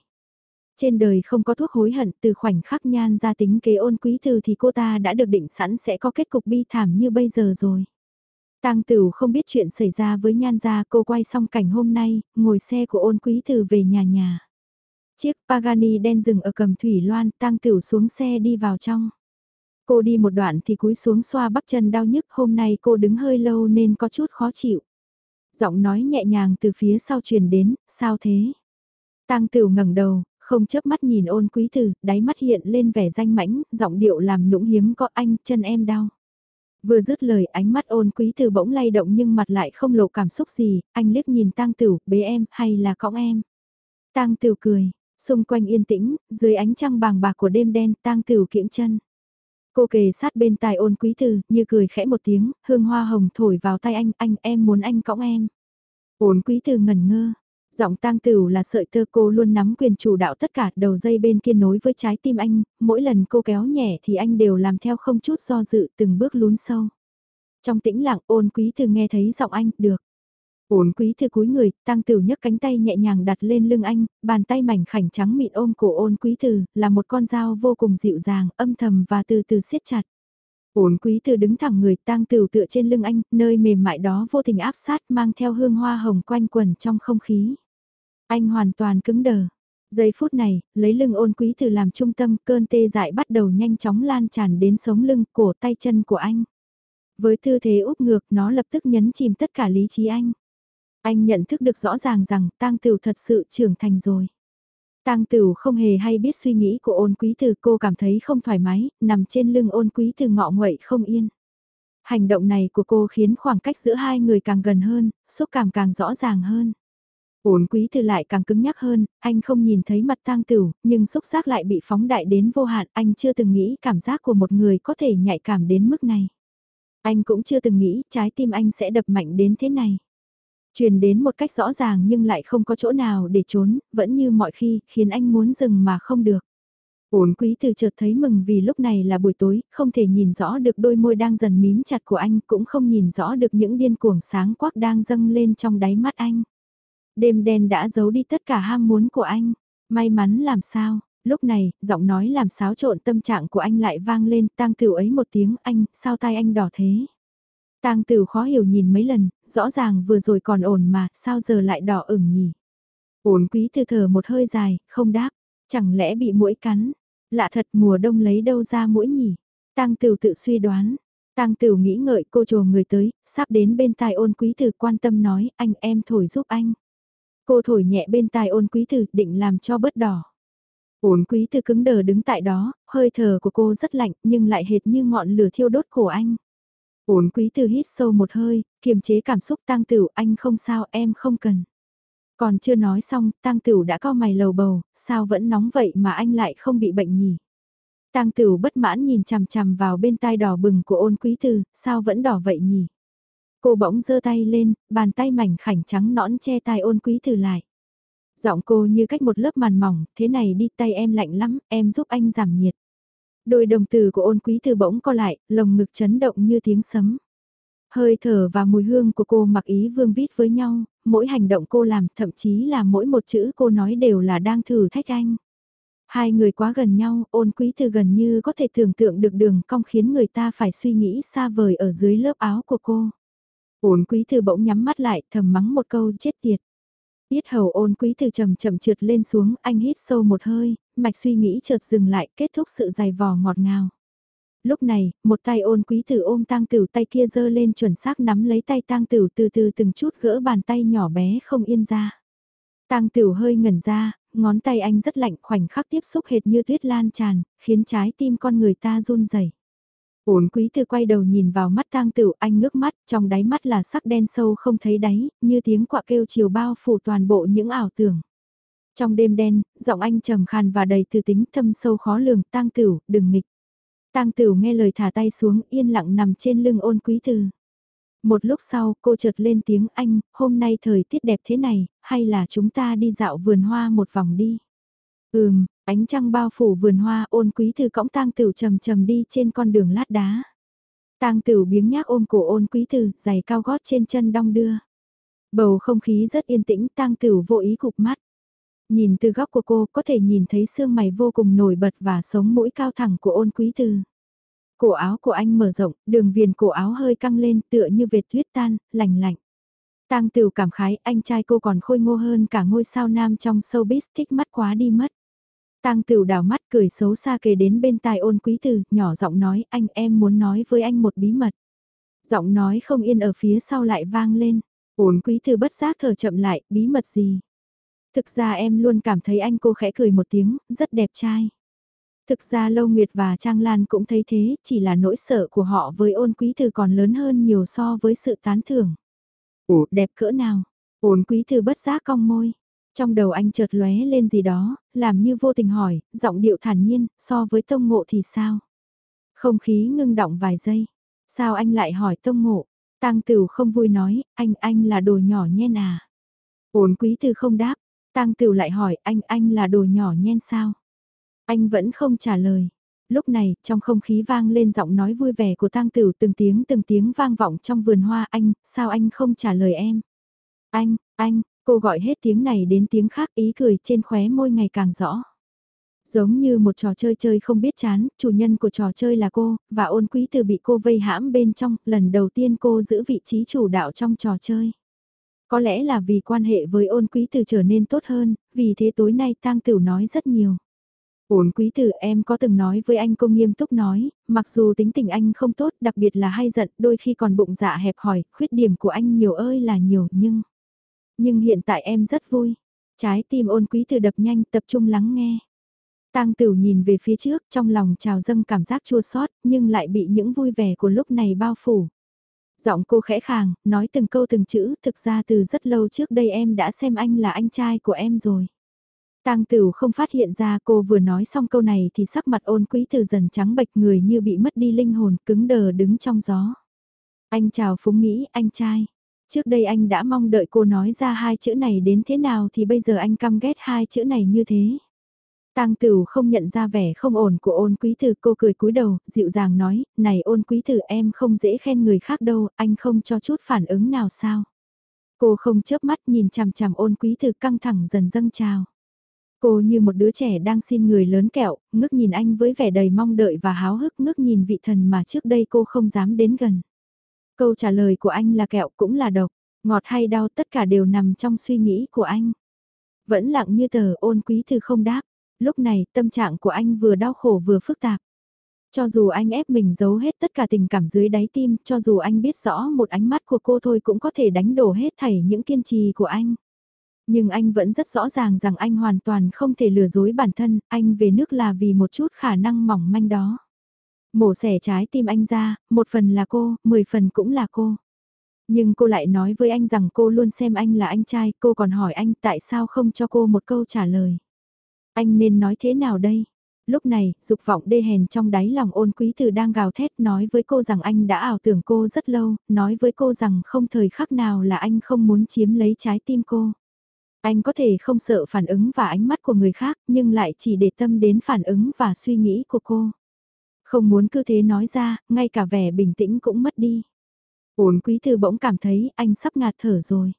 Trên đời không có thuốc hối hận từ khoảnh khắc nhan ra tính kế ôn quý từ thì cô ta đã được định sẵn sẽ có kết cục bi thảm như bây giờ rồi. Tang Tửu không biết chuyện xảy ra với Nhan gia, cô quay xong cảnh hôm nay, ngồi xe của Ôn Quý Từ về nhà nhà. Chiếc Pagani đen dừng ở cầm thủy loan, Tang Tửu xuống xe đi vào trong. Cô đi một đoạn thì cúi xuống xoa bắp chân đau nhức, hôm nay cô đứng hơi lâu nên có chút khó chịu. Giọng nói nhẹ nhàng từ phía sau truyền đến, sao thế? Tang Tửu ngẩng đầu, không chớp mắt nhìn Ôn Quý Từ, đáy mắt hiện lên vẻ danh mãnh, giọng điệu làm nũng hiếm có anh, chân em đau. Vừa dứt lời ánh mắt ôn quý từ bỗng lay động nhưng mặt lại không lộ cảm xúc gì, anh liếc nhìn tang tửu, bế em, hay là cõng em. Tang tửu cười, xung quanh yên tĩnh, dưới ánh trăng bàng bạc của đêm đen, tang tửu kiễng chân. Cô kề sát bên tai ôn quý từ, như cười khẽ một tiếng, hương hoa hồng thổi vào tay anh, anh, em muốn anh cõng em. Ôn quý từ ngẩn ngơ, Giọng tang tửu là sợi tơ cô luôn nắm quyền chủ đạo tất cả đầu dây bên kia nối với trái tim anh, mỗi lần cô kéo nhẹ thì anh đều làm theo không chút do dự từng bước lún sâu. Trong tĩnh lặng ôn quý từ nghe thấy giọng anh, được. Ôn quý thư cúi người, tăng tửu nhấc cánh tay nhẹ nhàng đặt lên lưng anh, bàn tay mảnh khảnh trắng mịn ôm cổ ôn quý thư, là một con dao vô cùng dịu dàng, âm thầm và từ từ siết chặt. Ôn quý thư đứng thẳng người tang tửu tựa trên lưng anh, nơi mềm mại đó vô tình áp sát mang theo hương hoa hồng quanh quần trong không khí. Anh hoàn toàn cứng đờ. Giây phút này, lấy lưng ôn quý từ làm trung tâm, cơn tê dại bắt đầu nhanh chóng lan tràn đến sống lưng, cổ tay chân của anh. Với tư thế úp ngược, nó lập tức nhấn chìm tất cả lý trí anh. Anh nhận thức được rõ ràng rằng tang tửu thật sự trưởng thành rồi. Tang Tửu không hề hay biết suy nghĩ của ôn quý từ cô cảm thấy không thoải mái, nằm trên lưng ôn quý từ ngọ nguậy không yên. Hành động này của cô khiến khoảng cách giữa hai người càng gần hơn, xúc cảm càng rõ ràng hơn. Uốn quý từ lại càng cứng nhắc hơn, anh không nhìn thấy mặt tang tửu, nhưng xúc giác lại bị phóng đại đến vô hạn, anh chưa từng nghĩ cảm giác của một người có thể nhạy cảm đến mức này. Anh cũng chưa từng nghĩ trái tim anh sẽ đập mạnh đến thế này. Truyền đến một cách rõ ràng nhưng lại không có chỗ nào để trốn, vẫn như mọi khi, khiến anh muốn dừng mà không được. Uốn quý từ chợt thấy mừng vì lúc này là buổi tối, không thể nhìn rõ được đôi môi đang dần mím chặt của anh, cũng không nhìn rõ được những điên cuồng sáng quắc đang dâng lên trong đáy mắt anh. Đêm đen đã giấu đi tất cả ham muốn của anh. May mắn làm sao, lúc này, giọng nói làm xáo trộn tâm trạng của anh lại vang lên, tang tử ấy một tiếng, anh, sao tai anh đỏ thế? Tang tử khó hiểu nhìn mấy lần, rõ ràng vừa rồi còn ổn mà, sao giờ lại đỏ ửng nhỉ? Ổn quý từ thở một hơi dài, không đáp, chẳng lẽ bị mũi cắn? Lạ thật mùa đông lấy đâu ra mũi nhỉ? Tang tử tự suy đoán, Tang Tử nghĩ ngợi cô trồ người tới, sắp đến bên tai ôn quý từ quan tâm nói anh em thổi giúp anh. Cô thổi nhẹ bên tai ôn quý tử định làm cho bớt đỏ. Ôn quý tử cứng đờ đứng tại đó, hơi thở của cô rất lạnh nhưng lại hệt như ngọn lửa thiêu đốt cổ anh. Ôn quý tử hít sâu một hơi, kiềm chế cảm xúc tang tửu anh không sao em không cần. Còn chưa nói xong, tang tửu đã cao mày lầu bầu, sao vẫn nóng vậy mà anh lại không bị bệnh nhỉ? Tang Tửu bất mãn nhìn chằm chằm vào bên tai đỏ bừng của ôn quý từ, sao vẫn đỏ vậy nhỉ? Cô bỗng giơ tay lên, bàn tay mảnh khảnh trắng nõn che tai ôn quý từ lại. Giọng cô như cách một lớp màn mỏng, thế này đi tay em lạnh lắm, em giúp anh giảm nhiệt. Đôi đồng từ của ôn quý từ bỗng co lại, lồng ngực chấn động như tiếng sấm. Hơi thở và mùi hương của cô mặc ý vương vít với nhau, mỗi hành động cô làm, thậm chí là mỗi một chữ cô nói đều là đang thử thách anh. Hai người quá gần nhau, ôn quý từ gần như có thể tưởng tượng được đường cong khiến người ta phải suy nghĩ xa vời ở dưới lớp áo của cô. Ôn quý từ bỗng nhắm mắt lại thầm mắng một câu chết tiệt. Biết hầu ôn quý từ chậm chậm trượt lên xuống, anh hít sâu một hơi, mạch suy nghĩ chợt dừng lại, kết thúc sự dài vò ngọt ngào. Lúc này, một tay ôn quý tử ôm tang tử tay kia giơ lên chuẩn xác nắm lấy tay tang tử từ từ từng chút gỡ bàn tay nhỏ bé không yên ra. Tang tử hơi ngẩn ra, ngón tay anh rất lạnh khoảnh khắc tiếp xúc hệt như tuyết lan tràn, khiến trái tim con người ta run rẩy. Uốn quý từ quay đầu nhìn vào mắt tang tử anh ngước mắt, trong đáy mắt là sắc đen sâu không thấy đáy, như tiếng quạ kêu chiều bao phủ toàn bộ những ảo tưởng. Trong đêm đen, giọng anh trầm khàn và đầy từ tính thâm sâu khó lường, tang tử, đừng nghịch. Tang tử nghe lời thả tay xuống, yên lặng nằm trên lưng ôn quý từ. Một lúc sau, cô chợt lên tiếng anh, hôm nay thời tiết đẹp thế này, hay là chúng ta đi dạo vườn hoa một vòng đi. Ừm, ánh trăng bao phủ vườn hoa ôn quý từ cõng tang tử trầm trầm đi trên con đường lát đá. Tang tử biếng nhác ôm cổ ôn quý từ, giày cao gót trên chân đong đưa. Bầu không khí rất yên tĩnh, tang tử vô ý cục mắt. Nhìn từ góc của cô có thể nhìn thấy xương mày vô cùng nổi bật và sống mũi cao thẳng của ôn quý từ. Cổ áo của anh mở rộng, đường viền cổ áo hơi căng lên tựa như vệt tuyết tan, lành lạnh. Tang Tửu cảm khái, anh trai cô còn khôi ngô hơn cả ngôi sao nam trong showbiz thích mắt quá đi mất. Tang Tửu đảo mắt cười xấu xa kề đến bên tai ôn quý từ nhỏ giọng nói anh em muốn nói với anh một bí mật. Giọng nói không yên ở phía sau lại vang lên. Ôn quý từ bất giác thở chậm lại, bí mật gì? Thực ra em luôn cảm thấy anh cô khẽ cười một tiếng, rất đẹp trai. Thực ra Lâu Nguyệt và Trang Lan cũng thấy thế, chỉ là nỗi sợ của họ với ôn quý từ còn lớn hơn nhiều so với sự tán thưởng. Ồ đẹp cỡ nào? Ôn quý từ bất giác cong môi. Trong đầu anh chợt lóe lên gì đó, làm như vô tình hỏi, giọng điệu thản nhiên, so với tông ngộ thì sao? Không khí ngưng động vài giây. Sao anh lại hỏi tông ngộ? Tăng Tửu không vui nói, anh anh là đồ nhỏ nhen à? Ôn quý từ không đáp. Tăng Tửu lại hỏi, anh anh là đồ nhỏ nhen sao? Anh vẫn không trả lời. Lúc này, trong không khí vang lên giọng nói vui vẻ của tang tiểu từng tiếng từng tiếng vang vọng trong vườn hoa anh, sao anh không trả lời em? Anh, anh, cô gọi hết tiếng này đến tiếng khác ý cười trên khóe môi ngày càng rõ. Giống như một trò chơi chơi không biết chán, chủ nhân của trò chơi là cô, và ôn quý từ bị cô vây hãm bên trong, lần đầu tiên cô giữ vị trí chủ đạo trong trò chơi. Có lẽ là vì quan hệ với ôn quý từ trở nên tốt hơn, vì thế tối nay tang tử nói rất nhiều. Ổn quý tử em có từng nói với anh cô nghiêm túc nói, mặc dù tính tình anh không tốt đặc biệt là hay giận đôi khi còn bụng dạ hẹp hòi, khuyết điểm của anh nhiều ơi là nhiều nhưng... Nhưng hiện tại em rất vui. Trái tim ôn quý từ đập nhanh tập trung lắng nghe. Tang Tửu nhìn về phía trước trong lòng trào dâng cảm giác chua xót nhưng lại bị những vui vẻ của lúc này bao phủ. Giọng cô khẽ khàng, nói từng câu từng chữ, thực ra từ rất lâu trước đây em đã xem anh là anh trai của em rồi. Tang Tửu không phát hiện ra cô vừa nói xong câu này thì sắc mặt ôn quý từ dần trắng bệch người như bị mất đi linh hồn cứng đờ đứng trong gió. Anh chào Phúng nghĩ anh trai. Trước đây anh đã mong đợi cô nói ra hai chữ này đến thế nào thì bây giờ anh căm ghét hai chữ này như thế. Tang Tửu không nhận ra vẻ không ổn của ôn quý tử cô cười cúi đầu, dịu dàng nói, này ôn quý tử em không dễ khen người khác đâu, anh không cho chút phản ứng nào sao. Cô không chớp mắt nhìn chằm chằm ôn quý tử căng thẳng dần dâng trào. Cô như một đứa trẻ đang xin người lớn kẹo, ngước nhìn anh với vẻ đầy mong đợi và háo hức ngước nhìn vị thần mà trước đây cô không dám đến gần. Câu trả lời của anh là kẹo cũng là độc, ngọt hay đau tất cả đều nằm trong suy nghĩ của anh. Vẫn lặng như tờ ôn quý thư không đáp, lúc này tâm trạng của anh vừa đau khổ vừa phức tạp. Cho dù anh ép mình giấu hết tất cả tình cảm dưới đáy tim, cho dù anh biết rõ một ánh mắt của cô thôi cũng có thể đánh đổ hết thảy những kiên trì của anh. Nhưng anh vẫn rất rõ ràng rằng anh hoàn toàn không thể lừa dối bản thân, anh về nước là vì một chút khả năng mỏng manh đó. Mổ xẻ trái tim anh ra, một phần là cô, mười phần cũng là cô. Nhưng cô lại nói với anh rằng cô luôn xem anh là anh trai, cô còn hỏi anh tại sao không cho cô một câu trả lời. Anh nên nói thế nào đây? Lúc này, dục vọng đê hèn trong đáy lòng ôn quý từ đang gào thét nói với cô rằng anh đã ảo tưởng cô rất lâu, nói với cô rằng không thời khắc nào là anh không muốn chiếm lấy trái tim cô. Anh có thể không sợ phản ứng và ánh mắt của người khác nhưng lại chỉ để tâm đến phản ứng và suy nghĩ của cô. Không muốn cứ thế nói ra, ngay cả vẻ bình tĩnh cũng mất đi. Ôn quý thư bỗng cảm thấy anh sắp ngạt thở rồi.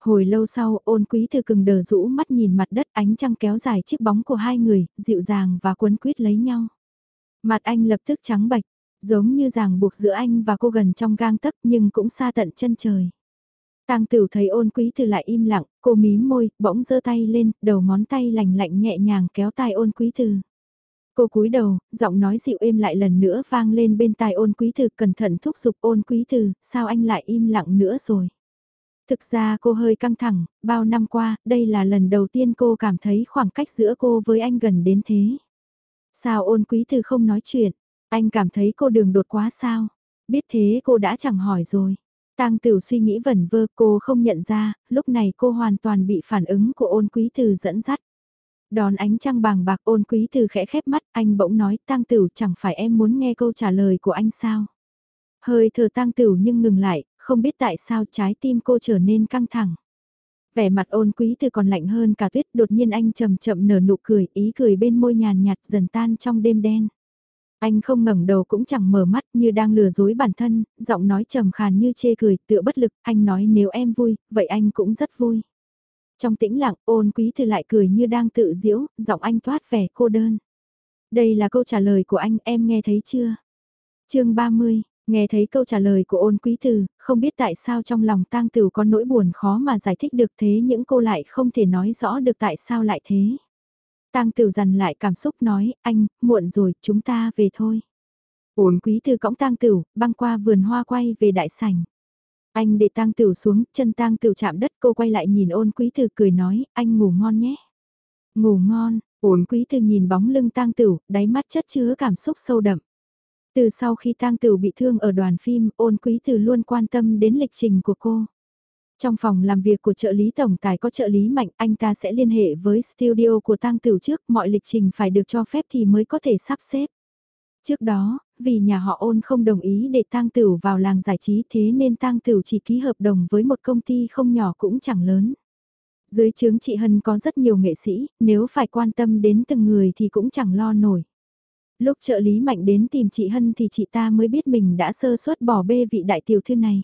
Hồi lâu sau ôn quý thư cừng đờ rũ mắt nhìn mặt đất ánh trăng kéo dài chiếc bóng của hai người, dịu dàng và cuốn quýt lấy nhau. Mặt anh lập tức trắng bạch, giống như ràng buộc giữa anh và cô gần trong gang tấc nhưng cũng xa tận chân trời. Tang Tử thấy ôn quý thư lại im lặng, cô mím môi, bỗng giơ tay lên, đầu ngón tay lành lạnh nhẹ nhàng kéo tai ôn quý thư. Cô cúi đầu, giọng nói dịu êm lại lần nữa vang lên bên tai ôn quý thư cẩn thận thúc giục ôn quý thư, sao anh lại im lặng nữa rồi. Thực ra cô hơi căng thẳng, bao năm qua, đây là lần đầu tiên cô cảm thấy khoảng cách giữa cô với anh gần đến thế. Sao ôn quý thư không nói chuyện, anh cảm thấy cô đường đột quá sao, biết thế cô đã chẳng hỏi rồi. Tang Tiểu suy nghĩ vẩn vơ cô không nhận ra, lúc này cô hoàn toàn bị phản ứng của ôn quý từ dẫn dắt. Đón ánh trăng bàng bạc ôn quý từ khẽ khép mắt, anh bỗng nói Tang tửu chẳng phải em muốn nghe câu trả lời của anh sao. Hơi thở Tang tửu nhưng ngừng lại, không biết tại sao trái tim cô trở nên căng thẳng. Vẻ mặt ôn quý từ còn lạnh hơn cả tuyết đột nhiên anh chậm chậm nở nụ cười, ý cười bên môi nhàn nhạt dần tan trong đêm đen. Anh không ngẩng đầu cũng chẳng mở mắt như đang lừa dối bản thân, giọng nói trầm khàn như chê cười, tựa bất lực, anh nói nếu em vui, vậy anh cũng rất vui. Trong tĩnh lặng, ôn quý thư lại cười như đang tự diễu, giọng anh thoát vẻ cô đơn. Đây là câu trả lời của anh, em nghe thấy chưa? chương 30, nghe thấy câu trả lời của ôn quý thư, không biết tại sao trong lòng tang tử có nỗi buồn khó mà giải thích được thế những cô lại không thể nói rõ được tại sao lại thế. Tang tử dằn lại cảm xúc nói, anh, muộn rồi, chúng ta về thôi. Ổn quý thư cõng Tang tử băng qua vườn hoa quay về đại sảnh. Anh để Tang tửu xuống, chân Tang tửu chạm đất cô quay lại nhìn ôn quý thư cười nói, anh ngủ ngon nhé. Ngủ ngon, Ôn quý thư nhìn bóng lưng Tang tửu, đáy mắt chất chứa cảm xúc sâu đậm. Từ sau khi Tang tửu bị thương ở đoàn phim, ôn quý thư luôn quan tâm đến lịch trình của cô. Trong phòng làm việc của trợ lý tổng tài có trợ lý mạnh, anh ta sẽ liên hệ với studio của tang Tử trước, mọi lịch trình phải được cho phép thì mới có thể sắp xếp. Trước đó, vì nhà họ ôn không đồng ý để tang tửu vào làng giải trí thế nên tang tửu chỉ ký hợp đồng với một công ty không nhỏ cũng chẳng lớn. Dưới chướng chị Hân có rất nhiều nghệ sĩ, nếu phải quan tâm đến từng người thì cũng chẳng lo nổi. Lúc trợ lý mạnh đến tìm chị Hân thì chị ta mới biết mình đã sơ suất bỏ bê vị đại tiểu thư này.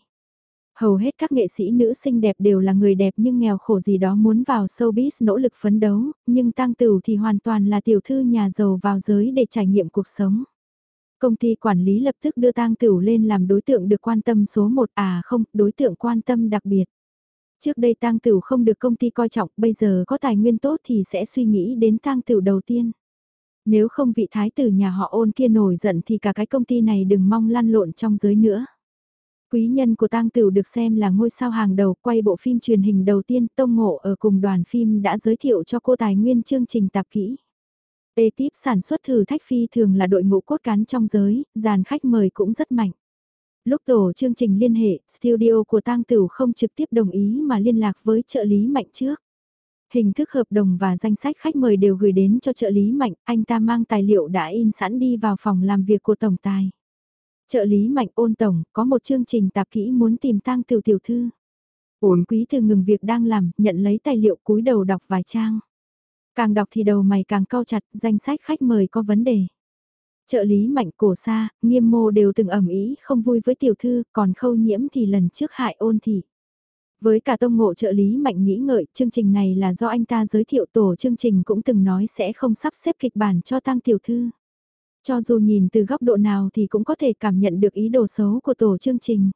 Hầu hết các nghệ sĩ nữ xinh đẹp đều là người đẹp nhưng nghèo khổ gì đó muốn vào showbiz nỗ lực phấn đấu, nhưng tăng tửu thì hoàn toàn là tiểu thư nhà giàu vào giới để trải nghiệm cuộc sống. Công ty quản lý lập tức đưa tang tửu lên làm đối tượng được quan tâm số 1 à không, đối tượng quan tâm đặc biệt. Trước đây tang tửu không được công ty coi trọng, bây giờ có tài nguyên tốt thì sẽ suy nghĩ đến tang tửu đầu tiên. Nếu không vị thái tử nhà họ ôn kia nổi giận thì cả cái công ty này đừng mong lăn lộn trong giới nữa. Quý nhân của tang Tửu được xem là ngôi sao hàng đầu quay bộ phim truyền hình đầu tiên Tông Ngộ ở cùng đoàn phim đã giới thiệu cho cô tài nguyên chương trình tạp kỹ. Ekip sản xuất thử thách phi thường là đội ngũ cốt cán trong giới, dàn khách mời cũng rất mạnh. Lúc tổ chương trình liên hệ, studio của tang Tửu không trực tiếp đồng ý mà liên lạc với trợ lý mạnh trước. Hình thức hợp đồng và danh sách khách mời đều gửi đến cho trợ lý mạnh, anh ta mang tài liệu đã in sẵn đi vào phòng làm việc của tổng tài. Trợ lý mạnh ôn tổng, có một chương trình tạp kỹ muốn tìm tang Tửu tiểu thư. Ôn quý từ ngừng việc đang làm, nhận lấy tài liệu cúi đầu đọc vài trang. Càng đọc thì đầu mày càng cau chặt, danh sách khách mời có vấn đề. Trợ lý mạnh cổ xa, nghiêm mô đều từng ẩm ý không vui với tiểu thư, còn khâu nhiễm thì lần trước hại ôn thị. Với cả tông ngộ trợ lý mạnh nghĩ ngợi, chương trình này là do anh ta giới thiệu tổ chương trình cũng từng nói sẽ không sắp xếp kịch bản cho tăng tiểu thư. Cho dù nhìn từ góc độ nào thì cũng có thể cảm nhận được ý đồ xấu của tổ chương trình.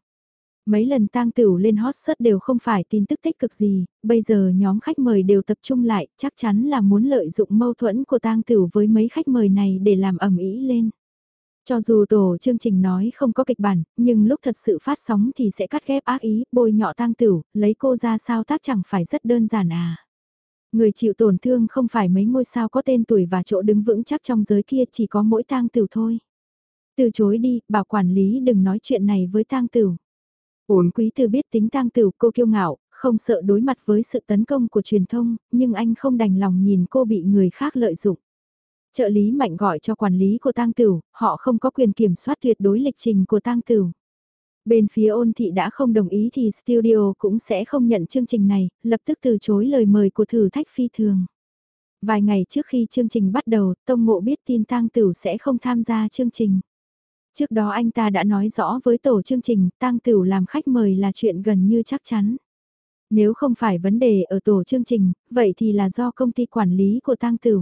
Mấy lần tang tửu lên hot search đều không phải tin tức tích cực gì, bây giờ nhóm khách mời đều tập trung lại, chắc chắn là muốn lợi dụng mâu thuẫn của tang tửu với mấy khách mời này để làm ẩm ý lên. Cho dù tổ chương trình nói không có kịch bản, nhưng lúc thật sự phát sóng thì sẽ cắt ghép ác ý, bôi nhọ tang tử, lấy cô ra sao tác chẳng phải rất đơn giản à. Người chịu tổn thương không phải mấy ngôi sao có tên tuổi và chỗ đứng vững chắc trong giới kia chỉ có mỗi tang tử thôi. Từ chối đi, bảo quản lý đừng nói chuyện này với tang tử. Uốn quý từ biết tính tang tử cô kiêu ngạo, không sợ đối mặt với sự tấn công của truyền thông, nhưng anh không đành lòng nhìn cô bị người khác lợi dụng. Trợ lý mạnh gọi cho quản lý của tang tử, họ không có quyền kiểm soát tuyệt đối lịch trình của tang tử. Bên phía ôn thị đã không đồng ý thì studio cũng sẽ không nhận chương trình này, lập tức từ chối lời mời của thử thách phi thường. Vài ngày trước khi chương trình bắt đầu, Tông Ngộ biết tin tang tử sẽ không tham gia chương trình. Trước đó anh ta đã nói rõ với tổ chương trình, tang tử làm khách mời là chuyện gần như chắc chắn. Nếu không phải vấn đề ở tổ chương trình, vậy thì là do công ty quản lý của tang tử.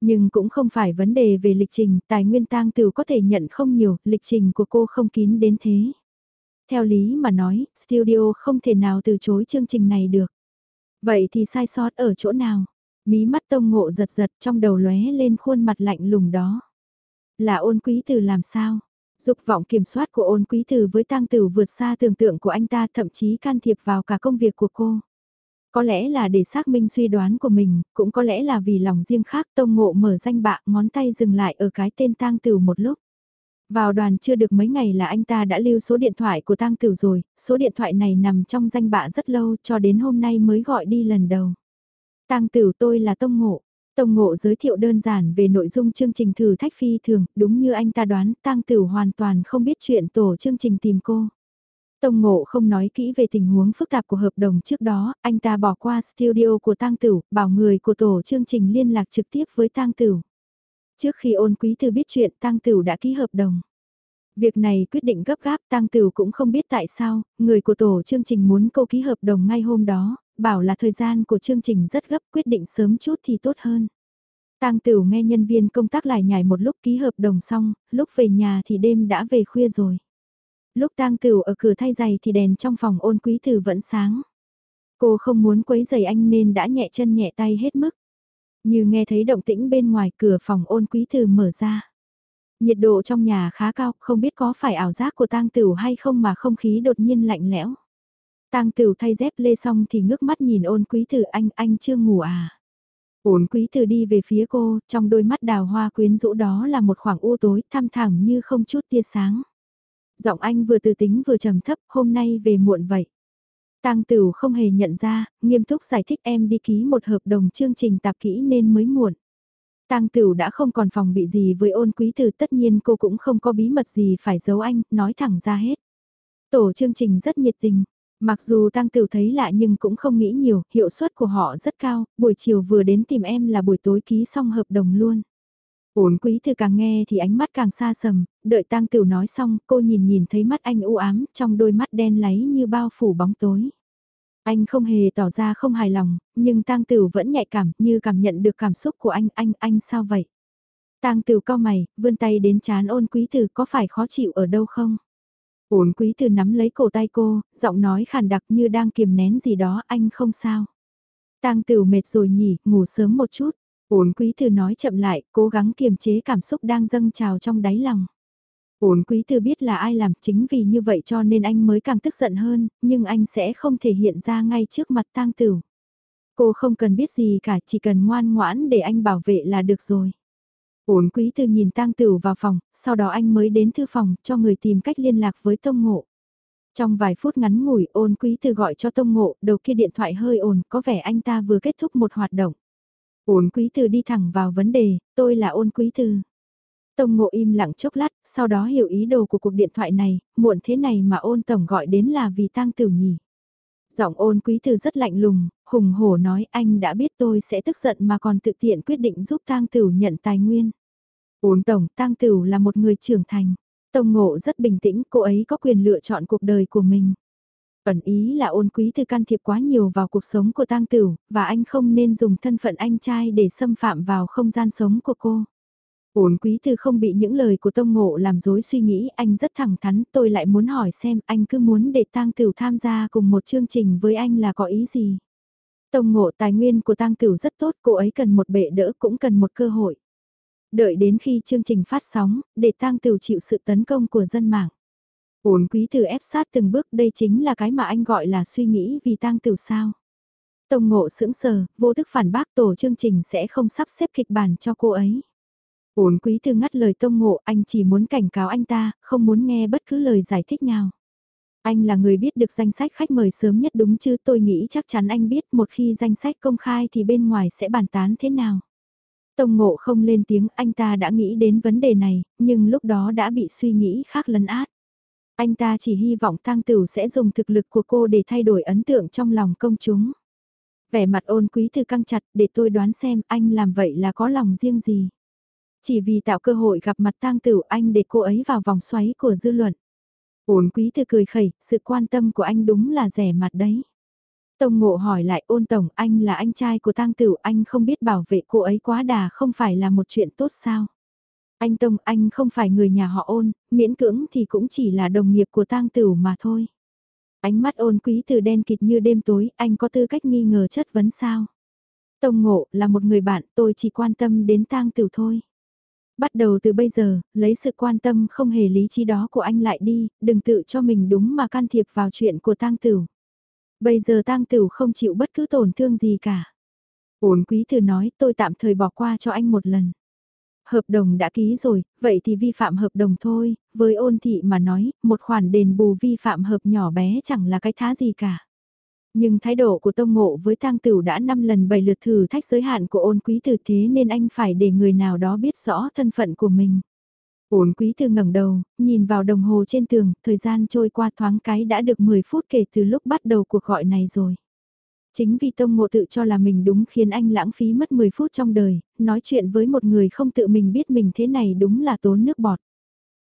Nhưng cũng không phải vấn đề về lịch trình, tài nguyên tang tử có thể nhận không nhiều, lịch trình của cô không kín đến thế. Theo lý mà nói, studio không thể nào từ chối chương trình này được. Vậy thì sai sót ở chỗ nào? Mí mắt tông ngộ giật giật trong đầu lóe lên khuôn mặt lạnh lùng đó. Là ôn quý từ làm sao? Dục vọng kiểm soát của ôn quý từ với tang tử vượt xa tưởng tượng của anh ta thậm chí can thiệp vào cả công việc của cô. Có lẽ là để xác minh suy đoán của mình, cũng có lẽ là vì lòng riêng khác tông ngộ mở danh bạ ngón tay dừng lại ở cái tên tang tử một lúc. Vào đoàn chưa được mấy ngày là anh ta đã lưu số điện thoại của tang tử rồi, số điện thoại này nằm trong danh bạ rất lâu cho đến hôm nay mới gọi đi lần đầu. Tang tử tôi là Tông Ngộ. Tông Ngộ giới thiệu đơn giản về nội dung chương trình thử thách phi thường, đúng như anh ta đoán, Tang Tử hoàn toàn không biết chuyện tổ chương trình tìm cô. Tông Ngộ không nói kỹ về tình huống phức tạp của hợp đồng trước đó, anh ta bỏ qua studio của Tang Tử, bảo người của tổ chương trình liên lạc trực tiếp với Tang Tử. Trước khi ôn quý từ biết chuyện Tang Tử đã ký hợp đồng. Việc này quyết định gấp gáp Tang Tử cũng không biết tại sao, người của tổ chương trình muốn cô ký hợp đồng ngay hôm đó, bảo là thời gian của chương trình rất gấp quyết định sớm chút thì tốt hơn. Tang Tửu nghe nhân viên công tác lại nhảy một lúc ký hợp đồng xong, lúc về nhà thì đêm đã về khuya rồi. Lúc Tang Tửu ở cửa thay giày thì đèn trong phòng ôn quý tử vẫn sáng. Cô không muốn quấy giày anh nên đã nhẹ chân nhẹ tay hết mức. Như nghe thấy động tĩnh bên ngoài cửa phòng ôn quý tử mở ra. Nhiệt độ trong nhà khá cao, không biết có phải ảo giác của tang Tửu hay không mà không khí đột nhiên lạnh lẽo. Tang Tửu thay dép lê xong thì ngước mắt nhìn ôn quý tử anh, anh chưa ngủ à. Ôn quý tử đi về phía cô, trong đôi mắt đào hoa quyến rũ đó là một khoảng u tối thăm thẳm như không chút tia sáng. Giọng anh vừa từ tính vừa trầm thấp, hôm nay về muộn vậy. Tang Tửu không hề nhận ra, nghiêm túc giải thích em đi ký một hợp đồng chương trình tạp kỹ nên mới muộn. Tang Tửu đã không còn phòng bị gì với ôn quý tử tất nhiên cô cũng không có bí mật gì phải giấu anh, nói thẳng ra hết. Tổ chương trình rất nhiệt tình, Mặc dù Tăng tiểu thấy lạ nhưng cũng không nghĩ nhiều, hiệu suất của họ rất cao, buổi chiều vừa đến tìm em là buổi tối ký xong hợp đồng luôn. Ổn quý thư càng nghe thì ánh mắt càng xa sầm, đợi Tăng tiểu nói xong cô nhìn nhìn thấy mắt anh u ám trong đôi mắt đen láy như bao phủ bóng tối. Anh không hề tỏ ra không hài lòng, nhưng Tăng tiểu vẫn nhạy cảm như cảm nhận được cảm xúc của anh, anh, anh sao vậy? Tăng tiểu cao mày, vươn tay đến chán ôn quý tử có phải khó chịu ở đâu không? Uốn quý từ nắm lấy cổ tay cô, giọng nói khàn đặc như đang kiềm nén gì đó anh không sao. Tang tử mệt rồi nhỉ, ngủ sớm một chút. Uốn quý từ nói chậm lại, cố gắng kiềm chế cảm xúc đang dâng trào trong đáy lòng. Uốn quý từ biết là ai làm chính vì như vậy cho nên anh mới càng tức giận hơn, nhưng anh sẽ không thể hiện ra ngay trước mặt tang tử. Cô không cần biết gì cả, chỉ cần ngoan ngoãn để anh bảo vệ là được rồi. Ổn quý từ nhìn tang Tửu vào phòng, sau đó anh mới đến thư phòng cho người tìm cách liên lạc với Tông Ngộ. Trong vài phút ngắn ngủi ôn quý từ gọi cho Tông Ngộ, đầu kia điện thoại hơi ồn, có vẻ anh ta vừa kết thúc một hoạt động. Ôn quý từ đi thẳng vào vấn đề, tôi là ôn quý từ. Tông Ngộ im lặng chốc lát, sau đó hiểu ý đồ của cuộc điện thoại này, muộn thế này mà ôn tổng gọi đến là vì tang Tửu nhỉ. Giọng ôn quý từ rất lạnh lùng, hùng hổ nói anh đã biết tôi sẽ tức giận mà còn tự tiện quyết định giúp tang tử nhận tài nguyên. Ôn tổng, tang tử là một người trưởng thành. Tông ngộ rất bình tĩnh, cô ấy có quyền lựa chọn cuộc đời của mình. Ẩn ý là ôn quý từ can thiệp quá nhiều vào cuộc sống của tang tử, và anh không nên dùng thân phận anh trai để xâm phạm vào không gian sống của cô. Ổn quý từ không bị những lời của Tông Ngộ làm dối suy nghĩ, anh rất thẳng thắn, tôi lại muốn hỏi xem anh cứ muốn để Tang Tửu tham gia cùng một chương trình với anh là có ý gì. Tông Ngộ tài nguyên của Tang Tửu rất tốt, cô ấy cần một bệ đỡ cũng cần một cơ hội. Đợi đến khi chương trình phát sóng, để tang Tửu chịu sự tấn công của dân mạng. Ổn quý từ ép sát từng bước đây chính là cái mà anh gọi là suy nghĩ vì tang Tửu sao. Tông ngộ sững sờ, vô thức phản bác tổ chương trình sẽ không sắp xếp kịch bản cho cô ấy. Ôn quý từ ngắt lời tông ngộ, anh chỉ muốn cảnh cáo anh ta, không muốn nghe bất cứ lời giải thích nào. Anh là người biết được danh sách khách mời sớm nhất đúng chứ tôi nghĩ chắc chắn anh biết một khi danh sách công khai thì bên ngoài sẽ bàn tán thế nào. Tông ngộ không lên tiếng anh ta đã nghĩ đến vấn đề này, nhưng lúc đó đã bị suy nghĩ khác lấn át. Anh ta chỉ hy vọng tang tửu sẽ dùng thực lực của cô để thay đổi ấn tượng trong lòng công chúng. Vẻ mặt ôn quý thư căng chặt để tôi đoán xem anh làm vậy là có lòng riêng gì. Chỉ vì tạo cơ hội gặp mặt tang tửu anh để cô ấy vào vòng xoáy của dư luận. Ôn quý thư cười khẩy, sự quan tâm của anh đúng là rẻ mặt đấy. Tông ngộ hỏi lại ôn tổng anh là anh trai của tang tửu anh không biết bảo vệ cô ấy quá đà không phải là một chuyện tốt sao. Anh Tông anh không phải người nhà họ ôn, miễn cưỡng thì cũng chỉ là đồng nghiệp của tang tửu mà thôi. Ánh mắt ôn quý từ đen kịt như đêm tối, anh có tư cách nghi ngờ chất vấn sao? Tông ngộ là một người bạn tôi chỉ quan tâm đến tang tửu thôi. Bắt đầu từ bây giờ, lấy sự quan tâm không hề lý trí đó của anh lại đi, đừng tự cho mình đúng mà can thiệp vào chuyện của tang tửu. Bây giờ tang tửu không chịu bất cứ tổn thương gì cả. Ôn quý từ nói tôi tạm thời bỏ qua cho anh một lần. Hợp đồng đã ký rồi, vậy thì vi phạm hợp đồng thôi, với ôn thị mà nói, một khoản đền bù vi phạm hợp nhỏ bé chẳng là cái thá gì cả. Nhưng thái độ của Tông Ngộ với tang Tửu đã 5 lần 7 lượt thử thách giới hạn của ôn quý tử thế nên anh phải để người nào đó biết rõ thân phận của mình. Ôn quý tử ngẩng đầu, nhìn vào đồng hồ trên tường, thời gian trôi qua thoáng cái đã được 10 phút kể từ lúc bắt đầu cuộc gọi này rồi. Chính vì Tông Ngộ tự cho là mình đúng khiến anh lãng phí mất 10 phút trong đời, nói chuyện với một người không tự mình biết mình thế này đúng là tốn nước bọt.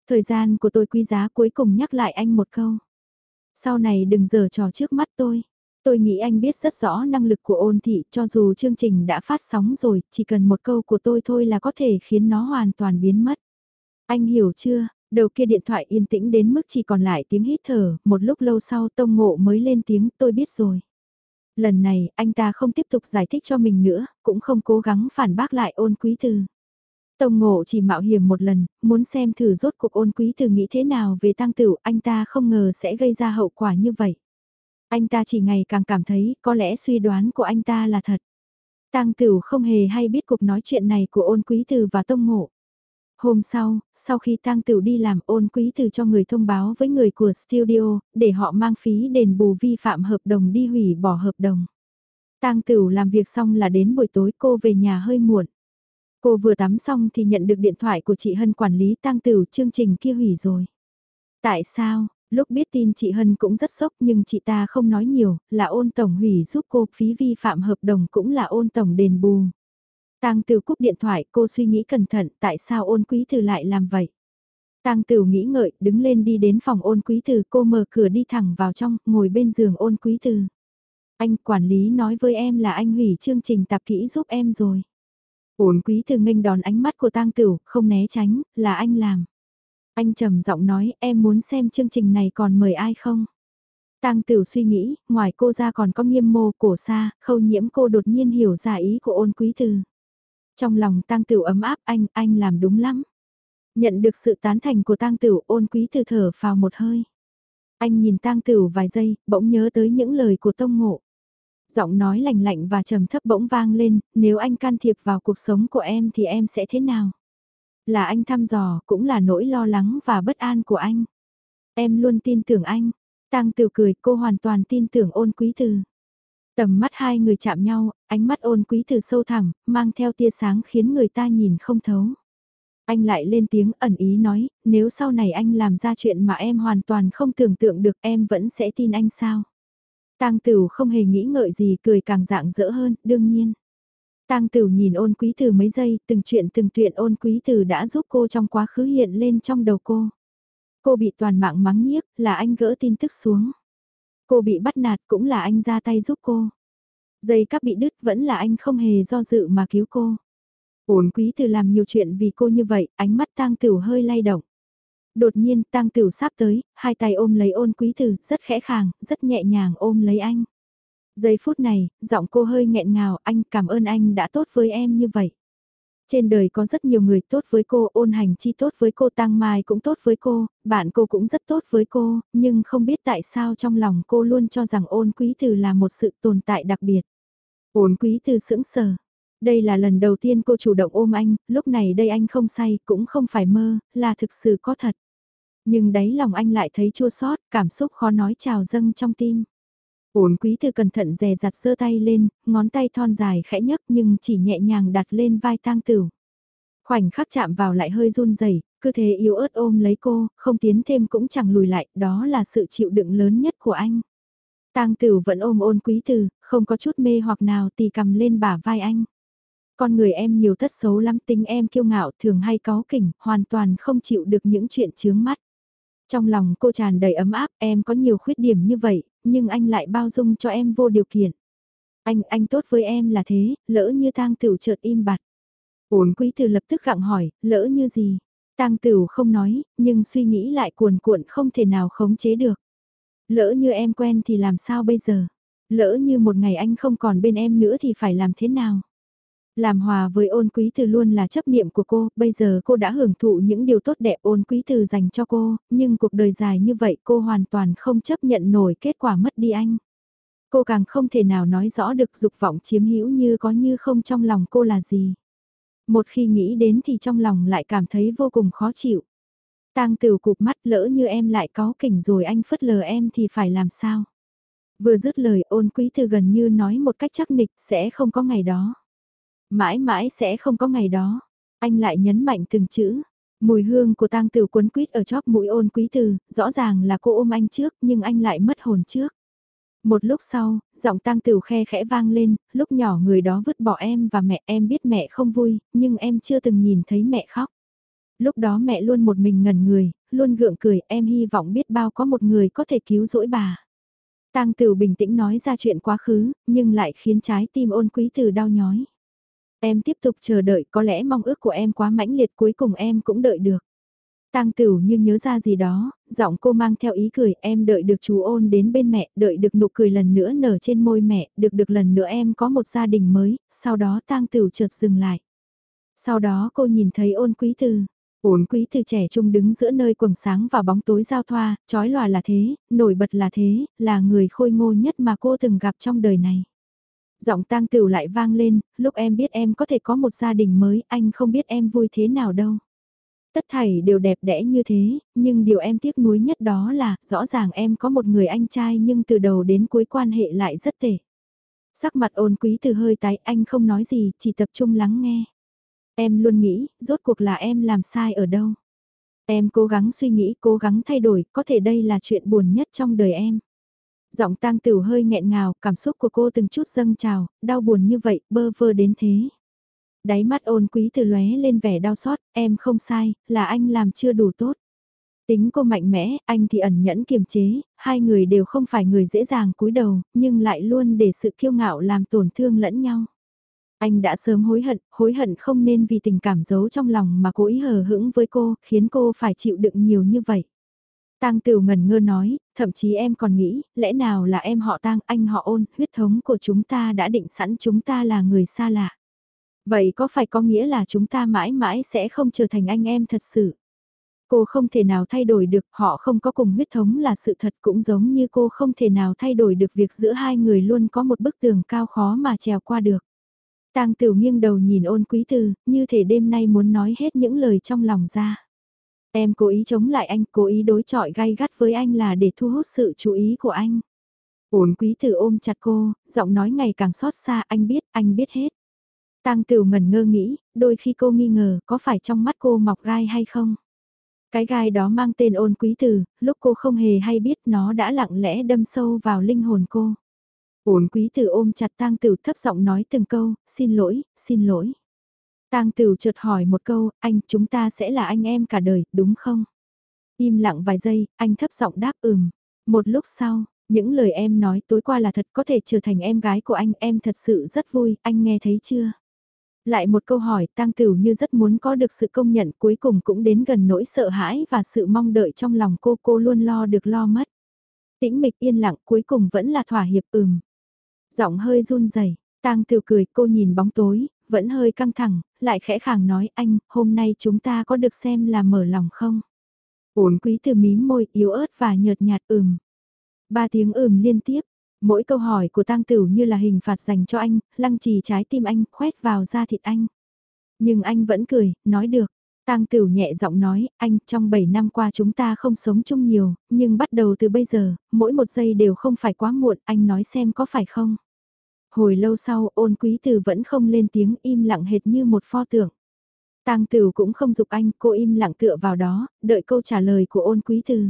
Thời gian của tôi quý giá cuối cùng nhắc lại anh một câu. Sau này đừng dở trò trước mắt tôi. Tôi nghĩ anh biết rất rõ năng lực của ôn thị cho dù chương trình đã phát sóng rồi, chỉ cần một câu của tôi thôi là có thể khiến nó hoàn toàn biến mất. Anh hiểu chưa, đầu kia điện thoại yên tĩnh đến mức chỉ còn lại tiếng hít thở, một lúc lâu sau tông ngộ mới lên tiếng tôi biết rồi. Lần này, anh ta không tiếp tục giải thích cho mình nữa, cũng không cố gắng phản bác lại ôn quý từ. Tông ngộ chỉ mạo hiểm một lần, muốn xem thử rốt cuộc ôn quý từ nghĩ thế nào về tăng tử, anh ta không ngờ sẽ gây ra hậu quả như vậy. Anh ta chỉ ngày càng cảm thấy có lẽ suy đoán của anh ta là thật. Tang Tửu không hề hay biết cuộc nói chuyện này của ôn quý từ và tông ngộ. Hôm sau, sau khi tang Tửu đi làm ôn quý từ cho người thông báo với người của studio, để họ mang phí đền bù vi phạm hợp đồng đi hủy bỏ hợp đồng. tang Tửu làm việc xong là đến buổi tối cô về nhà hơi muộn. Cô vừa tắm xong thì nhận được điện thoại của chị Hân quản lý tang Tửu chương trình kia hủy rồi. Tại sao? Lúc biết tin chị Hân cũng rất sốc nhưng chị ta không nói nhiều, là ôn tổng hủy giúp cô phí vi phạm hợp đồng cũng là ôn tổng đền bù. Tang Tử cúp điện thoại, cô suy nghĩ cẩn thận, tại sao ôn quý từ lại làm vậy? Tang Tử nghĩ ngợi, đứng lên đi đến phòng ôn quý từ, cô mở cửa đi thẳng vào trong, ngồi bên giường ôn quý từ. Anh quản lý nói với em là anh hủy chương trình tạp kỹ giúp em rồi. Ôn quý từ nghênh đón ánh mắt của Tang Tử, không né tránh, là anh làm. Anh trầm giọng nói, em muốn xem chương trình này còn mời ai không? Tang Tử suy nghĩ, ngoài cô ra còn có nghiêm mô, cổ xa, khâu nhiễm cô đột nhiên hiểu ra ý của ôn quý từ. Trong lòng tang tửu ấm áp anh, anh làm đúng lắm. Nhận được sự tán thành của tang tửu ôn quý từ thở vào một hơi. Anh nhìn tang tửu vài giây, bỗng nhớ tới những lời của tông ngộ. Giọng nói lạnh lạnh và trầm thấp bỗng vang lên, nếu anh can thiệp vào cuộc sống của em thì em sẽ thế nào? Là anh thăm dò, cũng là nỗi lo lắng và bất an của anh. Em luôn tin tưởng anh. Tang tiểu cười, cô hoàn toàn tin tưởng ôn quý từ. Tầm mắt hai người chạm nhau, ánh mắt ôn quý từ sâu thẳm, mang theo tia sáng khiến người ta nhìn không thấu. Anh lại lên tiếng ẩn ý nói, nếu sau này anh làm ra chuyện mà em hoàn toàn không tưởng tượng được em vẫn sẽ tin anh sao. Tang Tửu không hề nghĩ ngợi gì cười càng dạng dỡ hơn, đương nhiên. Tang Tửu nhìn ôn quý từ mấy giây, từng chuyện từng tuyện ôn quý từ đã giúp cô trong quá khứ hiện lên trong đầu cô. Cô bị toàn mạng mắng nhiếc, là anh gỡ tin tức xuống. Cô bị bắt nạt cũng là anh ra tay giúp cô. Dây cắp bị đứt vẫn là anh không hề do dự mà cứu cô. Ôn quý từ làm nhiều chuyện vì cô như vậy, ánh mắt tang tửu hơi lay động. Đột nhiên tang tửu sắp tới, hai tay ôm lấy ôn quý từ, rất khẽ khàng, rất nhẹ nhàng ôm lấy anh. Giây phút này, giọng cô hơi nghẹn ngào, anh cảm ơn anh đã tốt với em như vậy. Trên đời có rất nhiều người tốt với cô, ôn hành chi tốt với cô, tăng mai cũng tốt với cô, bạn cô cũng rất tốt với cô, nhưng không biết tại sao trong lòng cô luôn cho rằng ôn quý từ là một sự tồn tại đặc biệt. Ôn quý từ sững sờ. Đây là lần đầu tiên cô chủ động ôm anh, lúc này đây anh không say, cũng không phải mơ, là thực sự có thật. Nhưng đáy lòng anh lại thấy chua xót, cảm xúc khó nói trào dâng trong tim. Ổn quý Từ cẩn thận dè dặt sơ tay lên, ngón tay thon dài khẽ nhấc nhưng chỉ nhẹ nhàng đặt lên vai tang Tửu. Khoảnh khắc chạm vào lại hơi run rẩy, cứ thế yếu ớt ôm lấy cô, không tiến thêm cũng chẳng lùi lại, đó là sự chịu đựng lớn nhất của anh. Tang Tửu vẫn ôm ôn quý từ, không có chút mê hoặc nào tì cầm lên bả vai anh. Con người em nhiều thất xấu lắm tính em kiêu ngạo thường hay có kỉnh, hoàn toàn không chịu được những chuyện chướng mắt. Trong lòng cô tràn đầy ấm áp, em có nhiều khuyết điểm như vậy, nhưng anh lại bao dung cho em vô điều kiện. Anh, anh tốt với em là thế, lỡ như tang tửu chợt im bặt. Ổn quý từ lập tức gặng hỏi, lỡ như gì? Tang tửu không nói, nhưng suy nghĩ lại cuồn cuộn không thể nào khống chế được. Lỡ như em quen thì làm sao bây giờ? Lỡ như một ngày anh không còn bên em nữa thì phải làm thế nào? Làm hòa với ôn quý từ luôn là chấp niệm của cô, bây giờ cô đã hưởng thụ những điều tốt đẹp ôn quý từ dành cho cô, nhưng cuộc đời dài như vậy cô hoàn toàn không chấp nhận nổi kết quả mất đi anh. Cô càng không thể nào nói rõ được dục vọng chiếm hữu như có như không trong lòng cô là gì. Một khi nghĩ đến thì trong lòng lại cảm thấy vô cùng khó chịu. Tang Tửu cụp mắt lỡ như em lại có kỉnh rồi anh phất lờ em thì phải làm sao? Vừa dứt lời ôn quý từ gần như nói một cách chắc nịch sẽ không có ngày đó. Mãi mãi sẽ không có ngày đó. Anh lại nhấn mạnh từng chữ. Mùi hương của tang tử cuốn quýt ở chóp mũi ôn quý từ, rõ ràng là cô ôm anh trước nhưng anh lại mất hồn trước. Một lúc sau, giọng tang tử khe khẽ vang lên, lúc nhỏ người đó vứt bỏ em và mẹ em biết mẹ không vui, nhưng em chưa từng nhìn thấy mẹ khóc. Lúc đó mẹ luôn một mình ngẩn người, luôn gượng cười, em hy vọng biết bao có một người có thể cứu rỗi bà. Tang Tử bình tĩnh nói ra chuyện quá khứ, nhưng lại khiến trái tim ôn quý từ đau nhói. Em tiếp tục chờ đợi, có lẽ mong ước của em quá mãnh liệt cuối cùng em cũng đợi được. Tang Tửu như nhớ ra gì đó, giọng cô mang theo ý cười, em đợi được chú ôn đến bên mẹ, đợi được nụ cười lần nữa nở trên môi mẹ, được được lần nữa em có một gia đình mới, sau đó Tang Tửu chợt dừng lại. Sau đó cô nhìn thấy ôn quý từ ôn quý từ trẻ trung đứng giữa nơi quầng sáng và bóng tối giao thoa, chói lòa là thế, nổi bật là thế, là người khôi ngô nhất mà cô từng gặp trong đời này. Giọng tang tửu lại vang lên, lúc em biết em có thể có một gia đình mới, anh không biết em vui thế nào đâu. Tất thảy đều đẹp đẽ như thế, nhưng điều em tiếc nuối nhất đó là, rõ ràng em có một người anh trai nhưng từ đầu đến cuối quan hệ lại rất tệ. Sắc mặt ôn quý từ hơi tái, anh không nói gì, chỉ tập trung lắng nghe. Em luôn nghĩ, rốt cuộc là em làm sai ở đâu. Em cố gắng suy nghĩ, cố gắng thay đổi, có thể đây là chuyện buồn nhất trong đời em. Giọng tang tửu hơi nghẹn ngào, cảm xúc của cô từng chút dâng trào, đau buồn như vậy, bơ vơ đến thế. Đáy mắt ôn quý từ lóe lên vẻ đau xót, em không sai, là anh làm chưa đủ tốt. Tính cô mạnh mẽ, anh thì ẩn nhẫn kiềm chế, hai người đều không phải người dễ dàng cúi đầu, nhưng lại luôn để sự kiêu ngạo làm tổn thương lẫn nhau. Anh đã sớm hối hận, hối hận không nên vì tình cảm giấu trong lòng mà cố ý hờ hững với cô, khiến cô phải chịu đựng nhiều như vậy. Tang Tửu ngần ngơ nói, thậm chí em còn nghĩ, lẽ nào là em họ Tang, anh họ Ôn, huyết thống của chúng ta đã định sẵn chúng ta là người xa lạ. Vậy có phải có nghĩa là chúng ta mãi mãi sẽ không trở thành anh em thật sự? Cô không thể nào thay đổi được, họ không có cùng huyết thống là sự thật cũng giống như cô không thể nào thay đổi được việc giữa hai người luôn có một bức tường cao khó mà trèo qua được. Tang Tửu nghiêng đầu nhìn ôn quý Từ, như thể đêm nay muốn nói hết những lời trong lòng ra. Em cố ý chống lại anh, cố ý đối chọi gay gắt với anh là để thu hút sự chú ý của anh. Ổn quý tử ôm chặt cô, giọng nói ngày càng xót xa, anh biết, anh biết hết. Tang Tửu ngẩn ngơ nghĩ, đôi khi cô nghi ngờ có phải trong mắt cô mọc gai hay không. Cái gai đó mang tên ôn quý tử, lúc cô không hề hay biết nó đã lặng lẽ đâm sâu vào linh hồn cô. Ôn quý tử ôm chặt Tang Tửu thấp giọng nói từng câu, xin lỗi, xin lỗi. Tang Tửu chợt hỏi một câu, anh chúng ta sẽ là anh em cả đời, đúng không? Im lặng vài giây, anh thấp giọng đáp ừm. Một lúc sau, những lời em nói tối qua là thật có thể trở thành em gái của anh, em thật sự rất vui, anh nghe thấy chưa? Lại một câu hỏi, Tang Tửu như rất muốn có được sự công nhận cuối cùng cũng đến gần nỗi sợ hãi và sự mong đợi trong lòng cô, cô luôn lo được lo mất. Tĩnh mịch yên lặng cuối cùng vẫn là thỏa hiệp ừm. Giọng hơi run rẩy Tang Tiểu cười, cô nhìn bóng tối, vẫn hơi căng thẳng, lại khẽ khàng nói anh, hôm nay chúng ta có được xem là mở lòng không? Ổn quý từ mím môi yếu ớt và nhợt nhạt ừm. Ba tiếng ừm liên tiếp, mỗi câu hỏi của tang tử như là hình phạt dành cho anh, lăng trì trái tim anh, khoét vào da thịt anh. Nhưng anh vẫn cười, nói được. Tang Tửu nhẹ giọng nói, anh, trong 7 năm qua chúng ta không sống chung nhiều, nhưng bắt đầu từ bây giờ, mỗi một giây đều không phải quá muộn, anh nói xem có phải không? Hồi lâu sau, ôn quý từ vẫn không lên tiếng im lặng hệt như một pho tượng. Tang Tửu cũng không dục anh, cô im lặng tựa vào đó, đợi câu trả lời của ôn quý từ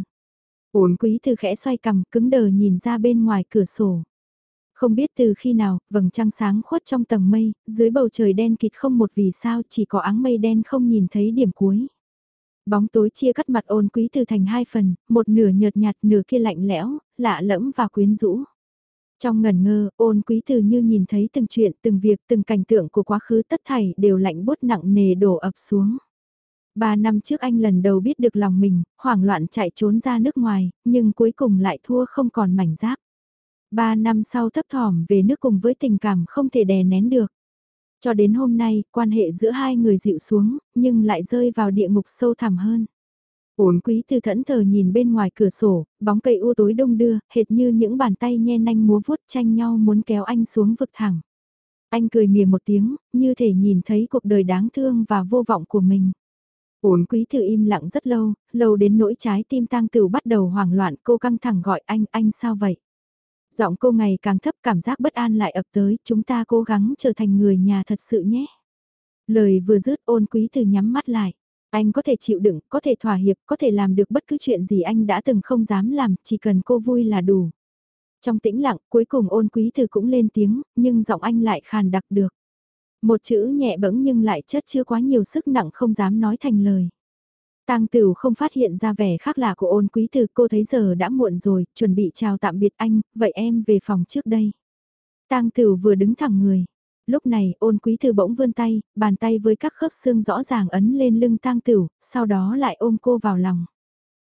Ôn quý từ khẽ xoay cằm, cứng đờ nhìn ra bên ngoài cửa sổ. Không biết từ khi nào, vầng trăng sáng khuất trong tầng mây, dưới bầu trời đen kịt không một vì sao chỉ có áng mây đen không nhìn thấy điểm cuối. Bóng tối chia cắt mặt ôn quý từ thành hai phần, một nửa nhợt nhạt nửa kia lạnh lẽo, lạ lẫm và quyến rũ. Trong ngần ngơ, ôn quý từ như nhìn thấy từng chuyện, từng việc, từng cảnh tượng của quá khứ tất thảy đều lạnh bút nặng nề đổ ập xuống. Ba năm trước anh lần đầu biết được lòng mình, hoảng loạn chạy trốn ra nước ngoài, nhưng cuối cùng lại thua không còn mảnh giáp. Ba năm sau thấp thỏm về nước cùng với tình cảm không thể đè nén được. Cho đến hôm nay, quan hệ giữa hai người dịu xuống, nhưng lại rơi vào địa ngục sâu thẳm hơn. Ổn quý từ thẫn thờ nhìn bên ngoài cửa sổ, bóng cây u tối đông đưa, hệt như những bàn tay nhe nanh múa vuốt tranh nhau muốn kéo anh xuống vực thẳng. Anh cười mỉa một tiếng, như thể nhìn thấy cuộc đời đáng thương và vô vọng của mình. Ổn quý từ im lặng rất lâu, lâu đến nỗi trái tim tang tử bắt đầu hoảng loạn cô căng thẳng gọi anh, anh sao vậy? Giọng cô ngày càng thấp cảm giác bất an lại ập tới, chúng ta cố gắng trở thành người nhà thật sự nhé. Lời vừa dứt ôn quý từ nhắm mắt lại. Anh có thể chịu đựng, có thể thỏa hiệp, có thể làm được bất cứ chuyện gì anh đã từng không dám làm, chỉ cần cô vui là đủ. Trong tĩnh lặng, cuối cùng ôn quý từ cũng lên tiếng, nhưng giọng anh lại khàn đặc được. Một chữ nhẹ bẫng nhưng lại chất chưa quá nhiều sức nặng không dám nói thành lời. Tang Tửu không phát hiện ra vẻ khác lạ của ôn quý từ cô thấy giờ đã muộn rồi, chuẩn bị chào tạm biệt anh, vậy em về phòng trước đây. Tang Tửu vừa đứng thẳng người. Lúc này ôn quý từ bỗng vươn tay, bàn tay với các khớp xương rõ ràng ấn lên lưng Tang Tửu, sau đó lại ôm cô vào lòng.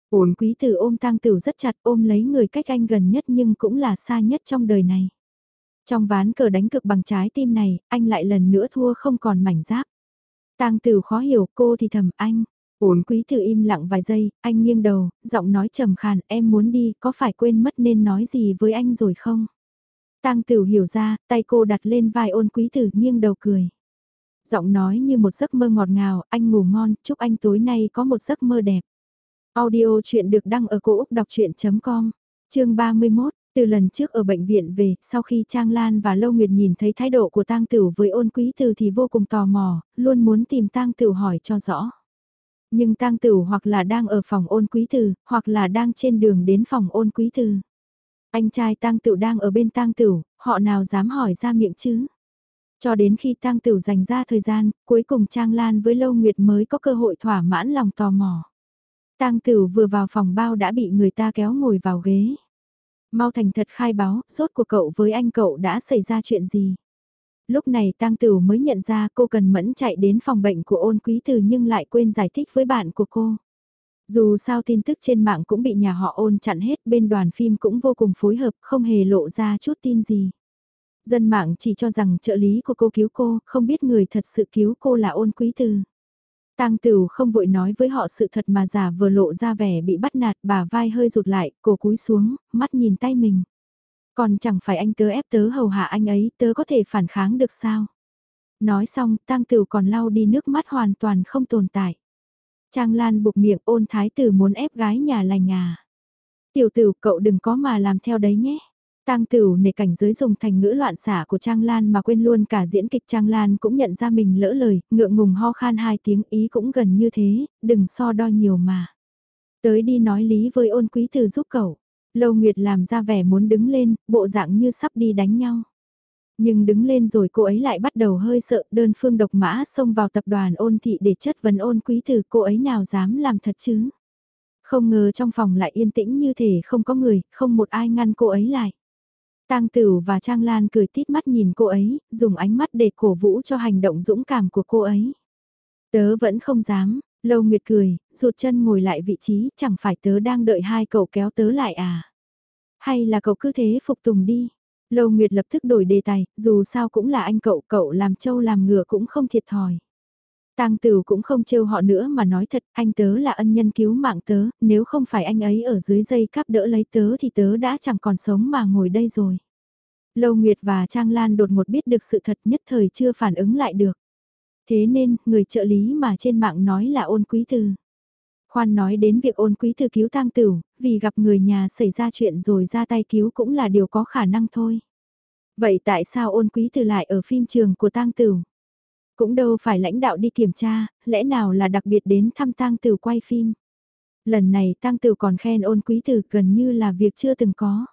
Ôn quý từ ôm Tang Tửu rất chặt ôm lấy người cách anh gần nhất nhưng cũng là xa nhất trong đời này. Trong ván cờ đánh cực bằng trái tim này, anh lại lần nữa thua không còn mảnh giáp. Tang Tửu khó hiểu cô thì thầm anh, ôn quý tử im lặng vài giây, anh nghiêng đầu, giọng nói trầm khàn, em muốn đi, có phải quên mất nên nói gì với anh rồi không? Tang Tử hiểu ra, tay cô đặt lên vai ôn quý tử nghiêng đầu cười. Giọng nói như một giấc mơ ngọt ngào, anh ngủ ngon, chúc anh tối nay có một giấc mơ đẹp. Audio chuyện được đăng ở cổ Úc đọc chuyện.com, chương 31, từ lần trước ở bệnh viện về, sau khi Trang Lan và Lâu Nguyệt nhìn thấy thái độ của Tang Tử với ôn quý tử thì vô cùng tò mò, luôn muốn tìm Tang Tử hỏi cho rõ. Nhưng tang tử hoặc là đang ở phòng ôn quý tử, hoặc là đang trên đường đến phòng ôn quý tử. Anh trai tang tử đang ở bên tang tử, họ nào dám hỏi ra miệng chứ? Cho đến khi tang tử dành ra thời gian, cuối cùng Trang Lan với Lâu Nguyệt mới có cơ hội thỏa mãn lòng tò mò. Tang tử vừa vào phòng bao đã bị người ta kéo ngồi vào ghế. Mau thành thật khai báo, rốt của cậu với anh cậu đã xảy ra chuyện gì? lúc này tang Tửu mới nhận ra cô cần mẫn chạy đến phòng bệnh của ôn quý từ nhưng lại quên giải thích với bạn của cô. Dù sao tin tức trên mạng cũng bị nhà họ ôn chặn hết bên đoàn phim cũng vô cùng phối hợp không hề lộ ra chút tin gì. Dân mạng chỉ cho rằng trợ lý của cô cứu cô, không biết người thật sự cứu cô là ôn quý từ. Tang Tửu không vội nói với họ sự thật mà giả vừa lộ ra vẻ bị bắt nạt, bà vai hơi rụt lại, cổ cúi xuống, mắt nhìn tay mình. Còn chẳng phải anh tớ ép tớ hầu hạ anh ấy, tớ có thể phản kháng được sao? Nói xong, tang Tửu còn lau đi nước mắt hoàn toàn không tồn tại. Trang Lan buộc miệng ôn thái tử muốn ép gái nhà lành à. Tiểu tử cậu đừng có mà làm theo đấy nhé. Tang Tử nể cảnh giới dùng thành ngữ loạn xả của Trang Lan mà quên luôn cả diễn kịch Trang Lan cũng nhận ra mình lỡ lời, ngượng ngùng ho khan hai tiếng ý cũng gần như thế, đừng so đo nhiều mà. Tới đi nói lý với ôn quý tử giúp cậu. Lâu Nguyệt làm ra vẻ muốn đứng lên, bộ dạng như sắp đi đánh nhau. Nhưng đứng lên rồi cô ấy lại bắt đầu hơi sợ đơn phương độc mã xông vào tập đoàn ôn thị để chất vấn ôn quý tử cô ấy nào dám làm thật chứ. Không ngờ trong phòng lại yên tĩnh như thể không có người, không một ai ngăn cô ấy lại. Tang Tửu và Trang Lan cười tít mắt nhìn cô ấy, dùng ánh mắt để cổ vũ cho hành động dũng cảm của cô ấy. Tớ vẫn không dám, Lâu Nguyệt cười, rụt chân ngồi lại vị trí, chẳng phải tớ đang đợi hai cậu kéo tớ lại à? Hay là cậu cứ thế phục tùng đi? Lâu Nguyệt lập tức đổi đề tài, dù sao cũng là anh cậu, cậu làm trâu làm ngựa cũng không thiệt thòi. Tang Tử cũng không trêu họ nữa mà nói thật, anh tớ là ân nhân cứu mạng tớ, nếu không phải anh ấy ở dưới dây cắp đỡ lấy tớ thì tớ đã chẳng còn sống mà ngồi đây rồi. Lâu Nguyệt và Trang Lan đột ngột biết được sự thật nhất thời chưa phản ứng lại được. Thế nên, người trợ lý mà trên mạng nói là ôn quý từ. Khoan nói đến việc ôn quý từ cứu tang tử, vì gặp người nhà xảy ra chuyện rồi ra tay cứu cũng là điều có khả năng thôi. Vậy tại sao ôn quý từ lại ở phim trường của tang tử? Cũng đâu phải lãnh đạo đi kiểm tra, lẽ nào là đặc biệt đến thăm tang tử quay phim. Lần này tang tử còn khen ôn quý từ gần như là việc chưa từng có.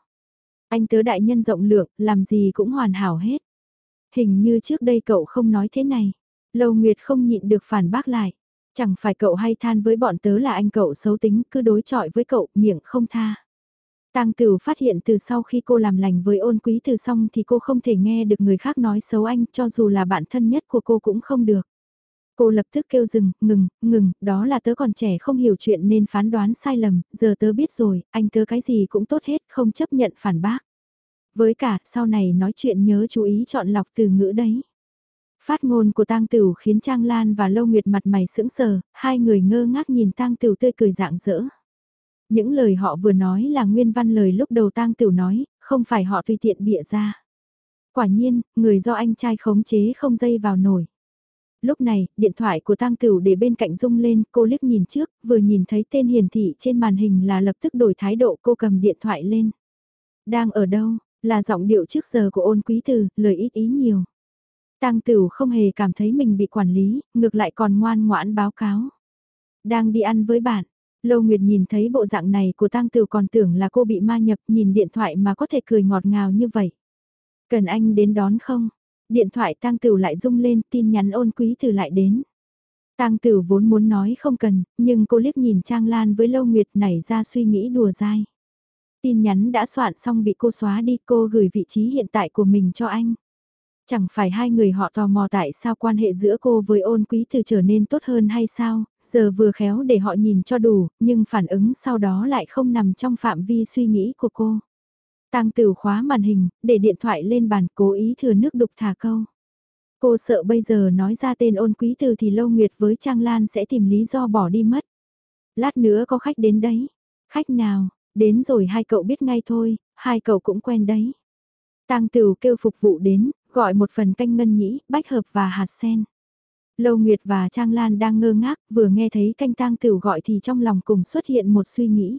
Anh tớ đại nhân rộng lượng, làm gì cũng hoàn hảo hết. Hình như trước đây cậu không nói thế này. Lâu Nguyệt không nhịn được phản bác lại. Chẳng phải cậu hay than với bọn tớ là anh cậu xấu tính cứ đối chọi với cậu miệng không tha. Tang Tử phát hiện từ sau khi cô làm lành với ôn quý từ xong thì cô không thể nghe được người khác nói xấu anh cho dù là bạn thân nhất của cô cũng không được. Cô lập tức kêu dừng, ngừng, ngừng, đó là tớ còn trẻ không hiểu chuyện nên phán đoán sai lầm, giờ tớ biết rồi, anh tớ cái gì cũng tốt hết, không chấp nhận phản bác. Với cả, sau này nói chuyện nhớ chú ý chọn lọc từ ngữ đấy. Phát ngôn của tang Tửu khiến Trang Lan và Lâu Nguyệt mặt mày sững sờ, hai người ngơ ngác nhìn tang Tửu tươi cười rạng rỡ. Những lời họ vừa nói là nguyên văn lời lúc đầu tang Tửu nói, không phải họ tùy tiện bịa ra. Quả nhiên, người do anh trai khống chế không dây vào nổi. Lúc này, điện thoại của tang Tửu để bên cạnh rung lên, cô liếc nhìn trước, vừa nhìn thấy tên hiển thị trên màn hình là lập tức đổi thái độ cô cầm điện thoại lên. Đang ở đâu, là giọng điệu trước giờ của ôn quý từ, lời ít ý nhiều. Tang Tửu không hề cảm thấy mình bị quản lý, ngược lại còn ngoan ngoãn báo cáo. Đang đi ăn với bạn. Lâu Nguyệt nhìn thấy bộ dạng này của Tang Tửu còn tưởng là cô bị ma nhập, nhìn điện thoại mà có thể cười ngọt ngào như vậy. Cần anh đến đón không? Điện thoại Tang Tửu lại rung lên, tin nhắn ôn quý từ lại đến. Tang Tửu vốn muốn nói không cần, nhưng cô liếc nhìn Trang Lan với Lâu Nguyệt nảy ra suy nghĩ đùa dai. Tin nhắn đã soạn xong bị cô xóa đi, cô gửi vị trí hiện tại của mình cho anh. Chẳng phải hai người họ tò mò tại sao quan hệ giữa cô với ôn quý từ trở nên tốt hơn hay sao, giờ vừa khéo để họ nhìn cho đủ, nhưng phản ứng sau đó lại không nằm trong phạm vi suy nghĩ của cô. Tăng tử khóa màn hình, để điện thoại lên bàn cố ý thừa nước đục thả câu. Cô sợ bây giờ nói ra tên ôn quý từ thì lâu nguyệt với Trang Lan sẽ tìm lý do bỏ đi mất. Lát nữa có khách đến đấy. Khách nào, đến rồi hai cậu biết ngay thôi, hai cậu cũng quen đấy. Tang Tửu kêu phục vụ đến, gọi một phần canh ngân nhĩ, bách hợp và hạt sen. Lâu Nguyệt và Trang Lan đang ngơ ngác, vừa nghe thấy canh tang tửu gọi thì trong lòng cùng xuất hiện một suy nghĩ.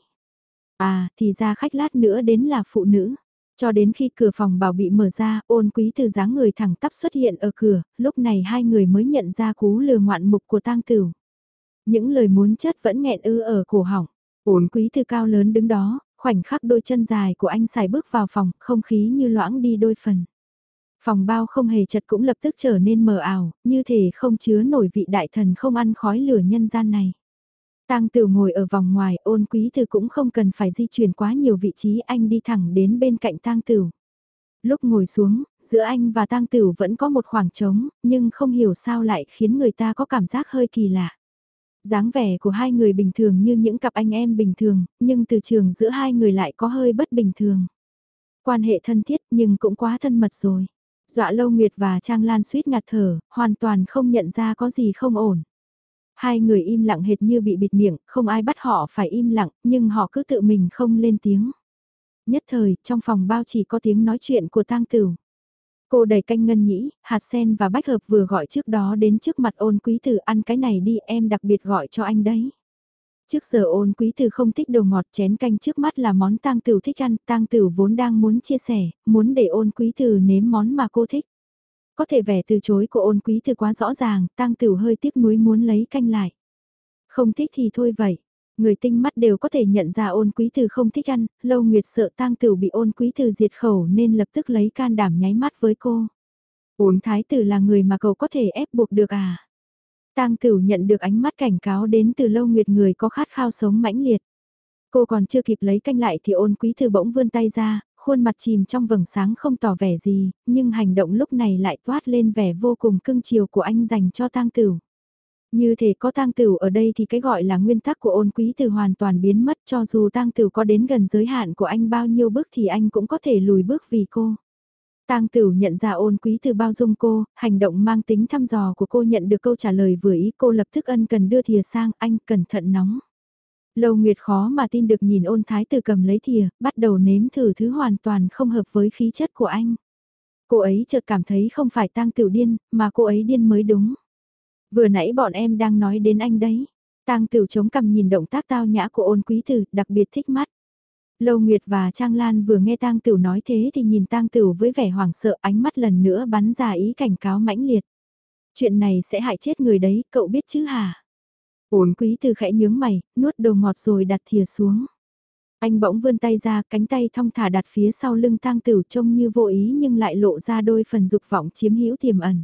À, thì ra khách lát nữa đến là phụ nữ. Cho đến khi cửa phòng bảo bị mở ra, ôn quý từ dáng người thẳng tắp xuất hiện ở cửa, lúc này hai người mới nhận ra cú lừa ngoạn mục của tang tửu. Những lời muốn chết vẫn nghẹn ư ở cổ họng. Ôn quý từ cao lớn đứng đó, khoảnh khắc đôi chân dài của anh xài bước vào phòng, không khí như loãng đi đôi phần. Phòng bao không hề chật cũng lập tức trở nên mờ ảo, như thể không chứa nổi vị đại thần không ăn khói lửa nhân gian này. Tang Tử ngồi ở vòng ngoài, ôn quý từ cũng không cần phải di chuyển quá nhiều vị trí anh đi thẳng đến bên cạnh Tang Tử. Lúc ngồi xuống, giữa anh và Tang Tử vẫn có một khoảng trống, nhưng không hiểu sao lại khiến người ta có cảm giác hơi kỳ lạ. dáng vẻ của hai người bình thường như những cặp anh em bình thường, nhưng từ trường giữa hai người lại có hơi bất bình thường. Quan hệ thân thiết nhưng cũng quá thân mật rồi. Dọa Lâu Nguyệt và Trang Lan suýt ngạt thở, hoàn toàn không nhận ra có gì không ổn. Hai người im lặng hệt như bị bịt miệng, không ai bắt họ phải im lặng, nhưng họ cứ tự mình không lên tiếng. Nhất thời, trong phòng bao chỉ có tiếng nói chuyện của tang tử. Cô đẩy canh ngân nhĩ, hạt sen và bách hợp vừa gọi trước đó đến trước mặt ôn quý tử ăn cái này đi em đặc biệt gọi cho anh đấy. Trước giờ ôn quý tử không thích đồ ngọt chén canh trước mắt là món tang tử thích ăn, tang tử vốn đang muốn chia sẻ, muốn để ôn quý tử nếm món mà cô thích. Có thể vẻ từ chối của ôn quý tử quá rõ ràng, tang tử hơi tiếc nuối muốn lấy canh lại. Không thích thì thôi vậy. Người tinh mắt đều có thể nhận ra ôn quý tử không thích ăn, lâu nguyệt sợ tang tử bị ôn quý tử diệt khẩu nên lập tức lấy can đảm nháy mắt với cô. Ôn thái tử là người mà cậu có thể ép buộc được à? Tang Tửu nhận được ánh mắt cảnh cáo đến từ lâu nguyệt người có khát khao sống mãnh liệt. Cô còn chưa kịp lấy canh lại thì ôn quý thư bỗng vươn tay ra, khuôn mặt chìm trong vầng sáng không tỏ vẻ gì, nhưng hành động lúc này lại toát lên vẻ vô cùng cưng chiều của anh dành cho tang tửu. Như thể có tang tửu ở đây thì cái gọi là nguyên tắc của ôn quý từ hoàn toàn biến mất cho dù tang tửu có đến gần giới hạn của anh bao nhiêu bước thì anh cũng có thể lùi bước vì cô. Tang Tửu nhận ra ôn quý từ bao dung cô, hành động mang tính thăm dò của cô nhận được câu trả lời vừa ý cô lập tức ân cần đưa thìa sang anh cẩn thận nóng. Lâu Nguyệt khó mà tin được nhìn ôn thái tử cầm lấy thìa, bắt đầu nếm thử thứ hoàn toàn không hợp với khí chất của anh. Cô ấy chợt cảm thấy không phải tang tiểu điên, mà cô ấy điên mới đúng. Vừa nãy bọn em đang nói đến anh đấy. Tang tiểu chống cằm nhìn động tác tao nhã của ôn quý tử, đặc biệt thích mắt. Lâu Nguyệt và Trang Lan vừa nghe Tang Tửu nói thế thì nhìn Tang Tửu với vẻ hoảng sợ ánh mắt lần nữa bắn ra ý cảnh cáo mãnh liệt. Chuyện này sẽ hại chết người đấy, cậu biết chứ hả? Ôn quý từ khẽ nhướng mày, nuốt đồ ngọt rồi đặt thìa xuống. Anh bỗng vươn tay ra, cánh tay thong thả đặt phía sau lưng tang tử trông như vô ý nhưng lại lộ ra đôi phần dục vọng chiếm hữu tiềm ẩn.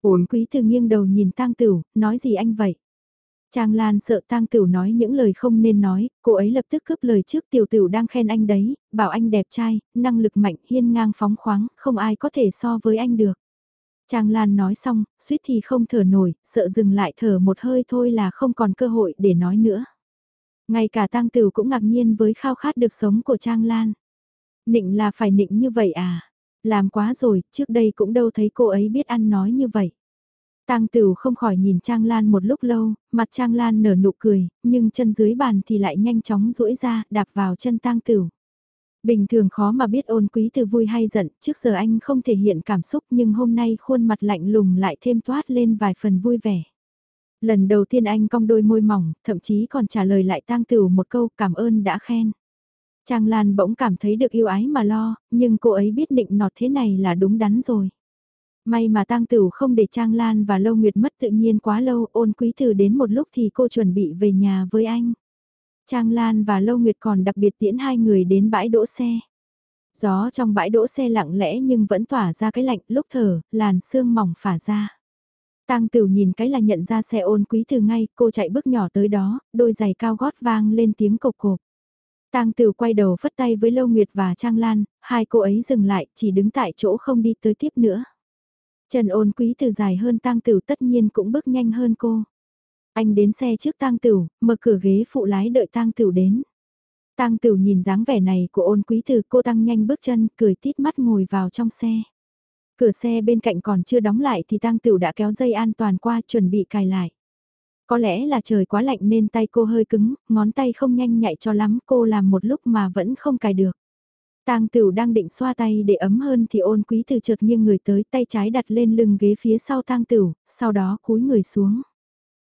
Ôn quý từ nghiêng đầu nhìn tang tử, nói gì anh vậy? Trang Lan sợ tang Tửu nói những lời không nên nói, cô ấy lập tức cướp lời trước tiểu Tửu đang khen anh đấy, bảo anh đẹp trai, năng lực mạnh, hiên ngang phóng khoáng, không ai có thể so với anh được. Trang Lan nói xong, suýt thì không thở nổi, sợ dừng lại thở một hơi thôi là không còn cơ hội để nói nữa. Ngay cả Tang Tửu cũng ngạc nhiên với khao khát được sống của Trang Lan. Nịnh là phải nịnh như vậy à? Làm quá rồi, trước đây cũng đâu thấy cô ấy biết ăn nói như vậy. Tang Tửu không khỏi nhìn Trang Lan một lúc lâu, mặt Trang Lan nở nụ cười, nhưng chân dưới bàn thì lại nhanh chóng duỗi ra, đạp vào chân Tang Tửu. Bình thường khó mà biết ôn quý từ vui hay giận, trước giờ anh không thể hiện cảm xúc nhưng hôm nay khuôn mặt lạnh lùng lại thêm toát lên vài phần vui vẻ. Lần đầu tiên anh cong đôi môi mỏng, thậm chí còn trả lời lại tang tửu một câu cảm ơn đã khen. Trang Lan bỗng cảm thấy được yêu ái mà lo, nhưng cô ấy biết định nọt thế này là đúng đắn rồi. May mà tang tửu không để Trang Lan và Lâu Nguyệt mất tự nhiên quá lâu, ôn quý từ đến một lúc thì cô chuẩn bị về nhà với anh. Trang Lan và Lâu Nguyệt còn đặc biệt tiễn hai người đến bãi đỗ xe. Gió trong bãi đỗ xe lặng lẽ nhưng vẫn tỏa ra cái lạnh lúc thở, làn sương mỏng phả ra. Tang Tửu nhìn cái là nhận ra xe ôn quý từ ngay, cô chạy bước nhỏ tới đó, đôi giày cao gót vang lên tiếng cộc cộp. Tang Tửu quay đầu phất tay với Lâu Nguyệt và Trang Lan, hai cô ấy dừng lại, chỉ đứng tại chỗ không đi tới tiếp nữa. Trần ôn quý từ dài hơn Tang Tửu tất nhiên cũng bước nhanh hơn cô. Anh đến xe trước tang tửu, mở cửa ghế phụ lái đợi tang tửu đến. Tang tửu nhìn dáng vẻ này của ôn quý từ cô tăng nhanh bước chân, cười tít mắt ngồi vào trong xe. Cửa xe bên cạnh còn chưa đóng lại thì tang tửu đã kéo dây an toàn qua chuẩn bị cài lại. Có lẽ là trời quá lạnh nên tay cô hơi cứng, ngón tay không nhanh nhạy cho lắm cô làm một lúc mà vẫn không cài được. Tang Tửu đang định xoa tay để ấm hơn thì ôn quý từ chợt nghiêng người tới tay trái đặt lên lưng ghế phía sau Tang Tửu, sau đó cúi người xuống.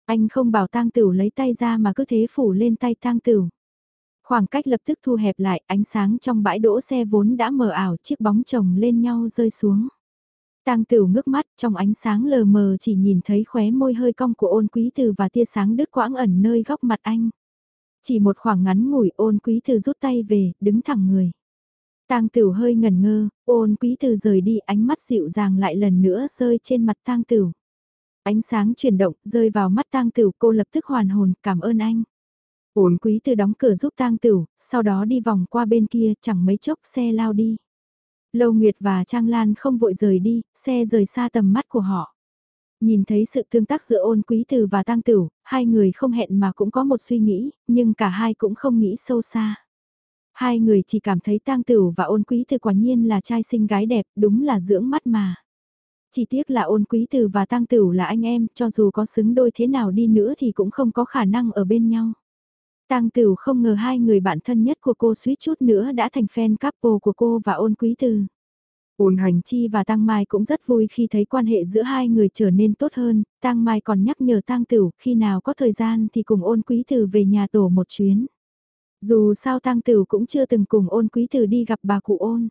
Anh không bảo tang tửu lấy tay ra mà cứ thế phủ lên tay tang tửu. Khoảng cách lập tức thu hẹp lại, ánh sáng trong bãi đỗ xe vốn đã mờ ảo, chiếc bóng chồng lên nhau rơi xuống. Tang Tửu ngước mắt, trong ánh sáng lờ mờ chỉ nhìn thấy khóe môi hơi cong của Ôn Quý Từ và tia sáng đứt quãng ẩn nơi góc mặt anh. Chỉ một khoảng ngắn ngủi Ôn Quý Từ rút tay về, đứng thẳng người. Tang Tửu hơi ngẩn ngơ, Ôn Quý Từ rời đi, ánh mắt dịu dàng lại lần nữa rơi trên mặt Tang Tửu. Ánh sáng chuyển động, rơi vào mắt tang tửu cô lập tức hoàn hồn, cảm ơn anh. Ôn quý từ đóng cửa giúp tang tửu, sau đó đi vòng qua bên kia, chẳng mấy chốc xe lao đi. Lâu Nguyệt và Trang Lan không vội rời đi, xe rời xa tầm mắt của họ. Nhìn thấy sự tương tác giữa ôn quý từ và tang tửu, hai người không hẹn mà cũng có một suy nghĩ, nhưng cả hai cũng không nghĩ sâu xa. Hai người chỉ cảm thấy tang tửu và ôn quý từ quả nhiên là trai xinh gái đẹp, đúng là dưỡng mắt mà. Chỉ tiếc là ôn quý từ và tang tử là anh em, cho dù có xứng đôi thế nào đi nữa thì cũng không có khả năng ở bên nhau. tang Tử không ngờ hai người bạn thân nhất của cô suýt chút nữa đã thành fan couple của cô và ôn quý từ Ôn hành chi và tang Mai cũng rất vui khi thấy quan hệ giữa hai người trở nên tốt hơn, tang Mai còn nhắc nhở tang Tử khi nào có thời gian thì cùng ôn quý từ về nhà tổ một chuyến. Dù sao Tăng Tử cũng chưa từng cùng ôn quý tử đi gặp bà cụ ôn.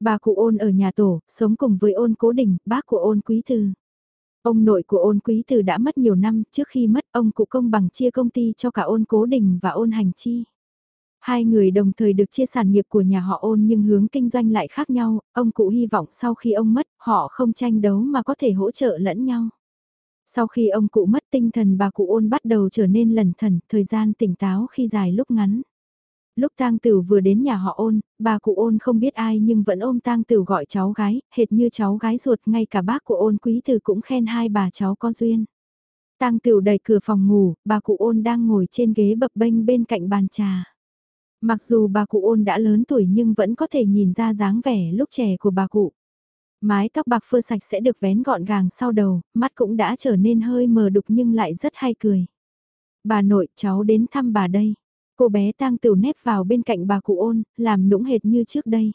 Bà cụ ôn ở nhà tổ, sống cùng với ôn cố đình, bác của ôn quý từ. Ông nội của ôn quý từ đã mất nhiều năm, trước khi mất ông cụ công bằng chia công ty cho cả ôn cố đình và ôn hành chi. Hai người đồng thời được chia sản nghiệp của nhà họ ôn nhưng hướng kinh doanh lại khác nhau, ông cụ hy vọng sau khi ông mất, họ không tranh đấu mà có thể hỗ trợ lẫn nhau. Sau khi ông cụ mất tinh thần bà cụ ôn bắt đầu trở nên lẩn thần, thời gian tỉnh táo khi dài lúc ngắn lúc tang tử vừa đến nhà họ ôn, bà cụ ôn không biết ai nhưng vẫn ôm tang tử gọi cháu gái, hệt như cháu gái ruột ngay cả bác của ôn quý từ cũng khen hai bà cháu có duyên. Tang tử đẩy cửa phòng ngủ, bà cụ ôn đang ngồi trên ghế bập bênh bên cạnh bàn trà. Mặc dù bà cụ ôn đã lớn tuổi nhưng vẫn có thể nhìn ra dáng vẻ lúc trẻ của bà cụ. Mái tóc bạc phơ sạch sẽ được vén gọn gàng sau đầu, mắt cũng đã trở nên hơi mờ đục nhưng lại rất hay cười. Bà nội, cháu đến thăm bà đây. Cô bé tang tửu nép vào bên cạnh bà cụ ôn, làm nũng hệt như trước đây.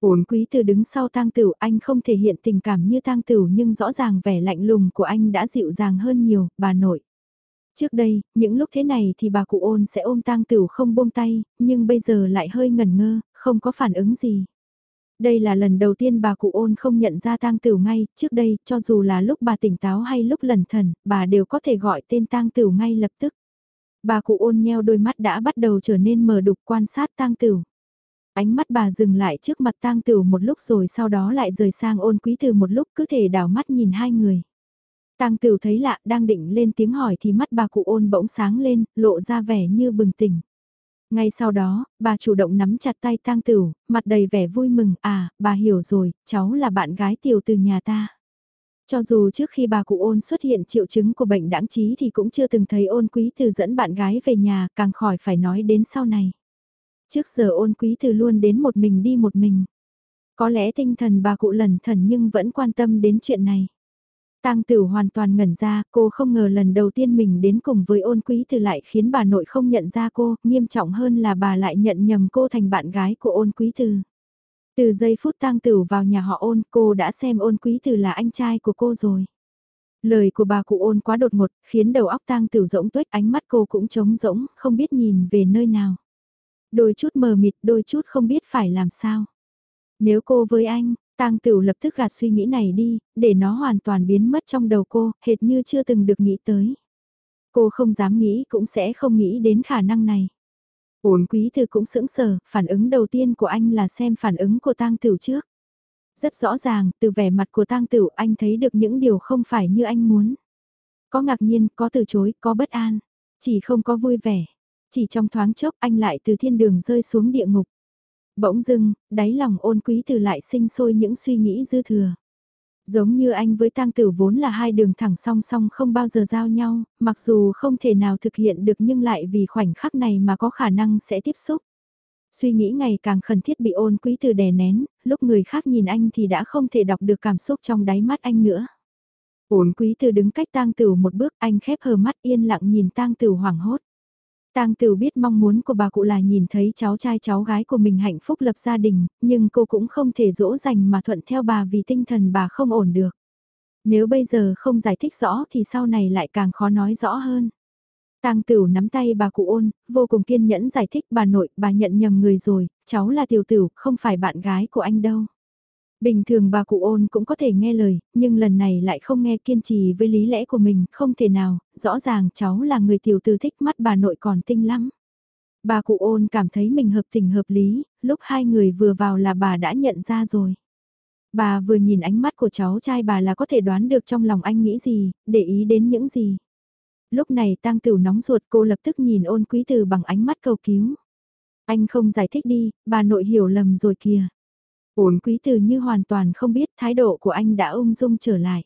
Ôn quý từ đứng sau tang tửu anh không thể hiện tình cảm như tang tửu nhưng rõ ràng vẻ lạnh lùng của anh đã dịu dàng hơn nhiều, bà nội. Trước đây, những lúc thế này thì bà cụ ôn sẽ ôm tang tửu không buông tay, nhưng bây giờ lại hơi ngần ngơ, không có phản ứng gì. Đây là lần đầu tiên bà cụ ôn không nhận ra tang tửu ngay, trước đây, cho dù là lúc bà tỉnh táo hay lúc lẩn thần, bà đều có thể gọi tên tang tửu ngay lập tức. Bà cụ ôn nheo đôi mắt đã bắt đầu trở nên mờ đục quan sát tang tửu. Ánh mắt bà dừng lại trước mặt tang tửu một lúc rồi sau đó lại rời sang ôn quý từ một lúc cứ thể đảo mắt nhìn hai người. Tang Tửu thấy lạ, đang định lên tiếng hỏi thì mắt bà cụ ôn bỗng sáng lên, lộ ra vẻ như bừng tỉnh. Ngay sau đó, bà chủ động nắm chặt tay Tang Tửu, mặt đầy vẻ vui mừng, à, bà hiểu rồi, cháu là bạn gái tiểu từ nhà ta. Cho dù trước khi bà cụ ôn xuất hiện triệu chứng của bệnh đãng trí thì cũng chưa từng thấy ôn quý từ dẫn bạn gái về nhà, càng khỏi phải nói đến sau này. Trước giờ ôn quý từ luôn đến một mình đi một mình. Có lẽ tinh thần bà cụ lẩn thần nhưng vẫn quan tâm đến chuyện này. Tang Tử hoàn toàn ngẩn ra, cô không ngờ lần đầu tiên mình đến cùng với ôn quý từ lại khiến bà nội không nhận ra cô, nghiêm trọng hơn là bà lại nhận nhầm cô thành bạn gái của ôn quý từ. Từ giây phút Tang Tử vào nhà họ ôn, cô đã xem ôn quý từ là anh trai của cô rồi. Lời của bà cụ ôn quá đột ngột, khiến đầu óc Tang Tử rỗng tuếch ánh mắt cô cũng trống rỗng, không biết nhìn về nơi nào. Đôi chút mờ mịt, đôi chút không biết phải làm sao. Nếu cô với anh, Tang Tửu lập tức gạt suy nghĩ này đi, để nó hoàn toàn biến mất trong đầu cô, hệt như chưa từng được nghĩ tới. Cô không dám nghĩ cũng sẽ không nghĩ đến khả năng này. Ổn quý thư cũng sững sờ, phản ứng đầu tiên của anh là xem phản ứng của Tang Tửu trước. Rất rõ ràng, từ vẻ mặt của Tang Tửu anh thấy được những điều không phải như anh muốn. Có ngạc nhiên, có từ chối, có bất an, chỉ không có vui vẻ. Chỉ trong thoáng chốc anh lại từ thiên đường rơi xuống địa ngục. Bỗng dưng, đáy lòng ôn quý từ lại sinh sôi những suy nghĩ dư thừa. Giống như anh với tang tử vốn là hai đường thẳng song song không bao giờ giao nhau, mặc dù không thể nào thực hiện được nhưng lại vì khoảnh khắc này mà có khả năng sẽ tiếp xúc. Suy nghĩ ngày càng khẩn thiết bị ôn quý từ đè nén, lúc người khác nhìn anh thì đã không thể đọc được cảm xúc trong đáy mắt anh nữa. Ôn quý từ đứng cách tang tử một bước anh khép hờ mắt yên lặng nhìn tang tử hoảng hốt. Tang Tử biết mong muốn của bà cụ là nhìn thấy cháu trai cháu gái của mình hạnh phúc lập gia đình, nhưng cô cũng không thể dỗ dành mà thuận theo bà vì tinh thần bà không ổn được. Nếu bây giờ không giải thích rõ thì sau này lại càng khó nói rõ hơn. Tang Tửu nắm tay bà cụ ôn, vô cùng kiên nhẫn giải thích bà nội, bà nhận nhầm người rồi, cháu là tiểu tử, không phải bạn gái của anh đâu. Bình thường bà cụ ôn cũng có thể nghe lời, nhưng lần này lại không nghe kiên trì với lý lẽ của mình, không thể nào, rõ ràng cháu là người tiểu tư thích mắt bà nội còn tinh lắm. Bà cụ ôn cảm thấy mình hợp tình hợp lý, lúc hai người vừa vào là bà đã nhận ra rồi. Bà vừa nhìn ánh mắt của cháu trai bà là có thể đoán được trong lòng anh nghĩ gì, để ý đến những gì. Lúc này tang tửu nóng ruột cô lập tức nhìn ôn quý từ bằng ánh mắt cầu cứu. Anh không giải thích đi, bà nội hiểu lầm rồi kìa. Uốn quý từ như hoàn toàn không biết thái độ của anh đã ung dung trở lại.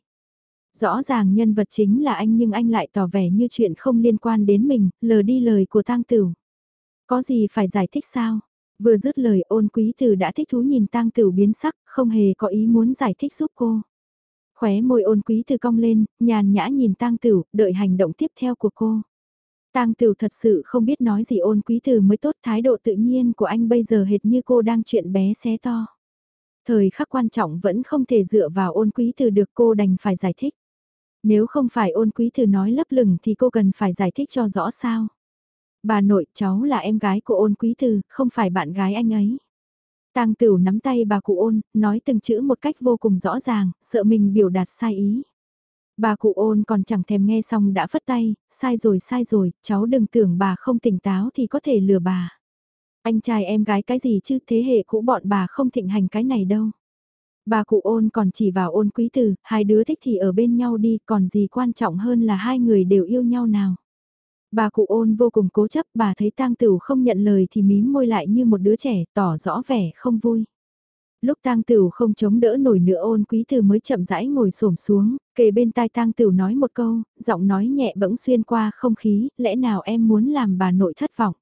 Rõ ràng nhân vật chính là anh nhưng anh lại tỏ vẻ như chuyện không liên quan đến mình, lờ đi lời của tang tử. Có gì phải giải thích sao? Vừa dứt lời ôn quý từ đã thích thú nhìn tang tử biến sắc, không hề có ý muốn giải thích giúp cô. Khóe môi ôn quý từ cong lên, nhàn nhã nhìn tang tử, đợi hành động tiếp theo của cô. Tang Tử thật sự không biết nói gì ôn quý từ mới tốt thái độ tự nhiên của anh bây giờ hệt như cô đang chuyện bé xé to. Thời khắc quan trọng vẫn không thể dựa vào ôn quý từ được cô đành phải giải thích. Nếu không phải ôn quý từ nói lấp lửng thì cô cần phải giải thích cho rõ sao. Bà nội cháu là em gái của ôn quý từ, không phải bạn gái anh ấy. Tang Tửu nắm tay bà cụ ôn, nói từng chữ một cách vô cùng rõ ràng, sợ mình biểu đạt sai ý. Bà cụ ôn còn chẳng thèm nghe xong đã phất tay, sai rồi sai rồi, cháu đừng tưởng bà không tỉnh táo thì có thể lừa bà. Anh trai em gái cái gì chứ thế hệ cũ bọn bà không thịnh hành cái này đâu. Bà cụ ôn còn chỉ vào ôn quý tử, hai đứa thích thì ở bên nhau đi, còn gì quan trọng hơn là hai người đều yêu nhau nào. Bà cụ ôn vô cùng cố chấp, bà thấy tang tửu không nhận lời thì mím môi lại như một đứa trẻ, tỏ rõ vẻ không vui. Lúc tang tửu không chống đỡ nổi nữa ôn quý tử mới chậm rãi ngồi xổm xuống, kề bên tai tang tửu nói một câu, giọng nói nhẹ bỗng xuyên qua không khí, lẽ nào em muốn làm bà nội thất vọng.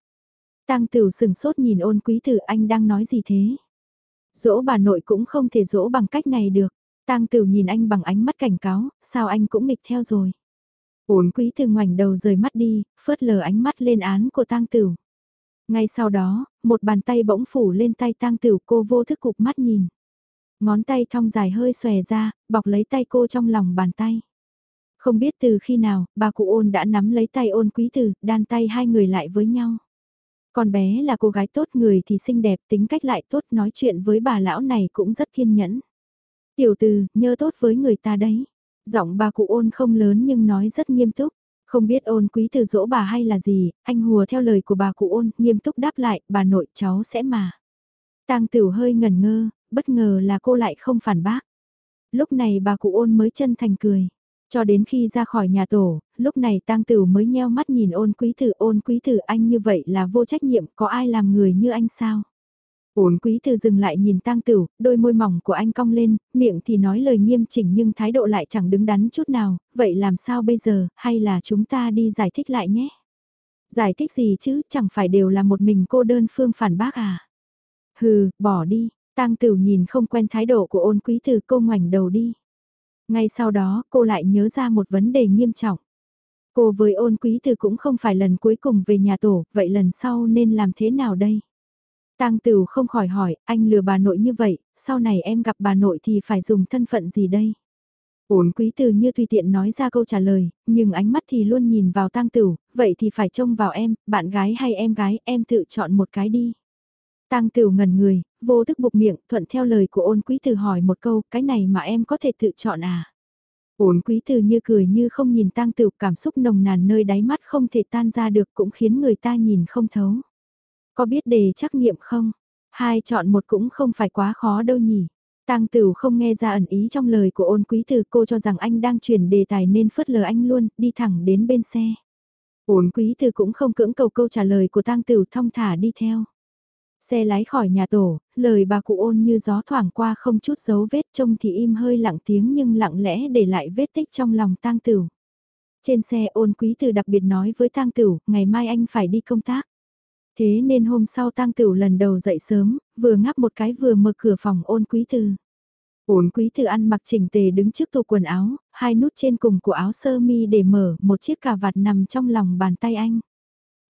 Tang Tửu sừng sốt nhìn ôn quý tử anh đang nói gì thế? Dỗ bà nội cũng không thể dỗ bằng cách này được. Tang Tử nhìn anh bằng ánh mắt cảnh cáo, sao anh cũng nghịch theo rồi. Ôn quý từ ngoảnh đầu rời mắt đi, phớt lờ ánh mắt lên án của Tang Tử. Ngay sau đó, một bàn tay bỗng phủ lên tay Tang Tử cô vô thức cục mắt nhìn. Ngón tay thong dài hơi xòe ra, bọc lấy tay cô trong lòng bàn tay. Không biết từ khi nào, bà cụ ôn đã nắm lấy tay ôn quý tử, đan tay hai người lại với nhau. Con bé là cô gái tốt người thì xinh đẹp, tính cách lại tốt, nói chuyện với bà lão này cũng rất kiên nhẫn. Tiểu từ, nhớ tốt với người ta đấy. Giọng bà cụ ôn không lớn nhưng nói rất nghiêm túc. Không biết ôn quý từ dỗ bà hay là gì, anh hùa theo lời của bà cụ ôn, nghiêm túc đáp lại, bà nội cháu sẽ mà. Tang Tửu hơi ngẩn ngơ, bất ngờ là cô lại không phản bác. Lúc này bà cụ ôn mới chân thành cười. Cho đến khi ra khỏi nhà tổ, lúc này tang Tửu mới nheo mắt nhìn ôn quý tử ôn quý tử anh như vậy là vô trách nhiệm, có ai làm người như anh sao? Ôn quý tử dừng lại nhìn tang Tửu, đôi môi mỏng của anh cong lên, miệng thì nói lời nghiêm chỉnh nhưng thái độ lại chẳng đứng đắn chút nào, vậy làm sao bây giờ, hay là chúng ta đi giải thích lại nhé? Giải thích gì chứ, chẳng phải đều là một mình cô đơn phương phản bác à? Hừ, bỏ đi, tang Tửu nhìn không quen thái độ của ôn quý tử cô ngoảnh đầu đi. Ngay sau đó, cô lại nhớ ra một vấn đề nghiêm trọng. Cô với ôn quý từ cũng không phải lần cuối cùng về nhà tổ, vậy lần sau nên làm thế nào đây? Tang Tửu không khỏi hỏi, anh lừa bà nội như vậy, sau này em gặp bà nội thì phải dùng thân phận gì đây? Ôn quý từ như tùy tiện nói ra câu trả lời, nhưng ánh mắt thì luôn nhìn vào Tang Tửu, vậy thì phải trông vào em, bạn gái hay em gái, em tự chọn một cái đi. Tang Tửu ngẩn người, vô thức buộc miệng, thuận theo lời của ôn quý từ hỏi một câu, cái này mà em có thể tự chọn à? Ôn quý từ như cười như không nhìn Tang Tửu, cảm xúc nồng nàn nơi đáy mắt không thể tan ra được cũng khiến người ta nhìn không thấu. Có biết đề trắc nghiệm không? Hai chọn một cũng không phải quá khó đâu nhỉ. Tang Tửu không nghe ra ẩn ý trong lời của ôn quý từ cô cho rằng anh đang chuyển đề tài nên phớt lờ anh luôn, đi thẳng đến bên xe. Ôn quý từ cũng không cưỡng cầu câu trả lời của Tang Tửu thong thả đi theo. Xe lái khỏi nhà tổ, lời bà cụ ôn như gió thoảng qua không chút dấu vết trông thì im hơi lặng tiếng nhưng lặng lẽ để lại vết tích trong lòng tang tửu. Trên xe ôn quý từ đặc biệt nói với tang tửu, ngày mai anh phải đi công tác. Thế nên hôm sau tang tửu lần đầu dậy sớm, vừa ngáp một cái vừa mở cửa phòng ôn quý từ. Ôn quý từ ăn mặc chỉnh tề đứng trước tủ quần áo, hai nút trên cùng của áo sơ mi để mở, một chiếc cà vạt nằm trong lòng bàn tay anh.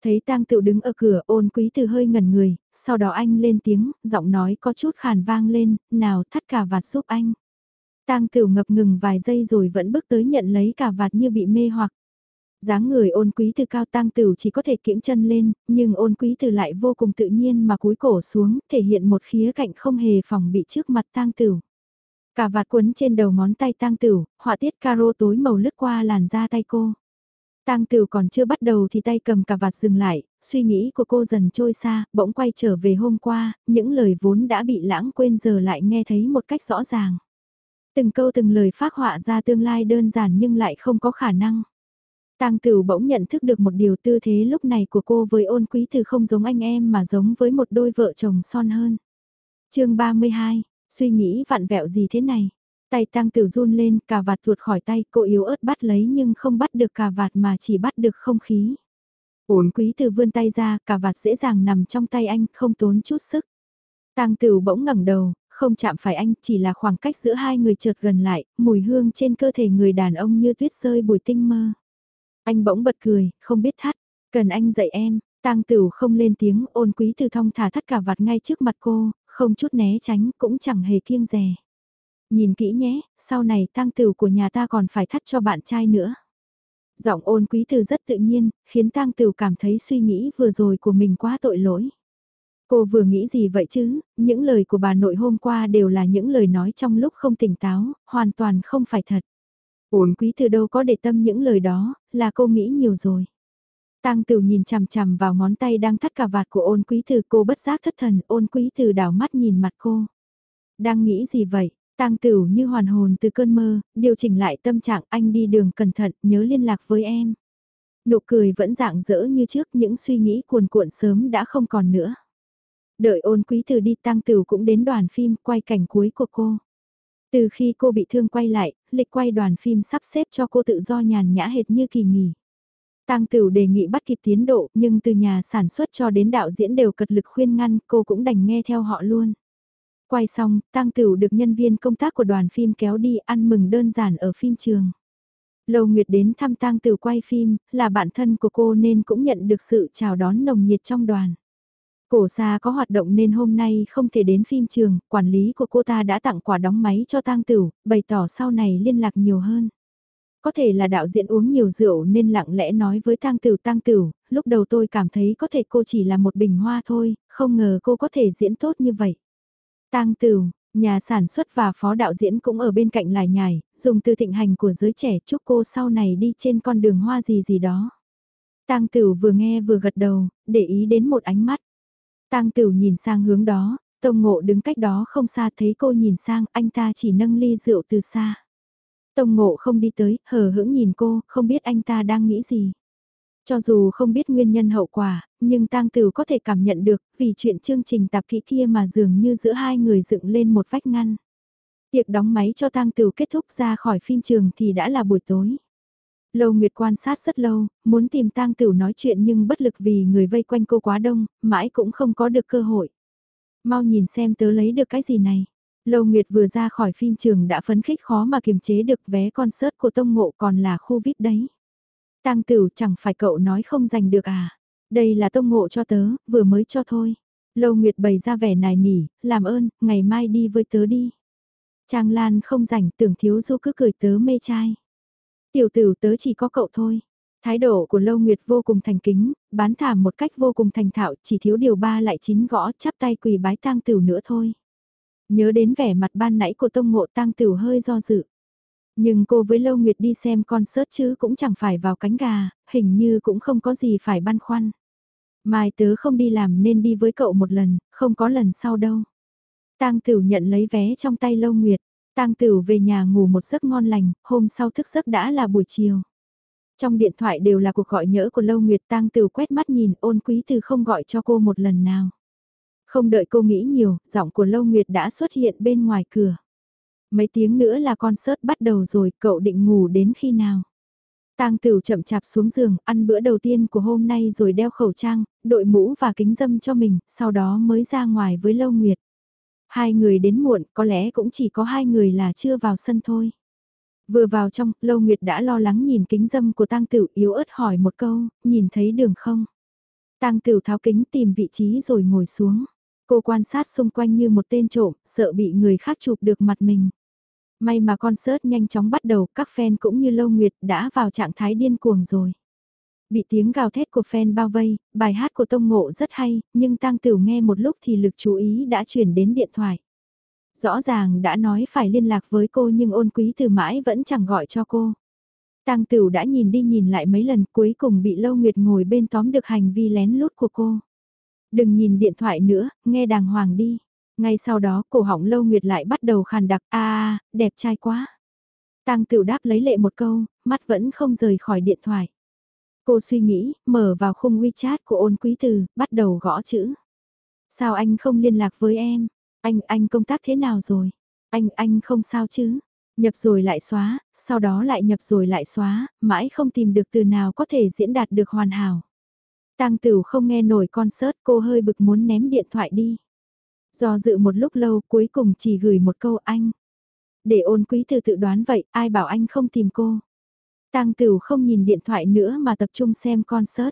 Thấy tang tựu đứng ở cửa ôn quý từ hơi ngẩn người, sau đó anh lên tiếng, giọng nói có chút khàn vang lên, nào thắt cả vạt giúp anh. Tang tiểu ngập ngừng vài giây rồi vẫn bước tới nhận lấy cả vạt như bị mê hoặc. dáng người ôn quý từ cao tang tửu chỉ có thể kiễng chân lên, nhưng ôn quý từ lại vô cùng tự nhiên mà cúi cổ xuống, thể hiện một khía cạnh không hề phòng bị trước mặt tang tửu. Cả vạt quấn trên đầu ngón tay tang tửu, họa tiết caro tối màu lướt qua làn da tay cô. Tang Tửu còn chưa bắt đầu thì tay cầm cà vạt dừng lại, suy nghĩ của cô dần trôi xa, bỗng quay trở về hôm qua, những lời vốn đã bị lãng quên giờ lại nghe thấy một cách rõ ràng. Từng câu từng lời phát họa ra tương lai đơn giản nhưng lại không có khả năng. Tang Tửu bỗng nhận thức được một điều tư thế lúc này của cô với ôn quý từ không giống anh em mà giống với một đôi vợ chồng son hơn. chương 32, suy nghĩ vặn vẹo gì thế này? Tay tăng tử run lên, cà vạt tuột khỏi tay, cô yếu ớt bắt lấy nhưng không bắt được cà vạt mà chỉ bắt được không khí. Ổn quý từ vươn tay ra, cà vạt dễ dàng nằm trong tay anh, không tốn chút sức. Tăng tử bỗng ngẩng đầu, không chạm phải anh, chỉ là khoảng cách giữa hai người chợt gần lại, mùi hương trên cơ thể người đàn ông như tuyết rơi bùi tinh mơ. Anh bỗng bật cười, không biết thắt, cần anh dạy em, Tang Tử không lên tiếng, ôn quý từ thong thả thắt cà vạt ngay trước mặt cô, không chút né tránh, cũng chẳng hề kiêng rè. Nhìn kỹ nhé, sau này tăng tử của nhà ta còn phải thắt cho bạn trai nữa. Giọng ôn quý từ rất tự nhiên, khiến tăng tử cảm thấy suy nghĩ vừa rồi của mình quá tội lỗi. Cô vừa nghĩ gì vậy chứ, những lời của bà nội hôm qua đều là những lời nói trong lúc không tỉnh táo, hoàn toàn không phải thật. Ôn quý từ đâu có để tâm những lời đó, là cô nghĩ nhiều rồi. Tang Tửu nhìn chằm chằm vào ngón tay đang thắt cà vạt của ôn quý từ cô bất giác thất thần, ôn quý từ đảo mắt nhìn mặt cô. Đang nghĩ gì vậy? Tang Tửu như hoàn hồn từ cơn mơ, điều chỉnh lại tâm trạng anh đi đường cẩn thận, nhớ liên lạc với em. Nụ cười vẫn dạng dỡ như trước, những suy nghĩ cuồn cuộn sớm đã không còn nữa. Đợi ôn quý từ đi Tang Tửu cũng đến đoàn phim quay cảnh cuối của cô. Từ khi cô bị thương quay lại, lịch quay đoàn phim sắp xếp cho cô tự do nhàn nhã hệt như kỳ nghỉ. Tang Tửu đề nghị bắt kịp tiến độ, nhưng từ nhà sản xuất cho đến đạo diễn đều cật lực khuyên ngăn, cô cũng đành nghe theo họ luôn. Quay xong, tang tửu được nhân viên công tác của đoàn phim kéo đi ăn mừng đơn giản ở phim trường. Lâu Nguyệt đến thăm tang tửu quay phim, là bạn thân của cô nên cũng nhận được sự chào đón nồng nhiệt trong đoàn. Cổ xa có hoạt động nên hôm nay không thể đến phim trường, quản lý của cô ta đã tặng quà đóng máy cho tang tửu, bày tỏ sau này liên lạc nhiều hơn. Có thể là đạo diễn uống nhiều rượu nên lặng lẽ nói với tang tửu tang tửu, lúc đầu tôi cảm thấy có thể cô chỉ là một bình hoa thôi, không ngờ cô có thể diễn tốt như vậy. Tang Tửu, nhà sản xuất và phó đạo diễn cũng ở bên cạnh lải nhải, dùng từ thịnh hành của giới trẻ chúc cô sau này đi trên con đường hoa gì gì đó. Tang Tửu vừa nghe vừa gật đầu, để ý đến một ánh mắt. Tang Tửu nhìn sang hướng đó, Tông Ngộ đứng cách đó không xa thấy cô nhìn sang, anh ta chỉ nâng ly rượu từ xa. Tông Ngộ không đi tới, hờ hững nhìn cô, không biết anh ta đang nghĩ gì. Cho dù không biết nguyên nhân hậu quả, nhưng tang tử có thể cảm nhận được vì chuyện chương trình tạp kỹ kia mà dường như giữa hai người dựng lên một vách ngăn. Tiệc đóng máy cho tang tử kết thúc ra khỏi phim trường thì đã là buổi tối. Lâu Nguyệt quan sát rất lâu, muốn tìm tang tử nói chuyện nhưng bất lực vì người vây quanh cô quá đông, mãi cũng không có được cơ hội. Mau nhìn xem tớ lấy được cái gì này. Lâu Nguyệt vừa ra khỏi phim trường đã phấn khích khó mà kiềm chế được vé concert của Tông Ngộ còn là khu VIP đấy. Tang Tửu chẳng phải cậu nói không giành được à? Đây là tông ngộ cho tớ, vừa mới cho thôi. Lâu Nguyệt bày ra vẻ nài nỉ, làm ơn, ngày mai đi với tớ đi. Trang Lan không rảnh tưởng thiếu du cứ cười tớ mê trai. Tiểu tử tớ chỉ có cậu thôi. Thái độ của Lâu Nguyệt vô cùng thành kính, bán thảm một cách vô cùng thành thạo, chỉ thiếu điều ba lại chín gõ chắp tay quỳ bái tang Tửu nữa thôi. Nhớ đến vẻ mặt ban nãy của tông ngộ tang Tửu hơi do dự. Nhưng cô với Lâu Nguyệt đi xem concert chứ cũng chẳng phải vào cánh gà, hình như cũng không có gì phải băn khoăn. Mai tớ không đi làm nên đi với cậu một lần, không có lần sau đâu. Tang Tửu nhận lấy vé trong tay Lâu Nguyệt. Tang Tửu về nhà ngủ một giấc ngon lành, hôm sau thức giấc đã là buổi chiều. Trong điện thoại đều là cuộc gọi nhỡ của Lâu Nguyệt Tang Tửu quét mắt nhìn ôn quý từ không gọi cho cô một lần nào. Không đợi cô nghĩ nhiều, giọng của Lâu Nguyệt đã xuất hiện bên ngoài cửa. Mấy tiếng nữa là concert bắt đầu rồi, cậu định ngủ đến khi nào? Tang Tửu chậm chạp xuống giường, ăn bữa đầu tiên của hôm nay rồi đeo khẩu trang, đội mũ và kính dâm cho mình, sau đó mới ra ngoài với Lâu Nguyệt. Hai người đến muộn, có lẽ cũng chỉ có hai người là chưa vào sân thôi. Vừa vào trong, Lâu Nguyệt đã lo lắng nhìn kính dâm của Tang Tửu yếu ớt hỏi một câu, nhìn thấy đường không? Tang Tửu tháo kính tìm vị trí rồi ngồi xuống. Cô quan sát xung quanh như một tên trộm, sợ bị người khác chụp được mặt mình. May mà concert nhanh chóng bắt đầu, các fan cũng như Lâu Nguyệt đã vào trạng thái điên cuồng rồi. Bị tiếng gào thét của fan bao vây, bài hát của Tông Ngộ rất hay, nhưng Tăng Tửu nghe một lúc thì lực chú ý đã chuyển đến điện thoại. Rõ ràng đã nói phải liên lạc với cô nhưng ôn quý từ mãi vẫn chẳng gọi cho cô. Tăng Tửu đã nhìn đi nhìn lại mấy lần cuối cùng bị Lâu Nguyệt ngồi bên tóm được hành vi lén lút của cô. Đừng nhìn điện thoại nữa, nghe đàng hoàng đi. Ngay sau đó cổ họng lâu nguyệt lại bắt đầu khàn đặc a đẹp trai quá. Tăng tự đáp lấy lệ một câu, mắt vẫn không rời khỏi điện thoại. Cô suy nghĩ, mở vào khung WeChat của ôn quý từ, bắt đầu gõ chữ. Sao anh không liên lạc với em? Anh, anh công tác thế nào rồi? Anh, anh không sao chứ? Nhập rồi lại xóa, sau đó lại nhập rồi lại xóa, mãi không tìm được từ nào có thể diễn đạt được hoàn hảo. Tăng tử không nghe nổi concert cô hơi bực muốn ném điện thoại đi. Do dự một lúc lâu cuối cùng chỉ gửi một câu anh. Để ôn quý từ tự đoán vậy, ai bảo anh không tìm cô. Tăng Tửu không nhìn điện thoại nữa mà tập trung xem concert.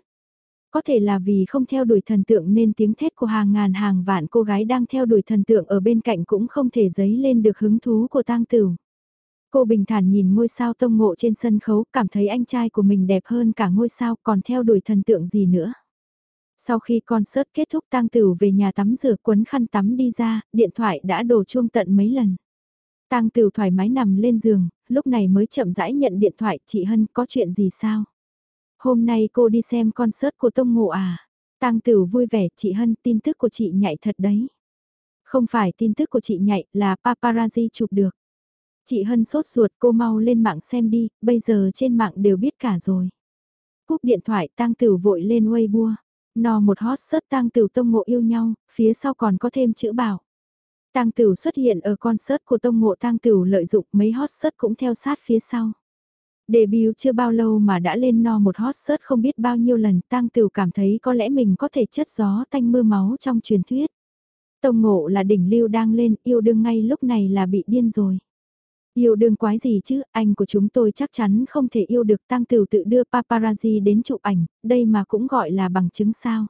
Có thể là vì không theo đuổi thần tượng nên tiếng thét của hàng ngàn hàng vạn cô gái đang theo đuổi thần tượng ở bên cạnh cũng không thể dấy lên được hứng thú của Tăng Tửu. Cô bình thản nhìn ngôi sao tông ngộ trên sân khấu, cảm thấy anh trai của mình đẹp hơn cả ngôi sao còn theo đuổi thần tượng gì nữa. Sau khi concert kết thúc tang tử về nhà tắm rửa quấn khăn tắm đi ra, điện thoại đã đổ chuông tận mấy lần. Tang tử thoải mái nằm lên giường, lúc này mới chậm rãi nhận điện thoại, chị Hân có chuyện gì sao? Hôm nay cô đi xem concert của Tông Ngộ à? Tang tử vui vẻ, chị Hân tin tức của chị nhạy thật đấy. Không phải tin tức của chị nhạy là paparazzi chụp được. Chị Hân sốt ruột cô mau lên mạng xem đi, bây giờ trên mạng đều biết cả rồi. Cúp điện thoại tang tử vội lên Weibo. No một hot sớt tang tửu tông ngộ yêu nhau, phía sau còn có thêm chữ bảo. Tang tửu xuất hiện ở concert của tông ngộ tang tửu lợi dụng mấy hot sớt cũng theo sát phía sau. Debut chưa bao lâu mà đã lên no một hot sớt không biết bao nhiêu lần tang tửu cảm thấy có lẽ mình có thể chất gió tanh mưa máu trong truyền thuyết. Tông ngộ là đỉnh lưu đang lên, yêu đương ngay lúc này là bị điên rồi. Yêu đương quái gì chứ, anh của chúng tôi chắc chắn không thể yêu được tăng tiểu tự đưa paparazzi đến chụp ảnh, đây mà cũng gọi là bằng chứng sao.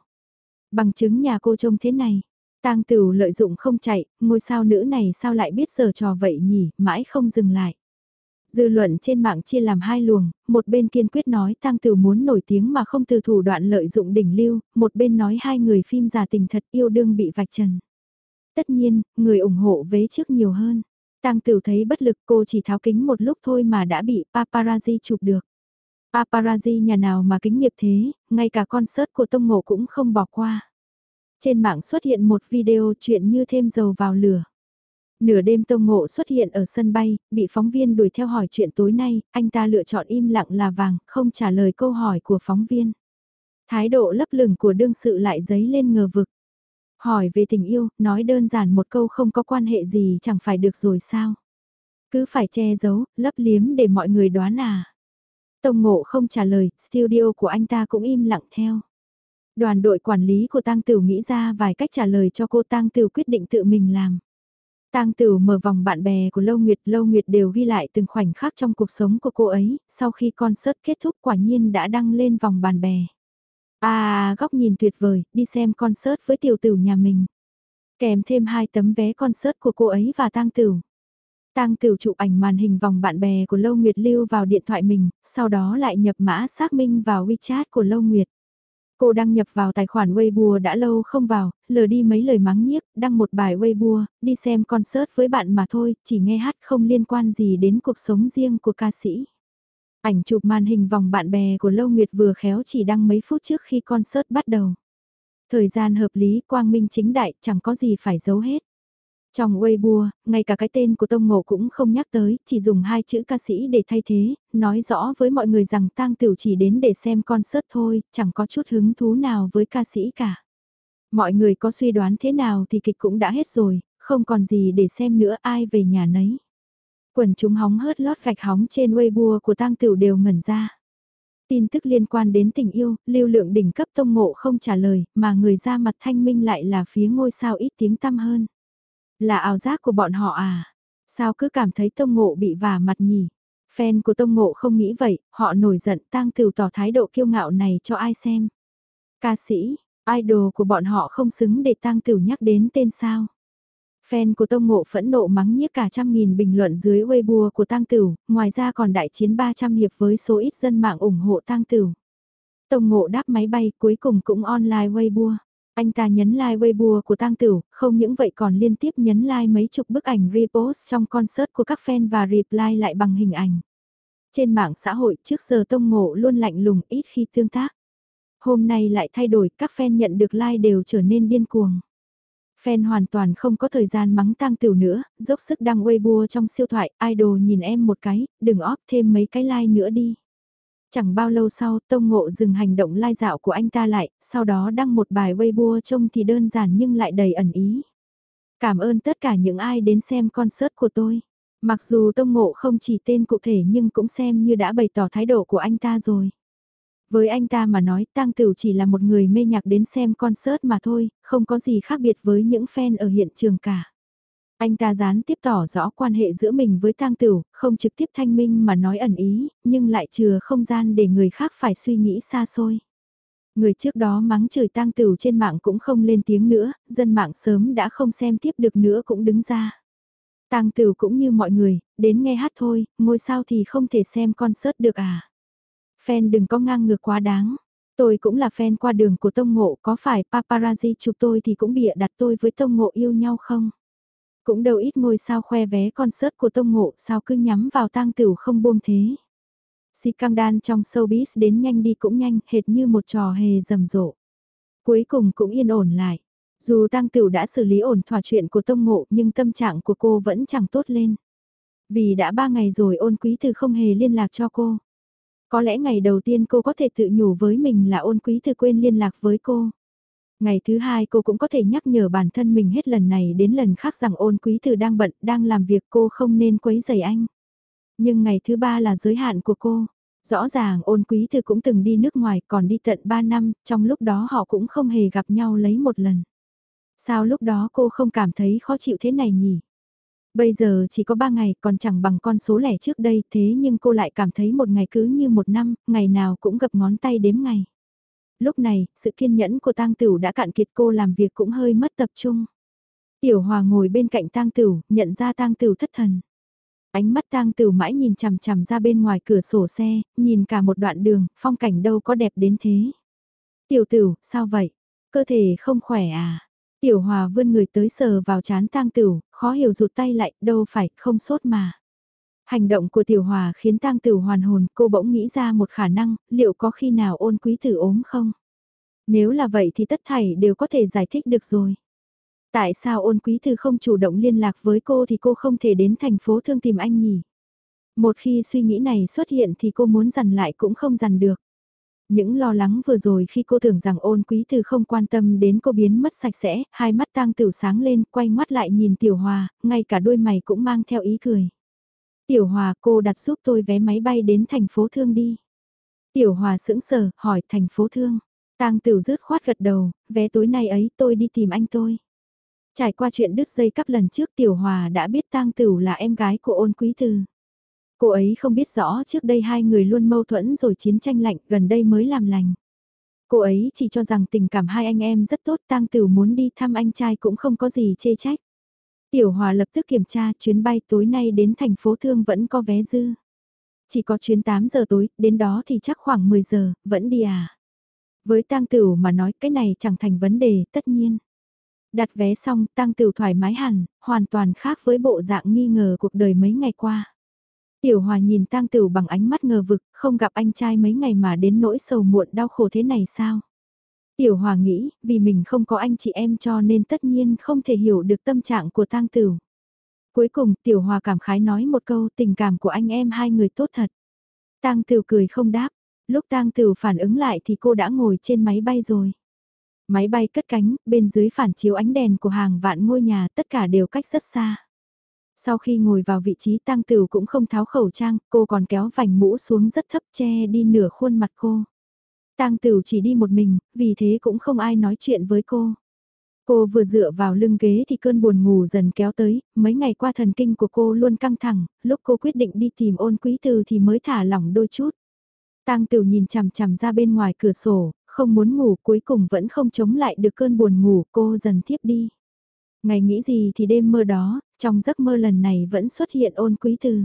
Bằng chứng nhà cô trông thế này, tang tiểu lợi dụng không chạy, ngôi sao nữ này sao lại biết giờ trò vậy nhỉ, mãi không dừng lại. Dư luận trên mạng chia làm hai luồng, một bên kiên quyết nói Tăng Tử muốn nổi tiếng mà không từ thủ đoạn lợi dụng đỉnh lưu, một bên nói hai người phim giả tình thật yêu đương bị vạch trần. Tất nhiên, người ủng hộ vế trước nhiều hơn. Tăng Tử thấy bất lực cô chỉ tháo kính một lúc thôi mà đã bị paparazzi chụp được. Paparazzi nhà nào mà kính nghiệp thế, ngay cả concert của Tông Ngộ cũng không bỏ qua. Trên mạng xuất hiện một video chuyện như thêm dầu vào lửa. Nửa đêm Tông Ngộ xuất hiện ở sân bay, bị phóng viên đuổi theo hỏi chuyện tối nay, anh ta lựa chọn im lặng là vàng, không trả lời câu hỏi của phóng viên. Thái độ lấp lửng của đương sự lại dấy lên ngờ vực. Hỏi về tình yêu, nói đơn giản một câu không có quan hệ gì chẳng phải được rồi sao. Cứ phải che giấu, lấp liếm để mọi người đoán à. Tông Ngộ không trả lời, studio của anh ta cũng im lặng theo. Đoàn đội quản lý của Tăng Tửu nghĩ ra vài cách trả lời cho cô Tăng Tửu quyết định tự mình làm. Tang Tử mở vòng bạn bè của Lâu Nguyệt, Lâu Nguyệt đều ghi lại từng khoảnh khắc trong cuộc sống của cô ấy, sau khi concert kết thúc quả nhiên đã đăng lên vòng bạn bè. À, góc nhìn tuyệt vời, đi xem concert với tiểu tử nhà mình. Kèm thêm hai tấm vé concert của cô ấy và Tang Tử. Tang Tử chụp ảnh màn hình vòng bạn bè của Lâu Nguyệt lưu vào điện thoại mình, sau đó lại nhập mã xác minh vào WeChat của Lâu Nguyệt. Cô đăng nhập vào tài khoản Weibo đã lâu không vào, lờ đi mấy lời mắng nhiếc, đăng một bài Weibo, đi xem concert với bạn mà thôi, chỉ nghe hát không liên quan gì đến cuộc sống riêng của ca sĩ. Ảnh chụp màn hình vòng bạn bè của Lâu Nguyệt vừa khéo chỉ đăng mấy phút trước khi concert bắt đầu. Thời gian hợp lý, quang minh chính đại, chẳng có gì phải giấu hết. Trong Weibo, ngay cả cái tên của Tông Ngộ cũng không nhắc tới, chỉ dùng hai chữ ca sĩ để thay thế, nói rõ với mọi người rằng tang tiểu chỉ đến để xem concert thôi, chẳng có chút hứng thú nào với ca sĩ cả. Mọi người có suy đoán thế nào thì kịch cũng đã hết rồi, không còn gì để xem nữa ai về nhà nấy. Quần chúng hóng hớt lót gạch hóng trên Weibo của tang tiểu đều ngẩn ra. Tin tức liên quan đến tình yêu, lưu lượng đỉnh cấp tông ngộ không trả lời, mà người ra mặt thanh minh lại là phía ngôi sao ít tiếng tăm hơn. Là ảo giác của bọn họ à? Sao cứ cảm thấy Tông Ngộ bị vả mặt nhỉ? Fan của Tông Ngộ không nghĩ vậy, họ nổi giận tang tiểu tỏ thái độ kiêu ngạo này cho ai xem. Ca sĩ, idol của bọn họ không xứng để tang tiểu nhắc đến tên sao. Fan của Tông Ngộ phẫn nộ mắng nhiếc cả trăm nghìn bình luận dưới Weibo của Tang Tửu, ngoài ra còn đại chiến 300 hiệp với số ít dân mạng ủng hộ Tang Tửu. Tông Ngộ đáp máy bay cuối cùng cũng online Weibo. Anh ta nhấn like Weibo của Tang Tửu, không những vậy còn liên tiếp nhấn like mấy chục bức ảnh repost trong concert của các fan và reply lại bằng hình ảnh. Trên mạng xã hội trước giờ Tông Ngộ luôn lạnh lùng ít khi tương tác. Hôm nay lại thay đổi, các fan nhận được like đều trở nên điên cuồng. Fan hoàn toàn không có thời gian mắng tang tiểu nữa, dốc sức đăng Weibo trong siêu thoại, idol nhìn em một cái, đừng óp thêm mấy cái like nữa đi. Chẳng bao lâu sau, Tông Ngộ dừng hành động lai dạo của anh ta lại, sau đó đăng một bài Weibo trông thì đơn giản nhưng lại đầy ẩn ý. Cảm ơn tất cả những ai đến xem concert của tôi. Mặc dù Tông Ngộ không chỉ tên cụ thể nhưng cũng xem như đã bày tỏ thái độ của anh ta rồi. Với anh ta mà nói Tang Tửu chỉ là một người mê nhạc đến xem concert mà thôi, không có gì khác biệt với những fan ở hiện trường cả. Anh ta gián tiếp tỏ rõ quan hệ giữa mình với tang tửu, không trực tiếp thanh minh mà nói ẩn ý, nhưng lại chừa không gian để người khác phải suy nghĩ xa xôi. Người trước đó mắng chửi tang tửu trên mạng cũng không lên tiếng nữa, dân mạng sớm đã không xem tiếp được nữa cũng đứng ra. Tang tửu cũng như mọi người, đến nghe hát thôi, ngôi sao thì không thể xem concert được à. Fan đừng có ngang ngược quá đáng. Tôi cũng là fan qua đường của Tông Ngộ, có phải paparazzi chụp tôi thì cũng bịa đặt tôi với Tông Ngộ yêu nhau không? Cũng đâu ít ngôi sao khoe vé concert của Tông Ngộ sao cứ nhắm vào tang tửu không buông thế. Si căng đan trong showbiz đến nhanh đi cũng nhanh, hệt như một trò hề rầm rộ. Cuối cùng cũng yên ổn lại. Dù tang tửu đã xử lý ổn thỏa chuyện của Tông Ngộ nhưng tâm trạng của cô vẫn chẳng tốt lên. Vì đã ba ngày rồi ôn quý từ không hề liên lạc cho cô. Có lẽ ngày đầu tiên cô có thể tự nhủ với mình là ôn quý từ quên liên lạc với cô. Ngày thứ hai cô cũng có thể nhắc nhở bản thân mình hết lần này đến lần khác rằng ôn quý từ đang bận, đang làm việc cô không nên quấy rầy anh. Nhưng ngày thứ ba là giới hạn của cô. Rõ ràng ôn quý thư cũng từng đi nước ngoài còn đi tận 3 năm, trong lúc đó họ cũng không hề gặp nhau lấy một lần. Sao lúc đó cô không cảm thấy khó chịu thế này nhỉ? Bây giờ chỉ có 3 ngày còn chẳng bằng con số lẻ trước đây thế nhưng cô lại cảm thấy một ngày cứ như một năm, ngày nào cũng gập ngón tay đếm ngày. Lúc này, sự kiên nhẫn của tang Tửu đã cạn kiệt cô làm việc cũng hơi mất tập trung. Tiểu Hòa ngồi bên cạnh tang Tửu, nhận ra tang Tửu thất thần. Ánh mắt tang Tửu mãi nhìn chằm chằm ra bên ngoài cửa sổ xe, nhìn cả một đoạn đường, phong cảnh đâu có đẹp đến thế. Tiểu Tửu, sao vậy? Cơ thể không khỏe à? Tiểu Hòa vươn người tới sờ vào chán tang Tửu, khó hiểu rụt tay lại, đâu phải, không sốt mà. Hành động của Tiểu Hòa khiến tang Tửu hoàn hồn, cô bỗng nghĩ ra một khả năng, liệu có khi nào ôn quý tử ốm không? Nếu là vậy thì tất thảy đều có thể giải thích được rồi. Tại sao ôn quý thư không chủ động liên lạc với cô thì cô không thể đến thành phố thương tìm anh nhỉ? Một khi suy nghĩ này xuất hiện thì cô muốn dằn lại cũng không dằn được. Những lo lắng vừa rồi khi cô tưởng rằng ôn quý từ không quan tâm đến cô biến mất sạch sẽ, hai mắt tang tiểu sáng lên, quay ngoắt lại nhìn tiểu hòa, ngay cả đôi mày cũng mang theo ý cười. Tiểu hòa cô đặt giúp tôi vé máy bay đến thành phố thương đi. Tiểu hòa sững sờ, hỏi thành phố thương. Tang tiểu rứt khoát gật đầu, vé tối nay ấy tôi đi tìm anh tôi. Trải qua chuyện đứt dây cắp lần trước Tiểu Hòa đã biết Tang Tửu là em gái của ôn quý từ. Cô ấy không biết rõ trước đây hai người luôn mâu thuẫn rồi chiến tranh lạnh gần đây mới làm lành. Cô ấy chỉ cho rằng tình cảm hai anh em rất tốt Tang tử muốn đi thăm anh trai cũng không có gì chê trách. Tiểu Hòa lập tức kiểm tra chuyến bay tối nay đến thành phố Thương vẫn có vé dư. Chỉ có chuyến 8 giờ tối, đến đó thì chắc khoảng 10 giờ, vẫn đi à. Với tang tửu mà nói cái này chẳng thành vấn đề, tất nhiên. Đặt vé xong, tang tửu thoải mái hẳn, hoàn toàn khác với bộ dạng nghi ngờ cuộc đời mấy ngày qua. Tiểu Hòa nhìn tang tửu bằng ánh mắt ngờ vực, không gặp anh trai mấy ngày mà đến nỗi sầu muộn đau khổ thế này sao? Tiểu Hòa nghĩ, vì mình không có anh chị em cho nên tất nhiên không thể hiểu được tâm trạng của tang tửu. Cuối cùng, Tiểu Hòa cảm khái nói một câu tình cảm của anh em hai người tốt thật. Tang tửu cười không đáp, Lúc tang tử phản ứng lại thì cô đã ngồi trên máy bay rồi. Máy bay cất cánh, bên dưới phản chiếu ánh đèn của hàng vạn ngôi nhà tất cả đều cách rất xa. Sau khi ngồi vào vị trí tang tửu cũng không tháo khẩu trang, cô còn kéo vành mũ xuống rất thấp che đi nửa khuôn mặt cô. Tang tửu chỉ đi một mình, vì thế cũng không ai nói chuyện với cô. Cô vừa dựa vào lưng ghế thì cơn buồn ngủ dần kéo tới, mấy ngày qua thần kinh của cô luôn căng thẳng, lúc cô quyết định đi tìm ôn quý từ thì mới thả lỏng đôi chút. Tang Tửu nhìn chằm chằm ra bên ngoài cửa sổ, không muốn ngủ cuối cùng vẫn không chống lại được cơn buồn ngủ cô dần thiếp đi. Ngày nghĩ gì thì đêm mơ đó, trong giấc mơ lần này vẫn xuất hiện ôn quý từ.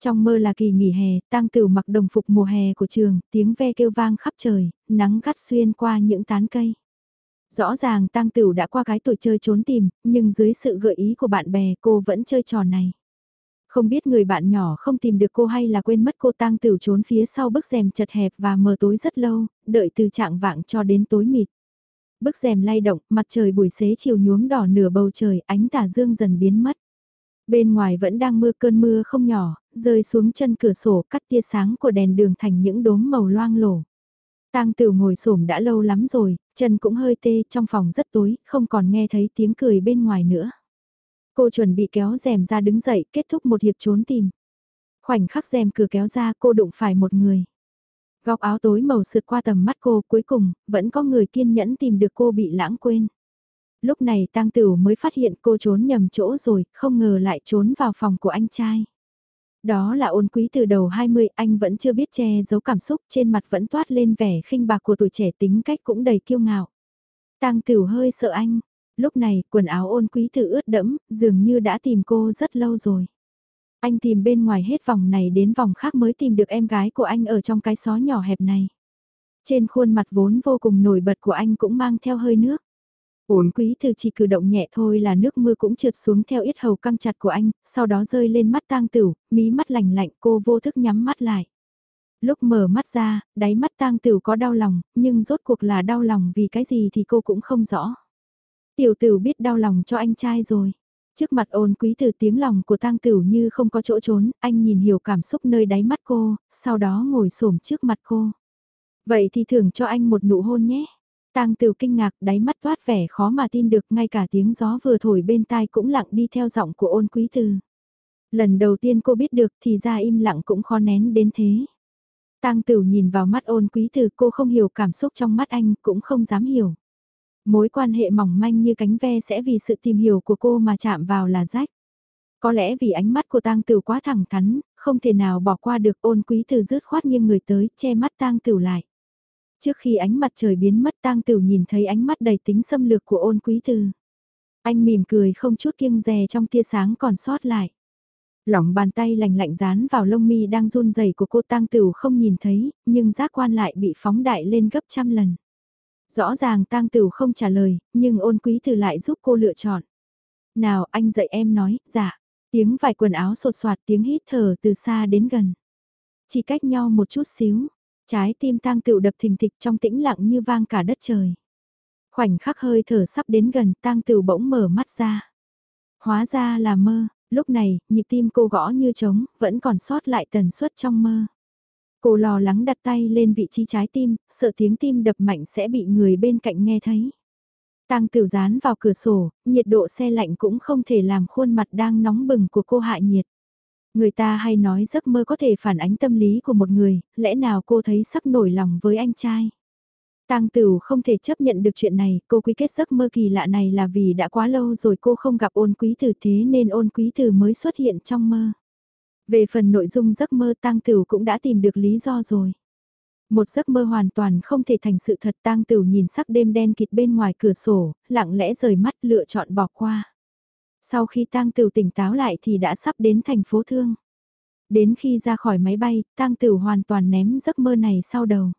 Trong mơ là kỳ nghỉ hè, tang tử mặc đồng phục mùa hè của trường, tiếng ve kêu vang khắp trời, nắng gắt xuyên qua những tán cây. Rõ ràng tang tửu đã qua cái tuổi chơi trốn tìm, nhưng dưới sự gợi ý của bạn bè cô vẫn chơi trò này. Không biết người bạn nhỏ không tìm được cô hay là quên mất cô tang tử trốn phía sau bức rèm chật hẹp và mờ tối rất lâu, đợi từ trạng vạng cho đến tối mịt. Bức rèm lay động, mặt trời buổi xế chiều nhuốm đỏ nửa bầu trời, ánh tà dương dần biến mất. Bên ngoài vẫn đang mưa cơn mưa không nhỏ, rơi xuống chân cửa sổ cắt tia sáng của đèn đường thành những đốm màu loang lổ. Tang tửu ngồi xổm đã lâu lắm rồi, chân cũng hơi tê, trong phòng rất tối, không còn nghe thấy tiếng cười bên ngoài nữa. Cô chuẩn bị kéo rèm ra đứng dậy, kết thúc một hiệp trốn tìm. Khoảnh khắc rèm cửa kéo ra cô đụng phải một người. Góc áo tối màu sượt qua tầm mắt cô cuối cùng, vẫn có người kiên nhẫn tìm được cô bị lãng quên. Lúc này tang Tửu mới phát hiện cô trốn nhầm chỗ rồi, không ngờ lại trốn vào phòng của anh trai. Đó là ôn quý từ đầu 20, anh vẫn chưa biết che giấu cảm xúc, trên mặt vẫn toát lên vẻ khinh bạc của tuổi trẻ tính cách cũng đầy kiêu ngạo. Tang Tửu hơi sợ anh, Lúc này, quần áo ôn quý từ ướt đẫm, dường như đã tìm cô rất lâu rồi. Anh tìm bên ngoài hết vòng này đến vòng khác mới tìm được em gái của anh ở trong cái xó nhỏ hẹp này. Trên khuôn mặt vốn vô cùng nổi bật của anh cũng mang theo hơi nước. Ổn quý thư chỉ cử động nhẹ thôi là nước mưa cũng trượt xuống theo yết hầu căng chặt của anh, sau đó rơi lên mắt tang tửu, mí mắt lạnh lạnh cô vô thức nhắm mắt lại. Lúc mở mắt ra, đáy mắt tang tửu có đau lòng, nhưng rốt cuộc là đau lòng vì cái gì thì cô cũng không rõ. Tiểu tử biết đau lòng cho anh trai rồi. Trước mặt ôn quý từ tiếng lòng của tang tử như không có chỗ trốn, anh nhìn hiểu cảm xúc nơi đáy mắt cô, sau đó ngồi xổm trước mặt cô. Vậy thì thưởng cho anh một nụ hôn nhé. Tang tử kinh ngạc đáy mắt toát vẻ khó mà tin được ngay cả tiếng gió vừa thổi bên tai cũng lặng đi theo giọng của ôn quý từ. Lần đầu tiên cô biết được thì ra im lặng cũng khó nén đến thế. Tang tử nhìn vào mắt ôn quý từ cô không hiểu cảm xúc trong mắt anh cũng không dám hiểu. Mối quan hệ mỏng manh như cánh ve sẽ vì sự tìm hiểu của cô mà chạm vào là rách. Có lẽ vì ánh mắt của tang tử quá thẳng thắn, không thể nào bỏ qua được ôn quý từ rứt khoát nghiêng người tới, che mắt tang tử lại. Trước khi ánh mặt trời biến mất tang tử nhìn thấy ánh mắt đầy tính xâm lược của ôn quý từ. Anh mỉm cười không chút kiêng dè trong tia sáng còn sót lại. Lỏng bàn tay lạnh lạnh dán vào lông mi đang run rẩy của cô tang tử không nhìn thấy, nhưng giác quan lại bị phóng đại lên gấp trăm lần. Rõ ràng tang tửu không trả lời, nhưng ôn quý từ lại giúp cô lựa chọn. Nào anh dạy em nói, dạ. Tiếng vải quần áo sột soạt tiếng hít thở từ xa đến gần. Chỉ cách nhau một chút xíu, trái tim tang tửu đập thình thịch trong tĩnh lặng như vang cả đất trời. Khoảnh khắc hơi thở sắp đến gần tang tửu bỗng mở mắt ra. Hóa ra là mơ, lúc này, nhịp tim cô gõ như trống, vẫn còn sót lại tần suất trong mơ. Cô lo lắng đặt tay lên vị trí trái tim, sợ tiếng tim đập mạnh sẽ bị người bên cạnh nghe thấy. Tang Tiểu dán vào cửa sổ, nhiệt độ xe lạnh cũng không thể làm khuôn mặt đang nóng bừng của cô hạ nhiệt. Người ta hay nói giấc mơ có thể phản ánh tâm lý của một người, lẽ nào cô thấy sắp nổi lòng với anh trai? Tang Tử không thể chấp nhận được chuyện này, cô quy kết giấc mơ kỳ lạ này là vì đã quá lâu rồi cô không gặp ôn quý tử thế nên ôn quý tử mới xuất hiện trong mơ. Về phần nội dung giấc mơ Tang tửu cũng đã tìm được lý do rồi. Một giấc mơ hoàn toàn không thể thành sự thật tang tửu nhìn sắc đêm đen kịt bên ngoài cửa sổ, lặng lẽ rời mắt lựa chọn bỏ qua. Sau khi tang tửu tỉnh táo lại thì đã sắp đến thành phố Thương. Đến khi ra khỏi máy bay, tang tửu hoàn toàn ném giấc mơ này sau đầu.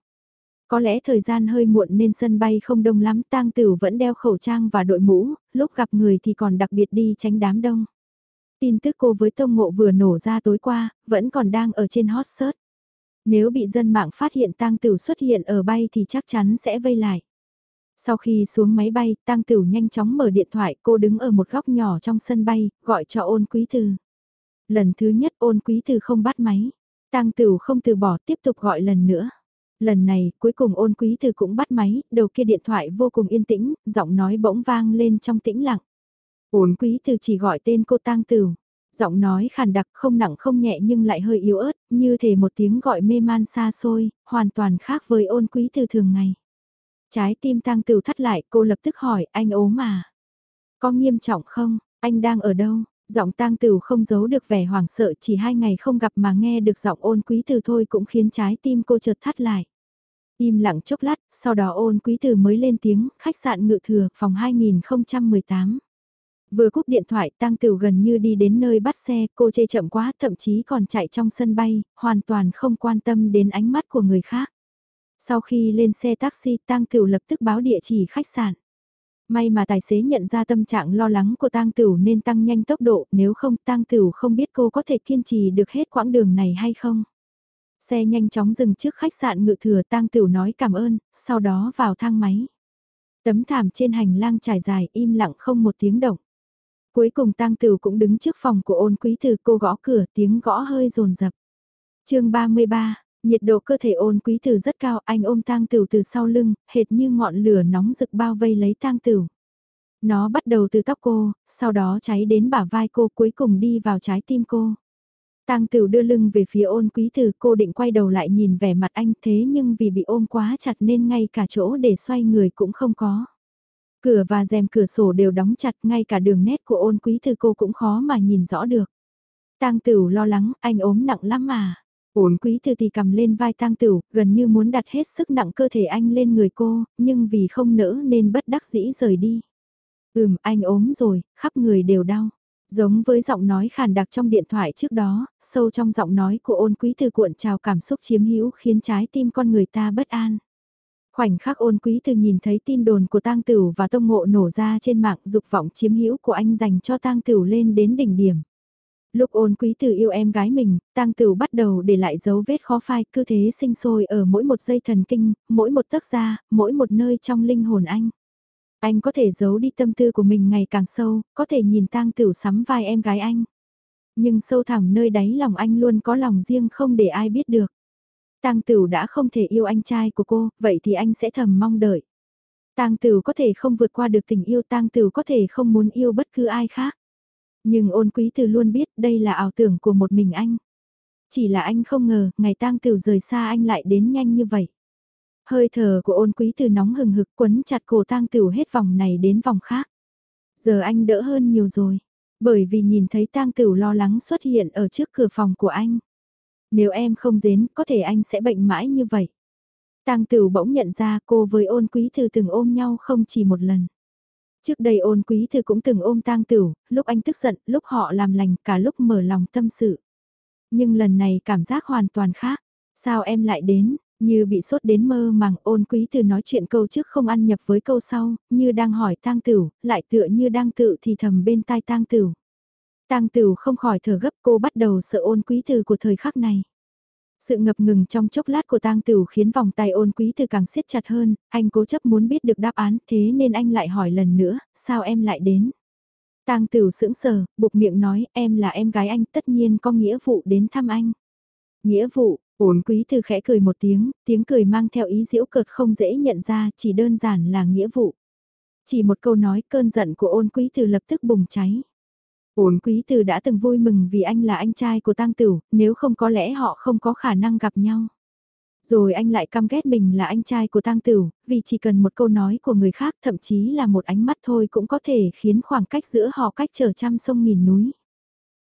Có lẽ thời gian hơi muộn nên sân bay không đông lắm, tang tử vẫn đeo khẩu trang và đội mũ, lúc gặp người thì còn đặc biệt đi tránh đám đông. Tin tức cô với Tông Ngộ vừa nổ ra tối qua, vẫn còn đang ở trên hot search. Nếu bị dân mạng phát hiện tang tử xuất hiện ở bay thì chắc chắn sẽ vây lại. Sau khi xuống máy bay, tang tử nhanh chóng mở điện thoại, cô đứng ở một góc nhỏ trong sân bay, gọi cho ôn quý từ. Lần thứ nhất ôn quý từ không bắt máy. Tang tử không từ bỏ tiếp tục gọi lần nữa. Lần này, cuối cùng ôn quý từ cũng bắt máy, đầu kia điện thoại vô cùng yên tĩnh, giọng nói bỗng vang lên trong tĩnh lặng. Ôn quý từ chỉ gọi tên cô tang tử. Giọng nói khàn đặc không nặng không nhẹ nhưng lại hơi yếu ớt, như thể một tiếng gọi mê man xa xôi, hoàn toàn khác với ôn quý từ thường ngày. Trái tim Tang tử thắt lại, cô lập tức hỏi, anh ốm mà. Có nghiêm trọng không, anh đang ở đâu? Giọng tang tử không giấu được vẻ hoảng sợ chỉ hai ngày không gặp mà nghe được giọng ôn quý từ thôi cũng khiến trái tim cô chợt thắt lại. Im lặng chốc lát, sau đó ôn quý từ mới lên tiếng, khách sạn ngự thừa, phòng 2018. Vừa cúp điện thoại Tăng Tiểu gần như đi đến nơi bắt xe, cô chê chậm quá, thậm chí còn chạy trong sân bay, hoàn toàn không quan tâm đến ánh mắt của người khác. Sau khi lên xe taxi, Tăng Tiểu lập tức báo địa chỉ khách sạn. May mà tài xế nhận ra tâm trạng lo lắng của Tăng Tiểu nên tăng nhanh tốc độ, nếu không Tăng Tiểu không biết cô có thể kiên trì được hết quãng đường này hay không. Xe nhanh chóng dừng trước khách sạn ngự thừa Tăng Tiểu nói cảm ơn, sau đó vào thang máy. Tấm thảm trên hành lang trải dài im lặng không một tiếng động. Cuối cùng tang Tử cũng đứng trước phòng của ôn quý từ cô gõ cửa tiếng gõ hơi rồn rập. chương 33, nhiệt độ cơ thể ôn quý tử rất cao anh ôm tang Tử từ sau lưng, hệt như ngọn lửa nóng rực bao vây lấy tang Tử. Nó bắt đầu từ tóc cô, sau đó cháy đến bả vai cô cuối cùng đi vào trái tim cô. Tang Tử đưa lưng về phía ôn quý tử cô định quay đầu lại nhìn vẻ mặt anh thế nhưng vì bị ôm quá chặt nên ngay cả chỗ để xoay người cũng không có. Cửa và rèm cửa sổ đều đóng chặt, ngay cả đường nét của ôn quý thư cô cũng khó mà nhìn rõ được. Tang Tửu lo lắng, anh ốm nặng lắm mà. Ôn quý thư thì cầm lên vai Tang Tửu, gần như muốn đặt hết sức nặng cơ thể anh lên người cô, nhưng vì không nỡ nên bất đắc dĩ rời đi. Ừm, anh ốm rồi, khắp người đều đau. Giống với giọng nói khàn đặc trong điện thoại trước đó, sâu trong giọng nói của ôn quý thư cuộn trào cảm xúc chiếm hữu khiến trái tim con người ta bất an. Khoảnh khắc ôn quý từ nhìn thấy tin đồn của tang tửu và tông ngộ nổ ra trên mạng dục vọng chiếm hữu của anh dành cho tang tửu lên đến đỉnh điểm. Lúc ôn quý từ yêu em gái mình, tang tửu bắt đầu để lại dấu vết khó phai, cứ thế sinh sôi ở mỗi một dây thần kinh, mỗi một tấc da, mỗi một nơi trong linh hồn anh. Anh có thể giấu đi tâm tư của mình ngày càng sâu, có thể nhìn tang tửu sắm vai em gái anh. Nhưng sâu thẳm nơi đáy lòng anh luôn có lòng riêng không để ai biết được. Tang Tửu đã không thể yêu anh trai của cô, vậy thì anh sẽ thầm mong đợi. Tang Tửu có thể không vượt qua được tình yêu, Tang Tửu có thể không muốn yêu bất cứ ai khác. Nhưng Ôn Quý Từ luôn biết đây là ảo tưởng của một mình anh. Chỉ là anh không ngờ, ngày Tang Tửu rời xa anh lại đến nhanh như vậy. Hơi thở của ôn quý từ nóng hừng hực quấn chặt cổ tang tửu hết vòng này đến vòng khác. Giờ anh đỡ hơn nhiều rồi, bởi vì nhìn thấy tang tửu lo lắng xuất hiện ở trước cửa phòng của anh. Nếu em không dến, có thể anh sẽ bệnh mãi như vậy. Tang Tửu bỗng nhận ra cô với ôn quý thư từng ôm nhau không chỉ một lần. Trước đây ôn quý thư cũng từng ôm Tang Tửu, lúc anh tức giận, lúc họ làm lành, cả lúc mở lòng tâm sự. Nhưng lần này cảm giác hoàn toàn khác. Sao em lại đến, như bị sốt đến mơ màng ôn quý thư nói chuyện câu trước không ăn nhập với câu sau, như đang hỏi Tang Tửu, lại tựa như đang tự thì thầm bên tai Tang Tửu. Tang Tửu không khỏi thở gấp cô bắt đầu sợ ôn quý thư của thời khắc này. Sự ngập ngừng trong chốc lát của tang tửu khiến vòng tay ôn quý từ càng siết chặt hơn, anh cố chấp muốn biết được đáp án thế nên anh lại hỏi lần nữa, sao em lại đến? tang tửu sững sờ, buộc miệng nói em là em gái anh tất nhiên có nghĩa vụ đến thăm anh. Nghĩa vụ, ôn quý từ khẽ cười một tiếng, tiếng cười mang theo ý diễu cợt không dễ nhận ra chỉ đơn giản là nghĩa vụ. Chỉ một câu nói cơn giận của ôn quý từ lập tức bùng cháy. Ôn quý từ đã từng vui mừng vì anh là anh trai của tang tửu, nếu không có lẽ họ không có khả năng gặp nhau. Rồi anh lại căm ghét mình là anh trai của tang tửu, vì chỉ cần một câu nói của người khác thậm chí là một ánh mắt thôi cũng có thể khiến khoảng cách giữa họ cách trở trăm sông nghìn núi.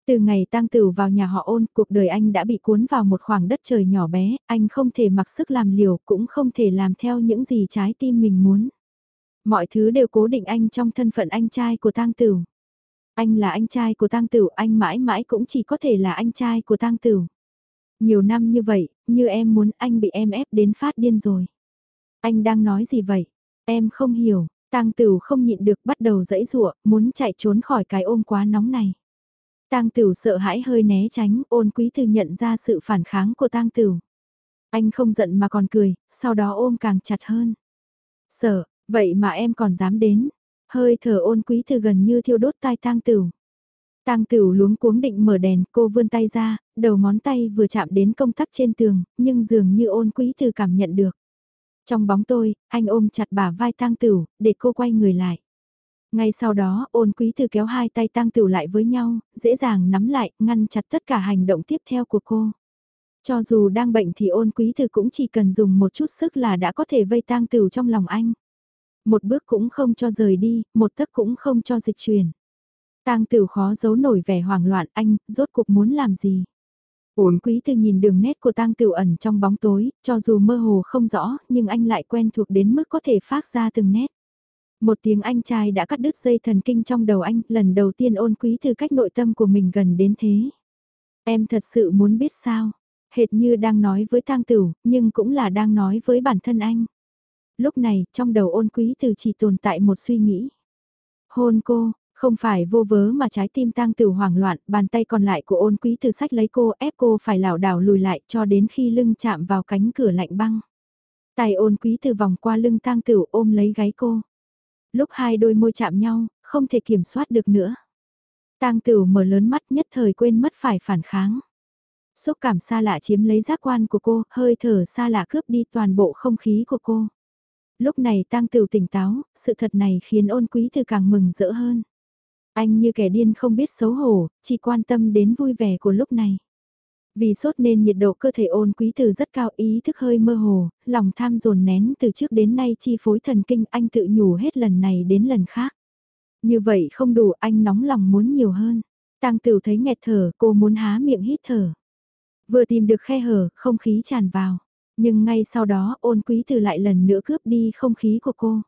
Từ ngày tang tửu vào nhà họ ôn, cuộc đời anh đã bị cuốn vào một khoảng đất trời nhỏ bé, anh không thể mặc sức làm liều, cũng không thể làm theo những gì trái tim mình muốn. Mọi thứ đều cố định anh trong thân phận anh trai của tang tửu. Anh là anh trai của tang tửu, anh mãi mãi cũng chỉ có thể là anh trai của tang tửu. Nhiều năm như vậy, như em muốn anh bị em ép đến phát điên rồi. Anh đang nói gì vậy? Em không hiểu, tang tửu không nhịn được bắt đầu dẫy rụa, muốn chạy trốn khỏi cái ôm quá nóng này. Tang Tửu sợ hãi hơi né tránh, ôn quý từ nhận ra sự phản kháng của Tang Tửu. Anh không giận mà còn cười, sau đó ôm càng chặt hơn. Sợ, vậy mà em còn dám đến, Hơi thở ôn quý từ gần như thiêu đốt tai tang tửu. Tang tửu luống cuống định mở đèn, cô vươn tay ra, đầu ngón tay vừa chạm đến công tắc trên tường, nhưng dường như ôn quý từ cảm nhận được. Trong bóng tôi, anh ôm chặt bả vai tang tửu, để cô quay người lại. Ngay sau đó, ôn quý thư kéo hai tay tang tửu lại với nhau, dễ dàng nắm lại, ngăn chặt tất cả hành động tiếp theo của cô. Cho dù đang bệnh thì ôn quý thư cũng chỉ cần dùng một chút sức là đã có thể vây tang tửu trong lòng anh một bước cũng không cho rời đi, một tấc cũng không cho dịch chuyển. Tang tử khó giấu nổi vẻ hoảng loạn anh, rốt cuộc muốn làm gì? Ổn quý từ nhìn đường nét của tang tử ẩn trong bóng tối, cho dù mơ hồ không rõ, nhưng anh lại quen thuộc đến mức có thể phát ra từng nét. Một tiếng anh trai đã cắt đứt dây thần kinh trong đầu anh, lần đầu tiên ôn quý từ cách nội tâm của mình gần đến thế. Em thật sự muốn biết sao? Hệt như đang nói với tang tử, nhưng cũng là đang nói với bản thân anh lúc này trong đầu ôn quý từ chỉ tồn tại một suy nghĩ. Hôn cô, không phải vô vớ mà trái tim tang tử hoảng loạn, bàn tay còn lại của ôn quý từ sách lấy cô ép cô phải lảo đảo lùi lại cho đến khi lưng chạm vào cánh cửa lạnh băng. Tay ôn quý từ vòng qua lưng tang tử ôm lấy gáy cô. Lúc hai đôi môi chạm nhau, không thể kiểm soát được nữa. Tang tử mở lớn mắt nhất thời quên mất phải phản kháng. Xúc cảm xa lạ chiếm lấy giác quan của cô, hơi thở xa lạ cướp đi toàn bộ không khí của cô lúc này tang tửu tỉnh táo, sự thật này khiến ôn quý thư càng mừng rỡ hơn. Anh như kẻ điên không biết xấu hổ, chỉ quan tâm đến vui vẻ của lúc này. Vì sốt nên nhiệt độ cơ thể ôn quý từ rất cao ý thức hơi mơ hồ, lòng tham dồn nén từ trước đến nay chi phối thần kinh anh tự nhủ hết lần này đến lần khác. Như vậy không đủ anh nóng lòng muốn nhiều hơn. Tang tửu thấy nghẹt thở cô muốn há miệng hít thở. Vừa tìm được khe hở không khí tràn vào. Nhưng ngay sau đó ôn quý từ lại lần nữa cướp đi không khí của cô.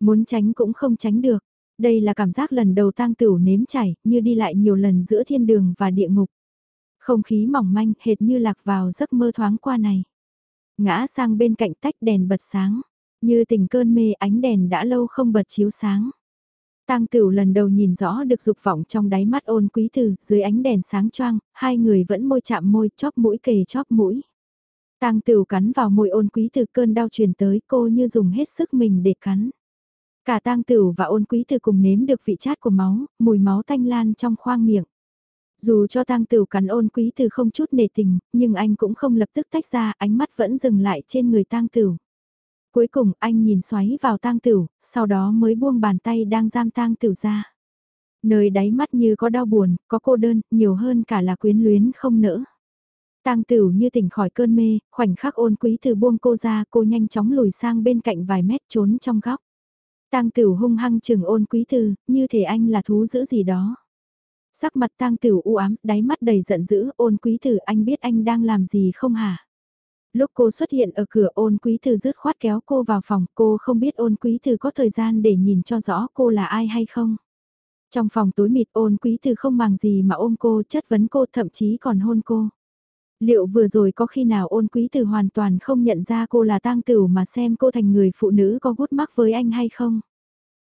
Muốn tránh cũng không tránh được. Đây là cảm giác lần đầu tang tửu nếm chảy, như đi lại nhiều lần giữa thiên đường và địa ngục. Không khí mỏng manh hệt như lạc vào giấc mơ thoáng qua này. Ngã sang bên cạnh tách đèn bật sáng, như tình cơn mê ánh đèn đã lâu không bật chiếu sáng. Tang Tửu lần đầu nhìn rõ được dục vọng trong đáy mắt ôn quý từ dưới ánh đèn sáng choang, hai người vẫn môi chạm môi, chóp mũi kề chóp mũi. Tang Tửu cắn vào môi ôn quý từ cơn đau truyền tới cô như dùng hết sức mình để cắn. Cả Tang Tửu và ôn quý từ cùng nếm được vị chát của máu, mùi máu tanh lan trong khoang miệng. Dù cho Tang Tửu cắn ôn quý từ không chút nề tình, nhưng anh cũng không lập tức tách ra, ánh mắt vẫn dừng lại trên người Tang Tửu. Cuối cùng anh nhìn xoáy vào Tang Tửu, sau đó mới buông bàn tay đang giam Tang Tửu ra. Nơi đáy mắt như có đau buồn, có cô đơn, nhiều hơn cả là quyến luyến không nỡ. Tang Tửu như tỉnh khỏi cơn mê, khoảnh khắc ôn quý từ buông cô ra, cô nhanh chóng lùi sang bên cạnh vài mét trốn trong góc. Tang Tửu hung hăng chừng ôn quý từ, như thể anh là thú dữ gì đó. Sắc mặt Tang Tửu u ám, đáy mắt đầy giận dữ, ôn quý từ anh biết anh đang làm gì không hả? Lúc cô xuất hiện ở cửa ôn quý từ rứt khoát kéo cô vào phòng, cô không biết ôn quý từ có thời gian để nhìn cho rõ cô là ai hay không. Trong phòng tối mịt ôn quý từ không màng gì mà ôm cô chất vấn cô thậm chí còn hôn cô. Liệu vừa rồi có khi nào ôn quý từ hoàn toàn không nhận ra cô là tang tửu mà xem cô thành người phụ nữ có gút mắc với anh hay không?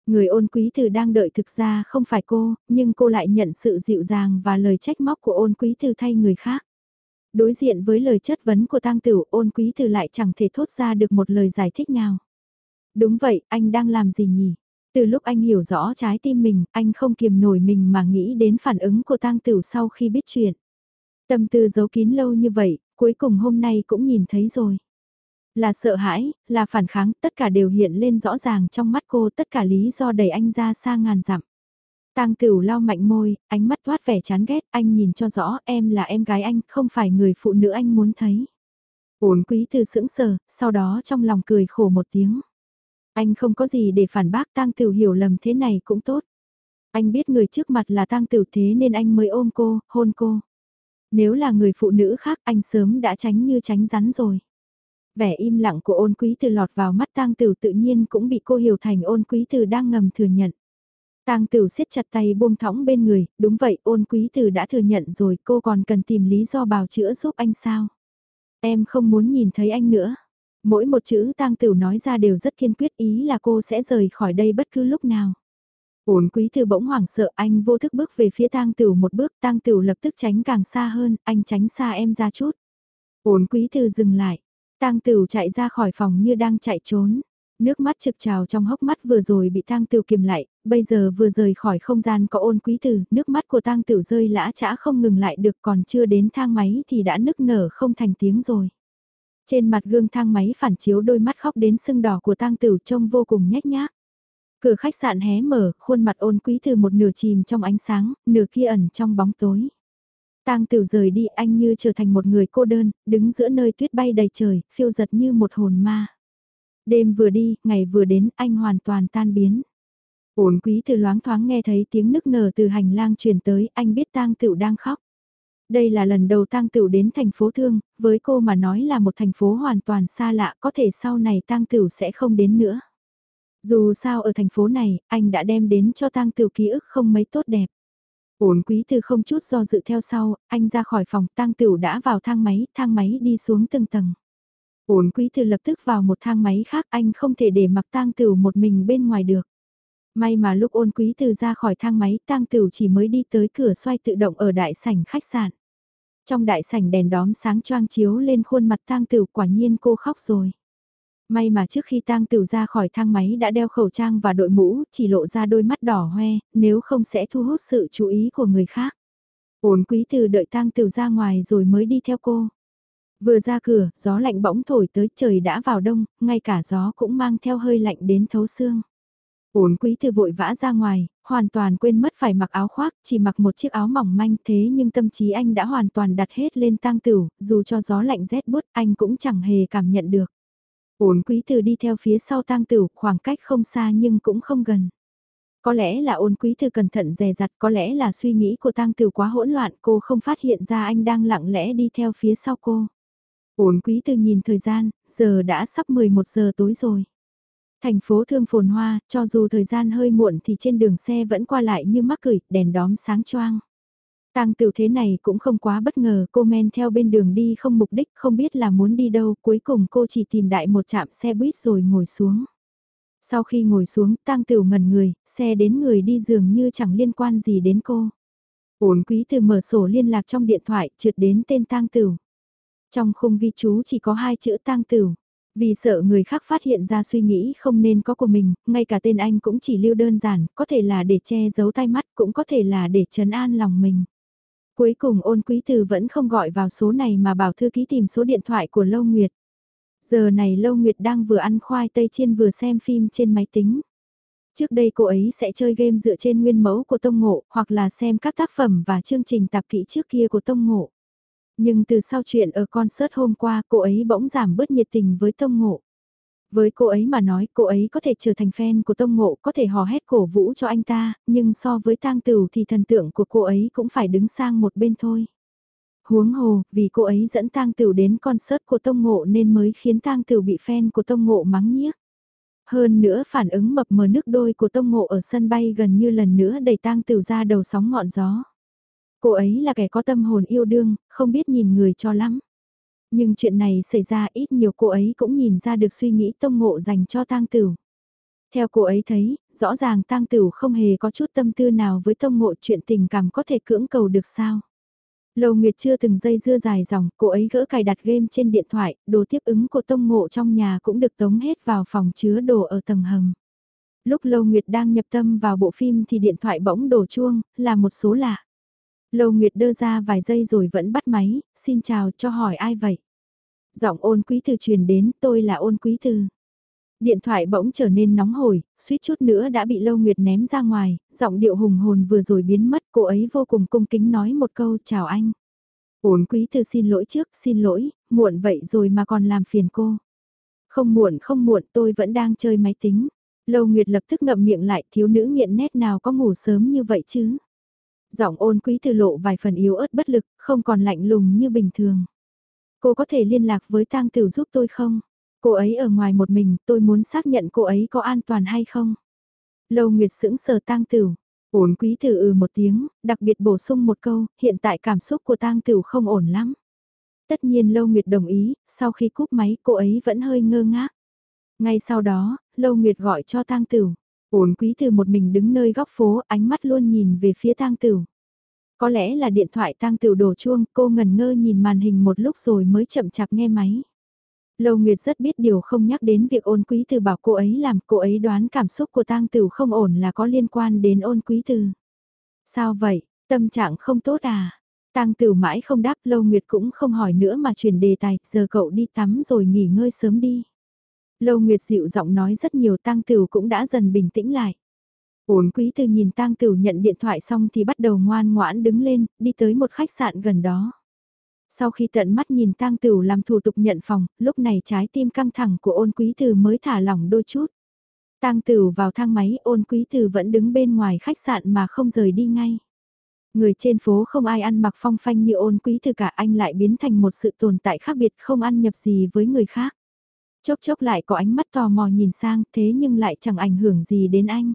Người ôn quý từ đang đợi thực ra không phải cô, nhưng cô lại nhận sự dịu dàng và lời trách móc của ôn quý từ thay người khác. Đối diện với lời chất vấn của tang tửu ôn quý từ lại chẳng thể thốt ra được một lời giải thích nào. Đúng vậy, anh đang làm gì nhỉ? Từ lúc anh hiểu rõ trái tim mình, anh không kiềm nổi mình mà nghĩ đến phản ứng của tang tửu sau khi biết chuyện. Tâm tư giấu kín lâu như vậy, cuối cùng hôm nay cũng nhìn thấy rồi. Là sợ hãi, là phản kháng, tất cả đều hiện lên rõ ràng trong mắt cô, tất cả lý do đẩy anh ra xa ngàn dặm. Tang Tửu lau mạnh môi, ánh mắt thoát vẻ chán ghét, anh nhìn cho rõ, em là em gái anh, không phải người phụ nữ anh muốn thấy. Ổn quý từ sững sờ, sau đó trong lòng cười khổ một tiếng. Anh không có gì để phản bác Tang Tửu hiểu lầm thế này cũng tốt. Anh biết người trước mặt là Tang Tửu thế nên anh mới ôm cô, hôn cô. Nếu là người phụ nữ khác anh sớm đã tránh như tránh rắn rồi. Vẻ im lặng của ôn quý từ lọt vào mắt tang tử tự nhiên cũng bị cô hiểu thành ôn quý từ đang ngầm thừa nhận. Tang tử siết chặt tay buông thõng bên người, đúng vậy ôn quý từ đã thừa nhận rồi cô còn cần tìm lý do bào chữa giúp anh sao. Em không muốn nhìn thấy anh nữa. Mỗi một chữ tang tử nói ra đều rất kiên quyết ý là cô sẽ rời khỏi đây bất cứ lúc nào. Ôn quý thư bỗng hoảng sợ anh vô thức bước về phía tang tửu một bước tang tửu lập tức tránh càng xa hơn, anh tránh xa em ra chút. Ôn quý thư dừng lại, tang tửu chạy ra khỏi phòng như đang chạy trốn. Nước mắt trực trào trong hốc mắt vừa rồi bị tang tửu kiềm lại, bây giờ vừa rời khỏi không gian có ôn quý Từ, nước mắt của tang tửu rơi lã chã không ngừng lại được còn chưa đến thang máy thì đã nức nở không thành tiếng rồi. Trên mặt gương thang máy phản chiếu đôi mắt khóc đến sưng đỏ của tang tửu trông vô cùng nhếch nhác. Cửa khách sạn hé mở, khuôn mặt ôn quý từ một nửa chìm trong ánh sáng, nửa kia ẩn trong bóng tối. Tang Tử rời đi anh như trở thành một người cô đơn, đứng giữa nơi tuyết bay đầy trời, phiêu giật như một hồn ma. Đêm vừa đi, ngày vừa đến, anh hoàn toàn tan biến. Ôn quý từ loáng thoáng nghe thấy tiếng nức nở từ hành lang truyền tới, anh biết Tang Tử đang khóc. Đây là lần đầu Tang Tử đến thành phố Thương, với cô mà nói là một thành phố hoàn toàn xa lạ, có thể sau này Tang Tử sẽ không đến nữa. Dù sao ở thành phố này, anh đã đem đến cho tang tiểu ký ức không mấy tốt đẹp. Ổn quý từ không chút do dự theo sau, anh ra khỏi phòng tang tiểu đã vào thang máy, thang máy đi xuống từng tầng. Ổn quý từ lập tức vào một thang máy khác anh không thể để mặc tang tiểu một mình bên ngoài được. May mà lúc ôn quý từ ra khỏi thang máy tang tiểu chỉ mới đi tới cửa xoay tự động ở đại sảnh khách sạn. Trong đại sảnh đèn đóm sáng choang chiếu lên khuôn mặt tang tiểu quả nhiên cô khóc rồi. May mà trước khi tang tử ra khỏi thang máy đã đeo khẩu trang và đội mũ, chỉ lộ ra đôi mắt đỏ hoe, nếu không sẽ thu hút sự chú ý của người khác. Ổn quý từ đợi tang tử ra ngoài rồi mới đi theo cô. Vừa ra cửa, gió lạnh bỗng thổi tới trời đã vào đông, ngay cả gió cũng mang theo hơi lạnh đến thấu xương. Ổn quý từ vội vã ra ngoài, hoàn toàn quên mất phải mặc áo khoác, chỉ mặc một chiếc áo mỏng manh thế nhưng tâm trí anh đã hoàn toàn đặt hết lên tang tử, dù cho gió lạnh rét bút anh cũng chẳng hề cảm nhận được. Ổn quý từ đi theo phía sau tang tử, khoảng cách không xa nhưng cũng không gần. Có lẽ là ôn quý từ cẩn thận dè dặt, có lẽ là suy nghĩ của tang tử quá hỗn loạn, cô không phát hiện ra anh đang lặng lẽ đi theo phía sau cô. Ôn quý từ nhìn thời gian, giờ đã sắp 11 giờ tối rồi. Thành phố thương phồn hoa, cho dù thời gian hơi muộn thì trên đường xe vẫn qua lại như mắc cười, đèn đóm sáng choang. Tang tiểu thế này cũng không quá bất ngờ, cô men theo bên đường đi không mục đích, không biết là muốn đi đâu, cuối cùng cô chỉ tìm đại một trạm xe buýt rồi ngồi xuống. Sau khi ngồi xuống, Tang tiểu ngẩn người, xe đến người đi dường như chẳng liên quan gì đến cô. Ổn quý từ mở sổ liên lạc trong điện thoại, trượt đến tên Tang tiểu. Trong khung ghi chú chỉ có hai chữ Tang tiểu. Vì sợ người khác phát hiện ra suy nghĩ không nên có của mình, ngay cả tên anh cũng chỉ lưu đơn giản, có thể là để che giấu tai mắt, cũng có thể là để trấn an lòng mình. Cuối cùng ôn quý từ vẫn không gọi vào số này mà bảo thư ký tìm số điện thoại của Lâu Nguyệt. Giờ này Lâu Nguyệt đang vừa ăn khoai tây chiên vừa xem phim trên máy tính. Trước đây cô ấy sẽ chơi game dựa trên nguyên mẫu của Tông Ngộ, hoặc là xem các tác phẩm và chương trình tạp kỹ trước kia của Tông Ngộ. Nhưng từ sau chuyện ở concert hôm qua, cô ấy bỗng giảm bớt nhiệt tình với Tông Ngộ. Với cô ấy mà nói cô ấy có thể trở thành fan của Tông Ngộ có thể hò hét cổ vũ cho anh ta, nhưng so với tang tửu thì thần tượng của cô ấy cũng phải đứng sang một bên thôi. Huống hồ, vì cô ấy dẫn tang tửu đến concert của Tông Ngộ nên mới khiến tang tửu bị fan của Tông Ngộ mắng nhiếc. Hơn nữa phản ứng mập mờ nước đôi của Tông Ngộ ở sân bay gần như lần nữa đẩy tang tửu ra đầu sóng ngọn gió. Cô ấy là kẻ có tâm hồn yêu đương, không biết nhìn người cho lắm. Nhưng chuyện này xảy ra ít nhiều cô ấy cũng nhìn ra được suy nghĩ tông ngộ dành cho tang tửu. Theo cô ấy thấy, rõ ràng tang tửu không hề có chút tâm tư nào với tông ngộ chuyện tình cảm có thể cưỡng cầu được sao. Lâu Nguyệt chưa từng dây dưa dài dòng, cô ấy gỡ cài đặt game trên điện thoại, đồ tiếp ứng của tông ngộ trong nhà cũng được tống hết vào phòng chứa đồ ở tầng hầm. Lúc Lâu Nguyệt đang nhập tâm vào bộ phim thì điện thoại bỗng đổ chuông, là một số lạ. Lâu Nguyệt đơ ra vài giây rồi vẫn bắt máy, xin chào cho hỏi ai vậy? Giọng ôn quý từ truyền đến, tôi là ôn quý từ. Điện thoại bỗng trở nên nóng hổi, suýt chút nữa đã bị Lâu Nguyệt ném ra ngoài, giọng điệu hùng hồn vừa rồi biến mất, cô ấy vô cùng cung kính nói một câu chào anh. Ôn quý từ xin lỗi trước, xin lỗi, muộn vậy rồi mà còn làm phiền cô. Không muộn không muộn tôi vẫn đang chơi máy tính. Lâu Nguyệt lập tức ngậm miệng lại thiếu nữ nghiện nét nào có ngủ sớm như vậy chứ. Giọng ôn quý từ lộ vài phần yếu ớt bất lực, không còn lạnh lùng như bình thường. Cô có thể liên lạc với tang tử giúp tôi không? Cô ấy ở ngoài một mình, tôi muốn xác nhận cô ấy có an toàn hay không? Lâu Nguyệt sững sờ tang tử. Ôn quý tử ừ một tiếng, đặc biệt bổ sung một câu, hiện tại cảm xúc của tang tử không ổn lắm. Tất nhiên Lâu Nguyệt đồng ý, sau khi cúp máy cô ấy vẫn hơi ngơ ngác. Ngay sau đó, Lâu Nguyệt gọi cho tang tử. Ôn quý từ một mình đứng nơi góc phố, ánh mắt luôn nhìn về phía tang tử. Có lẽ là điện thoại tang tử đổ chuông, cô ngần ngơ nhìn màn hình một lúc rồi mới chậm chạp nghe máy. Lâu Nguyệt rất biết điều không nhắc đến việc ôn quý từ bảo cô ấy làm, cô ấy đoán cảm xúc của tang tử không ổn là có liên quan đến ôn quý từ. Sao vậy, tâm trạng không tốt à? Tang tử mãi không đáp Lâu Nguyệt cũng không hỏi nữa mà chuyển đề tài, giờ cậu đi tắm rồi nghỉ ngơi sớm đi. Lâu Nguyệt dịu giọng nói rất nhiều tang tửu cũng đã dần bình tĩnh lại. Ổn quý từ nhìn tang tửu nhận điện thoại xong thì bắt đầu ngoan ngoãn đứng lên, đi tới một khách sạn gần đó. Sau khi tận mắt nhìn tang tửu làm thủ tục nhận phòng, lúc này trái tim căng thẳng của ôn quý từ mới thả lỏng đôi chút. Tang tửu vào thang máy ôn quý từ vẫn đứng bên ngoài khách sạn mà không rời đi ngay. Người trên phố không ai ăn mặc phong phanh như ôn quý từ cả anh lại biến thành một sự tồn tại khác biệt không ăn nhập gì với người khác chốc chốc lại có ánh mắt tò mò nhìn sang thế nhưng lại chẳng ảnh hưởng gì đến anh.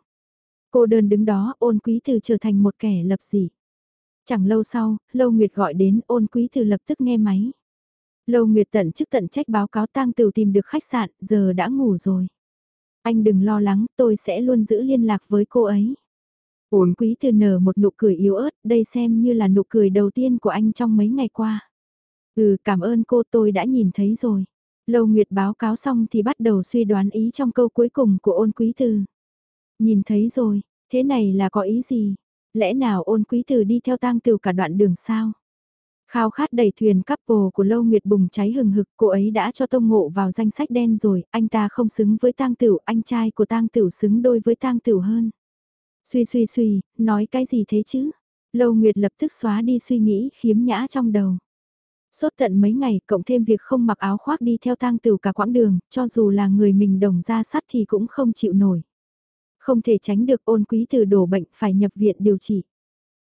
Cô đơn đứng đó ôn quý từ trở thành một kẻ lập dị. Chẳng lâu sau, Lâu Nguyệt gọi đến ôn quý từ lập tức nghe máy. Lâu Nguyệt tận chức tận trách báo cáo tang từ tìm được khách sạn, giờ đã ngủ rồi. Anh đừng lo lắng, tôi sẽ luôn giữ liên lạc với cô ấy. Ôn quý từ nở một nụ cười yếu ớt, đây xem như là nụ cười đầu tiên của anh trong mấy ngày qua. Ừ, cảm ơn cô tôi đã nhìn thấy rồi. Lâu Nguyệt báo cáo xong thì bắt đầu suy đoán ý trong câu cuối cùng của ôn quý từ. Nhìn thấy rồi, thế này là có ý gì? Lẽ nào ôn quý từ đi theo tang từ cả đoạn đường sao? Khao khát đầy thuyền couple của Lâu Nguyệt bùng cháy hừng hực, cô ấy đã cho Tông Ngộ vào danh sách đen rồi, anh ta không xứng với tang tửu, anh trai của tang tửu xứng đôi với tang tửu hơn. Suy suy suy, nói cái gì thế chứ? Lâu Nguyệt lập tức xóa đi suy nghĩ khiếm nhã trong đầu. Sốt tận mấy ngày, cộng thêm việc không mặc áo khoác đi theo tang tửu cả quãng đường, cho dù là người mình đồng ra sắt thì cũng không chịu nổi. Không thể tránh được ôn quý từ đổ bệnh phải nhập viện điều trị.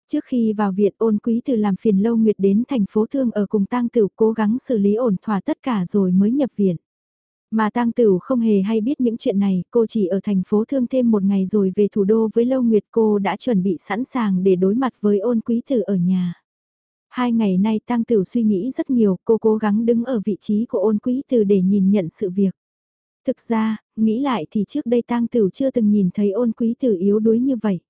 Trước khi vào viện ôn quý từ làm phiền lâu nguyệt đến thành phố thương ở cùng tang tửu cố gắng xử lý ổn thỏa tất cả rồi mới nhập viện. Mà tang tửu không hề hay biết những chuyện này, cô chỉ ở thành phố thương thêm một ngày rồi về thủ đô với lâu nguyệt cô đã chuẩn bị sẵn sàng để đối mặt với ôn quý từ ở nhà. Hai ngày nay Tăng tửu suy nghĩ rất nhiều, cô cố gắng đứng ở vị trí của ôn quý từ để nhìn nhận sự việc. Thực ra, nghĩ lại thì trước đây Tăng tửu chưa từng nhìn thấy ôn quý tử yếu đuối như vậy.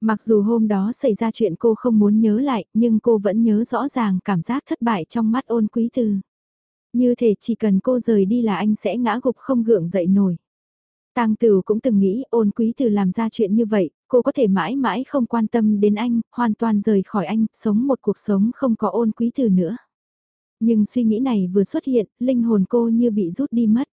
Mặc dù hôm đó xảy ra chuyện cô không muốn nhớ lại, nhưng cô vẫn nhớ rõ ràng cảm giác thất bại trong mắt ôn quý tử. Như thể chỉ cần cô rời đi là anh sẽ ngã gục không gượng dậy nổi. Tang Tử cũng từng nghĩ ôn quý tử làm ra chuyện như vậy, cô có thể mãi mãi không quan tâm đến anh, hoàn toàn rời khỏi anh, sống một cuộc sống không có ôn quý từ nữa. Nhưng suy nghĩ này vừa xuất hiện, linh hồn cô như bị rút đi mất.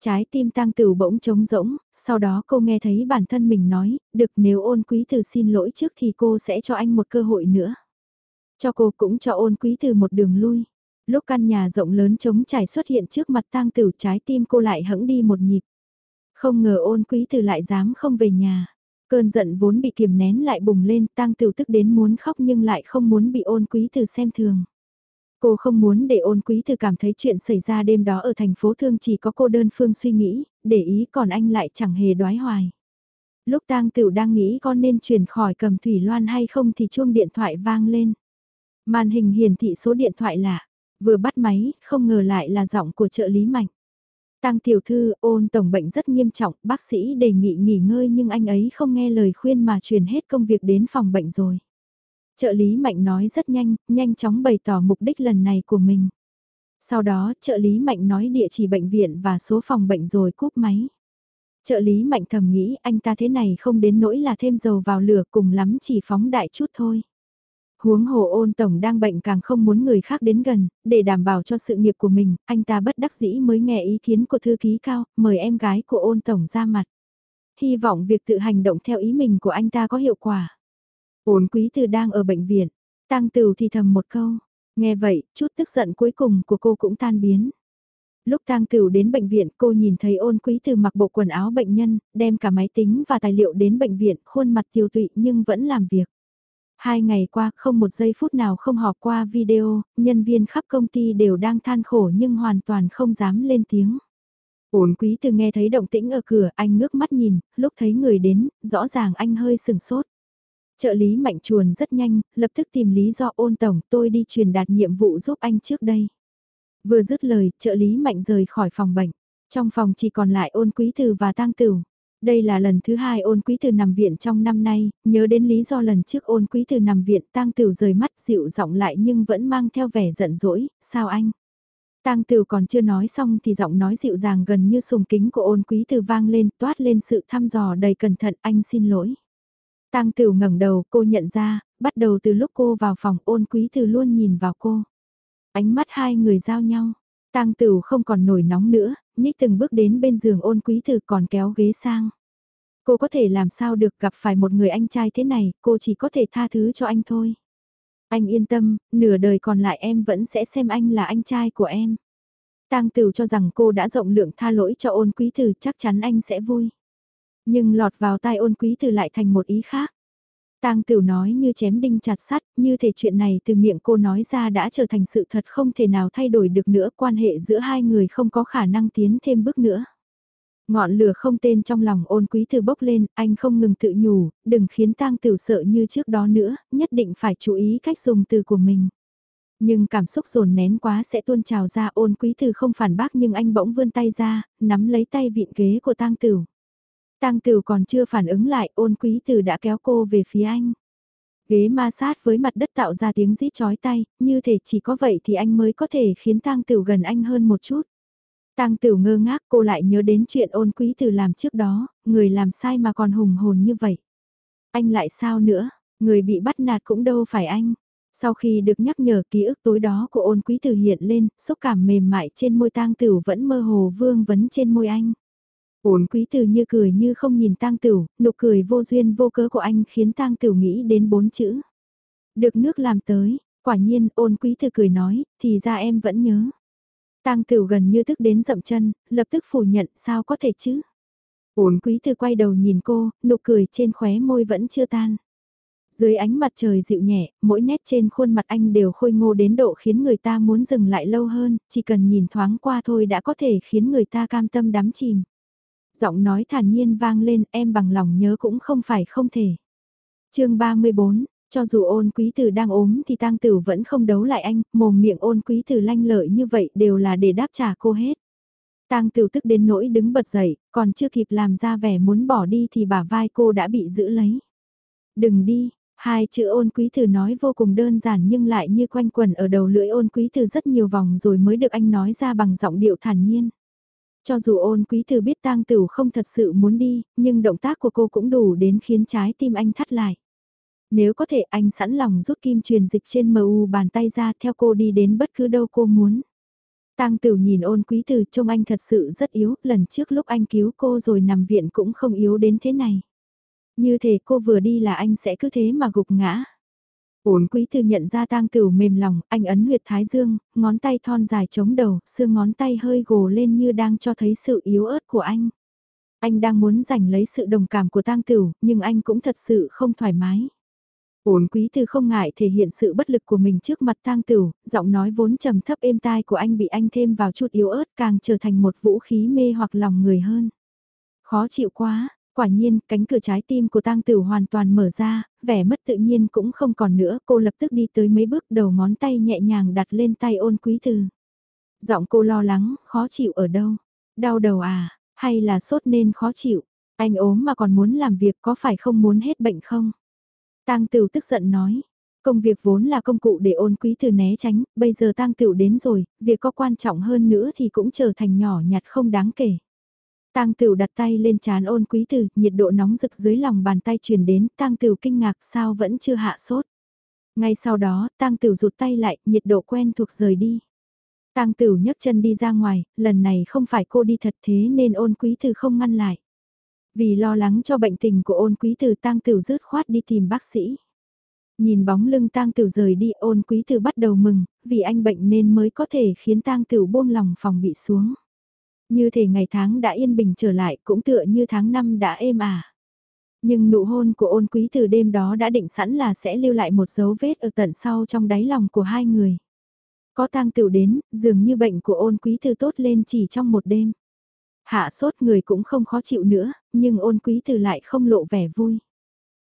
Trái tim tang tử bỗng trống rỗng, sau đó cô nghe thấy bản thân mình nói, được nếu ôn quý từ xin lỗi trước thì cô sẽ cho anh một cơ hội nữa. Cho cô cũng cho ôn quý từ một đường lui. Lúc căn nhà rộng lớn trống trải xuất hiện trước mặt tang tử trái tim cô lại hững đi một nhịp. Không ngờ ôn quý từ lại dám không về nhà. Cơn giận vốn bị kiềm nén lại bùng lên tang Tiểu tức đến muốn khóc nhưng lại không muốn bị ôn quý từ xem thường. Cô không muốn để ôn quý từ cảm thấy chuyện xảy ra đêm đó ở thành phố thương chỉ có cô đơn phương suy nghĩ, để ý còn anh lại chẳng hề đoái hoài. Lúc tang Tiểu đang nghĩ con nên chuyển khỏi cầm thủy loan hay không thì chuông điện thoại vang lên. Màn hình hiển thị số điện thoại lạ, vừa bắt máy, không ngờ lại là giọng của trợ lý mạnh. Tăng tiểu thư ôn tổng bệnh rất nghiêm trọng, bác sĩ đề nghị nghỉ ngơi nhưng anh ấy không nghe lời khuyên mà truyền hết công việc đến phòng bệnh rồi. Trợ lý mạnh nói rất nhanh, nhanh chóng bày tỏ mục đích lần này của mình. Sau đó, trợ lý mạnh nói địa chỉ bệnh viện và số phòng bệnh rồi cúp máy. Trợ lý mạnh thầm nghĩ anh ta thế này không đến nỗi là thêm dầu vào lửa cùng lắm chỉ phóng đại chút thôi. Huống hồ ôn tổng đang bệnh càng không muốn người khác đến gần, để đảm bảo cho sự nghiệp của mình, anh ta bất đắc dĩ mới nghe ý kiến của thư ký cao, mời em gái của ôn tổng ra mặt. Hy vọng việc tự hành động theo ý mình của anh ta có hiệu quả. Ôn quý từ đang ở bệnh viện, tăng từ thì thầm một câu, nghe vậy, chút tức giận cuối cùng của cô cũng tan biến. Lúc tang tửu đến bệnh viện cô nhìn thấy ôn quý từ mặc bộ quần áo bệnh nhân, đem cả máy tính và tài liệu đến bệnh viện, khuôn mặt tiêu tụy nhưng vẫn làm việc. Hai ngày qua không một giây phút nào không họp qua video, nhân viên khắp công ty đều đang than khổ nhưng hoàn toàn không dám lên tiếng. Ôn quý từ nghe thấy động tĩnh ở cửa, anh ngước mắt nhìn, lúc thấy người đến, rõ ràng anh hơi sừng sốt. Trợ lý mạnh chuồn rất nhanh, lập tức tìm lý do ôn tổng tôi đi truyền đạt nhiệm vụ giúp anh trước đây. Vừa dứt lời, trợ lý mạnh rời khỏi phòng bệnh. Trong phòng chỉ còn lại ôn quý từ và tang tửu. Đây là lần thứ hai ôn quý từ nằm viện trong năm nay, nhớ đến lý do lần trước ôn quý từ nằm viện tang tửu rời mắt dịu giọng lại nhưng vẫn mang theo vẻ giận dỗi, sao anh? Tang Tửu còn chưa nói xong thì giọng nói dịu dàng gần như sùng kính của ôn quý từ vang lên toát lên sự thăm dò đầy cẩn thận anh xin lỗi. Tang Tửu ngẩng đầu cô nhận ra, bắt đầu từ lúc cô vào phòng ôn quý từ luôn nhìn vào cô. Ánh mắt hai người giao nhau. Tang Tửu không còn nổi nóng nữa, nhích từng bước đến bên giường ôn quý từ còn kéo ghế sang. Cô có thể làm sao được gặp phải một người anh trai thế này, cô chỉ có thể tha thứ cho anh thôi. Anh yên tâm, nửa đời còn lại em vẫn sẽ xem anh là anh trai của em. Tang Tửu cho rằng cô đã rộng lượng tha lỗi cho ôn quý từ chắc chắn anh sẽ vui. Nhưng lọt vào tai ôn quý từ lại thành một ý khác. Tang Tửu nói như chém đinh chặt sắt, như thể chuyện này từ miệng cô nói ra đã trở thành sự thật không thể nào thay đổi được nữa, quan hệ giữa hai người không có khả năng tiến thêm bước nữa. Ngọn lửa không tên trong lòng ôn quý từ bốc lên, anh không ngừng tự nhủ, đừng khiến tang Tửu sợ như trước đó nữa, nhất định phải chú ý cách dùng từ của mình. Nhưng cảm xúc dồn nén quá sẽ tuôn trào ra ôn quý từ không phản bác nhưng anh bỗng vươn tay ra, nắm lấy tay vịn ghế của tang Tửu. Tăng Tử còn chưa phản ứng lại, ôn quý tử đã kéo cô về phía anh. Ghế ma sát với mặt đất tạo ra tiếng rít chói tay, như thể chỉ có vậy thì anh mới có thể khiến Tăng Tử gần anh hơn một chút. Tăng Tử ngơ ngác cô lại nhớ đến chuyện ôn quý tử làm trước đó, người làm sai mà còn hùng hồn như vậy. Anh lại sao nữa, người bị bắt nạt cũng đâu phải anh. Sau khi được nhắc nhở ký ức tối đó của ôn quý tử hiện lên, xúc cảm mềm mại trên môi tang tử vẫn mơ hồ vương vấn trên môi anh. Ôn quý Từ như cười như không nhìn tang tửu, nụ cười vô duyên vô cớ của anh khiến tang tửu nghĩ đến bốn chữ. Được nước làm tới, quả nhiên ôn quý Từ cười nói, thì ra em vẫn nhớ. Tang tửu gần như tức đến dậm chân, lập tức phủ nhận sao có thể chứ. Ôn quý Từ quay đầu nhìn cô, nụ cười trên khóe môi vẫn chưa tan. Dưới ánh mặt trời dịu nhẹ, mỗi nét trên khuôn mặt anh đều khôi ngô đến độ khiến người ta muốn dừng lại lâu hơn, chỉ cần nhìn thoáng qua thôi đã có thể khiến người ta cam tâm đắm chìm giọng nói thản nhiên vang lên em bằng lòng nhớ cũng không phải không thể. chương 34, cho dù ôn quý tử đang ốm thì tang tử vẫn không đấu lại anh, mồm miệng ôn quý tử lanh lợi như vậy đều là để đáp trả cô hết. Tang tử tức đến nỗi đứng bật dậy, còn chưa kịp làm ra vẻ muốn bỏ đi thì bả vai cô đã bị giữ lấy. Đừng đi, hai chữ ôn quý tử nói vô cùng đơn giản nhưng lại như quanh quần ở đầu lưỡi ôn quý tử rất nhiều vòng rồi mới được anh nói ra bằng giọng điệu thản nhiên. Cho dù ôn quý từ biết tang tửu không thật sự muốn đi, nhưng động tác của cô cũng đủ đến khiến trái tim anh thắt lại. Nếu có thể anh sẵn lòng rút kim truyền dịch trên MU bàn tay ra theo cô đi đến bất cứ đâu cô muốn. Tang Tửu nhìn ôn quý từ trông anh thật sự rất yếu, lần trước lúc anh cứu cô rồi nằm viện cũng không yếu đến thế này. Như thể cô vừa đi là anh sẽ cứ thế mà gục ngã. Uốn quý từ nhận ra tang tửu mềm lòng, anh ấn huyệt thái dương, ngón tay thon dài chống đầu, xương ngón tay hơi gồ lên như đang cho thấy sự yếu ớt của anh. Anh đang muốn giành lấy sự đồng cảm của tang tửu, nhưng anh cũng thật sự không thoải mái. Uốn quý từ không ngại thể hiện sự bất lực của mình trước mặt tang tửu, giọng nói vốn trầm thấp êm tai của anh bị anh thêm vào chút yếu ớt càng trở thành một vũ khí mê hoặc lòng người hơn. Khó chịu quá, quả nhiên cánh cửa trái tim của tang tửu hoàn toàn mở ra, vẻ mất tự nhiên cũng không còn nữa, cô lập tức đi tới mấy bước đầu ngón tay nhẹ nhàng đặt lên tay ôn quý từ. Giọng cô lo lắng, khó chịu ở đâu? Đau đầu à, hay là sốt nên khó chịu? Anh ốm mà còn muốn làm việc có phải không muốn hết bệnh không? Tang Tửu tức giận nói, công việc vốn là công cụ để ôn quý từ né tránh, bây giờ Tang Tửu đến rồi, việc có quan trọng hơn nữa thì cũng trở thành nhỏ nhặt không đáng kể. Tang Tửu đặt tay lên trán ôn quý từ, nhiệt độ nóng rực dưới lòng bàn tay truyền đến, Tang Tửu kinh ngạc sao vẫn chưa hạ sốt. Ngay sau đó, Tang Tửu rụt tay lại, nhiệt độ quen thuộc rời đi. Tang Tửu nhấc chân đi ra ngoài, lần này không phải cô đi thật thế nên ôn quý từ không ngăn lại. Vì lo lắng cho bệnh tình của ôn quý từ tang Tửu rứt khoát đi tìm bác sĩ. Nhìn bóng lưng tang Tửu rời đi ôn quý từ bắt đầu mừng, vì anh bệnh nên mới có thể khiến tang Tửu buông lòng phòng bị xuống. Như thể ngày tháng đã yên bình trở lại cũng tựa như tháng năm đã êm à. Nhưng nụ hôn của ôn quý từ đêm đó đã định sẵn là sẽ lưu lại một dấu vết ở tận sau trong đáy lòng của hai người. Có tang tử đến, dường như bệnh của ôn quý từ tốt lên chỉ trong một đêm. Hạ sốt người cũng không khó chịu nữa, nhưng ôn quý từ lại không lộ vẻ vui.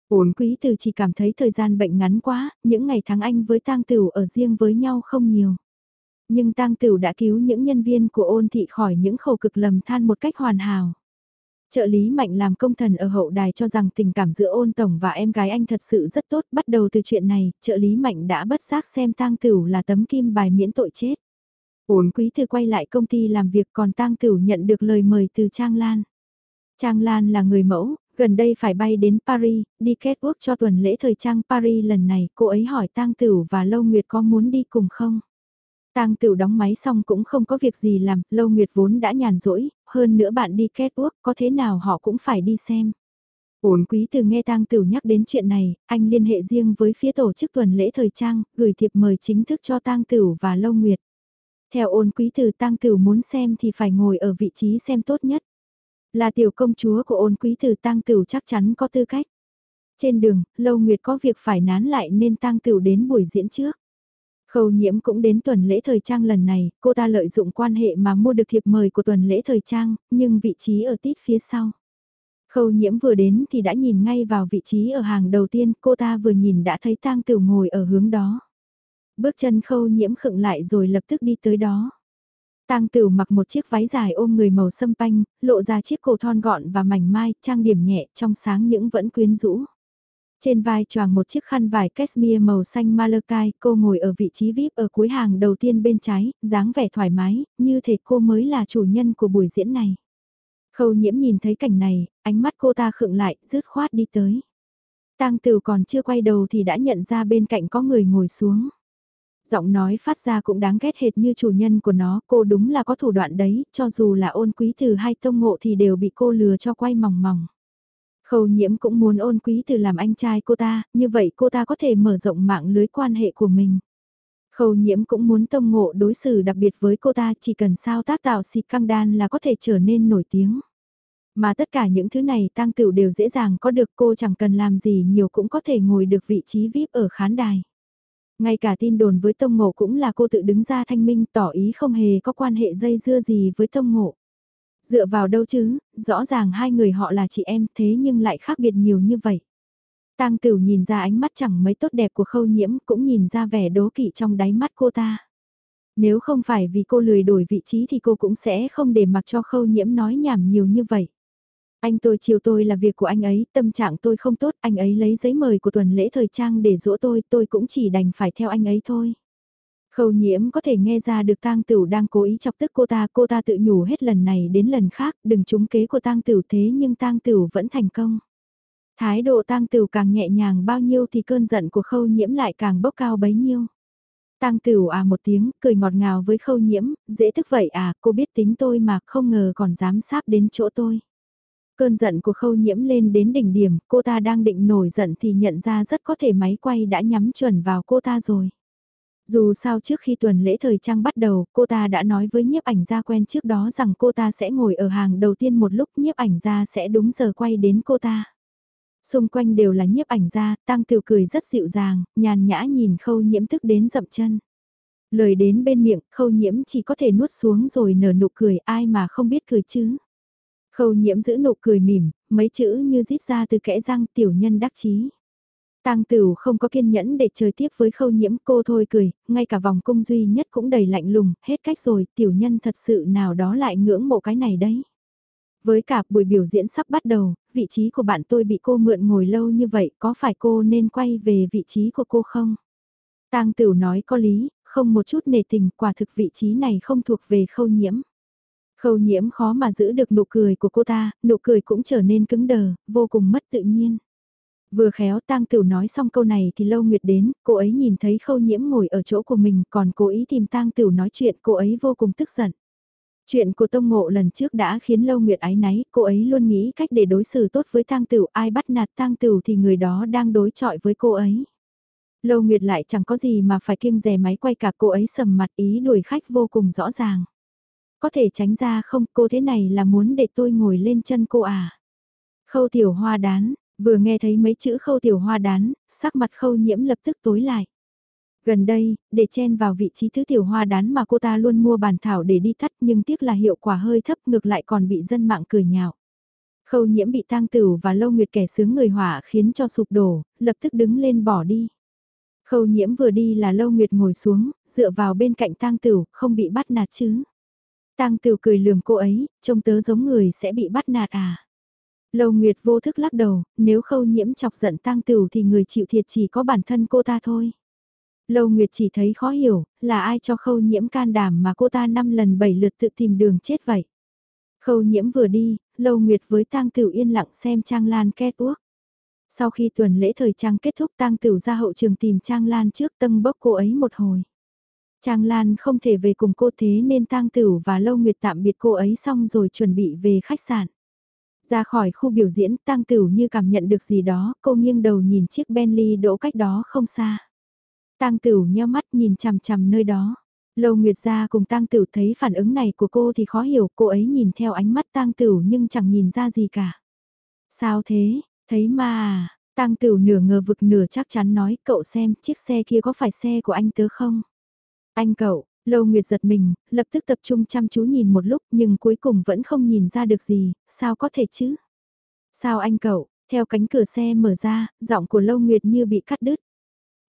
Ôn quý từ chỉ cảm thấy thời gian bệnh ngắn quá, những ngày tháng anh với tang tửu ở riêng với nhau không nhiều. Nhưng tang tửu đã cứu những nhân viên của ôn thị khỏi những khẩu cực lầm than một cách hoàn hảo. Trợ lý Mạnh làm công thần ở hậu đài cho rằng tình cảm giữa ôn tổng và em gái anh thật sự rất tốt. Bắt đầu từ chuyện này, trợ lý Mạnh đã bất giác xem tang tửu là tấm kim bài miễn tội chết. ôn quý thư quay lại công ty làm việc còn tang tửu nhận được lời mời từ Trang Lan. Trang Lan là người mẫu, gần đây phải bay đến Paris, đi kết quốc cho tuần lễ thời trang Paris lần này, cô ấy hỏi tang tửu và Lâu Nguyệt có muốn đi cùng không? Tang Tửu đóng máy xong cũng không có việc gì làm, Lâu Nguyệt vốn đã nhàn rỗi, hơn nữa bạn đi kết quốc, có thế nào họ cũng phải đi xem. Ổn quý từ nghe Tang Tửu nhắc đến chuyện này, anh liên hệ riêng với phía tổ chức tuần lễ thời trang, gửi thiệp mời chính thức cho Tang Tửu và Lâu Nguyệt. Theo ôn quý từ tang Tửu muốn xem thì phải ngồi ở vị trí xem tốt nhất. Là tiểu công chúa của ôn quý từ tang Tửu chắc chắn có tư cách. Trên đường, Lâu Nguyệt có việc phải nán lại nên tang Tửu đến buổi diễn trước. Khâu nhiễm cũng đến tuần lễ thời trang lần này, cô ta lợi dụng quan hệ mà mua được thiệp mời của tuần lễ thời trang, nhưng vị trí ở tít phía sau. Khâu nhiễm vừa đến thì đã nhìn ngay vào vị trí ở hàng đầu tiên, cô ta vừa nhìn đã thấy tang tử ngồi ở hướng đó. Bước chân khâu nhiễm khựng lại rồi lập tức đi tới đó. Tang Tửu mặc một chiếc váy dài ôm người màu sâm panh, lộ ra chiếc cổ thon gọn và mảnh mai, trang điểm nhẹ, trong sáng những vẫn quyến rũ. Trên vai choàng một chiếc khăn vải cashmere màu xanh Malakai, cô ngồi ở vị trí VIP ở cuối hàng đầu tiên bên trái, dáng vẻ thoải mái, như thể cô mới là chủ nhân của buổi diễn này. Khâu nhiễm nhìn thấy cảnh này, ánh mắt cô ta khựng lại, rứt khoát đi tới. Tang Tửu còn chưa quay đầu thì đã nhận ra bên cạnh có người ngồi xuống. Giọng nói phát ra cũng đáng ghét hệt như chủ nhân của nó, cô đúng là có thủ đoạn đấy, cho dù là ôn quý từ hay tông ngộ thì đều bị cô lừa cho quay mỏng mỏng. Khâu nhiễm cũng muốn ôn quý từ làm anh trai cô ta, như vậy cô ta có thể mở rộng mạng lưới quan hệ của mình. Khâu nhiễm cũng muốn tông ngộ đối xử đặc biệt với cô ta chỉ cần sao tác tạo xịt căng đan là có thể trở nên nổi tiếng. Mà tất cả những thứ này tăng tửu đều dễ dàng có được cô chẳng cần làm gì nhiều cũng có thể ngồi được vị trí VIP ở khán đài. Ngay cả tin đồn với Tông Ngộ cũng là cô tự đứng ra thanh minh tỏ ý không hề có quan hệ dây dưa gì với Tông Ngộ. Dựa vào đâu chứ, rõ ràng hai người họ là chị em thế nhưng lại khác biệt nhiều như vậy. Tang Tửu nhìn ra ánh mắt chẳng mấy tốt đẹp của khâu nhiễm cũng nhìn ra vẻ đố kỵ trong đáy mắt cô ta. Nếu không phải vì cô lười đổi vị trí thì cô cũng sẽ không để mặc cho khâu nhiễm nói nhảm nhiều như vậy. Anh tôi chiều tôi là việc của anh ấy, tâm trạng tôi không tốt, anh ấy lấy giấy mời của tuần lễ thời trang để dỗ tôi, tôi cũng chỉ đành phải theo anh ấy thôi. Khâu nhiễm có thể nghe ra được tang tửu đang cố ý chọc tức cô ta, cô ta tự nhủ hết lần này đến lần khác, đừng trúng kế của tang tửu thế nhưng tang tửu vẫn thành công. Thái độ tang tửu càng nhẹ nhàng bao nhiêu thì cơn giận của khâu nhiễm lại càng bốc cao bấy nhiêu. Tang tửu à một tiếng, cười ngọt ngào với khâu nhiễm, dễ thức vậy à, cô biết tính tôi mà không ngờ còn dám sáp đến chỗ tôi. Cơn giận của khâu nhiễm lên đến đỉnh điểm, cô ta đang định nổi giận thì nhận ra rất có thể máy quay đã nhắm chuẩn vào cô ta rồi. Dù sao trước khi tuần lễ thời trang bắt đầu, cô ta đã nói với nhiếp ảnh gia quen trước đó rằng cô ta sẽ ngồi ở hàng đầu tiên một lúc nhiếp ảnh gia sẽ đúng giờ quay đến cô ta. Xung quanh đều là nhiếp ảnh gia, tăng tiểu cười rất dịu dàng, nhàn nhã nhìn khâu nhiễm tức đến dậm chân. Lời đến bên miệng, khâu nhiễm chỉ có thể nuốt xuống rồi nở nụ cười ai mà không biết cười chứ. Khâu nhiễm giữ nụ cười mỉm, mấy chữ như rít ra từ kẽ răng tiểu nhân đắc chí. Tang Tửu không có kiên nhẫn để chơi tiếp với khâu nhiễm cô thôi cười, ngay cả vòng cung duy nhất cũng đầy lạnh lùng, hết cách rồi, tiểu nhân thật sự nào đó lại ngưỡng mộ cái này đấy. Với cả buổi biểu diễn sắp bắt đầu, vị trí của bạn tôi bị cô mượn ngồi lâu như vậy, có phải cô nên quay về vị trí của cô không? Tang Tửu nói có lý, không một chút nề tình, quả thực vị trí này không thuộc về khâu nhiễm. Khâu nhiễm khó mà giữ được nụ cười của cô ta, nụ cười cũng trở nên cứng đờ, vô cùng mất tự nhiên. Vừa khéo tang tửu nói xong câu này thì lâu nguyệt đến, cô ấy nhìn thấy khâu nhiễm ngồi ở chỗ của mình còn cố ý tìm tang tửu nói chuyện cô ấy vô cùng tức giận. Chuyện của Tông Ngộ lần trước đã khiến Lâu Nguyệt ái náy, cô ấy luôn nghĩ cách để đối xử tốt với tang tửu, ai bắt nạt tang tửu thì người đó đang đối chọi với cô ấy. Lâu Nguyệt lại chẳng có gì mà phải kiêng rè máy quay cả cô ấy sầm mặt ý đuổi khách vô cùng rõ ràng. Có thể tránh ra không, cô thế này là muốn để tôi ngồi lên chân cô à? Khâu tiểu hoa đán, vừa nghe thấy mấy chữ khâu tiểu hoa đán, sắc mặt khâu nhiễm lập tức tối lại. Gần đây, để chen vào vị trí thứ tiểu hoa đán mà cô ta luôn mua bàn thảo để đi thắt nhưng tiếc là hiệu quả hơi thấp ngược lại còn bị dân mạng cười nhạo. Khâu nhiễm bị tang tử và lâu nguyệt kẻ sướng người hỏa khiến cho sụp đổ, lập tức đứng lên bỏ đi. Khâu nhiễm vừa đi là lâu nguyệt ngồi xuống, dựa vào bên cạnh tang tử không bị bắt nạt chứ. Tang tử cười lườm cô ấy, trông tớ giống người sẽ bị bắt nạt à. Lâu Nguyệt vô thức lắc đầu, nếu khâu nhiễm chọc giận Tang Tửu thì người chịu thiệt chỉ có bản thân cô ta thôi. Lâu Nguyệt chỉ thấy khó hiểu, là ai cho khâu nhiễm can đảm mà cô ta năm lần bảy lượt tự tìm đường chết vậy. Khâu nhiễm vừa đi, Lâu Nguyệt với Tang Tửu yên lặng xem Trang Lan kết uốc. Sau khi tuần lễ thời trang kết thúc Tang Tửu ra hậu trường tìm Trang Lan trước tâm bốc cô ấy một hồi. Trang Lan không thể về cùng cô thế nên Tang Tửu và Lâu Nguyệt tạm biệt cô ấy xong rồi chuẩn bị về khách sạn. Ra khỏi khu biểu diễn, Tang Tửu như cảm nhận được gì đó, cô nghiêng đầu nhìn chiếc Bentley đỗ cách đó không xa. Tang Tửu nheo mắt nhìn chằm chằm nơi đó. Lâu Nguyệt Gia cùng Tang Tửu thấy phản ứng này của cô thì khó hiểu, cô ấy nhìn theo ánh mắt Tang Tửu nhưng chẳng nhìn ra gì cả. Sao thế, thấy mà à? Tang Tửu nửa ngờ vực nửa chắc chắn nói, cậu xem, chiếc xe kia có phải xe của anh tớ không? Anh cậu, Lâu Nguyệt giật mình, lập tức tập trung chăm chú nhìn một lúc nhưng cuối cùng vẫn không nhìn ra được gì, sao có thể chứ? Sao anh cậu, theo cánh cửa xe mở ra, giọng của Lâu Nguyệt như bị cắt đứt.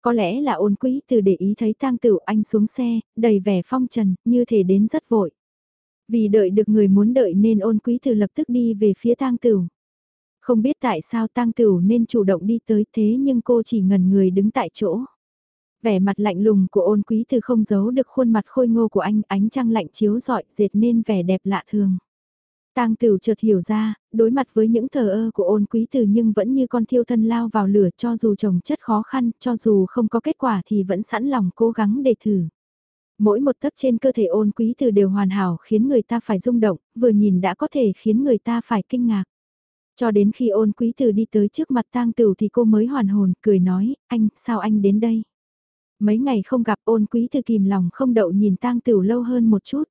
Có lẽ là ôn quý từ để ý thấy tang tử anh xuống xe, đầy vẻ phong trần, như thể đến rất vội. Vì đợi được người muốn đợi nên ôn quý từ lập tức đi về phía tang tử. Không biết tại sao tang tử nên chủ động đi tới thế nhưng cô chỉ ngần người đứng tại chỗ. Vẻ mặt lạnh lùng của ôn quý từ không giấu được khuôn mặt khôi ngô của anh, ánh trăng lạnh chiếu rọi, dệt nên vẻ đẹp lạ thường. Tang Tửu chợt hiểu ra, đối mặt với những thờ ơ của ôn quý từ nhưng vẫn như con thiêu thân lao vào lửa cho dù trồng chất khó khăn, cho dù không có kết quả thì vẫn sẵn lòng cố gắng để thử. Mỗi một tấc trên cơ thể ôn quý từ đều hoàn hảo khiến người ta phải rung động, vừa nhìn đã có thể khiến người ta phải kinh ngạc. Cho đến khi ôn quý từ đi tới trước mặt tang tửu thì cô mới hoàn hồn, cười nói, anh, sao anh đến đây? Mấy ngày không gặp ôn quý thư kìm lòng không đậu nhìn tang tửu lâu hơn một chút.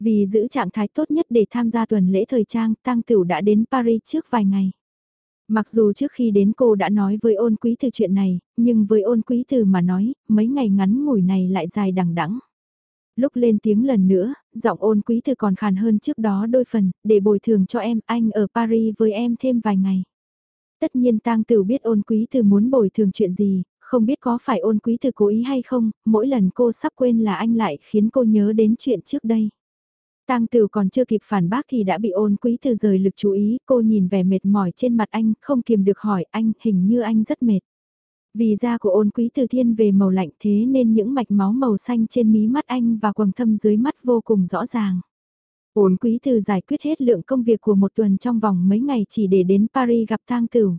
Vì giữ trạng thái tốt nhất để tham gia tuần lễ thời trang, tang tửu đã đến Paris trước vài ngày. Mặc dù trước khi đến cô đã nói với ôn quý từ chuyện này, nhưng với ôn quý từ mà nói, mấy ngày ngắn ngủi này lại dài đằng đẵng. Lúc lên tiếng lần nữa, giọng ôn quý từ còn khàn hơn trước đó đôi phần, để bồi thường cho em, anh ở Paris với em thêm vài ngày. Tất nhiên tang tử biết ôn quý từ muốn bồi thường chuyện gì, không biết có phải ôn quý từ cố ý hay không, mỗi lần cô sắp quên là anh lại khiến cô nhớ đến chuyện trước đây. Tang Tử còn chưa kịp phản bác thì đã bị ôn quý từ rời lực chú ý, cô nhìn vẻ mệt mỏi trên mặt anh, không kiềm được hỏi anh, hình như anh rất mệt. Vì da của ôn quý từ thiên về màu lạnh thế nên những mạch máu màu xanh trên mí mắt anh và quầng thâm dưới mắt vô cùng rõ ràng. Ôn quý từ giải quyết hết lượng công việc của một tuần trong vòng mấy ngày chỉ để đến Paris gặp Tang Tử.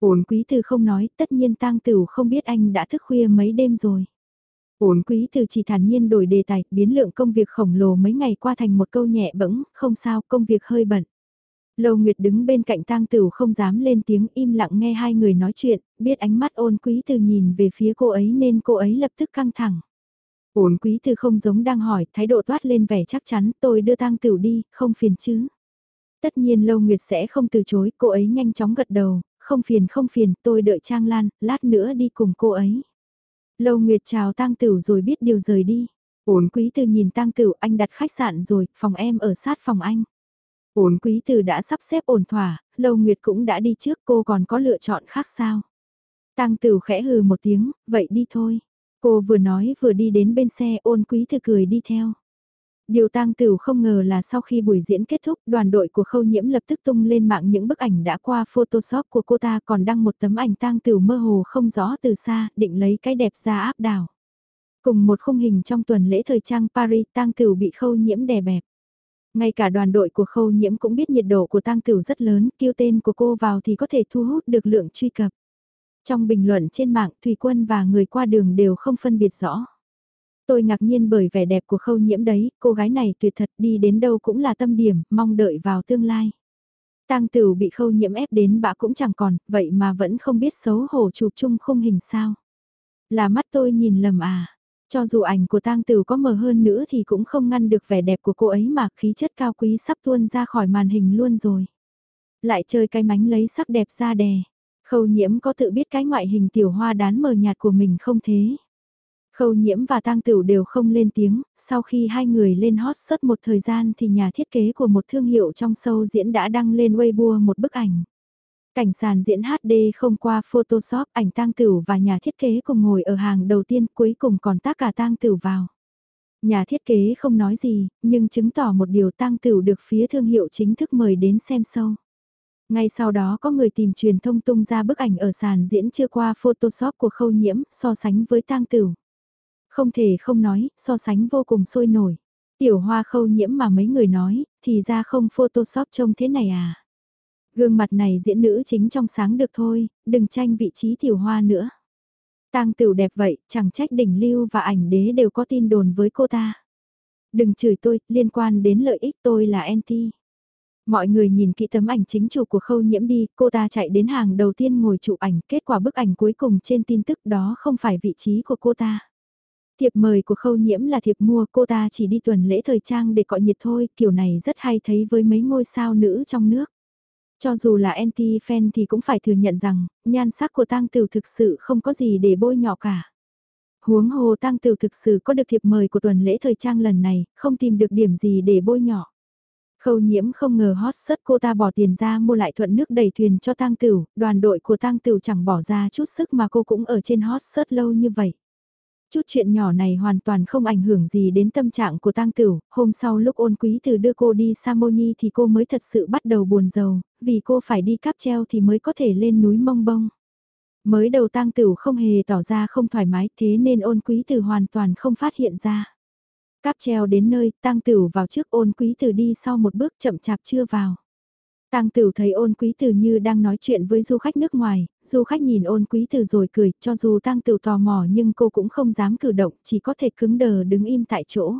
Ổn quý từ không nói, tất nhiên tang tử không biết anh đã thức khuya mấy đêm rồi. Ổn quý từ chỉ thản nhiên đổi đề tài, biến lượng công việc khổng lồ mấy ngày qua thành một câu nhẹ bẫng, không sao, công việc hơi bận. Lâu Nguyệt đứng bên cạnh tang tửu không dám lên tiếng im lặng nghe hai người nói chuyện, biết ánh mắt ôn quý từ nhìn về phía cô ấy nên cô ấy lập tức căng thẳng. Ôn quý từ không giống đang hỏi, thái độ toát lên vẻ chắc chắn tôi đưa tang tửu đi, không phiền chứ. Tất nhiên Lâu Nguyệt sẽ không từ chối, cô ấy nhanh chóng gật đầu, không phiền không phiền, tôi đợi Trang Lan, lát nữa đi cùng cô ấy. Lâu Nguyệt chào tang tửu rồi biết điều rời đi. Ôn quý từ nhìn tang tửu anh đặt khách sạn rồi, phòng em ở sát phòng anh. Ôn quý từ đã sắp xếp ổn thỏa, Lâu Nguyệt cũng đã đi trước cô còn có lựa chọn khác sao? Tăng Tửu khẽ hừ một tiếng, vậy đi thôi. Cô vừa nói vừa đi đến bên xe ôn quý từ cười đi theo. Điều tang tử không ngờ là sau khi buổi diễn kết thúc đoàn đội của khâu nhiễm lập tức tung lên mạng những bức ảnh đã qua photoshop của cô ta còn đăng một tấm ảnh tang tử mơ hồ không rõ từ xa định lấy cái đẹp ra áp đảo. Cùng một khung hình trong tuần lễ thời trang Paris tang tử bị khâu nhiễm đè bẹp. Ngay cả đoàn đội của khâu nhiễm cũng biết nhiệt độ của tang tử rất lớn, kêu tên của cô vào thì có thể thu hút được lượng truy cập. Trong bình luận trên mạng Thùy Quân và người qua đường đều không phân biệt rõ. Tôi ngạc nhiên bởi vẻ đẹp của khâu nhiễm đấy, cô gái này tuyệt thật đi đến đâu cũng là tâm điểm, mong đợi vào tương lai. Tang Tử bị khâu nhiễm ép đến bã cũng chẳng còn, vậy mà vẫn không biết xấu hổ chụp chung khung hình sao. Là mắt tôi nhìn lầm à, cho dù ảnh của tang tử có mờ hơn nữa thì cũng không ngăn được vẻ đẹp của cô ấy mà khí chất cao quý sắp tuôn ra khỏi màn hình luôn rồi. Lại chơi cái mánh lấy sắc đẹp ra đè. Khâu nhiễm có tự biết cái ngoại hình tiểu hoa đán mờ nhạt của mình không thế. Khâu nhiễm và tang Tửu đều không lên tiếng, sau khi hai người lên hot search một thời gian thì nhà thiết kế của một thương hiệu trong sâu diễn đã đăng lên Weibo một bức ảnh. Cảnh sàn diễn HD không qua Photoshop ảnh tang Tửu và nhà thiết kế cùng ngồi ở hàng đầu tiên cuối cùng còn tác cả tang Tửu vào. Nhà thiết kế không nói gì, nhưng chứng tỏ một điều tang Tửu được phía thương hiệu chính thức mời đến xem sâu. Ngay sau đó có người tìm truyền thông tung ra bức ảnh ở sàn diễn chưa qua Photoshop của khâu nhiễm so sánh với tang Tửu. Không thể không nói, so sánh vô cùng sôi nổi. Tiểu hoa khâu nhiễm mà mấy người nói, thì ra không Photoshop trông thế này à. Gương mặt này diễn nữ chính trong sáng được thôi, đừng tranh vị trí tiểu hoa nữa. Tang tửu đẹp vậy, chẳng trách đỉnh lưu và ảnh đế đều có tin đồn với cô ta. Đừng chửi tôi, liên quan đến lợi ích tôi là anti. Mọi người nhìn kỹ tấm ảnh chính chủ của khâu nhiễm đi, cô ta chạy đến hàng đầu tiên ngồi chụp ảnh, kết quả bức ảnh cuối cùng trên tin tức đó không phải vị trí của cô ta. Thiệp mời của khâu nhiễm là thiệp mua cô ta chỉ đi tuần lễ thời trang để cọ nhiệt thôi, kiểu này rất hay thấy với mấy ngôi sao nữ trong nước. Cho dù là anti-fan thì cũng phải thừa nhận rằng, nhan sắc của tang tử thực sự không có gì để bôi nhọ cả. Huống hồ tang tử thực sự có được thiệp mời của tuần lễ thời trang lần này, không tìm được điểm gì để bôi nhọ. Khâu nhiễm không ngờ hot sớt cô ta bỏ tiền ra mua lại thuận nước đầy thuyền cho tang tử, đoàn đội của tang tử chẳng bỏ ra chút sức mà cô cũng ở trên hot sớt lâu như vậy. Chút chuyện nhỏ này hoàn toàn không ảnh hưởng gì đến tâm trạng của tang tửu, hôm sau lúc ôn quý từ đưa cô đi Samoni thì cô mới thật sự bắt đầu buồn giàu, vì cô phải đi cáp treo thì mới có thể lên núi mông bông. Mới đầu tang tửu không hề tỏ ra không thoải mái thế nên ôn quý từ hoàn toàn không phát hiện ra. Cáp treo đến nơi, tang tửu vào trước ôn quý từ đi sau một bước chậm chạp chưa vào. Tang Tửu thấy ôn quý tử như đang nói chuyện với du khách nước ngoài, du khách nhìn ôn quý tử rồi cười, cho dù Tang Tửu tò mò nhưng cô cũng không dám cử động, chỉ có thể cứng đờ đứng im tại chỗ.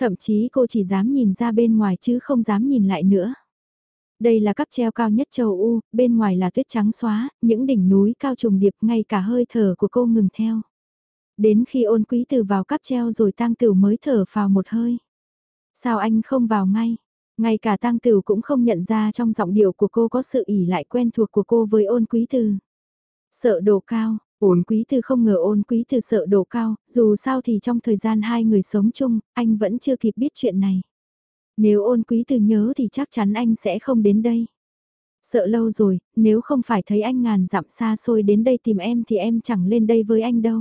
Thậm chí cô chỉ dám nhìn ra bên ngoài chứ không dám nhìn lại nữa. Đây là cấp treo cao nhất châu U, bên ngoài là tuyết trắng xóa, những đỉnh núi cao trùng điệp ngay cả hơi thở của cô ngừng theo. Đến khi ôn quý tử vào cáp treo rồi Tang Tử mới thở vào một hơi. Sao anh không vào ngay? Ngay cả tang tử cũng không nhận ra trong giọng điệu của cô có sự ỉ lại quen thuộc của cô với ôn quý từ. Sợ độ cao, ôn quý từ không ngờ ôn quý từ sợ độ cao, dù sao thì trong thời gian hai người sống chung, anh vẫn chưa kịp biết chuyện này. Nếu ôn quý từ nhớ thì chắc chắn anh sẽ không đến đây. Sợ lâu rồi, nếu không phải thấy anh ngàn dặm xa xôi đến đây tìm em thì em chẳng lên đây với anh đâu.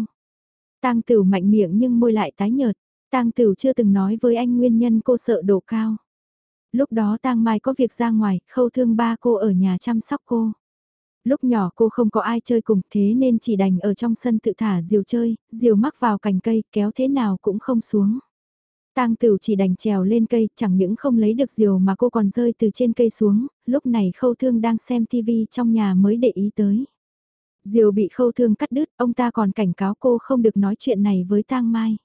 Tang Tửu mạnh miệng nhưng môi lại tái nhợt. Tang Tửu chưa từng nói với anh nguyên nhân cô sợ độ cao. Lúc đó tang mai có việc ra ngoài, khâu thương ba cô ở nhà chăm sóc cô. Lúc nhỏ cô không có ai chơi cùng thế nên chỉ đành ở trong sân tự thả diều chơi, diều mắc vào cành cây kéo thế nào cũng không xuống. Tang Tửu chỉ đành trèo lên cây, chẳng những không lấy được diều mà cô còn rơi từ trên cây xuống, lúc này Khâu Thương đang xem tivi trong nhà mới để ý tới. Diều bị Khâu Thương cắt đứt, ông ta còn cảnh cáo cô không được nói chuyện này với Tang Mai.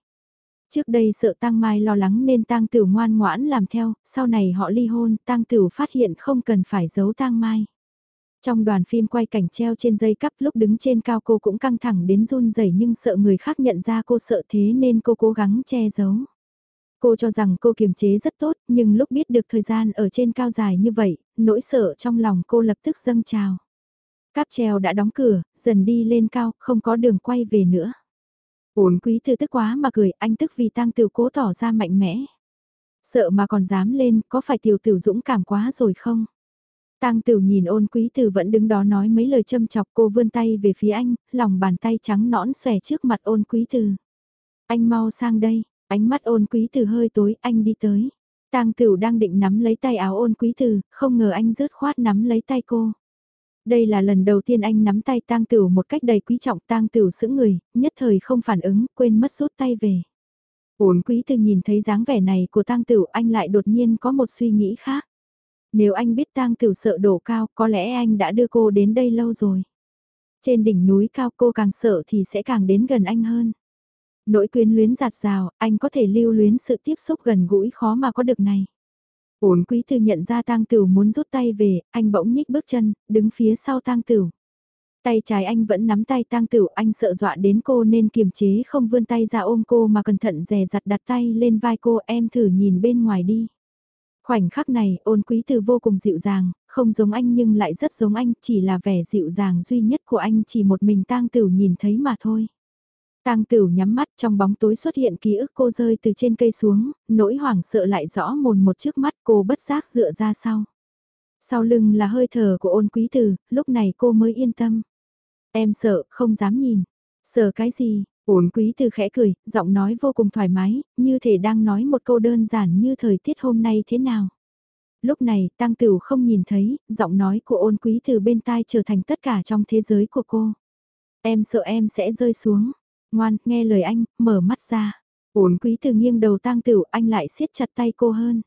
Trước đây sợ Tang Mai lo lắng nên Tang Tửu ngoan ngoãn làm theo, sau này họ ly hôn, Tang Tửu phát hiện không cần phải giấu Tang Mai. Trong đoàn phim quay cảnh treo trên dây cắp lúc đứng trên cao cô cũng căng thẳng đến run rẩy nhưng sợ người khác nhận ra cô sợ thế nên cô cố gắng che giấu. Cô cho rằng cô kiềm chế rất tốt nhưng lúc biết được thời gian ở trên cao dài như vậy, nỗi sợ trong lòng cô lập tức dâng trào. Cáp treo đã đóng cửa, dần đi lên cao, không có đường quay về nữa. Ôn quý thư tức quá mà cười, anh tức vì tăng tiểu cố tỏ ra mạnh mẽ. Sợ mà còn dám lên, có phải tiểu Tiểu dũng cảm quá rồi không? Tang Tiểu nhìn ôn quý thư vẫn đứng đó nói mấy lời châm chọc cô vươn tay về phía anh, lòng bàn tay trắng nõn xòe trước mặt ôn quý thư. Anh mau sang đây, ánh mắt ôn quý thư hơi tối, anh đi tới. Tang Tiểu đang định nắm lấy tay áo ôn quý Từ, không ngờ anh rớt khoát nắm lấy tay cô. Đây là lần đầu tiên anh nắm tay tang tửu một cách đầy quý trọng tang tửu sững người, nhất thời không phản ứng, quên mất rút tay về. Ổn quý từ nhìn thấy dáng vẻ này của tang tửu anh lại đột nhiên có một suy nghĩ khác. Nếu anh biết tang tửu sợ đổ cao, có lẽ anh đã đưa cô đến đây lâu rồi. Trên đỉnh núi cao cô càng sợ thì sẽ càng đến gần anh hơn. Nỗi quyến luyến giạt rào, anh có thể lưu luyến sự tiếp xúc gần gũi khó mà có được này. Ôn quý Từ nhận ra tang tửu muốn rút tay về, anh bỗng nhích bước chân, đứng phía sau tang tửu. Tay trái anh vẫn nắm tay tang tửu, anh sợ dọa đến cô nên kiềm chế không vươn tay ra ôm cô mà cẩn thận dè dặt đặt tay lên vai cô em thử nhìn bên ngoài đi. Khoảnh khắc này ôn quý từ vô cùng dịu dàng, không giống anh nhưng lại rất giống anh, chỉ là vẻ dịu dàng duy nhất của anh chỉ một mình tang tửu nhìn thấy mà thôi. Tang Tửu nhắm mắt trong bóng tối xuất hiện ký ức cô rơi từ trên cây xuống, nỗi hoảng sợ lại rõ mồn một trước mắt cô bất giác dựa ra sau. Sau lưng là hơi thở của ôn quý tử, lúc này cô mới yên tâm. Em sợ, không dám nhìn. Sợ cái gì? Ôn quý tử khẽ cười, giọng nói vô cùng thoải mái, như thể đang nói một câu đơn giản như thời tiết hôm nay thế nào. Lúc này, Tăng Tửu không nhìn thấy, giọng nói của ôn quý tử bên tai trở thành tất cả trong thế giới của cô. Em sợ em sẽ rơi xuống. Ngoan, nghe lời anh, mở mắt ra. Ổn quý từ nghiêng đầu tang tửu, anh lại siết chặt tay cô hơn.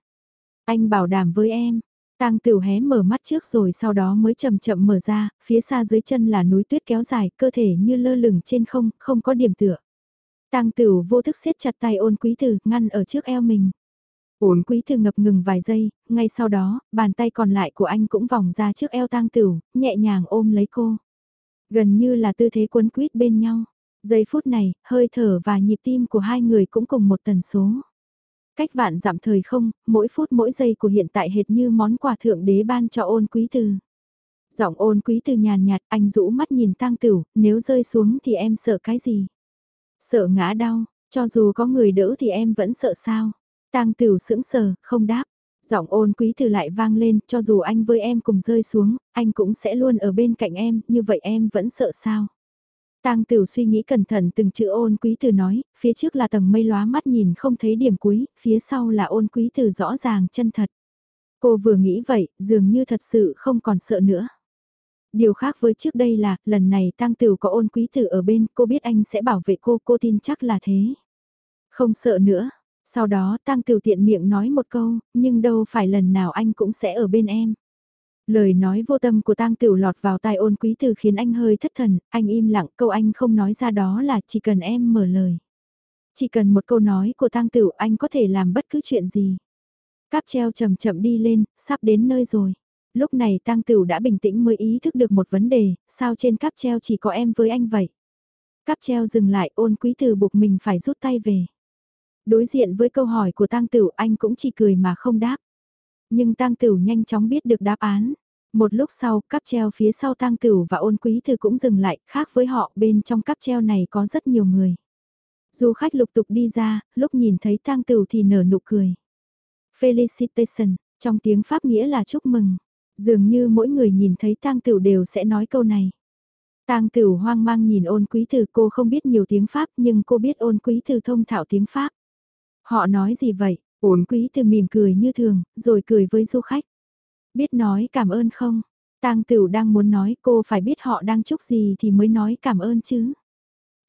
Anh bảo đảm với em. Tang Tửu hé mở mắt trước rồi sau đó mới chậm chậm mở ra, phía xa dưới chân là núi tuyết kéo dài, cơ thể như lơ lửng trên không, không có điểm tựa. Tang Tửu vô thức siết chặt tay ôn quý Từ ngăn ở trước eo mình. Ôn quý Từ ngập ngừng vài giây, ngay sau đó, bàn tay còn lại của anh cũng vòng ra trước eo Tang Tửu, nhẹ nhàng ôm lấy cô. Gần như là tư thế quấn quýt bên nhau. Giây phút này, hơi thở và nhịp tim của hai người cũng cùng một tần số. Cách vạn giảm thời không, mỗi phút mỗi giây của hiện tại hệt như món quà thượng đế ban cho ôn quý từ. Giọng ôn quý từ nhàn nhạt, anh rũ mắt nhìn tang tửu, nếu rơi xuống thì em sợ cái gì? Sợ ngã đau, cho dù có người đỡ thì em vẫn sợ sao? Tang tửu sững sờ, không đáp. Giọng ôn quý từ lại vang lên, cho dù anh với em cùng rơi xuống, anh cũng sẽ luôn ở bên cạnh em, như vậy em vẫn sợ sao? Tang Tửu suy nghĩ cẩn thận từng chữ ôn quý từ nói, phía trước là tầng mây lóa mắt nhìn không thấy điểm cuối, phía sau là ôn quý từ rõ ràng chân thật. Cô vừa nghĩ vậy, dường như thật sự không còn sợ nữa. Điều khác với trước đây là, lần này Tang Tửu có ôn quý tử ở bên, cô biết anh sẽ bảo vệ cô, cô tin chắc là thế. Không sợ nữa. Sau đó Tang Tửu tiện miệng nói một câu, nhưng đâu phải lần nào anh cũng sẽ ở bên em. Lời nói vô tâm của tang tiểu lọt vào tai ôn quý từ khiến anh hơi thất thần, anh im lặng câu anh không nói ra đó là chỉ cần em mở lời. Chỉ cần một câu nói của tang tiểu anh có thể làm bất cứ chuyện gì. Cáp treo chậm chậm đi lên, sắp đến nơi rồi. Lúc này tang tiểu đã bình tĩnh mới ý thức được một vấn đề, sao trên cáp treo chỉ có em với anh vậy? Cáp treo dừng lại ôn quý từ buộc mình phải rút tay về. Đối diện với câu hỏi của tang tiểu anh cũng chỉ cười mà không đáp. Nhưng tang tửu nhanh chóng biết được đáp án. Một lúc sau, cáp treo phía sau tang tửu và ôn quý thư cũng dừng lại, khác với họ bên trong cáp treo này có rất nhiều người. Du khách lục tục đi ra, lúc nhìn thấy tang tửu thì nở nụ cười. Felicitation, trong tiếng Pháp nghĩa là chúc mừng. Dường như mỗi người nhìn thấy tang tửu đều sẽ nói câu này. Tang Tửu hoang mang nhìn ôn quý thư cô không biết nhiều tiếng Pháp nhưng cô biết ôn quý thư thông thạo tiếng Pháp. Họ nói gì vậy? Uốn quý từ mỉm cười như thường, rồi cười với du khách. Biết nói cảm ơn không? Tang Tửu đang muốn nói cô phải biết họ đang chúc gì thì mới nói cảm ơn chứ.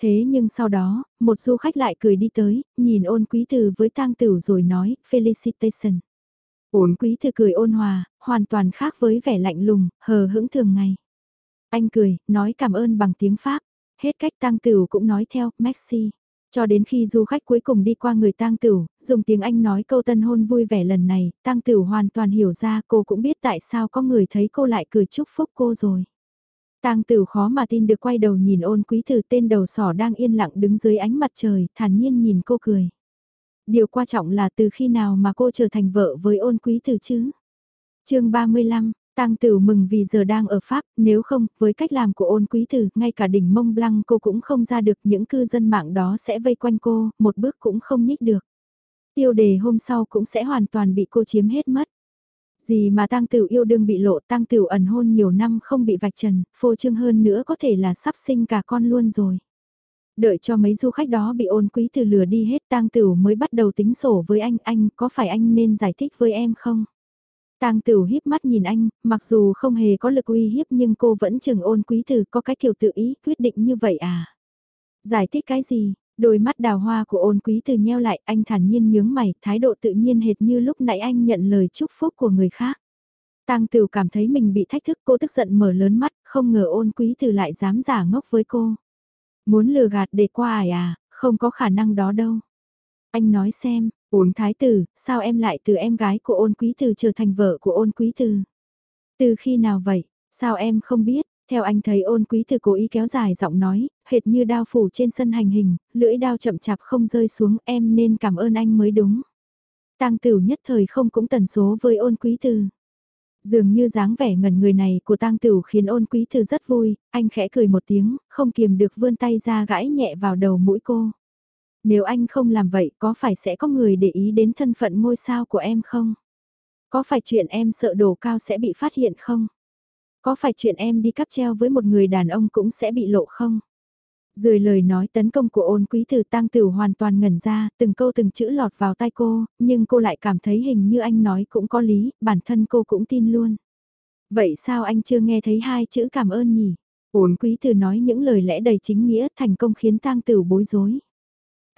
Thế nhưng sau đó, một du khách lại cười đi tới, nhìn ôn quý từ với tang Tửu rồi nói, felicitation. Ôn quý từ cười ôn hòa, hoàn toàn khác với vẻ lạnh lùng, hờ hững thường ngày. Anh cười, nói cảm ơn bằng tiếng Pháp. Hết cách tang Tửu cũng nói theo, Maxi. Cho đến khi du khách cuối cùng đi qua người tang tửu, dùng tiếng Anh nói câu tân hôn vui vẻ lần này, tang tửu hoàn toàn hiểu ra cô cũng biết tại sao có người thấy cô lại cười chúc phúc cô rồi. Tang Tử khó mà tin được quay đầu nhìn ôn quý tử tên đầu sỏ đang yên lặng đứng dưới ánh mặt trời, thản nhiên nhìn cô cười. Điều quan trọng là từ khi nào mà cô trở thành vợ với ôn quý tử chứ? chương 35, Tang Tử mừng vì giờ đang ở Pháp, nếu không, với cách làm của ôn quý tử, ngay cả đỉnh mông blanc cô cũng không ra được, những cư dân mạng đó sẽ vây quanh cô, một bước cũng không nhích được. Tiêu đề hôm sau cũng sẽ hoàn toàn bị cô chiếm hết mất. Gì mà tăng Tử yêu đương bị lộ tăng Tử ẩn hôn nhiều năm không bị vạch trần, phô trương hơn nữa có thể là sắp sinh cả con luôn rồi. Đợi cho mấy du khách đó bị ôn quý từ lừa đi hết tang Tử mới bắt đầu tính sổ với anh, anh có phải anh nên giải thích với em không? Tang Tiểu híp mắt nhìn anh, mặc dù không hề có lực uy hiếp nhưng cô vẫn chừng ôn quý từ có cái kiểu tự ý quyết định như vậy à? Giải thích cái gì? Đôi mắt đào hoa của ôn quý từ nheo lại anh thản nhiên nhướng mày, thái độ tự nhiên hệt như lúc nãy anh nhận lời chúc phúc của người khác. Tang Tiểu cảm thấy mình bị thách thức cô tức giận mở lớn mắt, không ngờ ôn quý từ lại dám giả ngốc với cô. Muốn lừa gạt để qua ải à, không có khả năng đó đâu. Anh nói xem, Uống thái tử, sao em lại từ em gái của ôn quý từ trở thành vợ của ôn quý từ? Từ khi nào vậy, sao em không biết? Theo anh thấy ôn quý từ cố ý kéo dài giọng nói, hệt như đao phủ trên sân hành hình, lưỡi đao chậm chạp không rơi xuống em nên cảm ơn anh mới đúng. Tăng tử nhất thời không cũng tần số với ôn quý từ. Dường như dáng vẻ ngẩn người này của tang tử khiến ôn quý từ rất vui, anh khẽ cười một tiếng, không kiềm được vươn tay ra gãi nhẹ vào đầu mũi cô. Nếu anh không làm vậy có phải sẽ có người để ý đến thân phận ngôi sao của em không? Có phải chuyện em sợ đồ cao sẽ bị phát hiện không? Có phải chuyện em đi cắp treo với một người đàn ông cũng sẽ bị lộ không? dưới lời nói tấn công của ôn quý Từ, tăng tử hoàn toàn ngẩn ra, từng câu từng chữ lọt vào tai cô, nhưng cô lại cảm thấy hình như anh nói cũng có lý, bản thân cô cũng tin luôn. Vậy sao anh chưa nghe thấy hai chữ cảm ơn nhỉ? Ôn quý Từ nói những lời lẽ đầy chính nghĩa thành công khiến tang tử bối rối.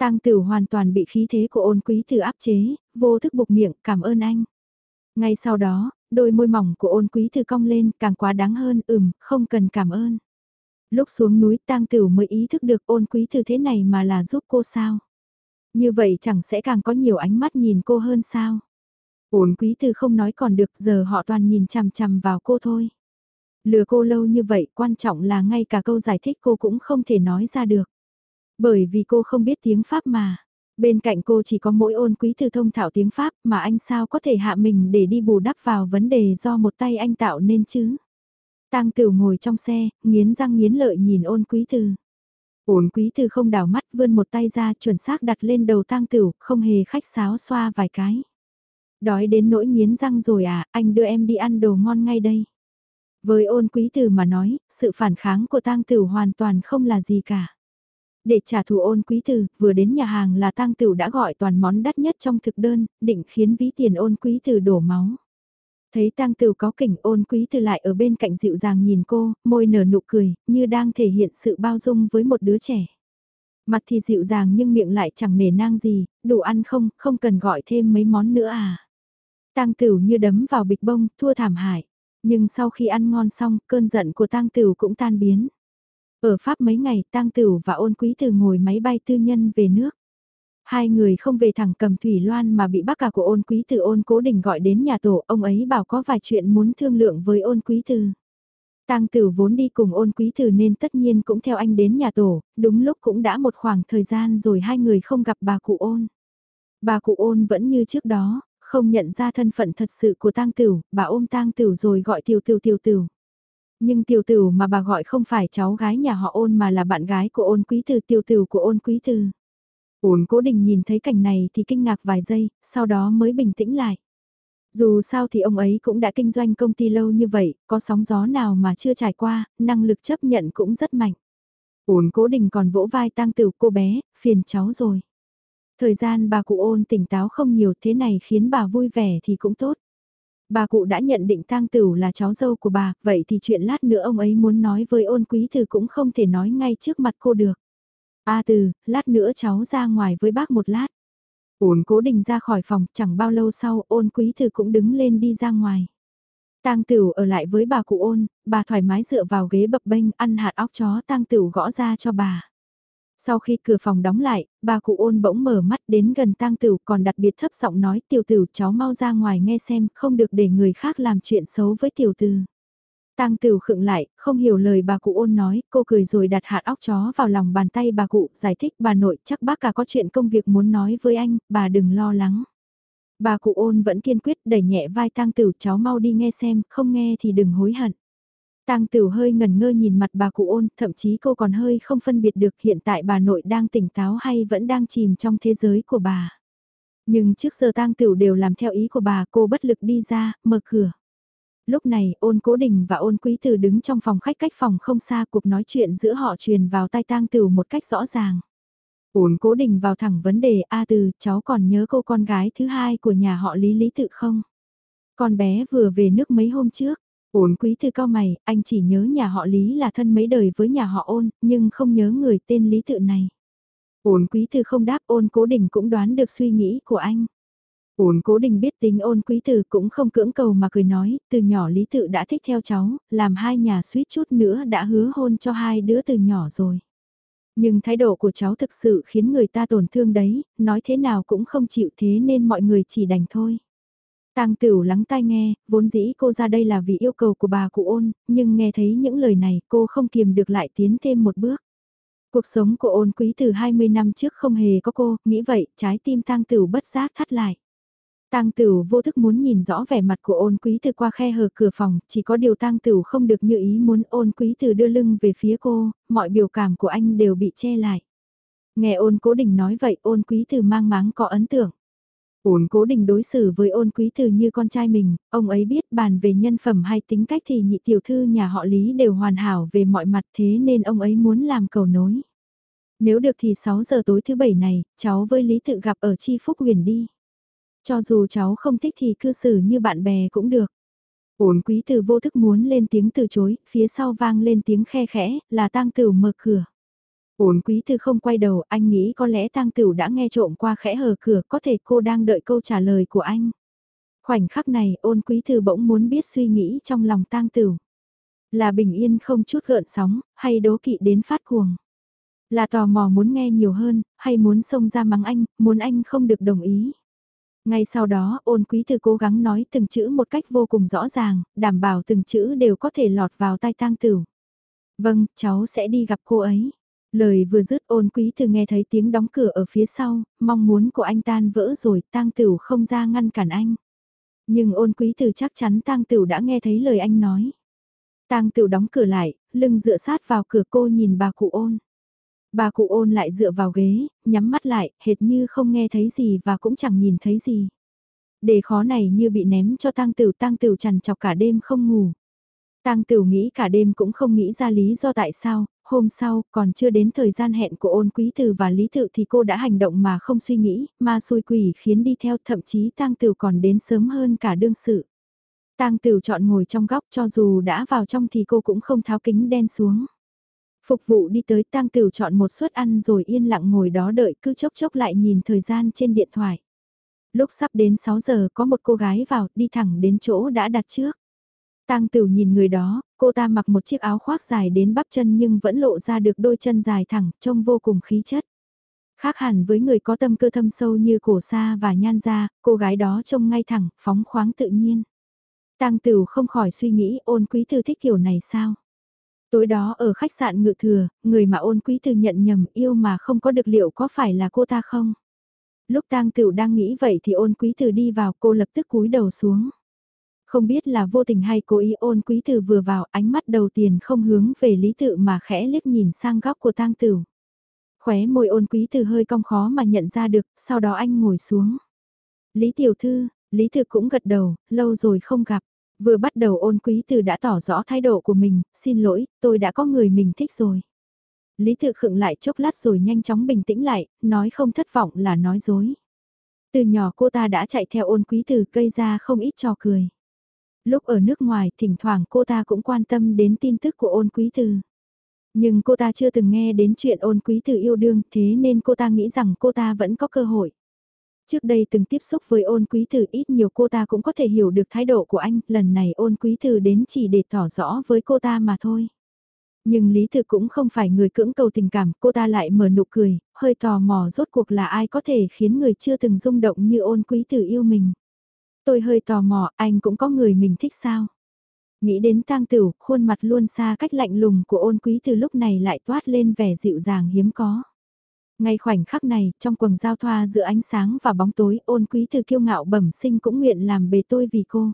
Tang tử hoàn toàn bị khí thế của ôn quý từ áp chế, vô thức buộc miệng cảm ơn anh. Ngay sau đó, đôi môi mỏng của ôn quý từ cong lên càng quá đáng hơn ừm, không cần cảm ơn. Lúc xuống núi tang tử mới ý thức được ôn quý từ thế này mà là giúp cô sao. Như vậy chẳng sẽ càng có nhiều ánh mắt nhìn cô hơn sao. Ôn quý từ không nói còn được giờ họ toàn nhìn chằm chằm vào cô thôi. Lừa cô lâu như vậy quan trọng là ngay cả câu giải thích cô cũng không thể nói ra được. Bởi vì cô không biết tiếng Pháp mà. Bên cạnh cô chỉ có mỗi ôn quý thư thông thạo tiếng Pháp mà anh sao có thể hạ mình để đi bù đắp vào vấn đề do một tay anh tạo nên chứ. Tang Tửu ngồi trong xe, nghiến răng nghiến lợi nhìn ôn quý thư. Ôn quý thư không đảo mắt vươn một tay ra chuẩn xác đặt lên đầu Tang Tửu, không hề khách sáo xoa vài cái. Đói đến nỗi nghiến răng rồi à, anh đưa em đi ăn đồ ngon ngay đây. Với ôn quý từ mà nói, sự phản kháng của tang tử hoàn toàn không là gì cả. Để trả thù ôn quý tử, vừa đến nhà hàng là tang tử đã gọi toàn món đắt nhất trong thực đơn, định khiến ví tiền ôn quý tử đổ máu. Thấy tang tử có kỉnh ôn quý tử lại ở bên cạnh dịu dàng nhìn cô, môi nở nụ cười, như đang thể hiện sự bao dung với một đứa trẻ. Mặt thì dịu dàng nhưng miệng lại chẳng nể nang gì, đủ ăn không, không cần gọi thêm mấy món nữa à. Tang tử như đấm vào bịch bông, thua thảm hại. Nhưng sau khi ăn ngon xong, cơn giận của tang tử cũng tan biến. Ở Pháp mấy ngày, tang tửu và ôn quý tử ngồi máy bay tư nhân về nước. Hai người không về thẳng cầm thủy loan mà bị bác cả của ôn quý tử ôn cố định gọi đến nhà tổ, ông ấy bảo có vài chuyện muốn thương lượng với ôn quý tử. Tang tử vốn đi cùng ôn quý tử nên tất nhiên cũng theo anh đến nhà tổ, đúng lúc cũng đã một khoảng thời gian rồi hai người không gặp bà cụ ôn. Bà cụ ôn vẫn như trước đó, không nhận ra thân phận thật sự của tang tửu, bà ôm tang tửu rồi gọi tiểu tửu tiểu tửu. Nhưng tiểu tử mà bà gọi không phải cháu gái nhà họ ôn mà là bạn gái của ôn quý từ tiểu tử của ôn quý từ. Ôn cố định nhìn thấy cảnh này thì kinh ngạc vài giây, sau đó mới bình tĩnh lại. Dù sao thì ông ấy cũng đã kinh doanh công ty lâu như vậy, có sóng gió nào mà chưa trải qua, năng lực chấp nhận cũng rất mạnh. Ôn cố định còn vỗ vai tang tử cô bé, phiền cháu rồi. Thời gian bà cụ ôn tỉnh táo không nhiều thế này khiến bà vui vẻ thì cũng tốt. Bà cụ đã nhận định tang tửu là cháu dâu của bà, vậy thì chuyện lát nữa ông ấy muốn nói với ôn quý thư cũng không thể nói ngay trước mặt cô được. A từ, lát nữa cháu ra ngoài với bác một lát. Ôn cố định ra khỏi phòng, chẳng bao lâu sau ôn quý thư cũng đứng lên đi ra ngoài. Tang Tửu ở lại với bà cụ ôn, bà thoải mái dựa vào ghế bập bênh ăn hạt óc chó Tang Tửu gõ ra cho bà. Sau khi cửa phòng đóng lại, bà cụ ôn bỗng mở mắt đến gần tang tửu còn đặc biệt thấp giọng nói tiểu tử cháu mau ra ngoài nghe xem, không được để người khác làm chuyện xấu với tiểu tử. Tang Tửu khựng lại, không hiểu lời bà cụ ôn nói, cô cười rồi đặt hạt óc chó vào lòng bàn tay bà cụ, giải thích bà nội chắc bác cả có chuyện công việc muốn nói với anh, bà đừng lo lắng. Bà cụ ôn vẫn kiên quyết đẩy nhẹ vai Tang Tửu cháu mau đi nghe xem, không nghe thì đừng hối hận. Tang Tửu hơi ngần ngơ nhìn mặt bà cụ ôn, thậm chí cô còn hơi không phân biệt được hiện tại bà nội đang tỉnh táo hay vẫn đang chìm trong thế giới của bà. Nhưng trước giờ Tang Tửu đều làm theo ý của bà, cô bất lực đi ra, mở cửa. Lúc này, ôn cố đình và ôn quý tử đứng trong phòng khách cách phòng không xa cuộc nói chuyện giữa họ truyền vào tai tang tử một cách rõ ràng. Ôn cố đình vào thẳng vấn đề A từ, cháu còn nhớ cô con gái thứ hai của nhà họ Lý Lý Tự không? Con bé vừa về nước mấy hôm trước. Ôn quý thư cao mày, anh chỉ nhớ nhà họ Lý là thân mấy đời với nhà họ ôn, nhưng không nhớ người tên Lý Tự này. Ôn quý thư không đáp ôn cố đình cũng đoán được suy nghĩ của anh. Ôn cố đình biết tính ôn quý tử cũng không cưỡng cầu mà cười nói, từ nhỏ lý tự đã thích theo cháu, làm hai nhà suýt chút nữa đã hứa hôn cho hai đứa từ nhỏ rồi. Nhưng thái độ của cháu thực sự khiến người ta tổn thương đấy, nói thế nào cũng không chịu thế nên mọi người chỉ đành thôi. Tang Tửu lắng tai nghe, vốn dĩ cô ra đây là vì yêu cầu của bà cụ ôn, nhưng nghe thấy những lời này cô không kiềm được lại tiến thêm một bước. Cuộc sống của ôn quý từ 20 năm trước không hề có cô, nghĩ vậy, trái tim Tang Tửu bất giác thắt lại. Tang Tửu vô thức muốn nhìn rõ vẻ mặt của ôn quý từ qua khe hở cửa phòng, chỉ có điều Tang Tửu không được như ý muốn ôn quý từ đưa lưng về phía cô, mọi biểu cảm của anh đều bị che lại. Nghe ôn cố đình nói vậy ôn quý từ mang máng có ấn tượng. Ôn cố định đối xử với ôn quý từ như con trai mình, ông ấy biết bàn về nhân phẩm hay tính cách thì nhị tiểu thư nhà họ Lý đều hoàn hảo về mọi mặt thế nên ông ấy muốn làm cầu nối. Nếu được thì 6 giờ tối thứ bảy này, cháu với Lý tự gặp ở Chi Phúc Huyền đi. Cho dù cháu không thích thì cư xử như bạn bè cũng được. Ổn quý từ vô thức muốn lên tiếng từ chối, phía sau vang lên tiếng khe khẽ, là tang tử mở cửa. Ôn quý thư không quay đầu, anh nghĩ có lẽ tang Tửu đã nghe trộm qua khẽ hờ cửa, có thể cô đang đợi câu trả lời của anh. Khoảnh khắc này, ôn quý thư bỗng muốn biết suy nghĩ trong lòng tang Tửu Là bình yên không chút gợn sóng, hay đố kỵ đến phát cuồng. Là tò mò muốn nghe nhiều hơn, hay muốn xông ra mắng anh, muốn anh không được đồng ý. Ngay sau đó, ôn quý thư cố gắng nói từng chữ một cách vô cùng rõ ràng, đảm bảo từng chữ đều có thể lọt vào tai tang Tửu. Vâng, cháu sẽ đi gặp cô ấy. Lời vừa dứt ôn quý thư nghe thấy tiếng đóng cửa ở phía sau, mong muốn của anh tan vỡ rồi, tang tửu không ra ngăn cản anh. Nhưng ôn quý thư chắc chắn tang tửu đã nghe thấy lời anh nói. Tang tửu đóng cửa lại, lưng dựa sát vào cửa cô nhìn bà cụ ôn. Bà cụ ôn lại dựa vào ghế, nhắm mắt lại, hệt như không nghe thấy gì và cũng chẳng nhìn thấy gì. Đề khó này như bị ném cho tang tửu tang tửu chằn chọc cả đêm không ngủ. Tang tửu nghĩ cả đêm cũng không nghĩ ra lý do tại sao, hôm sau, còn chưa đến thời gian hẹn của ôn quý tử và lý tự thì cô đã hành động mà không suy nghĩ, mà xui quỷ khiến đi theo thậm chí tang tử còn đến sớm hơn cả đương sự. Tang tử chọn ngồi trong góc cho dù đã vào trong thì cô cũng không tháo kính đen xuống. Phục vụ đi tới tang tử chọn một suất ăn rồi yên lặng ngồi đó đợi cứ chốc chốc lại nhìn thời gian trên điện thoại. Lúc sắp đến 6 giờ có một cô gái vào đi thẳng đến chỗ đã đặt trước. Tang Tửu nhìn người đó, cô ta mặc một chiếc áo khoác dài đến bắp chân nhưng vẫn lộ ra được đôi chân dài thẳng, trông vô cùng khí chất. Khác hẳn với người có tâm cơ thâm sâu như cổ sa và nhan gia, cô gái đó trông ngay thẳng, phóng khoáng tự nhiên. Tang Tửu không khỏi suy nghĩ ôn quý thư thích kiểu này sao? Tối đó ở khách sạn ngự thừa, người mà ôn quý từ nhận nhầm yêu mà không có được liệu có phải là cô ta không? Lúc tang Tửu đang nghĩ vậy thì ôn quý từ đi vào cô lập tức cúi đầu xuống. Không biết là vô tình hay cố ý ôn quý từ vừa vào ánh mắt đầu tiên không hướng về lý tự mà khẽ liếc nhìn sang góc của tang tửu. Khóe môi ôn quý từ hơi cong khó mà nhận ra được, sau đó anh ngồi xuống. Lý tiểu thư, Lý tự cũng gật đầu, lâu rồi không gặp. Vừa bắt đầu ôn quý từ đã tỏ rõ thái độ của mình, xin lỗi, tôi đã có người mình thích rồi. Lý tự khựng lại chốc lát rồi nhanh chóng bình tĩnh lại, nói không thất vọng là nói dối. Từ nhỏ cô ta đã chạy theo ôn quý từ gây ra không ít trò cười. Lúc ở nước ngoài thỉnh thoảng cô ta cũng quan tâm đến tin tức của ôn quý từ. Nhưng cô ta chưa từng nghe đến chuyện ôn quý từ yêu đương thế nên cô ta nghĩ rằng cô ta vẫn có cơ hội. Trước đây từng tiếp xúc với ôn quý từ ít nhiều cô ta cũng có thể hiểu được thái độ của anh, lần này ôn quý từ đến chỉ để tỏ rõ với cô ta mà thôi. Nhưng Lý Thực cũng không phải người cưỡng cầu tình cảm, cô ta lại mở nụ cười, hơi tò mò rốt cuộc là ai có thể khiến người chưa từng rung động như ôn quý tử yêu mình. Tôi hơi tò mò, anh cũng có người mình thích sao? Nghĩ đến tang tửu, khuôn mặt luôn xa cách lạnh lùng của ôn quý từ lúc này lại toát lên vẻ dịu dàng hiếm có. Ngay khoảnh khắc này, trong quần giao thoa giữa ánh sáng và bóng tối, ôn quý từ kiêu ngạo bẩm sinh cũng nguyện làm bề tôi vì cô.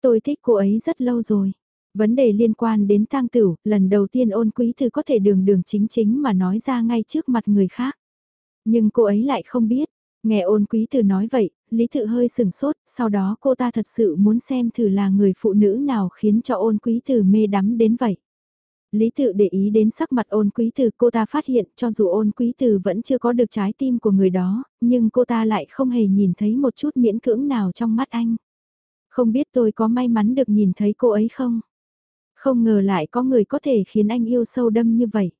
Tôi thích cô ấy rất lâu rồi. Vấn đề liên quan đến tang tửu, lần đầu tiên ôn quý thư có thể đường đường chính chính mà nói ra ngay trước mặt người khác. Nhưng cô ấy lại không biết. Nghe ôn quý từ nói vậy, Lý Tự hơi sừng sốt, sau đó cô ta thật sự muốn xem thử là người phụ nữ nào khiến cho ôn quý từ mê đắm đến vậy. Lý Tự để ý đến sắc mặt ôn quý từ cô ta phát hiện cho dù ôn quý từ vẫn chưa có được trái tim của người đó, nhưng cô ta lại không hề nhìn thấy một chút miễn cưỡng nào trong mắt anh. Không biết tôi có may mắn được nhìn thấy cô ấy không? Không ngờ lại có người có thể khiến anh yêu sâu đâm như vậy.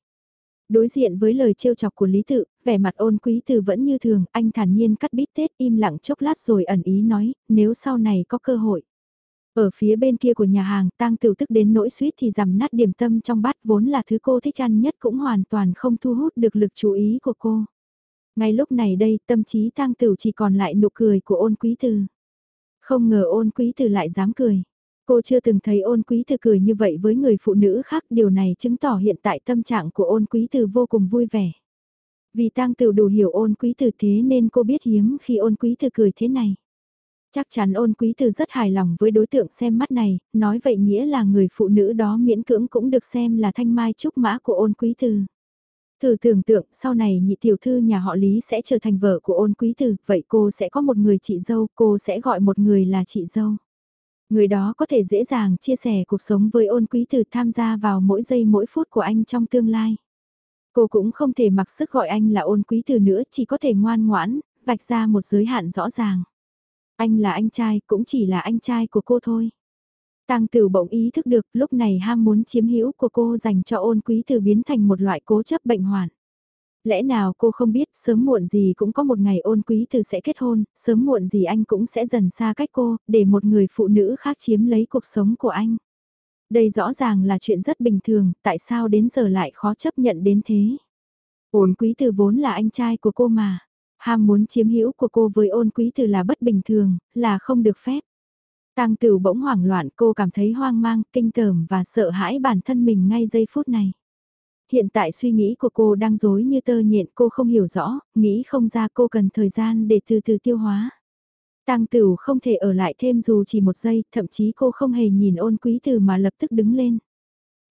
Đối diện với lời trêu chọc của Lý Tự, vẻ mặt ôn quý từ vẫn như thường, anh thản nhiên cắt bít tết im lặng chốc lát rồi ẩn ý nói, nếu sau này có cơ hội. Ở phía bên kia của nhà hàng, tang tiểu tức đến nỗi suýt thì giảm nát điểm tâm trong bát vốn là thứ cô thích ăn nhất cũng hoàn toàn không thu hút được lực chú ý của cô. Ngay lúc này đây, tâm trí tang tiểu chỉ còn lại nụ cười của ôn quý từ. Không ngờ ôn quý từ lại dám cười. Cô chưa từng thấy ôn quý từ cười như vậy với người phụ nữ khác, điều này chứng tỏ hiện tại tâm trạng của ôn quý từ vô cùng vui vẻ. Vì tang tiểu đủ hiểu ôn quý từ thế nên cô biết hiếm khi ôn quý từ cười thế này. Chắc chắn ôn quý từ rất hài lòng với đối tượng xem mắt này, nói vậy nghĩa là người phụ nữ đó miễn cưỡng cũng được xem là thanh mai trúc mã của ôn quý từ. Thử tưởng tượng sau này nhị tiểu thư nhà họ Lý sẽ trở thành vợ của ôn quý từ, vậy cô sẽ có một người chị dâu, cô sẽ gọi một người là chị dâu. Người đó có thể dễ dàng chia sẻ cuộc sống với ôn quý từ tham gia vào mỗi giây mỗi phút của anh trong tương lai. Cô cũng không thể mặc sức gọi anh là ôn quý từ nữa, chỉ có thể ngoan ngoãn, vạch ra một giới hạn rõ ràng. Anh là anh trai, cũng chỉ là anh trai của cô thôi. Tang Tử bỗng ý thức được lúc này ham muốn chiếm hữu của cô dành cho ôn quý từ biến thành một loại cố chấp bệnh hoạn. Lẽ nào cô không biết sớm muộn gì cũng có một ngày ôn quý từ sẽ kết hôn, sớm muộn gì anh cũng sẽ dần xa cách cô, để một người phụ nữ khác chiếm lấy cuộc sống của anh. Đây rõ ràng là chuyện rất bình thường, tại sao đến giờ lại khó chấp nhận đến thế? Ôn quý từ vốn là anh trai của cô mà. Ham muốn chiếm hữu của cô với ôn quý từ là bất bình thường, là không được phép. Tang tử bỗng hoảng loạn cô cảm thấy hoang mang, kinh tởm và sợ hãi bản thân mình ngay giây phút này. Hiện tại suy nghĩ của cô đang dối như tơ nhện cô không hiểu rõ, nghĩ không ra cô cần thời gian để từ từ tiêu hóa. Tăng Tửu không thể ở lại thêm dù chỉ một giây, thậm chí cô không hề nhìn ôn quý từ mà lập tức đứng lên.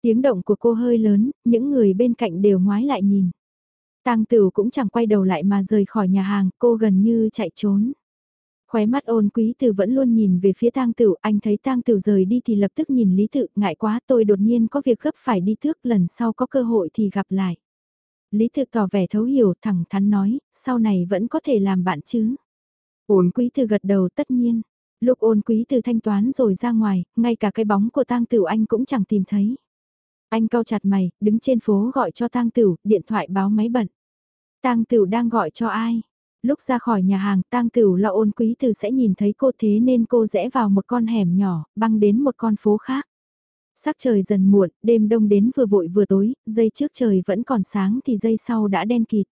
Tiếng động của cô hơi lớn, những người bên cạnh đều ngoái lại nhìn. Tăng Tửu cũng chẳng quay đầu lại mà rời khỏi nhà hàng, cô gần như chạy trốn. Khóe mắt ôn quý tử vẫn luôn nhìn về phía tang tử, anh thấy tang tử rời đi thì lập tức nhìn lý tự, ngại quá tôi đột nhiên có việc gấp phải đi trước, lần sau có cơ hội thì gặp lại. Lý tự tỏ vẻ thấu hiểu, thẳng thắn nói, sau này vẫn có thể làm bạn chứ. Ôn quý tử gật đầu tất nhiên. Lúc ôn quý tử thanh toán rồi ra ngoài, ngay cả cái bóng của tang tử anh cũng chẳng tìm thấy. Anh cau chặt mày, đứng trên phố gọi cho tang tử, điện thoại báo máy bận. Tang tử đang gọi cho ai? Lúc ra khỏi nhà hàng tang tửu lo ôn quý tử sẽ nhìn thấy cô thế nên cô rẽ vào một con hẻm nhỏ, băng đến một con phố khác. Sắc trời dần muộn, đêm đông đến vừa vội vừa tối, dây trước trời vẫn còn sáng thì dây sau đã đen kịt.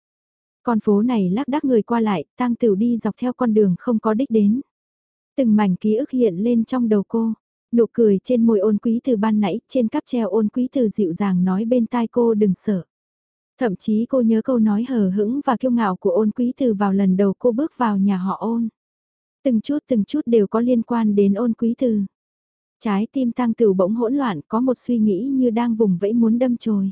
Con phố này lác đác người qua lại, tang tửu đi dọc theo con đường không có đích đến. Từng mảnh ký ức hiện lên trong đầu cô. Nụ cười trên môi ôn quý từ ban nãy, trên cắp treo ôn quý từ dịu dàng nói bên tai cô đừng sợ. Thậm chí cô nhớ câu nói hờ hững và kiêu ngạo của ôn quý từ vào lần đầu cô bước vào nhà họ ôn. Từng chút từng chút đều có liên quan đến ôn quý từ. Trái tim tăng tử bỗng hỗn loạn có một suy nghĩ như đang vùng vẫy muốn đâm chồi.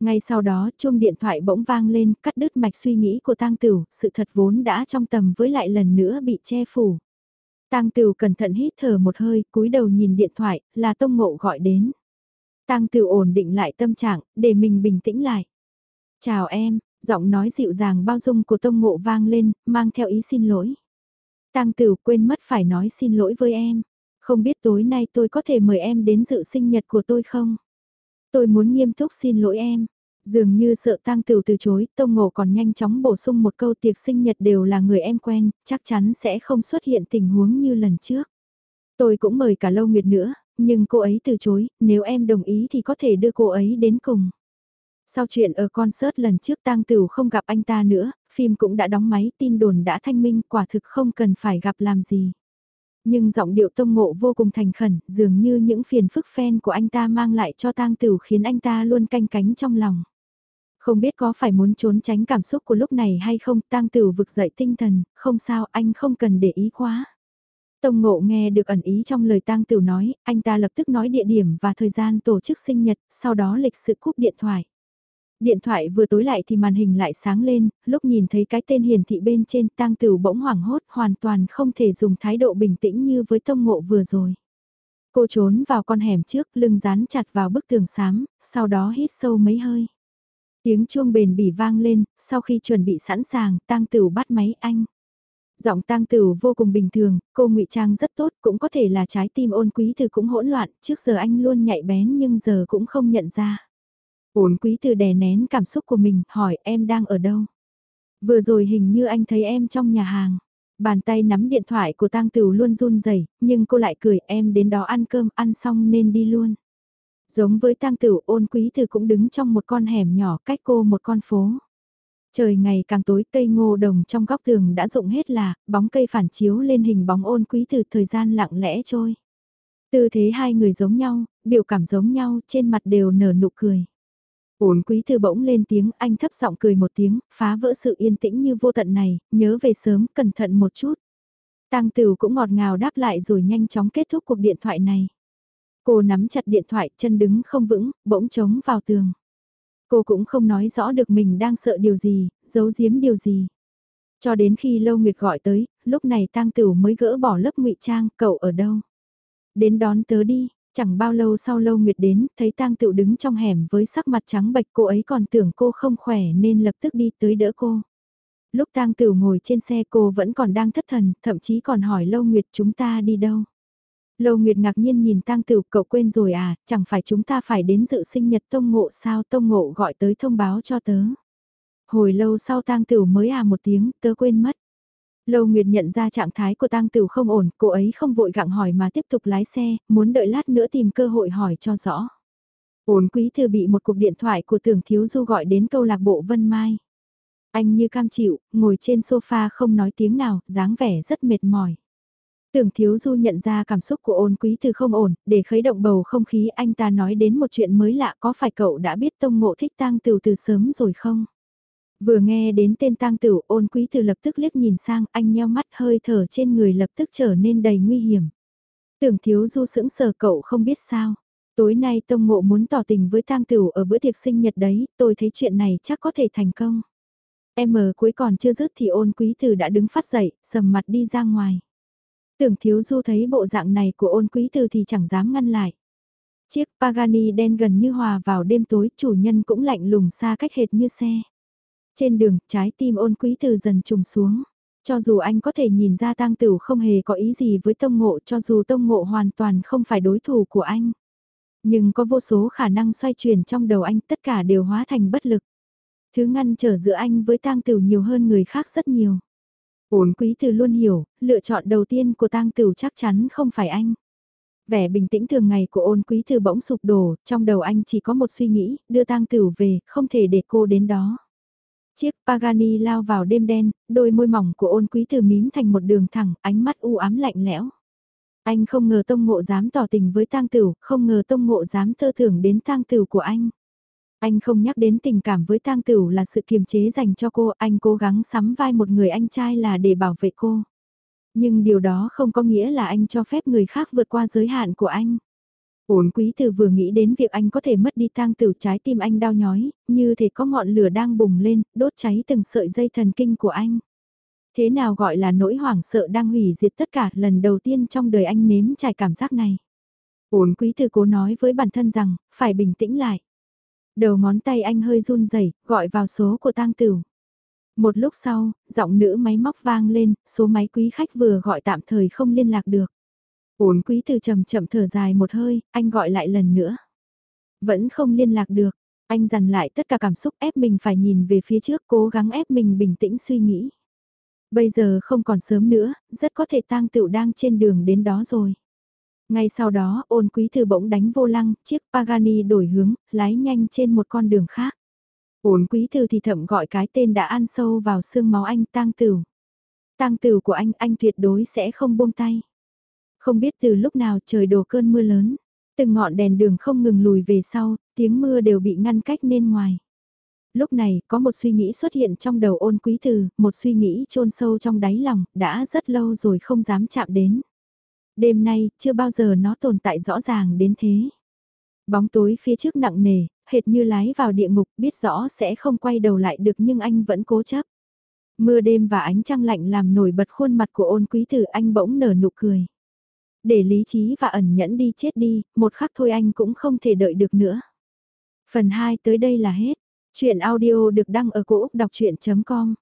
Ngay sau đó chuông điện thoại bỗng vang lên cắt đứt mạch suy nghĩ của tang tử, sự thật vốn đã trong tầm với lại lần nữa bị che phủ. Tang Tử cẩn thận hít thở một hơi, cúi đầu nhìn điện thoại, là Tông Ngộ gọi đến. Tang Tử ổn định lại tâm trạng, để mình bình tĩnh lại. Chào em, giọng nói dịu dàng bao dung của Tông Ngộ vang lên, mang theo ý xin lỗi. Tang Tử quên mất phải nói xin lỗi với em. Không biết tối nay tôi có thể mời em đến dự sinh nhật của tôi không? Tôi muốn nghiêm túc xin lỗi em. Dường như sợ tang Tử từ chối, Tông Ngộ còn nhanh chóng bổ sung một câu tiệc sinh nhật đều là người em quen, chắc chắn sẽ không xuất hiện tình huống như lần trước. Tôi cũng mời cả Lâu Nguyệt nữa, nhưng cô ấy từ chối, nếu em đồng ý thì có thể đưa cô ấy đến cùng. Sau chuyện ở concert lần trước tang Tửu không gặp anh ta nữa, phim cũng đã đóng máy, tin đồn đã thanh minh, quả thực không cần phải gặp làm gì. Nhưng giọng điệu tông ngộ vô cùng thành khẩn, dường như những phiền phức fan của anh ta mang lại cho tang Tửu khiến anh ta luôn canh cánh trong lòng. Không biết có phải muốn trốn tránh cảm xúc của lúc này hay không, tang Tửu vực dậy tinh thần, không sao, anh không cần để ý quá. Tông Ngộ nghe được ẩn ý trong lời tang Tửu nói, anh ta lập tức nói địa điểm và thời gian tổ chức sinh nhật, sau đó lịch sự cúp điện thoại. Điện thoại vừa tối lại thì màn hình lại sáng lên, lúc nhìn thấy cái tên hiển thị bên trên tang tử bỗng hoảng hốt hoàn toàn không thể dùng thái độ bình tĩnh như với Tông Ngộ vừa rồi. Cô trốn vào con hẻm trước, lưng dán chặt vào bức tường xám, sau đó hít sâu mấy hơi. Tiếng chuông bền bỉ vang lên, sau khi chuẩn bị sẵn sàng, tang tử bắt máy anh. Giọng tang tử vô cùng bình thường, cô ngụy trang rất tốt, cũng có thể là trái tim ôn quý từ cũng hỗn loạn, trước giờ anh luôn nhạy bén nhưng giờ cũng không nhận ra. Ôn quý từ đè nén cảm xúc của mình, hỏi em đang ở đâu? Vừa rồi hình như anh thấy em trong nhà hàng. Bàn tay nắm điện thoại của tang Tửu luôn run rẩy, nhưng cô lại cười em đến đó ăn cơm, ăn xong nên đi luôn. Giống với tang Tửu ôn quý từ cũng đứng trong một con hẻm nhỏ cách cô một con phố. Trời ngày càng tối cây ngô đồng trong góc tường đã rụng hết là, bóng cây phản chiếu lên hình bóng ôn quý từ thời gian lặng lẽ trôi. Tư thế hai người giống nhau, biểu cảm giống nhau, trên mặt đều nở nụ cười. Uốn quý thư bỗng lên tiếng, anh thấp giọng cười một tiếng, phá vỡ sự yên tĩnh như vô tận này, nhớ về sớm, cẩn thận một chút. Tăng Tửu cũng ngọt ngào đáp lại rồi nhanh chóng kết thúc cuộc điện thoại này. Cô nắm chặt điện thoại, chân đứng không vững, bỗng trống vào tường. Cô cũng không nói rõ được mình đang sợ điều gì, giấu giếm điều gì. Cho đến khi Lâu Nguyệt gọi tới, lúc này Tang Tửu mới gỡ bỏ lớp ngụy trang, cậu ở đâu? Đến đón tớ đi, chẳng bao lâu sau Lâu Nguyệt đến, thấy Tang tựu đứng trong hẻm với sắc mặt trắng bệch cô ấy còn tưởng cô không khỏe nên lập tức đi tới đỡ cô. Lúc Tang tựu ngồi trên xe cô vẫn còn đang thất thần, thậm chí còn hỏi Lâu Nguyệt chúng ta đi đâu? Lâu Nguyệt ngạc nhiên nhìn Tang Tửu, cậu quên rồi à, chẳng phải chúng ta phải đến dự sinh nhật Tông Ngộ sao, Tông Ngộ gọi tới thông báo cho tớ. Hồi lâu sau Tang Tửu mới à một tiếng, tớ quên mất. Lâu Nguyệt nhận ra trạng thái của Tang Tửu không ổn, cô ấy không vội gặng hỏi mà tiếp tục lái xe, muốn đợi lát nữa tìm cơ hội hỏi cho rõ. Ổn quý thư bị một cuộc điện thoại của tưởng thiếu du gọi đến câu lạc bộ Vân Mai. Anh như cam chịu, ngồi trên sofa không nói tiếng nào, dáng vẻ rất mệt mỏi. Tưởng thiếu du nhận ra cảm xúc của ôn quý thư không ổn, để khấy động bầu không khí anh ta nói đến một chuyện mới lạ có phải cậu đã biết tông ngộ thích tang tửu từ sớm rồi không? Vừa nghe đến tên tang tửu ôn quý từ lập tức liếc nhìn sang anh nheo mắt hơi thở trên người lập tức trở nên đầy nguy hiểm. Tưởng thiếu du sững sờ cậu không biết sao. Tối nay tông ngộ muốn tỏ tình với tang tửu ở bữa tiệc sinh nhật đấy, tôi thấy chuyện này chắc có thể thành công. Em cuối còn chưa dứt thì ôn quý từ đã đứng phát dậy, sầm mặt đi ra ngoài. Tưởng thiếu du thấy bộ dạng này của ôn quý từ thì chẳng dám ngăn lại. Chiếc Pagani đen gần như hòa vào đêm tối, chủ nhân cũng lạnh lùng xa cách hệt như xe. Trên đường, trái tim ôn quý từ dần trùng xuống. Cho dù anh có thể nhìn ra tang tử không hề có ý gì với tông ngộ cho dù tông ngộ hoàn toàn không phải đối thủ của anh. Nhưng có vô số khả năng xoay chuyển trong đầu anh tất cả đều hóa thành bất lực. Thứ ngăn trở giữa anh với tang tử nhiều hơn người khác rất nhiều. Ôn quý từ luôn hiểu, lựa chọn đầu tiên của tang tử chắc chắn không phải anh. Vẻ bình tĩnh thường ngày của ôn quý từ bỗng sụp đổ, trong đầu anh chỉ có một suy nghĩ, đưa tang tử về, không thể để cô đến đó. Chiếc Pagani lao vào đêm đen, đôi môi mỏng của ôn quý từ mím thành một đường thẳng, ánh mắt u ám lạnh lẽo. Anh không ngờ tông ngộ dám tỏ tình với tang Tửu, không ngờ tông ngộ dám thơ thưởng đến tang Tửu của anh. Anh không nhắc đến tình cảm với tang tửu là sự kiềm chế dành cho cô, anh cố gắng sắm vai một người anh trai là để bảo vệ cô. Nhưng điều đó không có nghĩa là anh cho phép người khác vượt qua giới hạn của anh. Ổn quý tử vừa nghĩ đến việc anh có thể mất đi tang tử trái tim anh đau nhói, như thể có ngọn lửa đang bùng lên, đốt cháy từng sợi dây thần kinh của anh. Thế nào gọi là nỗi hoảng sợ đang hủy diệt tất cả lần đầu tiên trong đời anh nếm trải cảm giác này. Ổn quý tử cố nói với bản thân rằng, phải bình tĩnh lại. Đầu ngón tay anh hơi run rẩy gọi vào số của tang tử. Một lúc sau, giọng nữ máy móc vang lên, số máy quý khách vừa gọi tạm thời không liên lạc được. Uốn quý từ chậm chậm thở dài một hơi, anh gọi lại lần nữa. Vẫn không liên lạc được, anh dằn lại tất cả cảm xúc ép mình phải nhìn về phía trước cố gắng ép mình bình tĩnh suy nghĩ. Bây giờ không còn sớm nữa, rất có thể tang tựu đang trên đường đến đó rồi. Ngay sau đó, ôn quý thư bỗng đánh vô lăng, chiếc Pagani đổi hướng, lái nhanh trên một con đường khác. Ôn quý thư thì thậm gọi cái tên đã ăn sâu vào xương máu anh tang tửu. Tang tửu của anh, anh tuyệt đối sẽ không buông tay. Không biết từ lúc nào trời đổ cơn mưa lớn. Từng ngọn đèn đường không ngừng lùi về sau, tiếng mưa đều bị ngăn cách nên ngoài. Lúc này, có một suy nghĩ xuất hiện trong đầu ôn quý từ, một suy nghĩ chôn sâu trong đáy lòng, đã rất lâu rồi không dám chạm đến. Đêm nay, chưa bao giờ nó tồn tại rõ ràng đến thế. Bóng tối phía trước nặng nề, hệt như lái vào địa ngục, biết rõ sẽ không quay đầu lại được nhưng anh vẫn cố chấp. Mưa đêm và ánh trăng lạnh làm nổi bật khuôn mặt của ôn quý tử anh bỗng nở nụ cười. Để lý trí và ẩn nhẫn đi chết đi, một khắc thôi anh cũng không thể đợi được nữa. Phần 2 tới đây là hết. Chuyện audio được đăng ở cổ Úc đọc chuyện.com